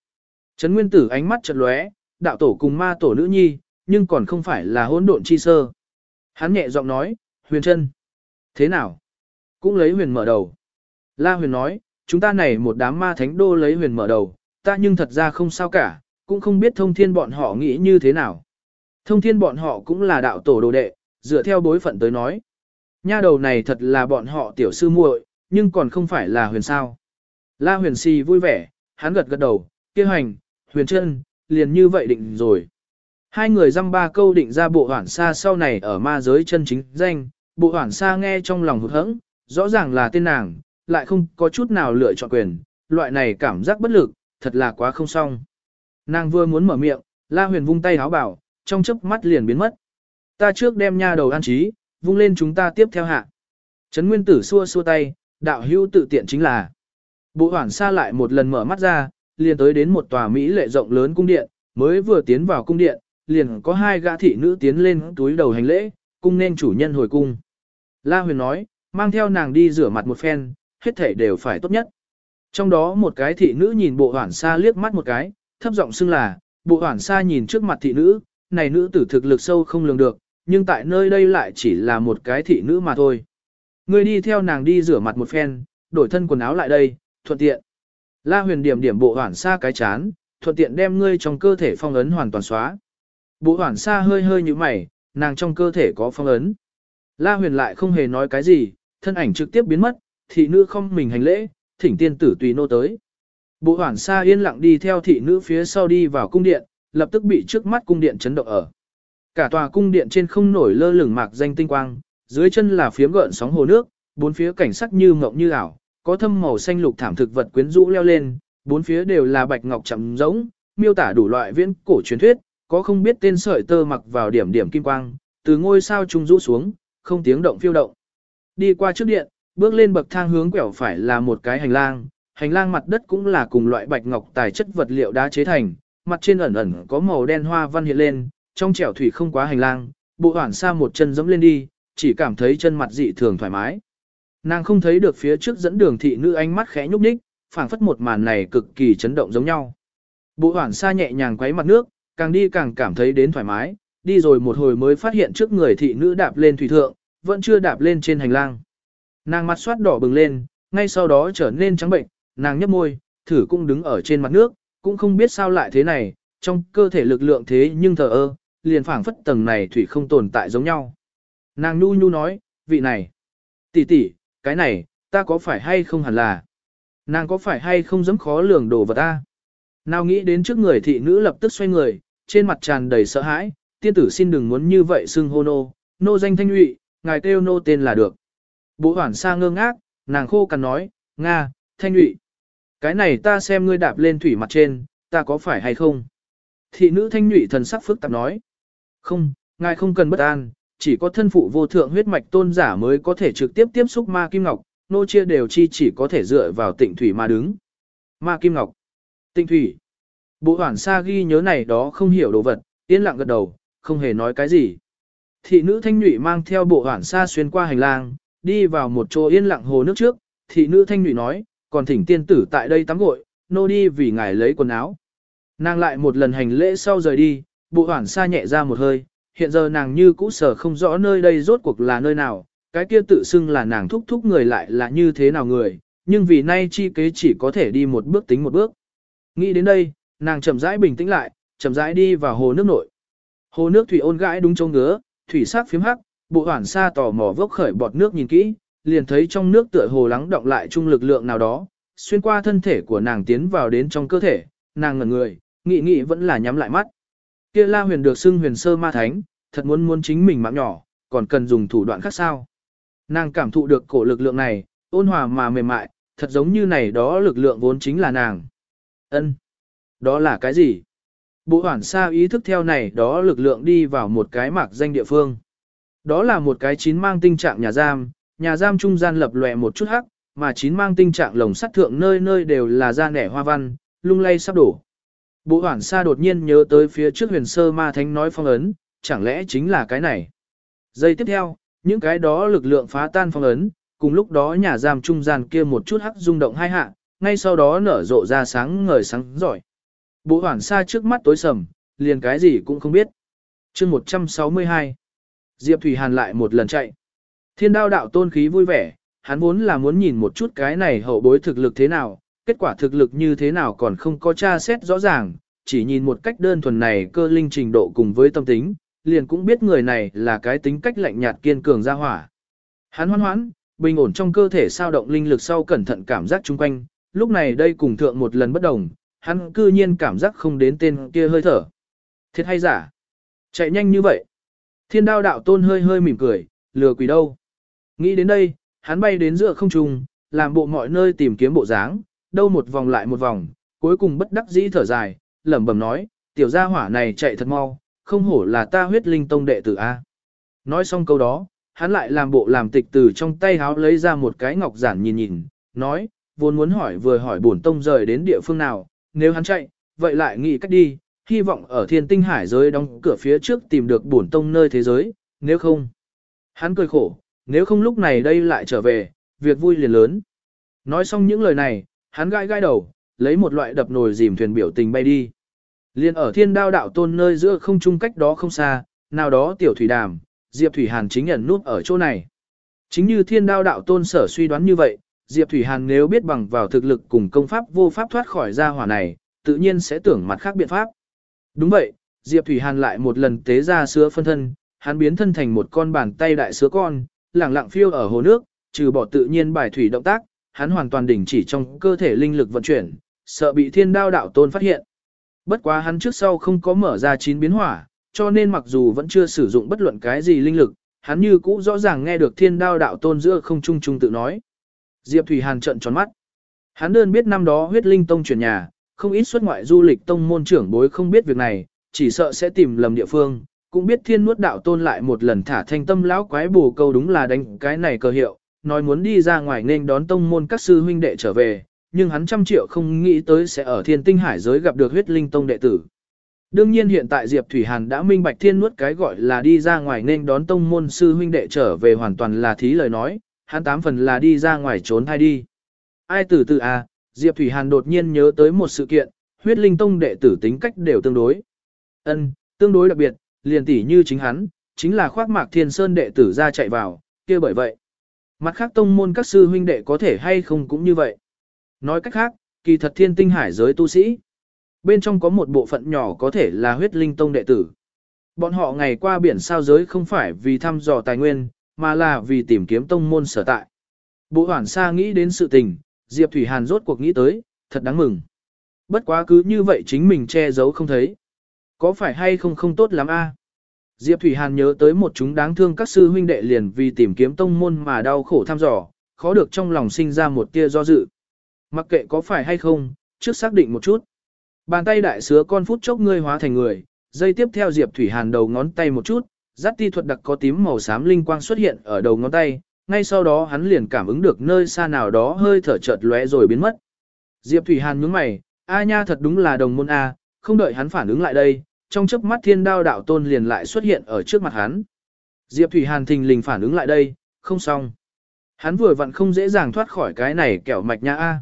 Trấn Nguyên Tử ánh mắt chợt lóe, đạo tổ cùng ma tổ nữ nhi, nhưng còn không phải là hỗn độn chi sơ. Hắn nhẹ giọng nói, huyền chân. Thế nào? Cũng lấy huyền mở đầu. La huyền nói, chúng ta này một đám ma thánh đô lấy huyền mở đầu, ta nhưng thật ra không sao cả, cũng không biết thông thiên bọn họ nghĩ như thế nào. Thông thiên bọn họ cũng là đạo tổ đồ đệ, dựa theo bối phận tới nói. Nha đầu này thật là bọn họ tiểu sư muội, nhưng còn không phải là huyền sao. La huyền si vui vẻ, hắn gật gật đầu, kia hành, huyền chân, liền như vậy định rồi. Hai người dăm ba câu định ra bộ hoảng xa sau này ở ma giới chân chính danh, bộ hoảng xa nghe trong lòng hụt hẫng, rõ ràng là tên nàng, lại không có chút nào lựa chọn quyền, loại này cảm giác bất lực, thật là quá không xong. Nàng vừa muốn mở miệng, La Huyền vung tay háo bảo, trong chớp mắt liền biến mất. Ta trước đem nha đầu an trí, vung lên chúng ta tiếp theo hạ. Trấn Nguyên Tử xua xua tay, đạo hưu tự tiện chính là. Bộ hoảng xa lại một lần mở mắt ra, liền tới đến một tòa Mỹ lệ rộng lớn cung điện, mới vừa tiến vào cung điện, liền có hai gã thị nữ tiến lên túi đầu hành lễ, cung nên chủ nhân hồi cung. La huyền nói, mang theo nàng đi rửa mặt một phen, hết thể đều phải tốt nhất. Trong đó một cái thị nữ nhìn bộ hoảng xa liếc mắt một cái, thấp giọng xưng là, bộ hoảng xa nhìn trước mặt thị nữ, này nữ tử thực lực sâu không lường được, nhưng tại nơi đây lại chỉ là một cái thị nữ mà thôi. Ngươi đi theo nàng đi rửa mặt một phen, đổi thân quần áo lại đây, thuận tiện. La huyền điểm điểm bộ hoảng xa cái chán, thuận tiện đem ngươi trong cơ thể phong ấn hoàn toàn xóa. Bộ hoảng xa hơi hơi như mày, nàng trong cơ thể có phong ấn. La huyền lại không hề nói cái gì, thân ảnh trực tiếp biến mất, thị nữ không mình hành lễ, thỉnh tiên tử tùy nô tới. Bộ hoảng xa yên lặng đi theo thị nữ phía sau đi vào cung điện, lập tức bị trước mắt cung điện chấn động ở. Cả tòa cung điện trên không nổi lơ lửng mạc danh tinh quang, dưới chân là phiếm gợn sóng hồ nước, bốn phía cảnh sắc như mộng như ảo, có thâm màu xanh lục thảm thực vật quyến rũ leo lên, bốn phía đều là bạch ngọc chậm rỗng, miêu tả đủ loại viễn cổ truyền thuyết, có không biết tên sợi tơ mặc vào điểm điểm kim quang, từ ngôi sao trung rũ xuống, không tiếng động phiêu động. Đi qua trước điện, bước lên bậc thang hướng quẹo phải là một cái hành lang, hành lang mặt đất cũng là cùng loại bạch ngọc tài chất vật liệu đá chế thành, mặt trên ẩn ẩn có màu đen hoa văn hiện lên, trong trẻo thủy không quá hành lang, bộ hoảng xa một chân dẫm lên đi, chỉ cảm thấy chân mặt dị thường thoải mái. Nàng không thấy được phía trước dẫn đường thị nữ ánh mắt khẽ nhúc nhích, phảng phất một màn này cực kỳ chấn động giống nhau. Bộ hoảng xa nhẹ nhàng quấy mặt nước, càng đi càng cảm thấy đến thoải mái, đi rồi một hồi mới phát hiện trước người thị nữ đạp lên thủy thượng, vẫn chưa đạp lên trên hành lang. Nàng mặt soát đỏ bừng lên, ngay sau đó trở nên trắng bệnh, nàng nhấp môi, thử cũng đứng ở trên mặt nước, cũng không biết sao lại thế này, trong cơ thể lực lượng thế nhưng thờ ơ, liền phảng phất tầng này thủy không tồn tại giống nhau. Nàng nhu nhu nói, vị này, tỷ tỷ, cái này, ta có phải hay không hẳn là, nàng có phải hay không dám khó lường đồ vật ta. Nào nghĩ đến trước người thị nữ lập tức xoay người, trên mặt tràn đầy sợ hãi, tiên tử xin đừng muốn như vậy xưng hô nô, nô danh thanh nhụy, ngài kêu nô tên là được. Bộ hoảng sa ngơ ngác, nàng khô cằn nói, Nga, thanh nhụy. Cái này ta xem ngươi đạp lên thủy mặt trên, ta có phải hay không? Thị nữ thanh nhụy thần sắc phức tạp nói. Không, ngài không cần bất an, chỉ có thân phụ vô thượng huyết mạch tôn giả mới có thể trực tiếp tiếp xúc ma kim ngọc, nô chia đều chi chỉ có thể dựa vào tịnh thủy mà đứng. Ma kim ngọc, tịnh thủy. Bộ hoảng sa ghi nhớ này đó không hiểu đồ vật, yên lặng gật đầu, không hề nói cái gì. Thị nữ thanh nhụy mang theo bộ hoảng sa xuyên qua hành lang, đi vào một chỗ yên lặng hồ nước trước, thị nữ thanh nhụy nói, còn thỉnh tiên tử tại đây tắm gội, nô đi vì ngài lấy quần áo. Nàng lại một lần hành lễ sau rời đi, bộ hoảng xa nhẹ ra một hơi, hiện giờ nàng như cũ sở không rõ nơi đây rốt cuộc là nơi nào, cái kia tự xưng là nàng thúc thúc người lại là như thế nào người, nhưng vì nay chi kế chỉ có thể đi một bước tính một bước. Nghĩ đến đây, nàng chậm rãi bình tĩnh lại, chậm rãi đi vào hồ nước nội. Hồ nước thủy ôn gãi đúng trông ngứa, thủy sắc phiếm hắc, bộ hoản xa tò mò vốc khởi bọt nước nhìn kỹ, liền thấy trong nước tựa hồ lắng động lại chung lực lượng nào đó, xuyên qua thân thể của nàng tiến vào đến trong cơ thể, nàng ngẩn người, nghĩ nghĩ vẫn là nhắm lại mắt. Kia La Huyền được xưng huyền sơ ma thánh, thật muốn muốn chính mình mạng nhỏ, còn cần dùng thủ đoạn khác sao. Nàng cảm thụ được cổ lực lượng này, ôn hòa mà mềm mại, thật giống như này đó lực lượng vốn chính là nàng. Ân, Đó là cái gì? Bộ hoảng xa ý thức theo này đó lực lượng đi vào một cái mạc danh địa phương. Đó là một cái chín mang tinh trạng nhà giam, nhà giam trung gian lập lòe một chút hắc, mà chín mang tinh trạng lồng sắt thượng nơi nơi đều là da nẻ hoa văn, lung lay sắp đổ. Bộ hoảng xa đột nhiên nhớ tới phía trước huyền sơ ma thánh nói phong ấn, chẳng lẽ chính là cái này. Giây tiếp theo, những cái đó lực lượng phá tan phong ấn, cùng lúc đó nhà giam trung gian kia một chút hắc rung động hai hạ, ngay sau đó nở rộ ra sáng ngời sáng giỏi. Bộ hoảng xa trước mắt tối sầm, liền cái gì cũng không biết. chương 162 Diệp Thủy Hàn lại một lần chạy. Thiên đao đạo tôn khí vui vẻ, hắn vốn là muốn nhìn một chút cái này hậu bối thực lực thế nào, kết quả thực lực như thế nào còn không có tra xét rõ ràng, chỉ nhìn một cách đơn thuần này cơ linh trình độ cùng với tâm tính, liền cũng biết người này là cái tính cách lạnh nhạt kiên cường ra hỏa. Hắn hoan hoãn, bình ổn trong cơ thể sao động linh lực sau cẩn thận cảm giác chung quanh, lúc này đây cùng thượng một lần bất đồng, hắn cư nhiên cảm giác không đến tên kia hơi thở. Thiệt hay giả? Chạy nhanh như vậy. Thiên đao đạo tôn hơi hơi mỉm cười, lừa quỷ đâu. Nghĩ đến đây, hắn bay đến giữa không trung, làm bộ mọi nơi tìm kiếm bộ dáng, đâu một vòng lại một vòng, cuối cùng bất đắc dĩ thở dài, lẩm bẩm nói, tiểu gia hỏa này chạy thật mau, không hổ là ta huyết linh tông đệ tử A. Nói xong câu đó, hắn lại làm bộ làm tịch từ trong tay háo lấy ra một cái ngọc giản nhìn nhìn, nói, vốn muốn hỏi vừa hỏi bổn tông rời đến địa phương nào, nếu hắn chạy, vậy lại nghĩ cách đi, hy vọng ở thiên tinh hải giới đóng cửa phía trước tìm được bổn tông nơi thế giới, nếu không. Hắn cười khổ, nếu không lúc này đây lại trở về, việc vui liền lớn. Nói xong những lời này, hắn gai gai đầu, lấy một loại đập nồi dìm thuyền biểu tình bay đi. Liên ở thiên đao đạo tôn nơi giữa không trung cách đó không xa, nào đó tiểu thủy đàm, Diệp Thủy Hàn chính ẩn nút ở chỗ này. Chính như thiên đao đạo tôn sở suy đoán như vậy, Diệp Thủy Hàn nếu biết bằng vào thực lực cùng công pháp vô pháp thoát khỏi gia hỏa này, tự nhiên sẽ tưởng mặt khác biện pháp. Đúng vậy, Diệp Thủy Hàn lại một lần tế ra sứa phân thân, hắn biến thân thành một con bàn tay đại sứa con, lẳng lặng phiêu ở hồ nước, trừ bỏ tự nhiên bài thủy động tác, hắn hoàn toàn đình chỉ trong cơ thể linh lực vận chuyển, sợ bị thiên đao đạo tôn phát hiện. Bất quá hắn trước sau không có mở ra chín biến hỏa, cho nên mặc dù vẫn chưa sử dụng bất luận cái gì linh lực, hắn như cũ rõ ràng nghe được thiên đao đạo tôn giữa không trung trung tự nói. Diệp Thủy Hàn trận tròn mắt. Hắn đơn biết năm đó huyết linh tông chuyển nhà, không ít xuất ngoại du lịch tông môn trưởng bối không biết việc này, chỉ sợ sẽ tìm lầm địa phương, cũng biết thiên nuốt đạo tôn lại một lần thả thanh tâm lão quái bù câu đúng là đánh cái này cơ hiệu, nói muốn đi ra ngoài nên đón tông môn các sư huynh đệ trở về, nhưng hắn trăm triệu không nghĩ tới sẽ ở thiên tinh hải giới gặp được huyết linh tông đệ tử. Đương nhiên hiện tại Diệp Thủy Hàn đã minh bạch thiên nuốt cái gọi là đi ra ngoài nên đón tông môn sư huynh đệ trở về hoàn toàn là thí lời nói, hắn tám phần là đi ra ngoài trốn hay đi. Ai từ từ à, Diệp Thủy Hàn đột nhiên nhớ tới một sự kiện, huyết linh tông đệ tử tính cách đều tương đối. ân tương đối đặc biệt, liền tỉ như chính hắn, chính là khoác mạc thiên sơn đệ tử ra chạy vào, kia bởi vậy. Mặt khác tông môn các sư huynh đệ có thể hay không cũng như vậy. Nói cách khác, kỳ thật thiên tinh hải giới tu sĩ. Bên trong có một bộ phận nhỏ có thể là huyết linh tông đệ tử. Bọn họ ngày qua biển sao giới không phải vì thăm dò tài nguyên, mà là vì tìm kiếm tông môn sở tại. Bộ hoảng xa nghĩ đến sự tình, Diệp Thủy Hàn rốt cuộc nghĩ tới, thật đáng mừng. Bất quá cứ như vậy chính mình che giấu không thấy. Có phải hay không không tốt lắm a? Diệp Thủy Hàn nhớ tới một chúng đáng thương các sư huynh đệ liền vì tìm kiếm tông môn mà đau khổ thăm dò, khó được trong lòng sinh ra một tia do dự. Mặc kệ có phải hay không, trước xác định một chút. Bàn tay đại sứa con phút chốc ngươi hóa thành người, dây tiếp theo Diệp Thủy Hàn đầu ngón tay một chút, dắt ti thuật đặc có tím màu xám linh quang xuất hiện ở đầu ngón tay, ngay sau đó hắn liền cảm ứng được nơi xa nào đó hơi thở chợt lóe rồi biến mất. Diệp Thủy Hàn nhướng mày, a nha thật đúng là đồng môn a, không đợi hắn phản ứng lại đây, trong chớp mắt thiên đao đạo tôn liền lại xuất hiện ở trước mặt hắn. Diệp Thủy Hàn thình lình phản ứng lại đây, không xong. Hắn vừa vặn không dễ dàng thoát khỏi cái này kẻo mạch nha a.